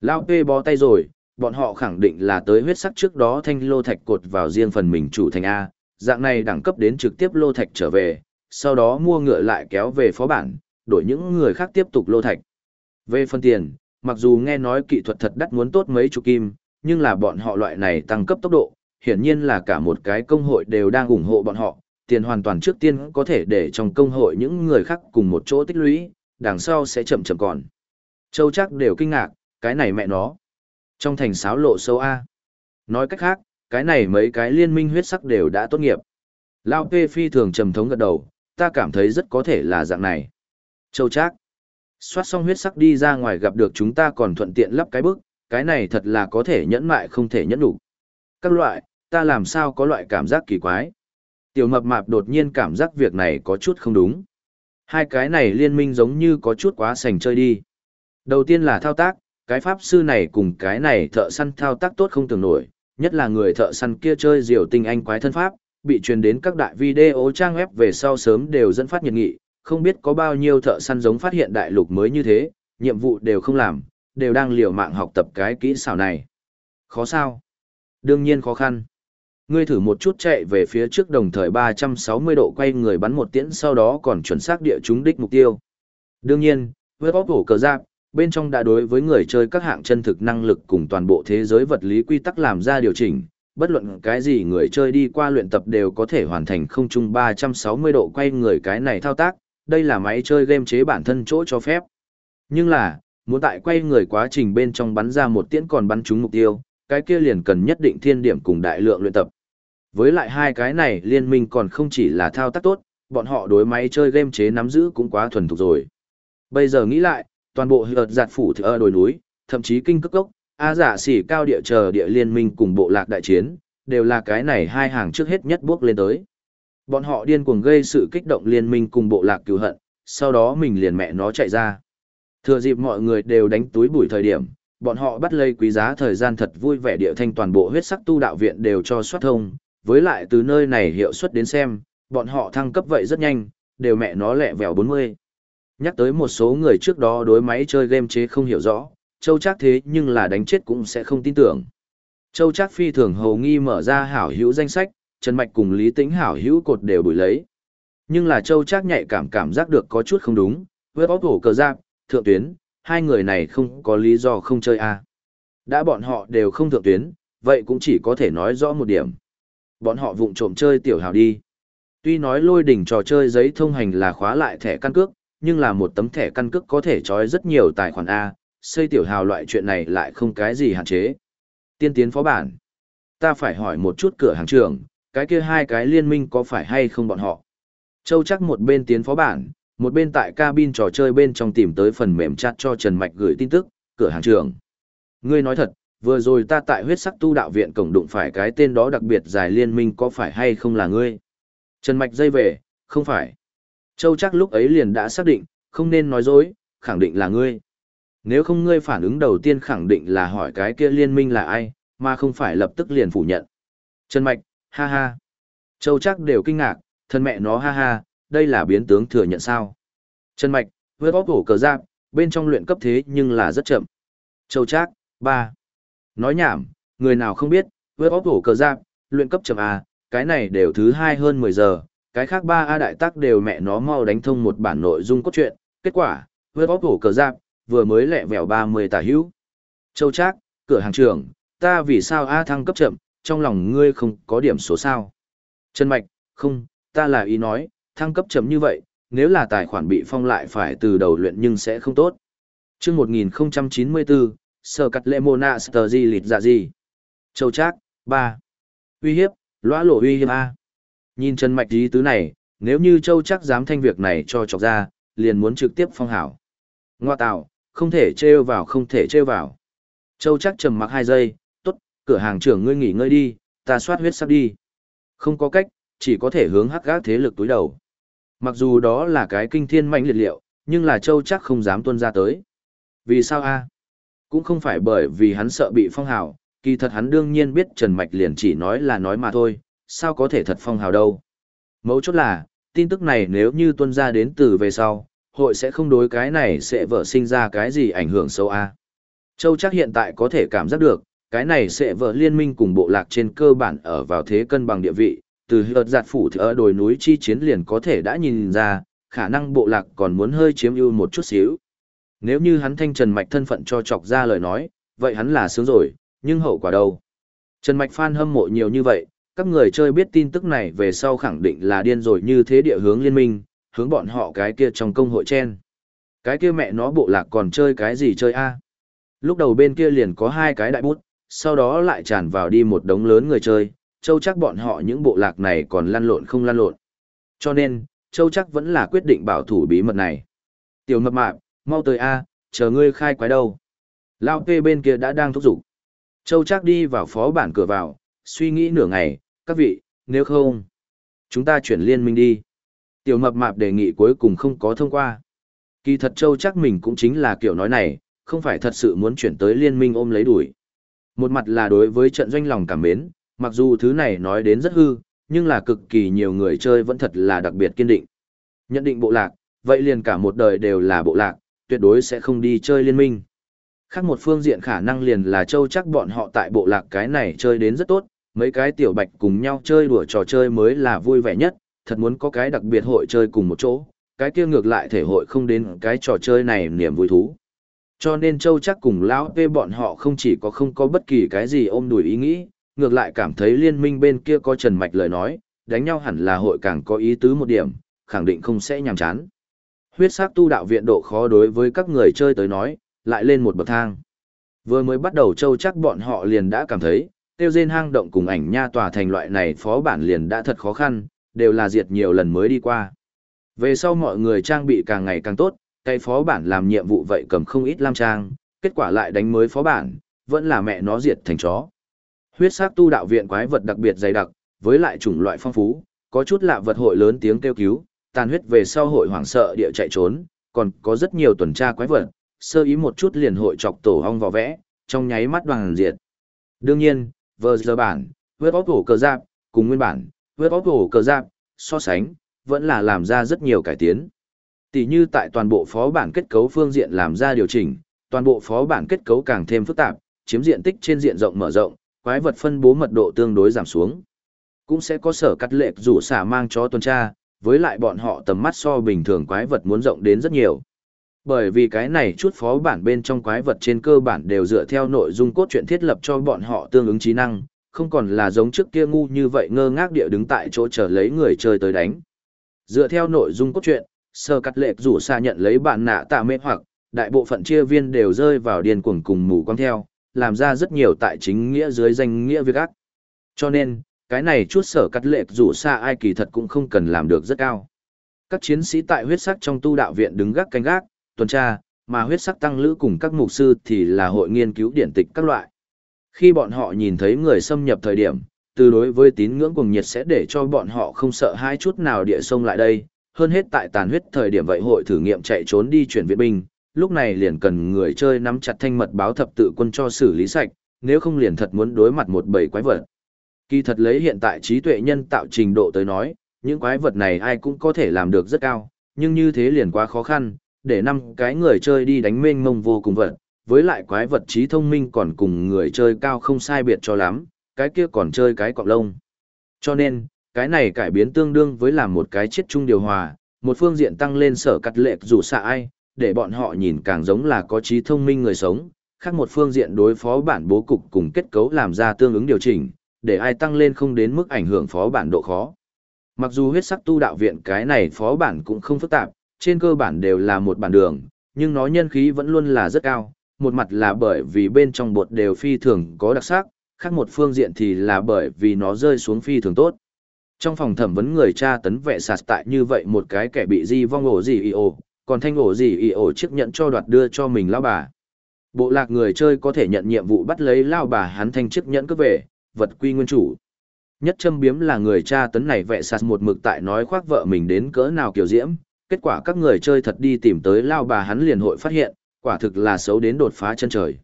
Lao Pê bó tay rồi, bọn họ khẳng định là tới huyết sắc trước đó thanh lô thạch cột vào riêng phần mình chủ thành A, dạng này đẳng cấp đến trực tiếp lô thạch trở về, sau đó mua ngựa lại kéo về phó bản, đổi những người khác tiếp tục lô thạch. Về phần tiền, mặc dù nghe nói kỹ thuật thật đắt muốn tốt mấy chục kim, nhưng là bọn họ loại này tăng cấp tốc độ, hiển nhiên là cả một cái công hội đều đang ủng hộ bọn họ, tiền hoàn toàn trước tiên có thể để trong công hội những người khác cùng một chỗ tích lũy, đằng sau sẽ chậm chậm còn. Châu chắc đều kinh ngạc, cái này mẹ nó. Trong thành sáo lộ sâu A. Nói cách khác, cái này mấy cái liên minh huyết sắc đều đã tốt nghiệp. Lao P phi thường trầm thống gật đầu, ta cảm thấy rất có thể là dạng này. Châu Trác. Xoát xong huyết sắc đi ra ngoài gặp được chúng ta còn thuận tiện lắp cái bức, cái này thật là có thể nhẫn mại không thể nhẫn đủ. Các loại, ta làm sao có loại cảm giác kỳ quái. Tiểu mập mạp đột nhiên cảm giác việc này có chút không đúng. Hai cái này liên minh giống như có chút quá sành chơi đi. Đầu tiên là thao tác, cái pháp sư này cùng cái này thợ săn thao tác tốt không tưởng nổi, nhất là người thợ săn kia chơi diều tinh anh quái thân pháp, bị truyền đến các đại video trang web về sau sớm đều dẫn phát nhiệt nghị, không biết có bao nhiêu thợ săn giống phát hiện đại lục mới như thế, nhiệm vụ đều không làm, đều đang liều mạng học tập cái kỹ xảo này. Khó sao? Đương nhiên khó khăn. Ngươi thử một chút chạy về phía trước đồng thời 360 độ quay người bắn một tiễn sau đó còn chuẩn xác địa trúng đích mục tiêu. Đương nhiên, với bóp cổ cờ giáp, bên trong đã đối với người chơi các hạng chân thực năng lực cùng toàn bộ thế giới vật lý quy tắc làm ra điều chỉnh, bất luận cái gì người chơi đi qua luyện tập đều có thể hoàn thành không chung 360 độ quay người cái này thao tác, đây là máy chơi game chế bản thân chỗ cho phép. Nhưng là, muốn tại quay người quá trình bên trong bắn ra một tiễn còn bắn trúng mục tiêu, cái kia liền cần nhất định thiên điểm cùng đại lượng luyện tập. Với lại hai cái này liên minh còn không chỉ là thao tác tốt, bọn họ đối máy chơi game chế nắm giữ cũng quá thuần thục rồi. Bây giờ nghĩ lại, toàn bộ hợt giạt phủ ở đồi núi, thậm chí kinh cức cốc, A giả xỉ cao địa chờ địa liên minh cùng bộ lạc đại chiến, đều là cái này hai hàng trước hết nhất bước lên tới. Bọn họ điên cuồng gây sự kích động liên minh cùng bộ lạc cứu hận, sau đó mình liền mẹ nó chạy ra. Thừa dịp mọi người đều đánh túi bụi thời điểm, bọn họ bắt lấy quý giá thời gian thật vui vẻ địa thanh toàn bộ huyết sắc tu đạo viện đều cho soát thông, với lại từ nơi này hiệu suất đến xem, bọn họ thăng cấp vậy rất nhanh, đều mẹ nó lẹ vèo 40. Nhắc tới một số người trước đó đối máy chơi game chế không hiểu rõ, Châu Trác thế nhưng là đánh chết cũng sẽ không tin tưởng. Châu Trác phi thường hầu nghi mở ra hảo hữu danh sách, Trần Mạch cùng Lý Tĩnh hảo hữu cột đều bùi lấy. Nhưng là Châu Trác nhạy cảm cảm giác được có chút không đúng, với bóp hổ cờ giáp, thượng tuyến, hai người này không có lý do không chơi a. À. Đã bọn họ đều không thượng tuyến, vậy cũng chỉ có thể nói rõ một điểm. Bọn họ vụng trộm chơi tiểu hào đi. Tuy nói lôi đỉnh trò chơi giấy thông hành là khóa lại thẻ căn cước, nhưng là một tấm thẻ căn cước có thể trói rất nhiều tài khoản A, xây tiểu hào loại chuyện này lại không cái gì hạn chế. Tiên tiến phó bản. Ta phải hỏi một chút cửa hàng trưởng, cái kia hai cái liên minh có phải hay không bọn họ. Châu chắc một bên tiến phó bản, một bên tại cabin trò chơi bên trong tìm tới phần mềm chat cho Trần Mạch gửi tin tức, cửa hàng trưởng. Ngươi nói thật, vừa rồi ta tại huyết sắc tu đạo viện cổng đụng phải cái tên đó đặc biệt dài liên minh có phải hay không là ngươi? Trần Mạch dây về, không phải. Châu chắc lúc ấy liền đã xác định, không nên nói dối, khẳng định là ngươi. Nếu không ngươi phản ứng đầu tiên khẳng định là hỏi cái kia liên minh là ai, mà không phải lập tức liền phủ nhận. Trần Mạch, ha ha. Châu chắc đều kinh ngạc, thân mẹ nó ha ha, đây là biến tướng thừa nhận sao. Trần Mạch, với bóp hổ cờ giáp, bên trong luyện cấp thế nhưng là rất chậm. Châu chắc, ba. Nói nhảm, người nào không biết, với bóp hổ cờ giáp, luyện cấp chậm à? cái này đều thứ hai hơn 10 giờ, cái khác ba A đại tác đều mẹ nó mau đánh thông một bản nội dung cốt truyện, kết quả, vừa bóp hổ cờ giáp, vừa mới lẹ vẹo 30 tả hữu. Châu Trác, cửa hàng trưởng, ta vì sao A thăng cấp chậm, trong lòng ngươi không có điểm số sao? Trần Mạch, không, ta là ý nói, thăng cấp chậm như vậy, nếu là tài khoản bị phong lại phải từ đầu luyện nhưng sẽ không tốt. chương 1094, Sở Cắt Lệ Mô Nạ Sở Di Lịt Dạ Di. Châu Trác, 3. Uy hiếp, lõa lộ uy hiếp A. Nhìn Trần Mạch ý tứ này, nếu như Châu Trác dám thanh việc này cho chọc ra, liền muốn trực tiếp phong hảo. Ngoa tạo, không thể trêu vào không thể trêu vào. Châu chắc trầm mặc hai giây, tốt, cửa hàng trưởng ngươi nghỉ ngơi đi, ta soát huyết sắp đi. Không có cách, chỉ có thể hướng hắc gác thế lực túi đầu. Mặc dù đó là cái kinh thiên mạnh liệt liệu, nhưng là châu chắc không dám tuân ra tới. Vì sao a? Cũng không phải bởi vì hắn sợ bị phong hào, kỳ thật hắn đương nhiên biết Trần Mạch liền chỉ nói là nói mà thôi, sao có thể thật phong hào đâu. Mấu chốt là, tin tức này nếu như tuân ra đến từ về sau, hội sẽ không đối cái này sẽ vợ sinh ra cái gì ảnh hưởng sâu a. Châu chắc hiện tại có thể cảm giác được, cái này sẽ vợ liên minh cùng bộ lạc trên cơ bản ở vào thế cân bằng địa vị, từ hợt giạt phủ thì ở đồi núi chi chiến liền có thể đã nhìn ra, khả năng bộ lạc còn muốn hơi chiếm ưu một chút xíu. Nếu như hắn thanh Trần Mạch thân phận cho chọc ra lời nói, vậy hắn là sướng rồi, nhưng hậu quả đâu? Trần Mạch fan hâm mộ nhiều như vậy, các người chơi biết tin tức này về sau khẳng định là điên rồi như thế địa hướng liên minh, hướng bọn họ cái kia trong công hội chen. Cái kia mẹ nó bộ lạc còn chơi cái gì chơi a? Lúc đầu bên kia liền có hai cái đại bút, sau đó lại tràn vào đi một đống lớn người chơi, châu chắc bọn họ những bộ lạc này còn lăn lộn không lăn lộn. Cho nên, châu chắc vẫn là quyết định bảo thủ bí mật này. Tiểu mập mạp, mau tới a, chờ ngươi khai quái đâu. Lao P bên kia đã đang thúc giục. Châu chắc đi vào phó bản cửa vào, suy nghĩ nửa ngày, các vị, nếu không, chúng ta chuyển liên minh đi. Tiểu mập mạp đề nghị cuối cùng không có thông qua. Kỳ thật châu chắc mình cũng chính là kiểu nói này, không phải thật sự muốn chuyển tới liên minh ôm lấy đuổi. Một mặt là đối với trận doanh lòng cảm mến, mặc dù thứ này nói đến rất hư, nhưng là cực kỳ nhiều người chơi vẫn thật là đặc biệt kiên định. Nhận định bộ lạc, vậy liền cả một đời đều là bộ lạc, tuyệt đối sẽ không đi chơi liên minh. Khác một phương diện khả năng liền là châu chắc bọn họ tại bộ lạc cái này chơi đến rất tốt, mấy cái tiểu bạch cùng nhau chơi đùa trò chơi mới là vui vẻ nhất, thật muốn có cái đặc biệt hội chơi cùng một chỗ, cái kia ngược lại thể hội không đến cái trò chơi này niềm vui thú. Cho nên Châu chắc cùng lão P bọn họ không chỉ có không có bất kỳ cái gì ôm đùi ý nghĩ, ngược lại cảm thấy liên minh bên kia có Trần Mạch lời nói, đánh nhau hẳn là hội càng có ý tứ một điểm, khẳng định không sẽ nhàm chán. Huyết sắc tu đạo viện độ khó đối với các người chơi tới nói, lại lên một bậc thang. Vừa mới bắt đầu Châu chắc bọn họ liền đã cảm thấy, tiêu diên hang động cùng ảnh nha tòa thành loại này phó bản liền đã thật khó khăn, đều là diệt nhiều lần mới đi qua. Về sau mọi người trang bị càng ngày càng tốt, cái phó bản làm nhiệm vụ vậy cầm không ít lam trang, kết quả lại đánh mới phó bản, vẫn là mẹ nó diệt thành chó. Huyết sắc tu đạo viện quái vật đặc biệt dày đặc, với lại chủng loại phong phú, có chút lạ vật hội lớn tiếng kêu cứu, tàn huyết về sau hội hoảng sợ địa chạy trốn, còn có rất nhiều tuần tra quái vật, sơ ý một chút liền hội chọc tổ hong vào vẽ, trong nháy mắt đoàn diệt. Đương nhiên, vờ giờ bản, vớt óc hổ cờ giáp, cùng nguyên bản, vớt óc hổ cờ giáp, so sánh, vẫn là làm ra rất nhiều cải tiến. Tỷ như tại toàn bộ phó bản kết cấu phương diện làm ra điều chỉnh, toàn bộ phó bản kết cấu càng thêm phức tạp, chiếm diện tích trên diện rộng mở rộng, quái vật phân bố mật độ tương đối giảm xuống. Cũng sẽ có sở cắt lệ rủ xả mang cho tuần tra, với lại bọn họ tầm mắt so bình thường quái vật muốn rộng đến rất nhiều. Bởi vì cái này chút phó bản bên trong quái vật trên cơ bản đều dựa theo nội dung cốt truyện thiết lập cho bọn họ tương ứng trí năng, không còn là giống trước kia ngu như vậy ngơ ngác địa đứng tại chỗ chờ lấy người chơi tới đánh. Dựa theo nội dung cốt truyện, Sơ cắt lệ rủ xa nhận lấy bạn nạ tạ mê hoặc, đại bộ phận chia viên đều rơi vào điên cuồng cùng mù quang theo, làm ra rất nhiều tại chính nghĩa dưới danh nghĩa việc ác. Cho nên, cái này chút sở cắt lệ rủ xa ai kỳ thật cũng không cần làm được rất cao. Các chiến sĩ tại huyết sắc trong tu đạo viện đứng gác canh gác, tuần tra, mà huyết sắc tăng lữ cùng các mục sư thì là hội nghiên cứu điển tịch các loại. Khi bọn họ nhìn thấy người xâm nhập thời điểm, từ đối với tín ngưỡng cùng nhiệt sẽ để cho bọn họ không sợ hai chút nào địa sông lại đây, hơn hết tại tàn huyết thời điểm vậy hội thử nghiệm chạy trốn đi chuyển viện binh, lúc này liền cần người chơi nắm chặt thanh mật báo thập tự quân cho xử lý sạch, nếu không liền thật muốn đối mặt một bầy quái vật. Kỳ thật lấy hiện tại trí tuệ nhân tạo trình độ tới nói, những quái vật này ai cũng có thể làm được rất cao, nhưng như thế liền quá khó khăn, để năm cái người chơi đi đánh mênh mông vô cùng vật, với lại quái vật trí thông minh còn cùng người chơi cao không sai biệt cho lắm, cái kia còn chơi cái cọp lông. Cho nên, cái này cải biến tương đương với làm một cái chết chung điều hòa, một phương diện tăng lên sở cắt lệ dù xạ ai, để bọn họ nhìn càng giống là có trí thông minh người sống, khác một phương diện đối phó bản bố cục cùng kết cấu làm ra tương ứng điều chỉnh, để ai tăng lên không đến mức ảnh hưởng phó bản độ khó. Mặc dù huyết sắc tu đạo viện cái này phó bản cũng không phức tạp, trên cơ bản đều là một bản đường, nhưng nó nhân khí vẫn luôn là rất cao, một mặt là bởi vì bên trong bột đều phi thường có đặc sắc, khác một phương diện thì là bởi vì nó rơi xuống phi thường tốt. Trong phòng thẩm vấn người cha tấn vệ sạt tại như vậy một cái kẻ bị di vong ổ gì y ổ, còn thanh ổ gì y ổ chiếc nhận cho đoạt đưa cho mình lao bà. Bộ lạc người chơi có thể nhận nhiệm vụ bắt lấy lao bà hắn thanh chiếc nhẫn cướp về, vật quy nguyên chủ. Nhất châm biếm là người cha tấn này vệ sạt một mực tại nói khoác vợ mình đến cỡ nào kiểu diễm, kết quả các người chơi thật đi tìm tới lao bà hắn liền hội phát hiện, quả thực là xấu đến đột phá chân trời.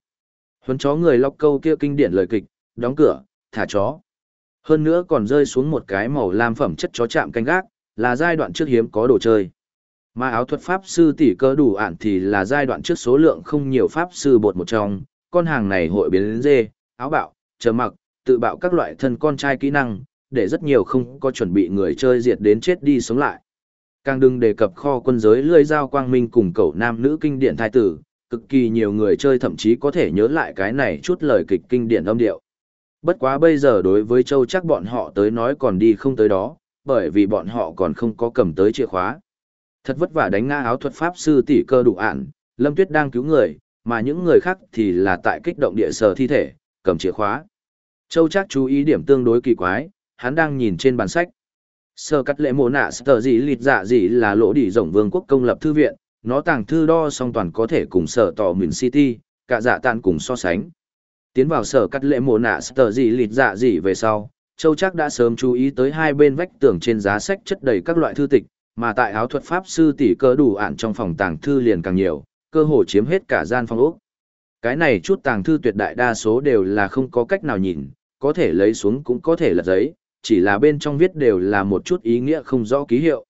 Huấn chó người lóc câu kia kinh điển lời kịch, đóng cửa, thả chó. Hơn nữa còn rơi xuống một cái màu lam phẩm chất chó chạm canh gác, là giai đoạn trước hiếm có đồ chơi. Mà áo thuật pháp sư tỷ cơ đủ ạn thì là giai đoạn trước số lượng không nhiều pháp sư bột một trong, con hàng này hội biến đến dê, áo bạo, chờ mặc, tự bạo các loại thân con trai kỹ năng, để rất nhiều không có chuẩn bị người chơi diệt đến chết đi sống lại. Càng đừng đề cập kho quân giới lươi dao quang minh cùng cậu nam nữ kinh điển thái tử, cực kỳ nhiều người chơi thậm chí có thể nhớ lại cái này chút lời kịch kinh điển âm điệu. Bất quá bây giờ đối với châu chắc bọn họ tới nói còn đi không tới đó, bởi vì bọn họ còn không có cầm tới chìa khóa. Thật vất vả đánh ngã áo thuật pháp sư tỷ cơ đủ ạn, Lâm Tuyết đang cứu người, mà những người khác thì là tại kích động địa sở thi thể, cầm chìa khóa. Châu chắc chú ý điểm tương đối kỳ quái, hắn đang nhìn trên bàn sách. Sơ cắt lệ mồ nạ sở gì lịt dạ gì là lỗ đỉ rộng vương quốc công lập thư viện, nó tàng thư đo song toàn có thể cùng sở tỏ mình city, cả dạ tàn cùng so sánh. Tiến vào sở cắt lệ mồ nạ sở gì lịt dạ gì về sau, Châu chắc đã sớm chú ý tới hai bên vách tường trên giá sách chất đầy các loại thư tịch, mà tại áo thuật pháp sư tỷ cơ đủ ạn trong phòng tàng thư liền càng nhiều, cơ hồ chiếm hết cả gian phòng ốc. Cái này chút tàng thư tuyệt đại đa số đều là không có cách nào nhìn, có thể lấy xuống cũng có thể là giấy, chỉ là bên trong viết đều là một chút ý nghĩa không rõ ký hiệu.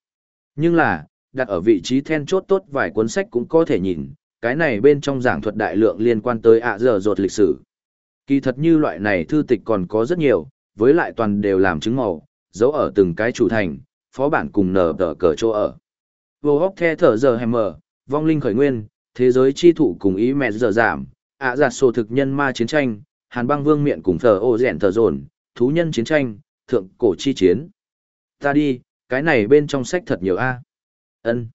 Nhưng là, đặt ở vị trí then chốt tốt vài cuốn sách cũng có thể nhìn, cái này bên trong giảng thuật đại lượng liên quan tới ạ giờ rột lịch sử. Kỳ thật như loại này thư tịch còn có rất nhiều, với lại toàn đều làm chứng màu, giấu ở từng cái chủ thành, phó bản cùng nở tờ cờ chỗ ở. Vô hóc the thở giờ hèm mở vong linh khởi nguyên, thế giới chi thủ cùng ý mẹ giờ giảm, ạ giặt sổ thực nhân ma chiến tranh, hàn băng vương miệng cùng thờ ô rèn thờ dồn, thú nhân chiến tranh, thượng cổ chi chiến. Ta đi, cái này bên trong sách thật nhiều a. Ân.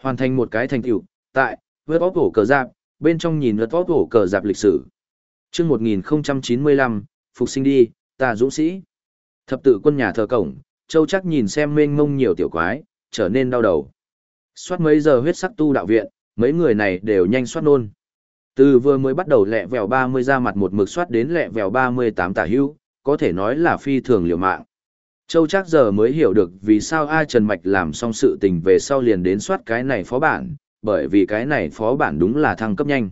Hoàn thành một cái thành tựu, tại, vượt óc cổ cờ giáp, bên trong nhìn vượt óc cổ cờ giáp lịch sử. Chương 1095, phục sinh đi, ta dũng sĩ. Thập tự quân nhà thờ cổng, Châu chắc nhìn xem mênh mông nhiều tiểu quái, trở nên đau đầu. Soát mấy giờ huyết sắc tu đạo viện, mấy người này đều nhanh soát nôn. Từ vừa mới bắt đầu lẹ vèo 30 ra mặt một mực soát đến lẹ vèo 38 tả hưu, có thể nói là phi thường liều mạng. Châu chắc giờ mới hiểu được vì sao ai Trần Mạch làm xong sự tình về sau liền đến soát cái này phó bản, bởi vì cái này phó bản đúng là thăng cấp nhanh.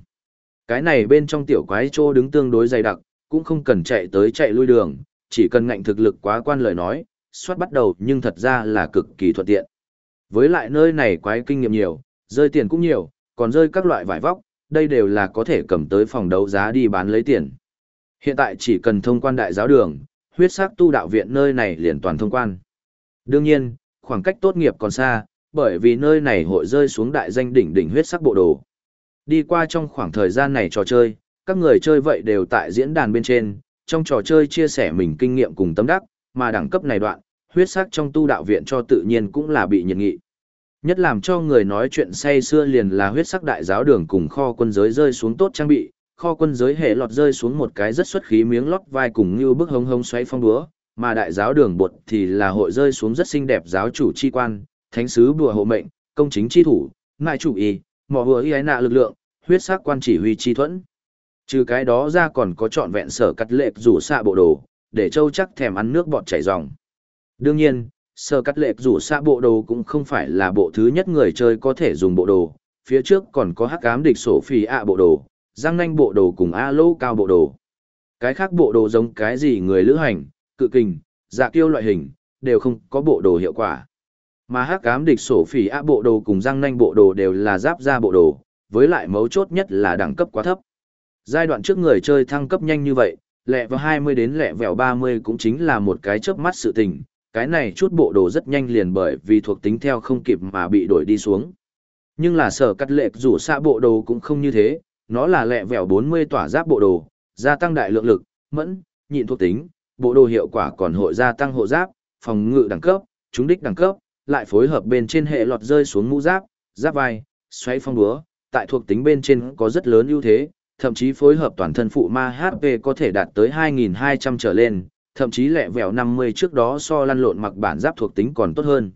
Cái này bên trong tiểu quái trô đứng tương đối dày đặc, cũng không cần chạy tới chạy lui đường, chỉ cần ngạnh thực lực quá quan lời nói, soát bắt đầu nhưng thật ra là cực kỳ thuận tiện. Với lại nơi này quái kinh nghiệm nhiều, rơi tiền cũng nhiều, còn rơi các loại vải vóc, đây đều là có thể cầm tới phòng đấu giá đi bán lấy tiền. Hiện tại chỉ cần thông quan đại giáo đường, huyết sắc tu đạo viện nơi này liền toàn thông quan. Đương nhiên, khoảng cách tốt nghiệp còn xa, bởi vì nơi này hội rơi xuống đại danh đỉnh đỉnh huyết sắc bộ đồ. Đi qua trong khoảng thời gian này trò chơi, các người chơi vậy đều tại diễn đàn bên trên, trong trò chơi chia sẻ mình kinh nghiệm cùng tâm đắc, mà đẳng cấp này đoạn, huyết sắc trong tu đạo viện cho tự nhiên cũng là bị nhiệt nghị. Nhất làm cho người nói chuyện say xưa liền là huyết sắc đại giáo đường cùng kho quân giới rơi xuống tốt trang bị, kho quân giới hệ lọt rơi xuống một cái rất xuất khí miếng lót vai cùng như bức hống hống xoáy phong đúa, mà đại giáo đường bột thì là hội rơi xuống rất xinh đẹp giáo chủ chi quan, thánh sứ bùa hộ mệnh, công chính chi thủ, ngại chủ y, mỏ hùa y ái nạ lực lượng, huyết sắc quan chỉ huy chi thuẫn. Trừ cái đó ra còn có trọn vẹn sở cắt lệ rủ xạ bộ đồ, để châu chắc thèm ăn nước bọt chảy ròng. Đương nhiên, sở cắt lệ rủ xạ bộ đồ cũng không phải là bộ thứ nhất người chơi có thể dùng bộ đồ, phía trước còn có hắc ám địch sổ phì ạ bộ đồ, giang nanh bộ đồ cùng a lô cao bộ đồ. Cái khác bộ đồ giống cái gì người lữ hành, cự kình, dạ kiêu loại hình, đều không có bộ đồ hiệu quả. Mà hắc ám địch sổ phỉ a bộ đồ cùng răng nanh bộ đồ đều là giáp ra bộ đồ, với lại mấu chốt nhất là đẳng cấp quá thấp. Giai đoạn trước người chơi thăng cấp nhanh như vậy, lẹ vào 20 đến lẹ vẹo 30 cũng chính là một cái chớp mắt sự tình, cái này chút bộ đồ rất nhanh liền bởi vì thuộc tính theo không kịp mà bị đổi đi xuống. Nhưng là sở cắt lệ rủ xa bộ đồ cũng không như thế, nó là lẹ vẹo 40 tỏa giáp bộ đồ, gia tăng đại lượng lực, mẫn, nhịn thuộc tính, bộ đồ hiệu quả còn hội gia tăng hộ giáp, phòng ngự đẳng cấp, trúng đích đẳng cấp, lại phối hợp bên trên hệ lọt rơi xuống mũ giáp, giáp vai, xoay phong búa, tại thuộc tính bên trên có rất lớn ưu thế, thậm chí phối hợp toàn thân phụ ma HP có thể đạt tới 2.200 trở lên, thậm chí lẹ vẹo 50 trước đó so lăn lộn mặc bản giáp thuộc tính còn tốt hơn.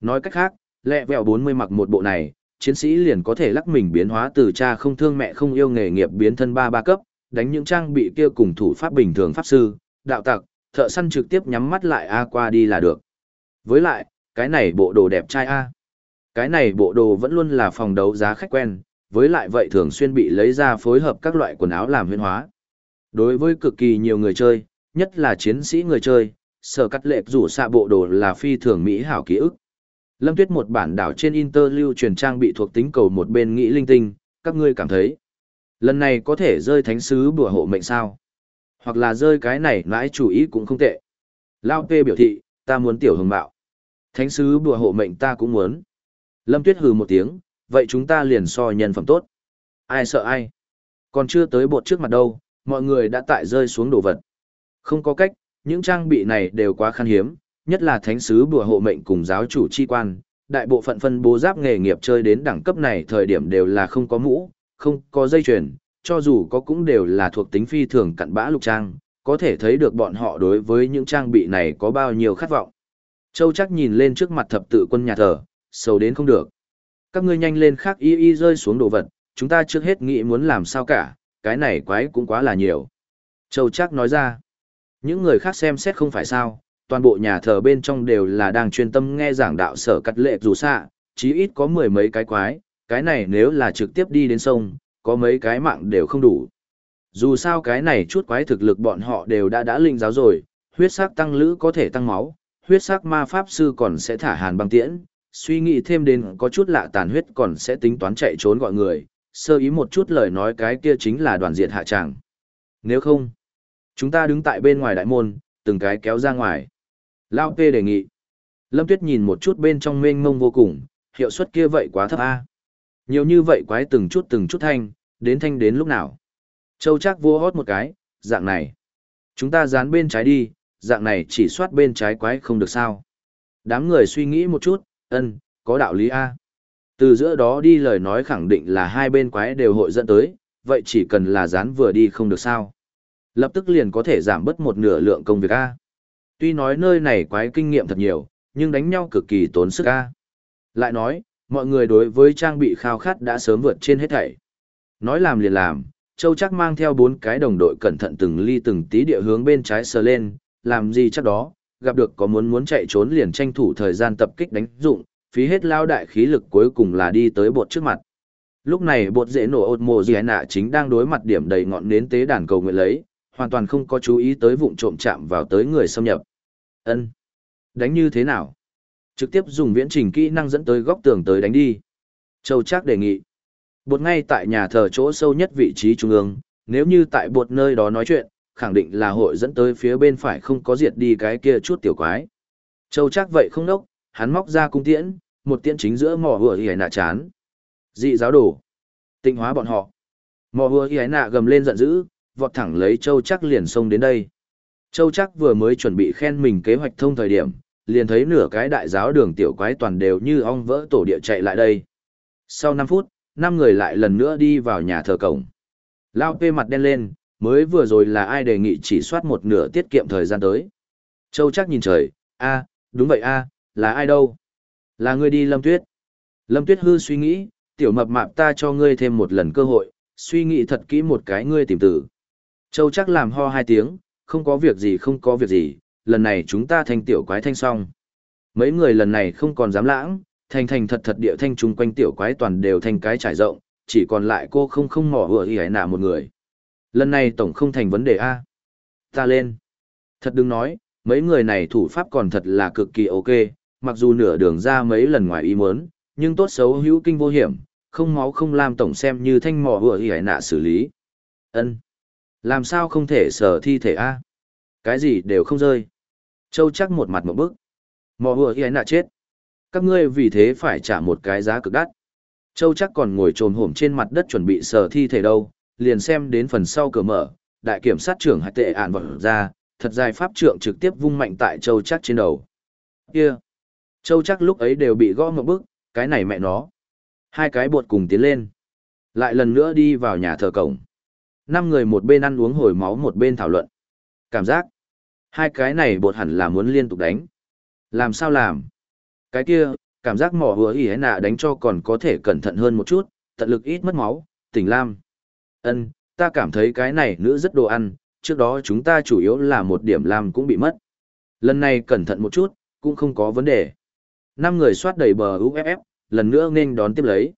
Nói cách khác, lẹ vẹo 40 mặc một bộ này, chiến sĩ liền có thể lắc mình biến hóa từ cha không thương mẹ không yêu nghề nghiệp biến thân ba ba cấp, đánh những trang bị kia cùng thủ pháp bình thường pháp sư, đạo tặc, thợ săn trực tiếp nhắm mắt lại A qua đi là được. Với lại, cái này bộ đồ đẹp trai A. Cái này bộ đồ vẫn luôn là phòng đấu giá khách quen, với lại vậy thường xuyên bị lấy ra phối hợp các loại quần áo làm huyên hóa. Đối với cực kỳ nhiều người chơi, nhất là chiến sĩ người chơi, sở cắt lệ rủ xạ bộ đồ là phi thường mỹ hảo ký ức. Lâm Tuyết một bản đảo trên Inter lưu truyền trang bị thuộc tính cầu một bên nghĩ linh tinh, các ngươi cảm thấy. Lần này có thể rơi thánh sứ bùa hộ mệnh sao? Hoặc là rơi cái này nãi chủ ý cũng không tệ. Lao Tê biểu thị, ta muốn tiểu hồng bạo. Thánh sứ bùa hộ mệnh ta cũng muốn. Lâm Tuyết hừ một tiếng, vậy chúng ta liền so nhân phẩm tốt. Ai sợ ai? Còn chưa tới bột trước mặt đâu, mọi người đã tại rơi xuống đồ vật. Không có cách, những trang bị này đều quá khan hiếm, nhất là thánh sứ bùa hộ mệnh cùng giáo chủ chi quan. Đại bộ phận phân bố giáp nghề nghiệp chơi đến đẳng cấp này thời điểm đều là không có mũ, không có dây chuyền, cho dù có cũng đều là thuộc tính phi thường cặn bã lục trang, có thể thấy được bọn họ đối với những trang bị này có bao nhiêu khát vọng. Châu chắc nhìn lên trước mặt thập tự quân nhà thờ, sầu đến không được. Các ngươi nhanh lên khác y y rơi xuống đồ vật, chúng ta trước hết nghĩ muốn làm sao cả, cái này quái cũng quá là nhiều. Châu chắc nói ra, những người khác xem xét không phải sao, toàn bộ nhà thờ bên trong đều là đang chuyên tâm nghe giảng đạo sở cắt lệ dù xạ, chí ít có mười mấy cái quái, cái này nếu là trực tiếp đi đến sông, có mấy cái mạng đều không đủ. Dù sao cái này chút quái thực lực bọn họ đều đã đã linh giáo rồi, huyết sắc tăng lữ có thể tăng máu, huyết sắc ma pháp sư còn sẽ thả hàn băng tiễn, suy nghĩ thêm đến có chút lạ tàn huyết còn sẽ tính toán chạy trốn gọi người, sơ ý một chút lời nói cái kia chính là đoàn diệt hạ tràng. Nếu không, chúng ta đứng tại bên ngoài đại môn, từng cái kéo ra ngoài. Lao P đề nghị. Lâm Tuyết nhìn một chút bên trong mênh mông vô cùng, hiệu suất kia vậy quá thấp a. Nhiều như vậy quái từng chút từng chút thanh, đến thanh đến lúc nào. Châu chắc vua hót một cái, dạng này. Chúng ta dán bên trái đi, dạng này chỉ soát bên trái quái không được sao. Đám người suy nghĩ một chút, ân, có đạo lý A. Từ giữa đó đi lời nói khẳng định là hai bên quái đều hội dẫn tới, vậy chỉ cần là dán vừa đi không được sao. Lập tức liền có thể giảm bớt một nửa lượng công việc A. Tuy nói nơi này quái kinh nghiệm thật nhiều, nhưng đánh nhau cực kỳ tốn sức A. Lại nói, mọi người đối với trang bị khao khát đã sớm vượt trên hết thảy. Nói làm liền làm, Châu chắc mang theo bốn cái đồng đội cẩn thận từng ly từng tí địa hướng bên trái sờ lên, làm gì chắc đó, gặp được có muốn muốn chạy trốn liền tranh thủ thời gian tập kích đánh dụng, phí hết lao đại khí lực cuối cùng là đi tới bột trước mặt. Lúc này bột dễ nổ ột mồ gì nạ chính đang đối mặt điểm đầy ngọn nến tế đàn cầu nguyện lấy, hoàn toàn không có chú ý tới vụn trộm chạm vào tới người xâm nhập. Ân, Đánh như thế nào? Trực tiếp dùng viễn trình kỹ năng dẫn tới góc tường tới đánh đi. Châu Trác đề nghị. Bột ngay tại nhà thờ chỗ sâu nhất vị trí trung ương, nếu như tại bột nơi đó nói chuyện, khẳng định là hội dẫn tới phía bên phải không có diệt đi cái kia chút tiểu quái. Châu Trác vậy không nốc, hắn móc ra cung tiễn, một tiễn chính giữa mỏ hùa hì nạ chán. Dị giáo đổ. Tịnh hóa bọn họ. Mỏ hùa hì nạ gầm lên giận dữ, vọt thẳng lấy châu chắc liền xông đến đây. Châu chắc vừa mới chuẩn bị khen mình kế hoạch thông thời điểm, liền thấy nửa cái đại giáo đường tiểu quái toàn đều như ong vỡ tổ địa chạy lại đây. Sau 5 phút, năm người lại lần nữa đi vào nhà thờ cổng. Lao pê mặt đen lên, mới vừa rồi là ai đề nghị chỉ soát một nửa tiết kiệm thời gian tới. Châu chắc nhìn trời, a đúng vậy a là ai đâu? Là ngươi đi Lâm Tuyết. Lâm Tuyết hư suy nghĩ, tiểu mập mạp ta cho ngươi thêm một lần cơ hội, suy nghĩ thật kỹ một cái ngươi tìm tử. Châu chắc làm ho hai tiếng, không có việc gì không có việc gì, lần này chúng ta thành tiểu quái thanh xong. Mấy người lần này không còn dám lãng, thành thành thật thật địa thanh chung quanh tiểu quái toàn đều thành cái trải rộng, chỉ còn lại cô không không mỏ vừa y nả một người. Lần này tổng không thành vấn đề A. Ta lên. Thật đừng nói, mấy người này thủ pháp còn thật là cực kỳ ok, mặc dù nửa đường ra mấy lần ngoài ý muốn, nhưng tốt xấu hữu kinh vô hiểm, không máu không làm tổng xem như thanh mỏ vừa y nả xử lý. ân làm sao không thể sở thi thể A? Cái gì đều không rơi. Châu chắc một mặt một bức. Mò hùa y nạ chết. Các ngươi vì thế phải trả một cái giá cực đắt. Châu chắc còn ngồi trồm hổm trên mặt đất chuẩn bị sờ thi thể đâu, liền xem đến phần sau cửa mở, đại kiểm sát trưởng hạch tệ ản vật ra, thật dài pháp trượng trực tiếp vung mạnh tại châu chắc trên đầu. Kia! Châu chắc lúc ấy đều bị gõ một bức, cái này mẹ nó. Hai cái bột cùng tiến lên. Lại lần nữa đi vào nhà thờ cổng. Năm người một bên ăn uống hồi máu một bên thảo luận. Cảm giác. Hai cái này bột hẳn là muốn liên tục đánh. Làm sao làm? Cái kia, cảm giác mỏ hứa ý nạ đánh cho còn có thể cẩn thận hơn một chút, tận lực ít mất máu, tỉnh lam. Ân, ta cảm thấy cái này nữ rất đồ ăn, trước đó chúng ta chủ yếu là một điểm lam cũng bị mất. Lần này cẩn thận một chút, cũng không có vấn đề. Năm người soát đầy bờ UFF, lần nữa nên đón tiếp lấy.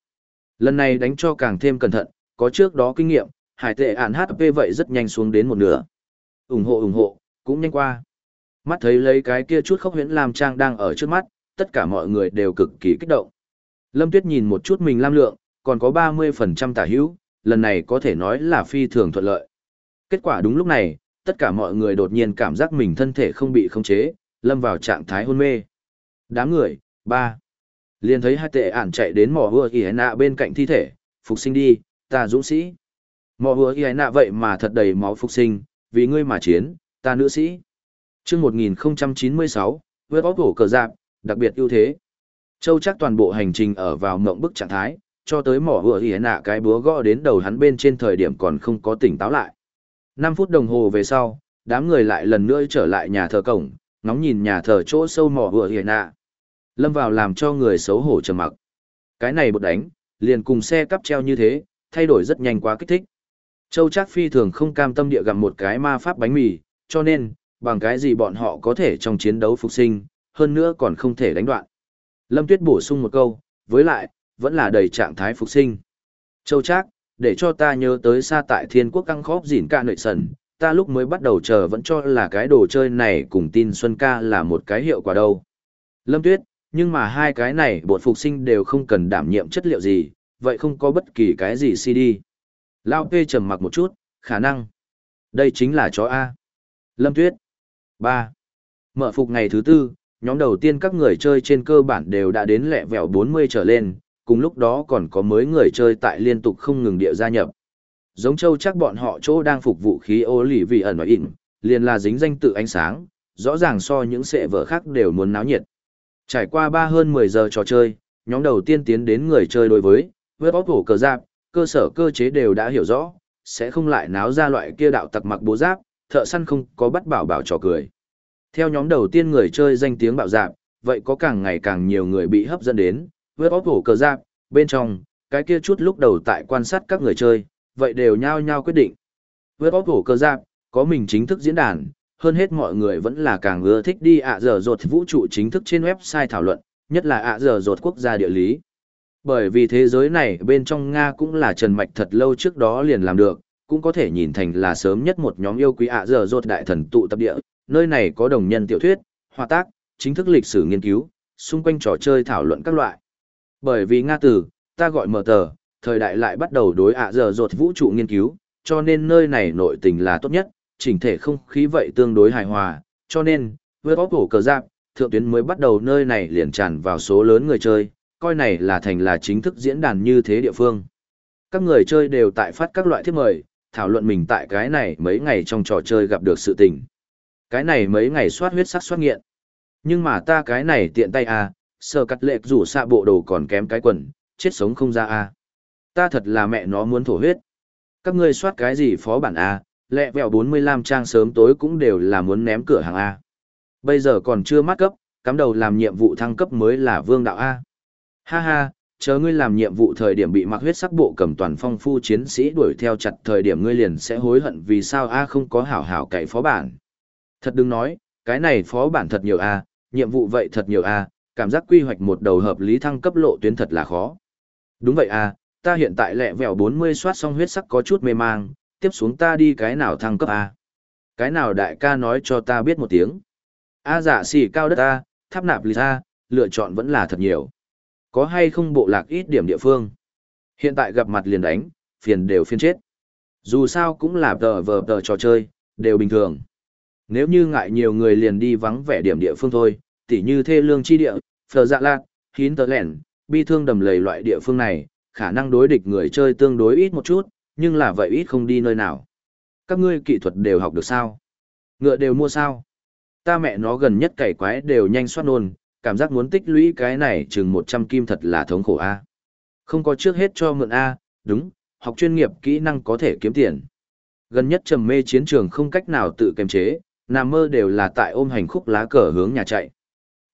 Lần này đánh cho càng thêm cẩn thận, có trước đó kinh nghiệm, hải tệ ản HP vậy rất nhanh xuống đến một nửa. ủng hộ ủng hộ, cũng nhanh qua. Mắt thấy lấy cái kia chút khốc huyễn lam trang đang ở trước mắt, tất cả mọi người đều cực kỳ kích động. Lâm Tuyết nhìn một chút mình lam lượng, còn có 30% tả hữu, lần này có thể nói là phi thường thuận lợi. Kết quả đúng lúc này, tất cả mọi người đột nhiên cảm giác mình thân thể không bị khống chế, lâm vào trạng thái hôn mê. Đám người, ba. Liền thấy hai tệ ản chạy đến mỏ hùa kỳ nạ bên cạnh thi thể, phục sinh đi, ta dũng sĩ. Mỏ hứa y nạ vậy mà thật đầy máu phục sinh, vì ngươi mà chiến, ta nữ sĩ. chương 1096, vượt bóp hổ cờ giáp, đặc biệt ưu thế. Châu chắc toàn bộ hành trình ở vào mộng bức trạng thái, cho tới mỏ hứa hỉ nạ cái búa gõ đến đầu hắn bên trên thời điểm còn không có tỉnh táo lại. 5 phút đồng hồ về sau, đám người lại lần nữa trở lại nhà thờ cổng, ngóng nhìn nhà thờ chỗ sâu mỏ hứa hỉ nạ. Lâm vào làm cho người xấu hổ trầm mặc. Cái này bột đánh, liền cùng xe cắp treo như thế, thay đổi rất nhanh quá kích thích. Châu Trác phi thường không cam tâm địa gặm một cái ma pháp bánh mì, cho nên, bằng cái gì bọn họ có thể trong chiến đấu phục sinh, hơn nữa còn không thể đánh đoạn. Lâm Tuyết bổ sung một câu, với lại, vẫn là đầy trạng thái phục sinh. Châu Trác, để cho ta nhớ tới xa tại thiên quốc căng khóp dỉn ca nội sần, ta lúc mới bắt đầu chờ vẫn cho là cái đồ chơi này cùng tin Xuân ca là một cái hiệu quả đâu. Lâm Tuyết, nhưng mà hai cái này bột phục sinh đều không cần đảm nhiệm chất liệu gì, vậy không có bất kỳ cái gì CD. Lao P trầm mặc một chút, khả năng. Đây chính là chó A. Lâm Tuyết. Ba Mở phục ngày thứ tư, nhóm đầu tiên các người chơi trên cơ bản đều đã đến lẹ vẹo 40 trở lên, cùng lúc đó còn có mới người chơi tại liên tục không ngừng địa gia nhập. Giống châu chắc bọn họ chỗ đang phục vụ khí ô lì vì ẩn và ịn, liền là dính danh tự ánh sáng, rõ ràng so những sệ vở khác đều muốn náo nhiệt. Trải qua ba hơn 10 giờ trò chơi, nhóm đầu tiên tiến đến người chơi đối với, vớt bóp hổ cờ giáp, cơ sở cơ chế đều đã hiểu rõ, sẽ không lại náo ra loại kia đạo tặc mặc bố giáp, thợ săn không có bắt bảo bảo trò cười. Theo nhóm đầu tiên người chơi danh tiếng bạo dạp, vậy có càng ngày càng nhiều người bị hấp dẫn đến, với óp hổ cờ giáp, bên trong, cái kia chút lúc đầu tại quan sát các người chơi, vậy đều nhao nhao quyết định. Với óp hổ cờ giáp, có mình chính thức diễn đàn, hơn hết mọi người vẫn là càng ưa thích đi ạ giờ rột vũ trụ chính thức trên website thảo luận, nhất là ạ giờ rột quốc gia địa lý. Bởi vì thế giới này bên trong Nga cũng là trần mạch thật lâu trước đó liền làm được, cũng có thể nhìn thành là sớm nhất một nhóm yêu quý ạ giờ rột đại thần tụ tập địa, nơi này có đồng nhân tiểu thuyết, hòa tác, chính thức lịch sử nghiên cứu, xung quanh trò chơi thảo luận các loại. Bởi vì Nga từ, ta gọi mở tờ, thời đại lại bắt đầu đối ạ giờ rột vũ trụ nghiên cứu, cho nên nơi này nội tình là tốt nhất, chỉnh thể không khí vậy tương đối hài hòa, cho nên, với bóp cổ cờ giáp, thượng tuyến mới bắt đầu nơi này liền tràn vào số lớn người chơi, coi này là thành là chính thức diễn đàn như thế địa phương. Các người chơi đều tại phát các loại thiết mời, thảo luận mình tại cái này mấy ngày trong trò chơi gặp được sự tình. Cái này mấy ngày soát huyết sắc soát nghiện. Nhưng mà ta cái này tiện tay à, sờ cắt lệch rủ xạ bộ đồ còn kém cái quần, chết sống không ra à. Ta thật là mẹ nó muốn thổ huyết. Các ngươi soát cái gì phó bản à, lẹ vẹo 45 trang sớm tối cũng đều là muốn ném cửa hàng A. Bây giờ còn chưa mắt cấp, cắm đầu làm nhiệm vụ thăng cấp mới là vương đạo A. Ha ha, chờ ngươi làm nhiệm vụ thời điểm bị mặc huyết sắc bộ cầm toàn phong phu chiến sĩ đuổi theo chặt thời điểm ngươi liền sẽ hối hận vì sao A không có hảo hảo cậy phó bản. Thật đừng nói, cái này phó bản thật nhiều A, nhiệm vụ vậy thật nhiều A, cảm giác quy hoạch một đầu hợp lý thăng cấp lộ tuyến thật là khó. Đúng vậy A, ta hiện tại lẹ vẹo 40 soát xong huyết sắc có chút mê mang, tiếp xuống ta đi cái nào thăng cấp A. Cái nào đại ca nói cho ta biết một tiếng. A giả xỉ cao đất A, tháp nạp lì A, lựa chọn vẫn là thật nhiều. Có hay không bộ lạc ít điểm địa phương? Hiện tại gặp mặt liền đánh, phiền đều phiền chết. Dù sao cũng là tờ vờ tờ trò chơi, đều bình thường. Nếu như ngại nhiều người liền đi vắng vẻ điểm địa phương thôi, tỉ như thê lương chi địa, phờ dạ lạc, hín tờ lẻn, bi thương đầm lầy loại địa phương này, khả năng đối địch người chơi tương đối ít một chút, nhưng là vậy ít không đi nơi nào. Các ngươi kỹ thuật đều học được sao? Ngựa đều mua sao? Ta mẹ nó gần nhất cày quái đều nhanh soát nôn, cảm giác muốn tích lũy cái này chừng 100 kim thật là thống khổ a. Không có trước hết cho mượn a, đúng, học chuyên nghiệp kỹ năng có thể kiếm tiền. Gần nhất trầm mê chiến trường không cách nào tự kiềm chế, nằm mơ đều là tại ôm hành khúc lá cờ hướng nhà chạy.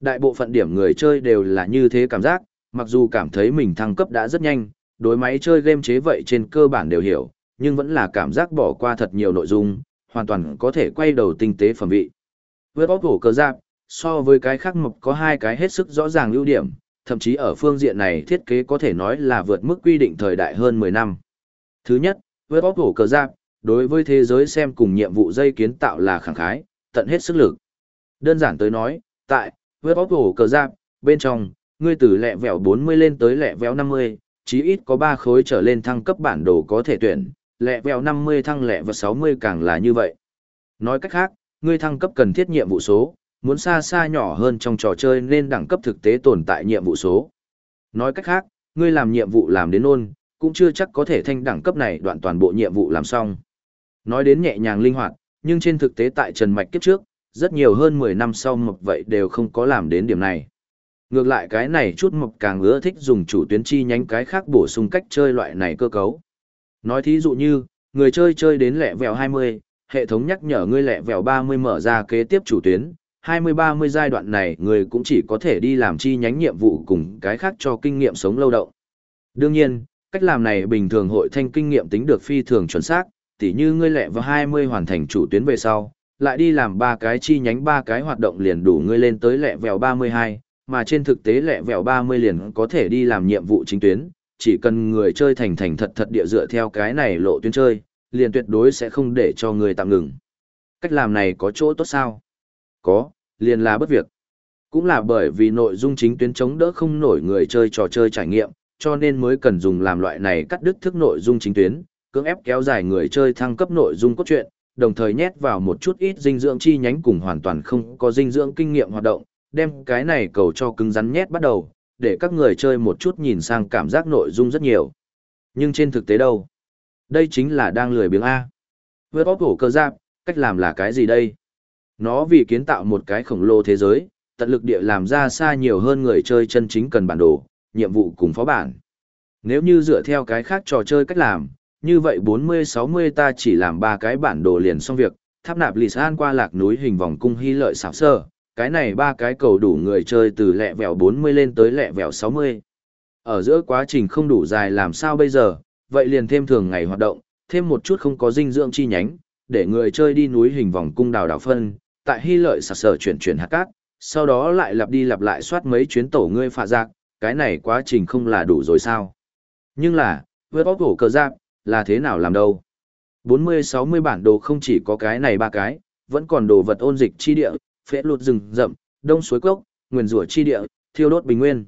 Đại bộ phận điểm người chơi đều là như thế cảm giác, mặc dù cảm thấy mình thăng cấp đã rất nhanh, đối máy chơi game chế vậy trên cơ bản đều hiểu, nhưng vẫn là cảm giác bỏ qua thật nhiều nội dung, hoàn toàn có thể quay đầu tinh tế phẩm vị. Vượt bóp hổ cờ giáp, so với cái khác mộc có hai cái hết sức rõ ràng ưu điểm, thậm chí ở phương diện này thiết kế có thể nói là vượt mức quy định thời đại hơn 10 năm. Thứ nhất, với bóp cổ cờ giáp, đối với thế giới xem cùng nhiệm vụ dây kiến tạo là khẳng khái, tận hết sức lực. Đơn giản tới nói, tại với bóp cổ cờ giáp, bên trong, ngươi từ lẹ vẻo 40 lên tới lẹ vẻo 50, chí ít có 3 khối trở lên thăng cấp bản đồ có thể tuyển, lẹ vẻo 50 thăng lẹ và 60 càng là như vậy. Nói cách khác, ngươi thăng cấp cần thiết nhiệm vụ số, muốn xa xa nhỏ hơn trong trò chơi nên đẳng cấp thực tế tồn tại nhiệm vụ số. Nói cách khác, ngươi làm nhiệm vụ làm đến ôn, cũng chưa chắc có thể thanh đẳng cấp này đoạn toàn bộ nhiệm vụ làm xong. Nói đến nhẹ nhàng linh hoạt, nhưng trên thực tế tại Trần Mạch kiếp trước, rất nhiều hơn 10 năm sau mộc vậy đều không có làm đến điểm này. Ngược lại cái này chút mộc càng ưa thích dùng chủ tuyến chi nhánh cái khác bổ sung cách chơi loại này cơ cấu. Nói thí dụ như, người chơi chơi đến lẹ vèo 20, hệ thống nhắc nhở ngươi lẹ vèo 30 mở ra kế tiếp chủ tuyến, 20-30 giai đoạn này người cũng chỉ có thể đi làm chi nhánh nhiệm vụ cùng cái khác cho kinh nghiệm sống lâu động. Đương nhiên, cách làm này bình thường hội thanh kinh nghiệm tính được phi thường chuẩn xác, tỉ như ngươi lẹ vào 20 hoàn thành chủ tuyến về sau, lại đi làm ba cái chi nhánh ba cái hoạt động liền đủ ngươi lên tới lẹ vèo 32, mà trên thực tế lẹ vẹo 30 liền có thể đi làm nhiệm vụ chính tuyến, chỉ cần người chơi thành thành thật thật địa dựa theo cái này lộ tuyến chơi, liền tuyệt đối sẽ không để cho người tạm ngừng. Cách làm này có chỗ tốt sao? Có, liền là bất việc. Cũng là bởi vì nội dung chính tuyến chống đỡ không nổi người chơi trò chơi trải nghiệm, cho nên mới cần dùng làm loại này cắt đứt thức nội dung chính tuyến, cưỡng ép kéo dài người chơi thăng cấp nội dung cốt truyện, đồng thời nhét vào một chút ít dinh dưỡng chi nhánh cùng hoàn toàn không có dinh dưỡng kinh nghiệm hoạt động, đem cái này cầu cho cứng rắn nhét bắt đầu, để các người chơi một chút nhìn sang cảm giác nội dung rất nhiều. Nhưng trên thực tế đâu? Đây chính là đang lười biếng A. Vượt bóp hổ cơ giáp, cách làm là cái gì đây? Nó vì kiến tạo một cái khổng lồ thế giới, tận lực địa làm ra xa nhiều hơn người chơi chân chính cần bản đồ, nhiệm vụ cùng phó bản. Nếu như dựa theo cái khác trò chơi cách làm, như vậy 40-60 ta chỉ làm ba cái bản đồ liền xong việc, tháp nạp lì san qua lạc núi hình vòng cung hy lợi xảo sơ, cái này ba cái cầu đủ người chơi từ lẹ vẹo 40 lên tới lẹ vẹo 60. Ở giữa quá trình không đủ dài làm sao bây giờ, vậy liền thêm thường ngày hoạt động, thêm một chút không có dinh dưỡng chi nhánh, để người chơi đi núi hình vòng cung đào đào phân, tại hy lợi sạc sở chuyển chuyển hạt cát, sau đó lại lặp đi lặp lại soát mấy chuyến tổ ngươi phạ giặc, cái này quá trình không là đủ rồi sao. Nhưng là, vượt bóp cổ cờ giặc, là thế nào làm đâu? 40-60 bản đồ không chỉ có cái này ba cái, vẫn còn đồ vật ôn dịch chi địa, phễ lụt rừng rậm, đông suối cốc, nguyền rủa chi địa, thiêu đốt bình nguyên.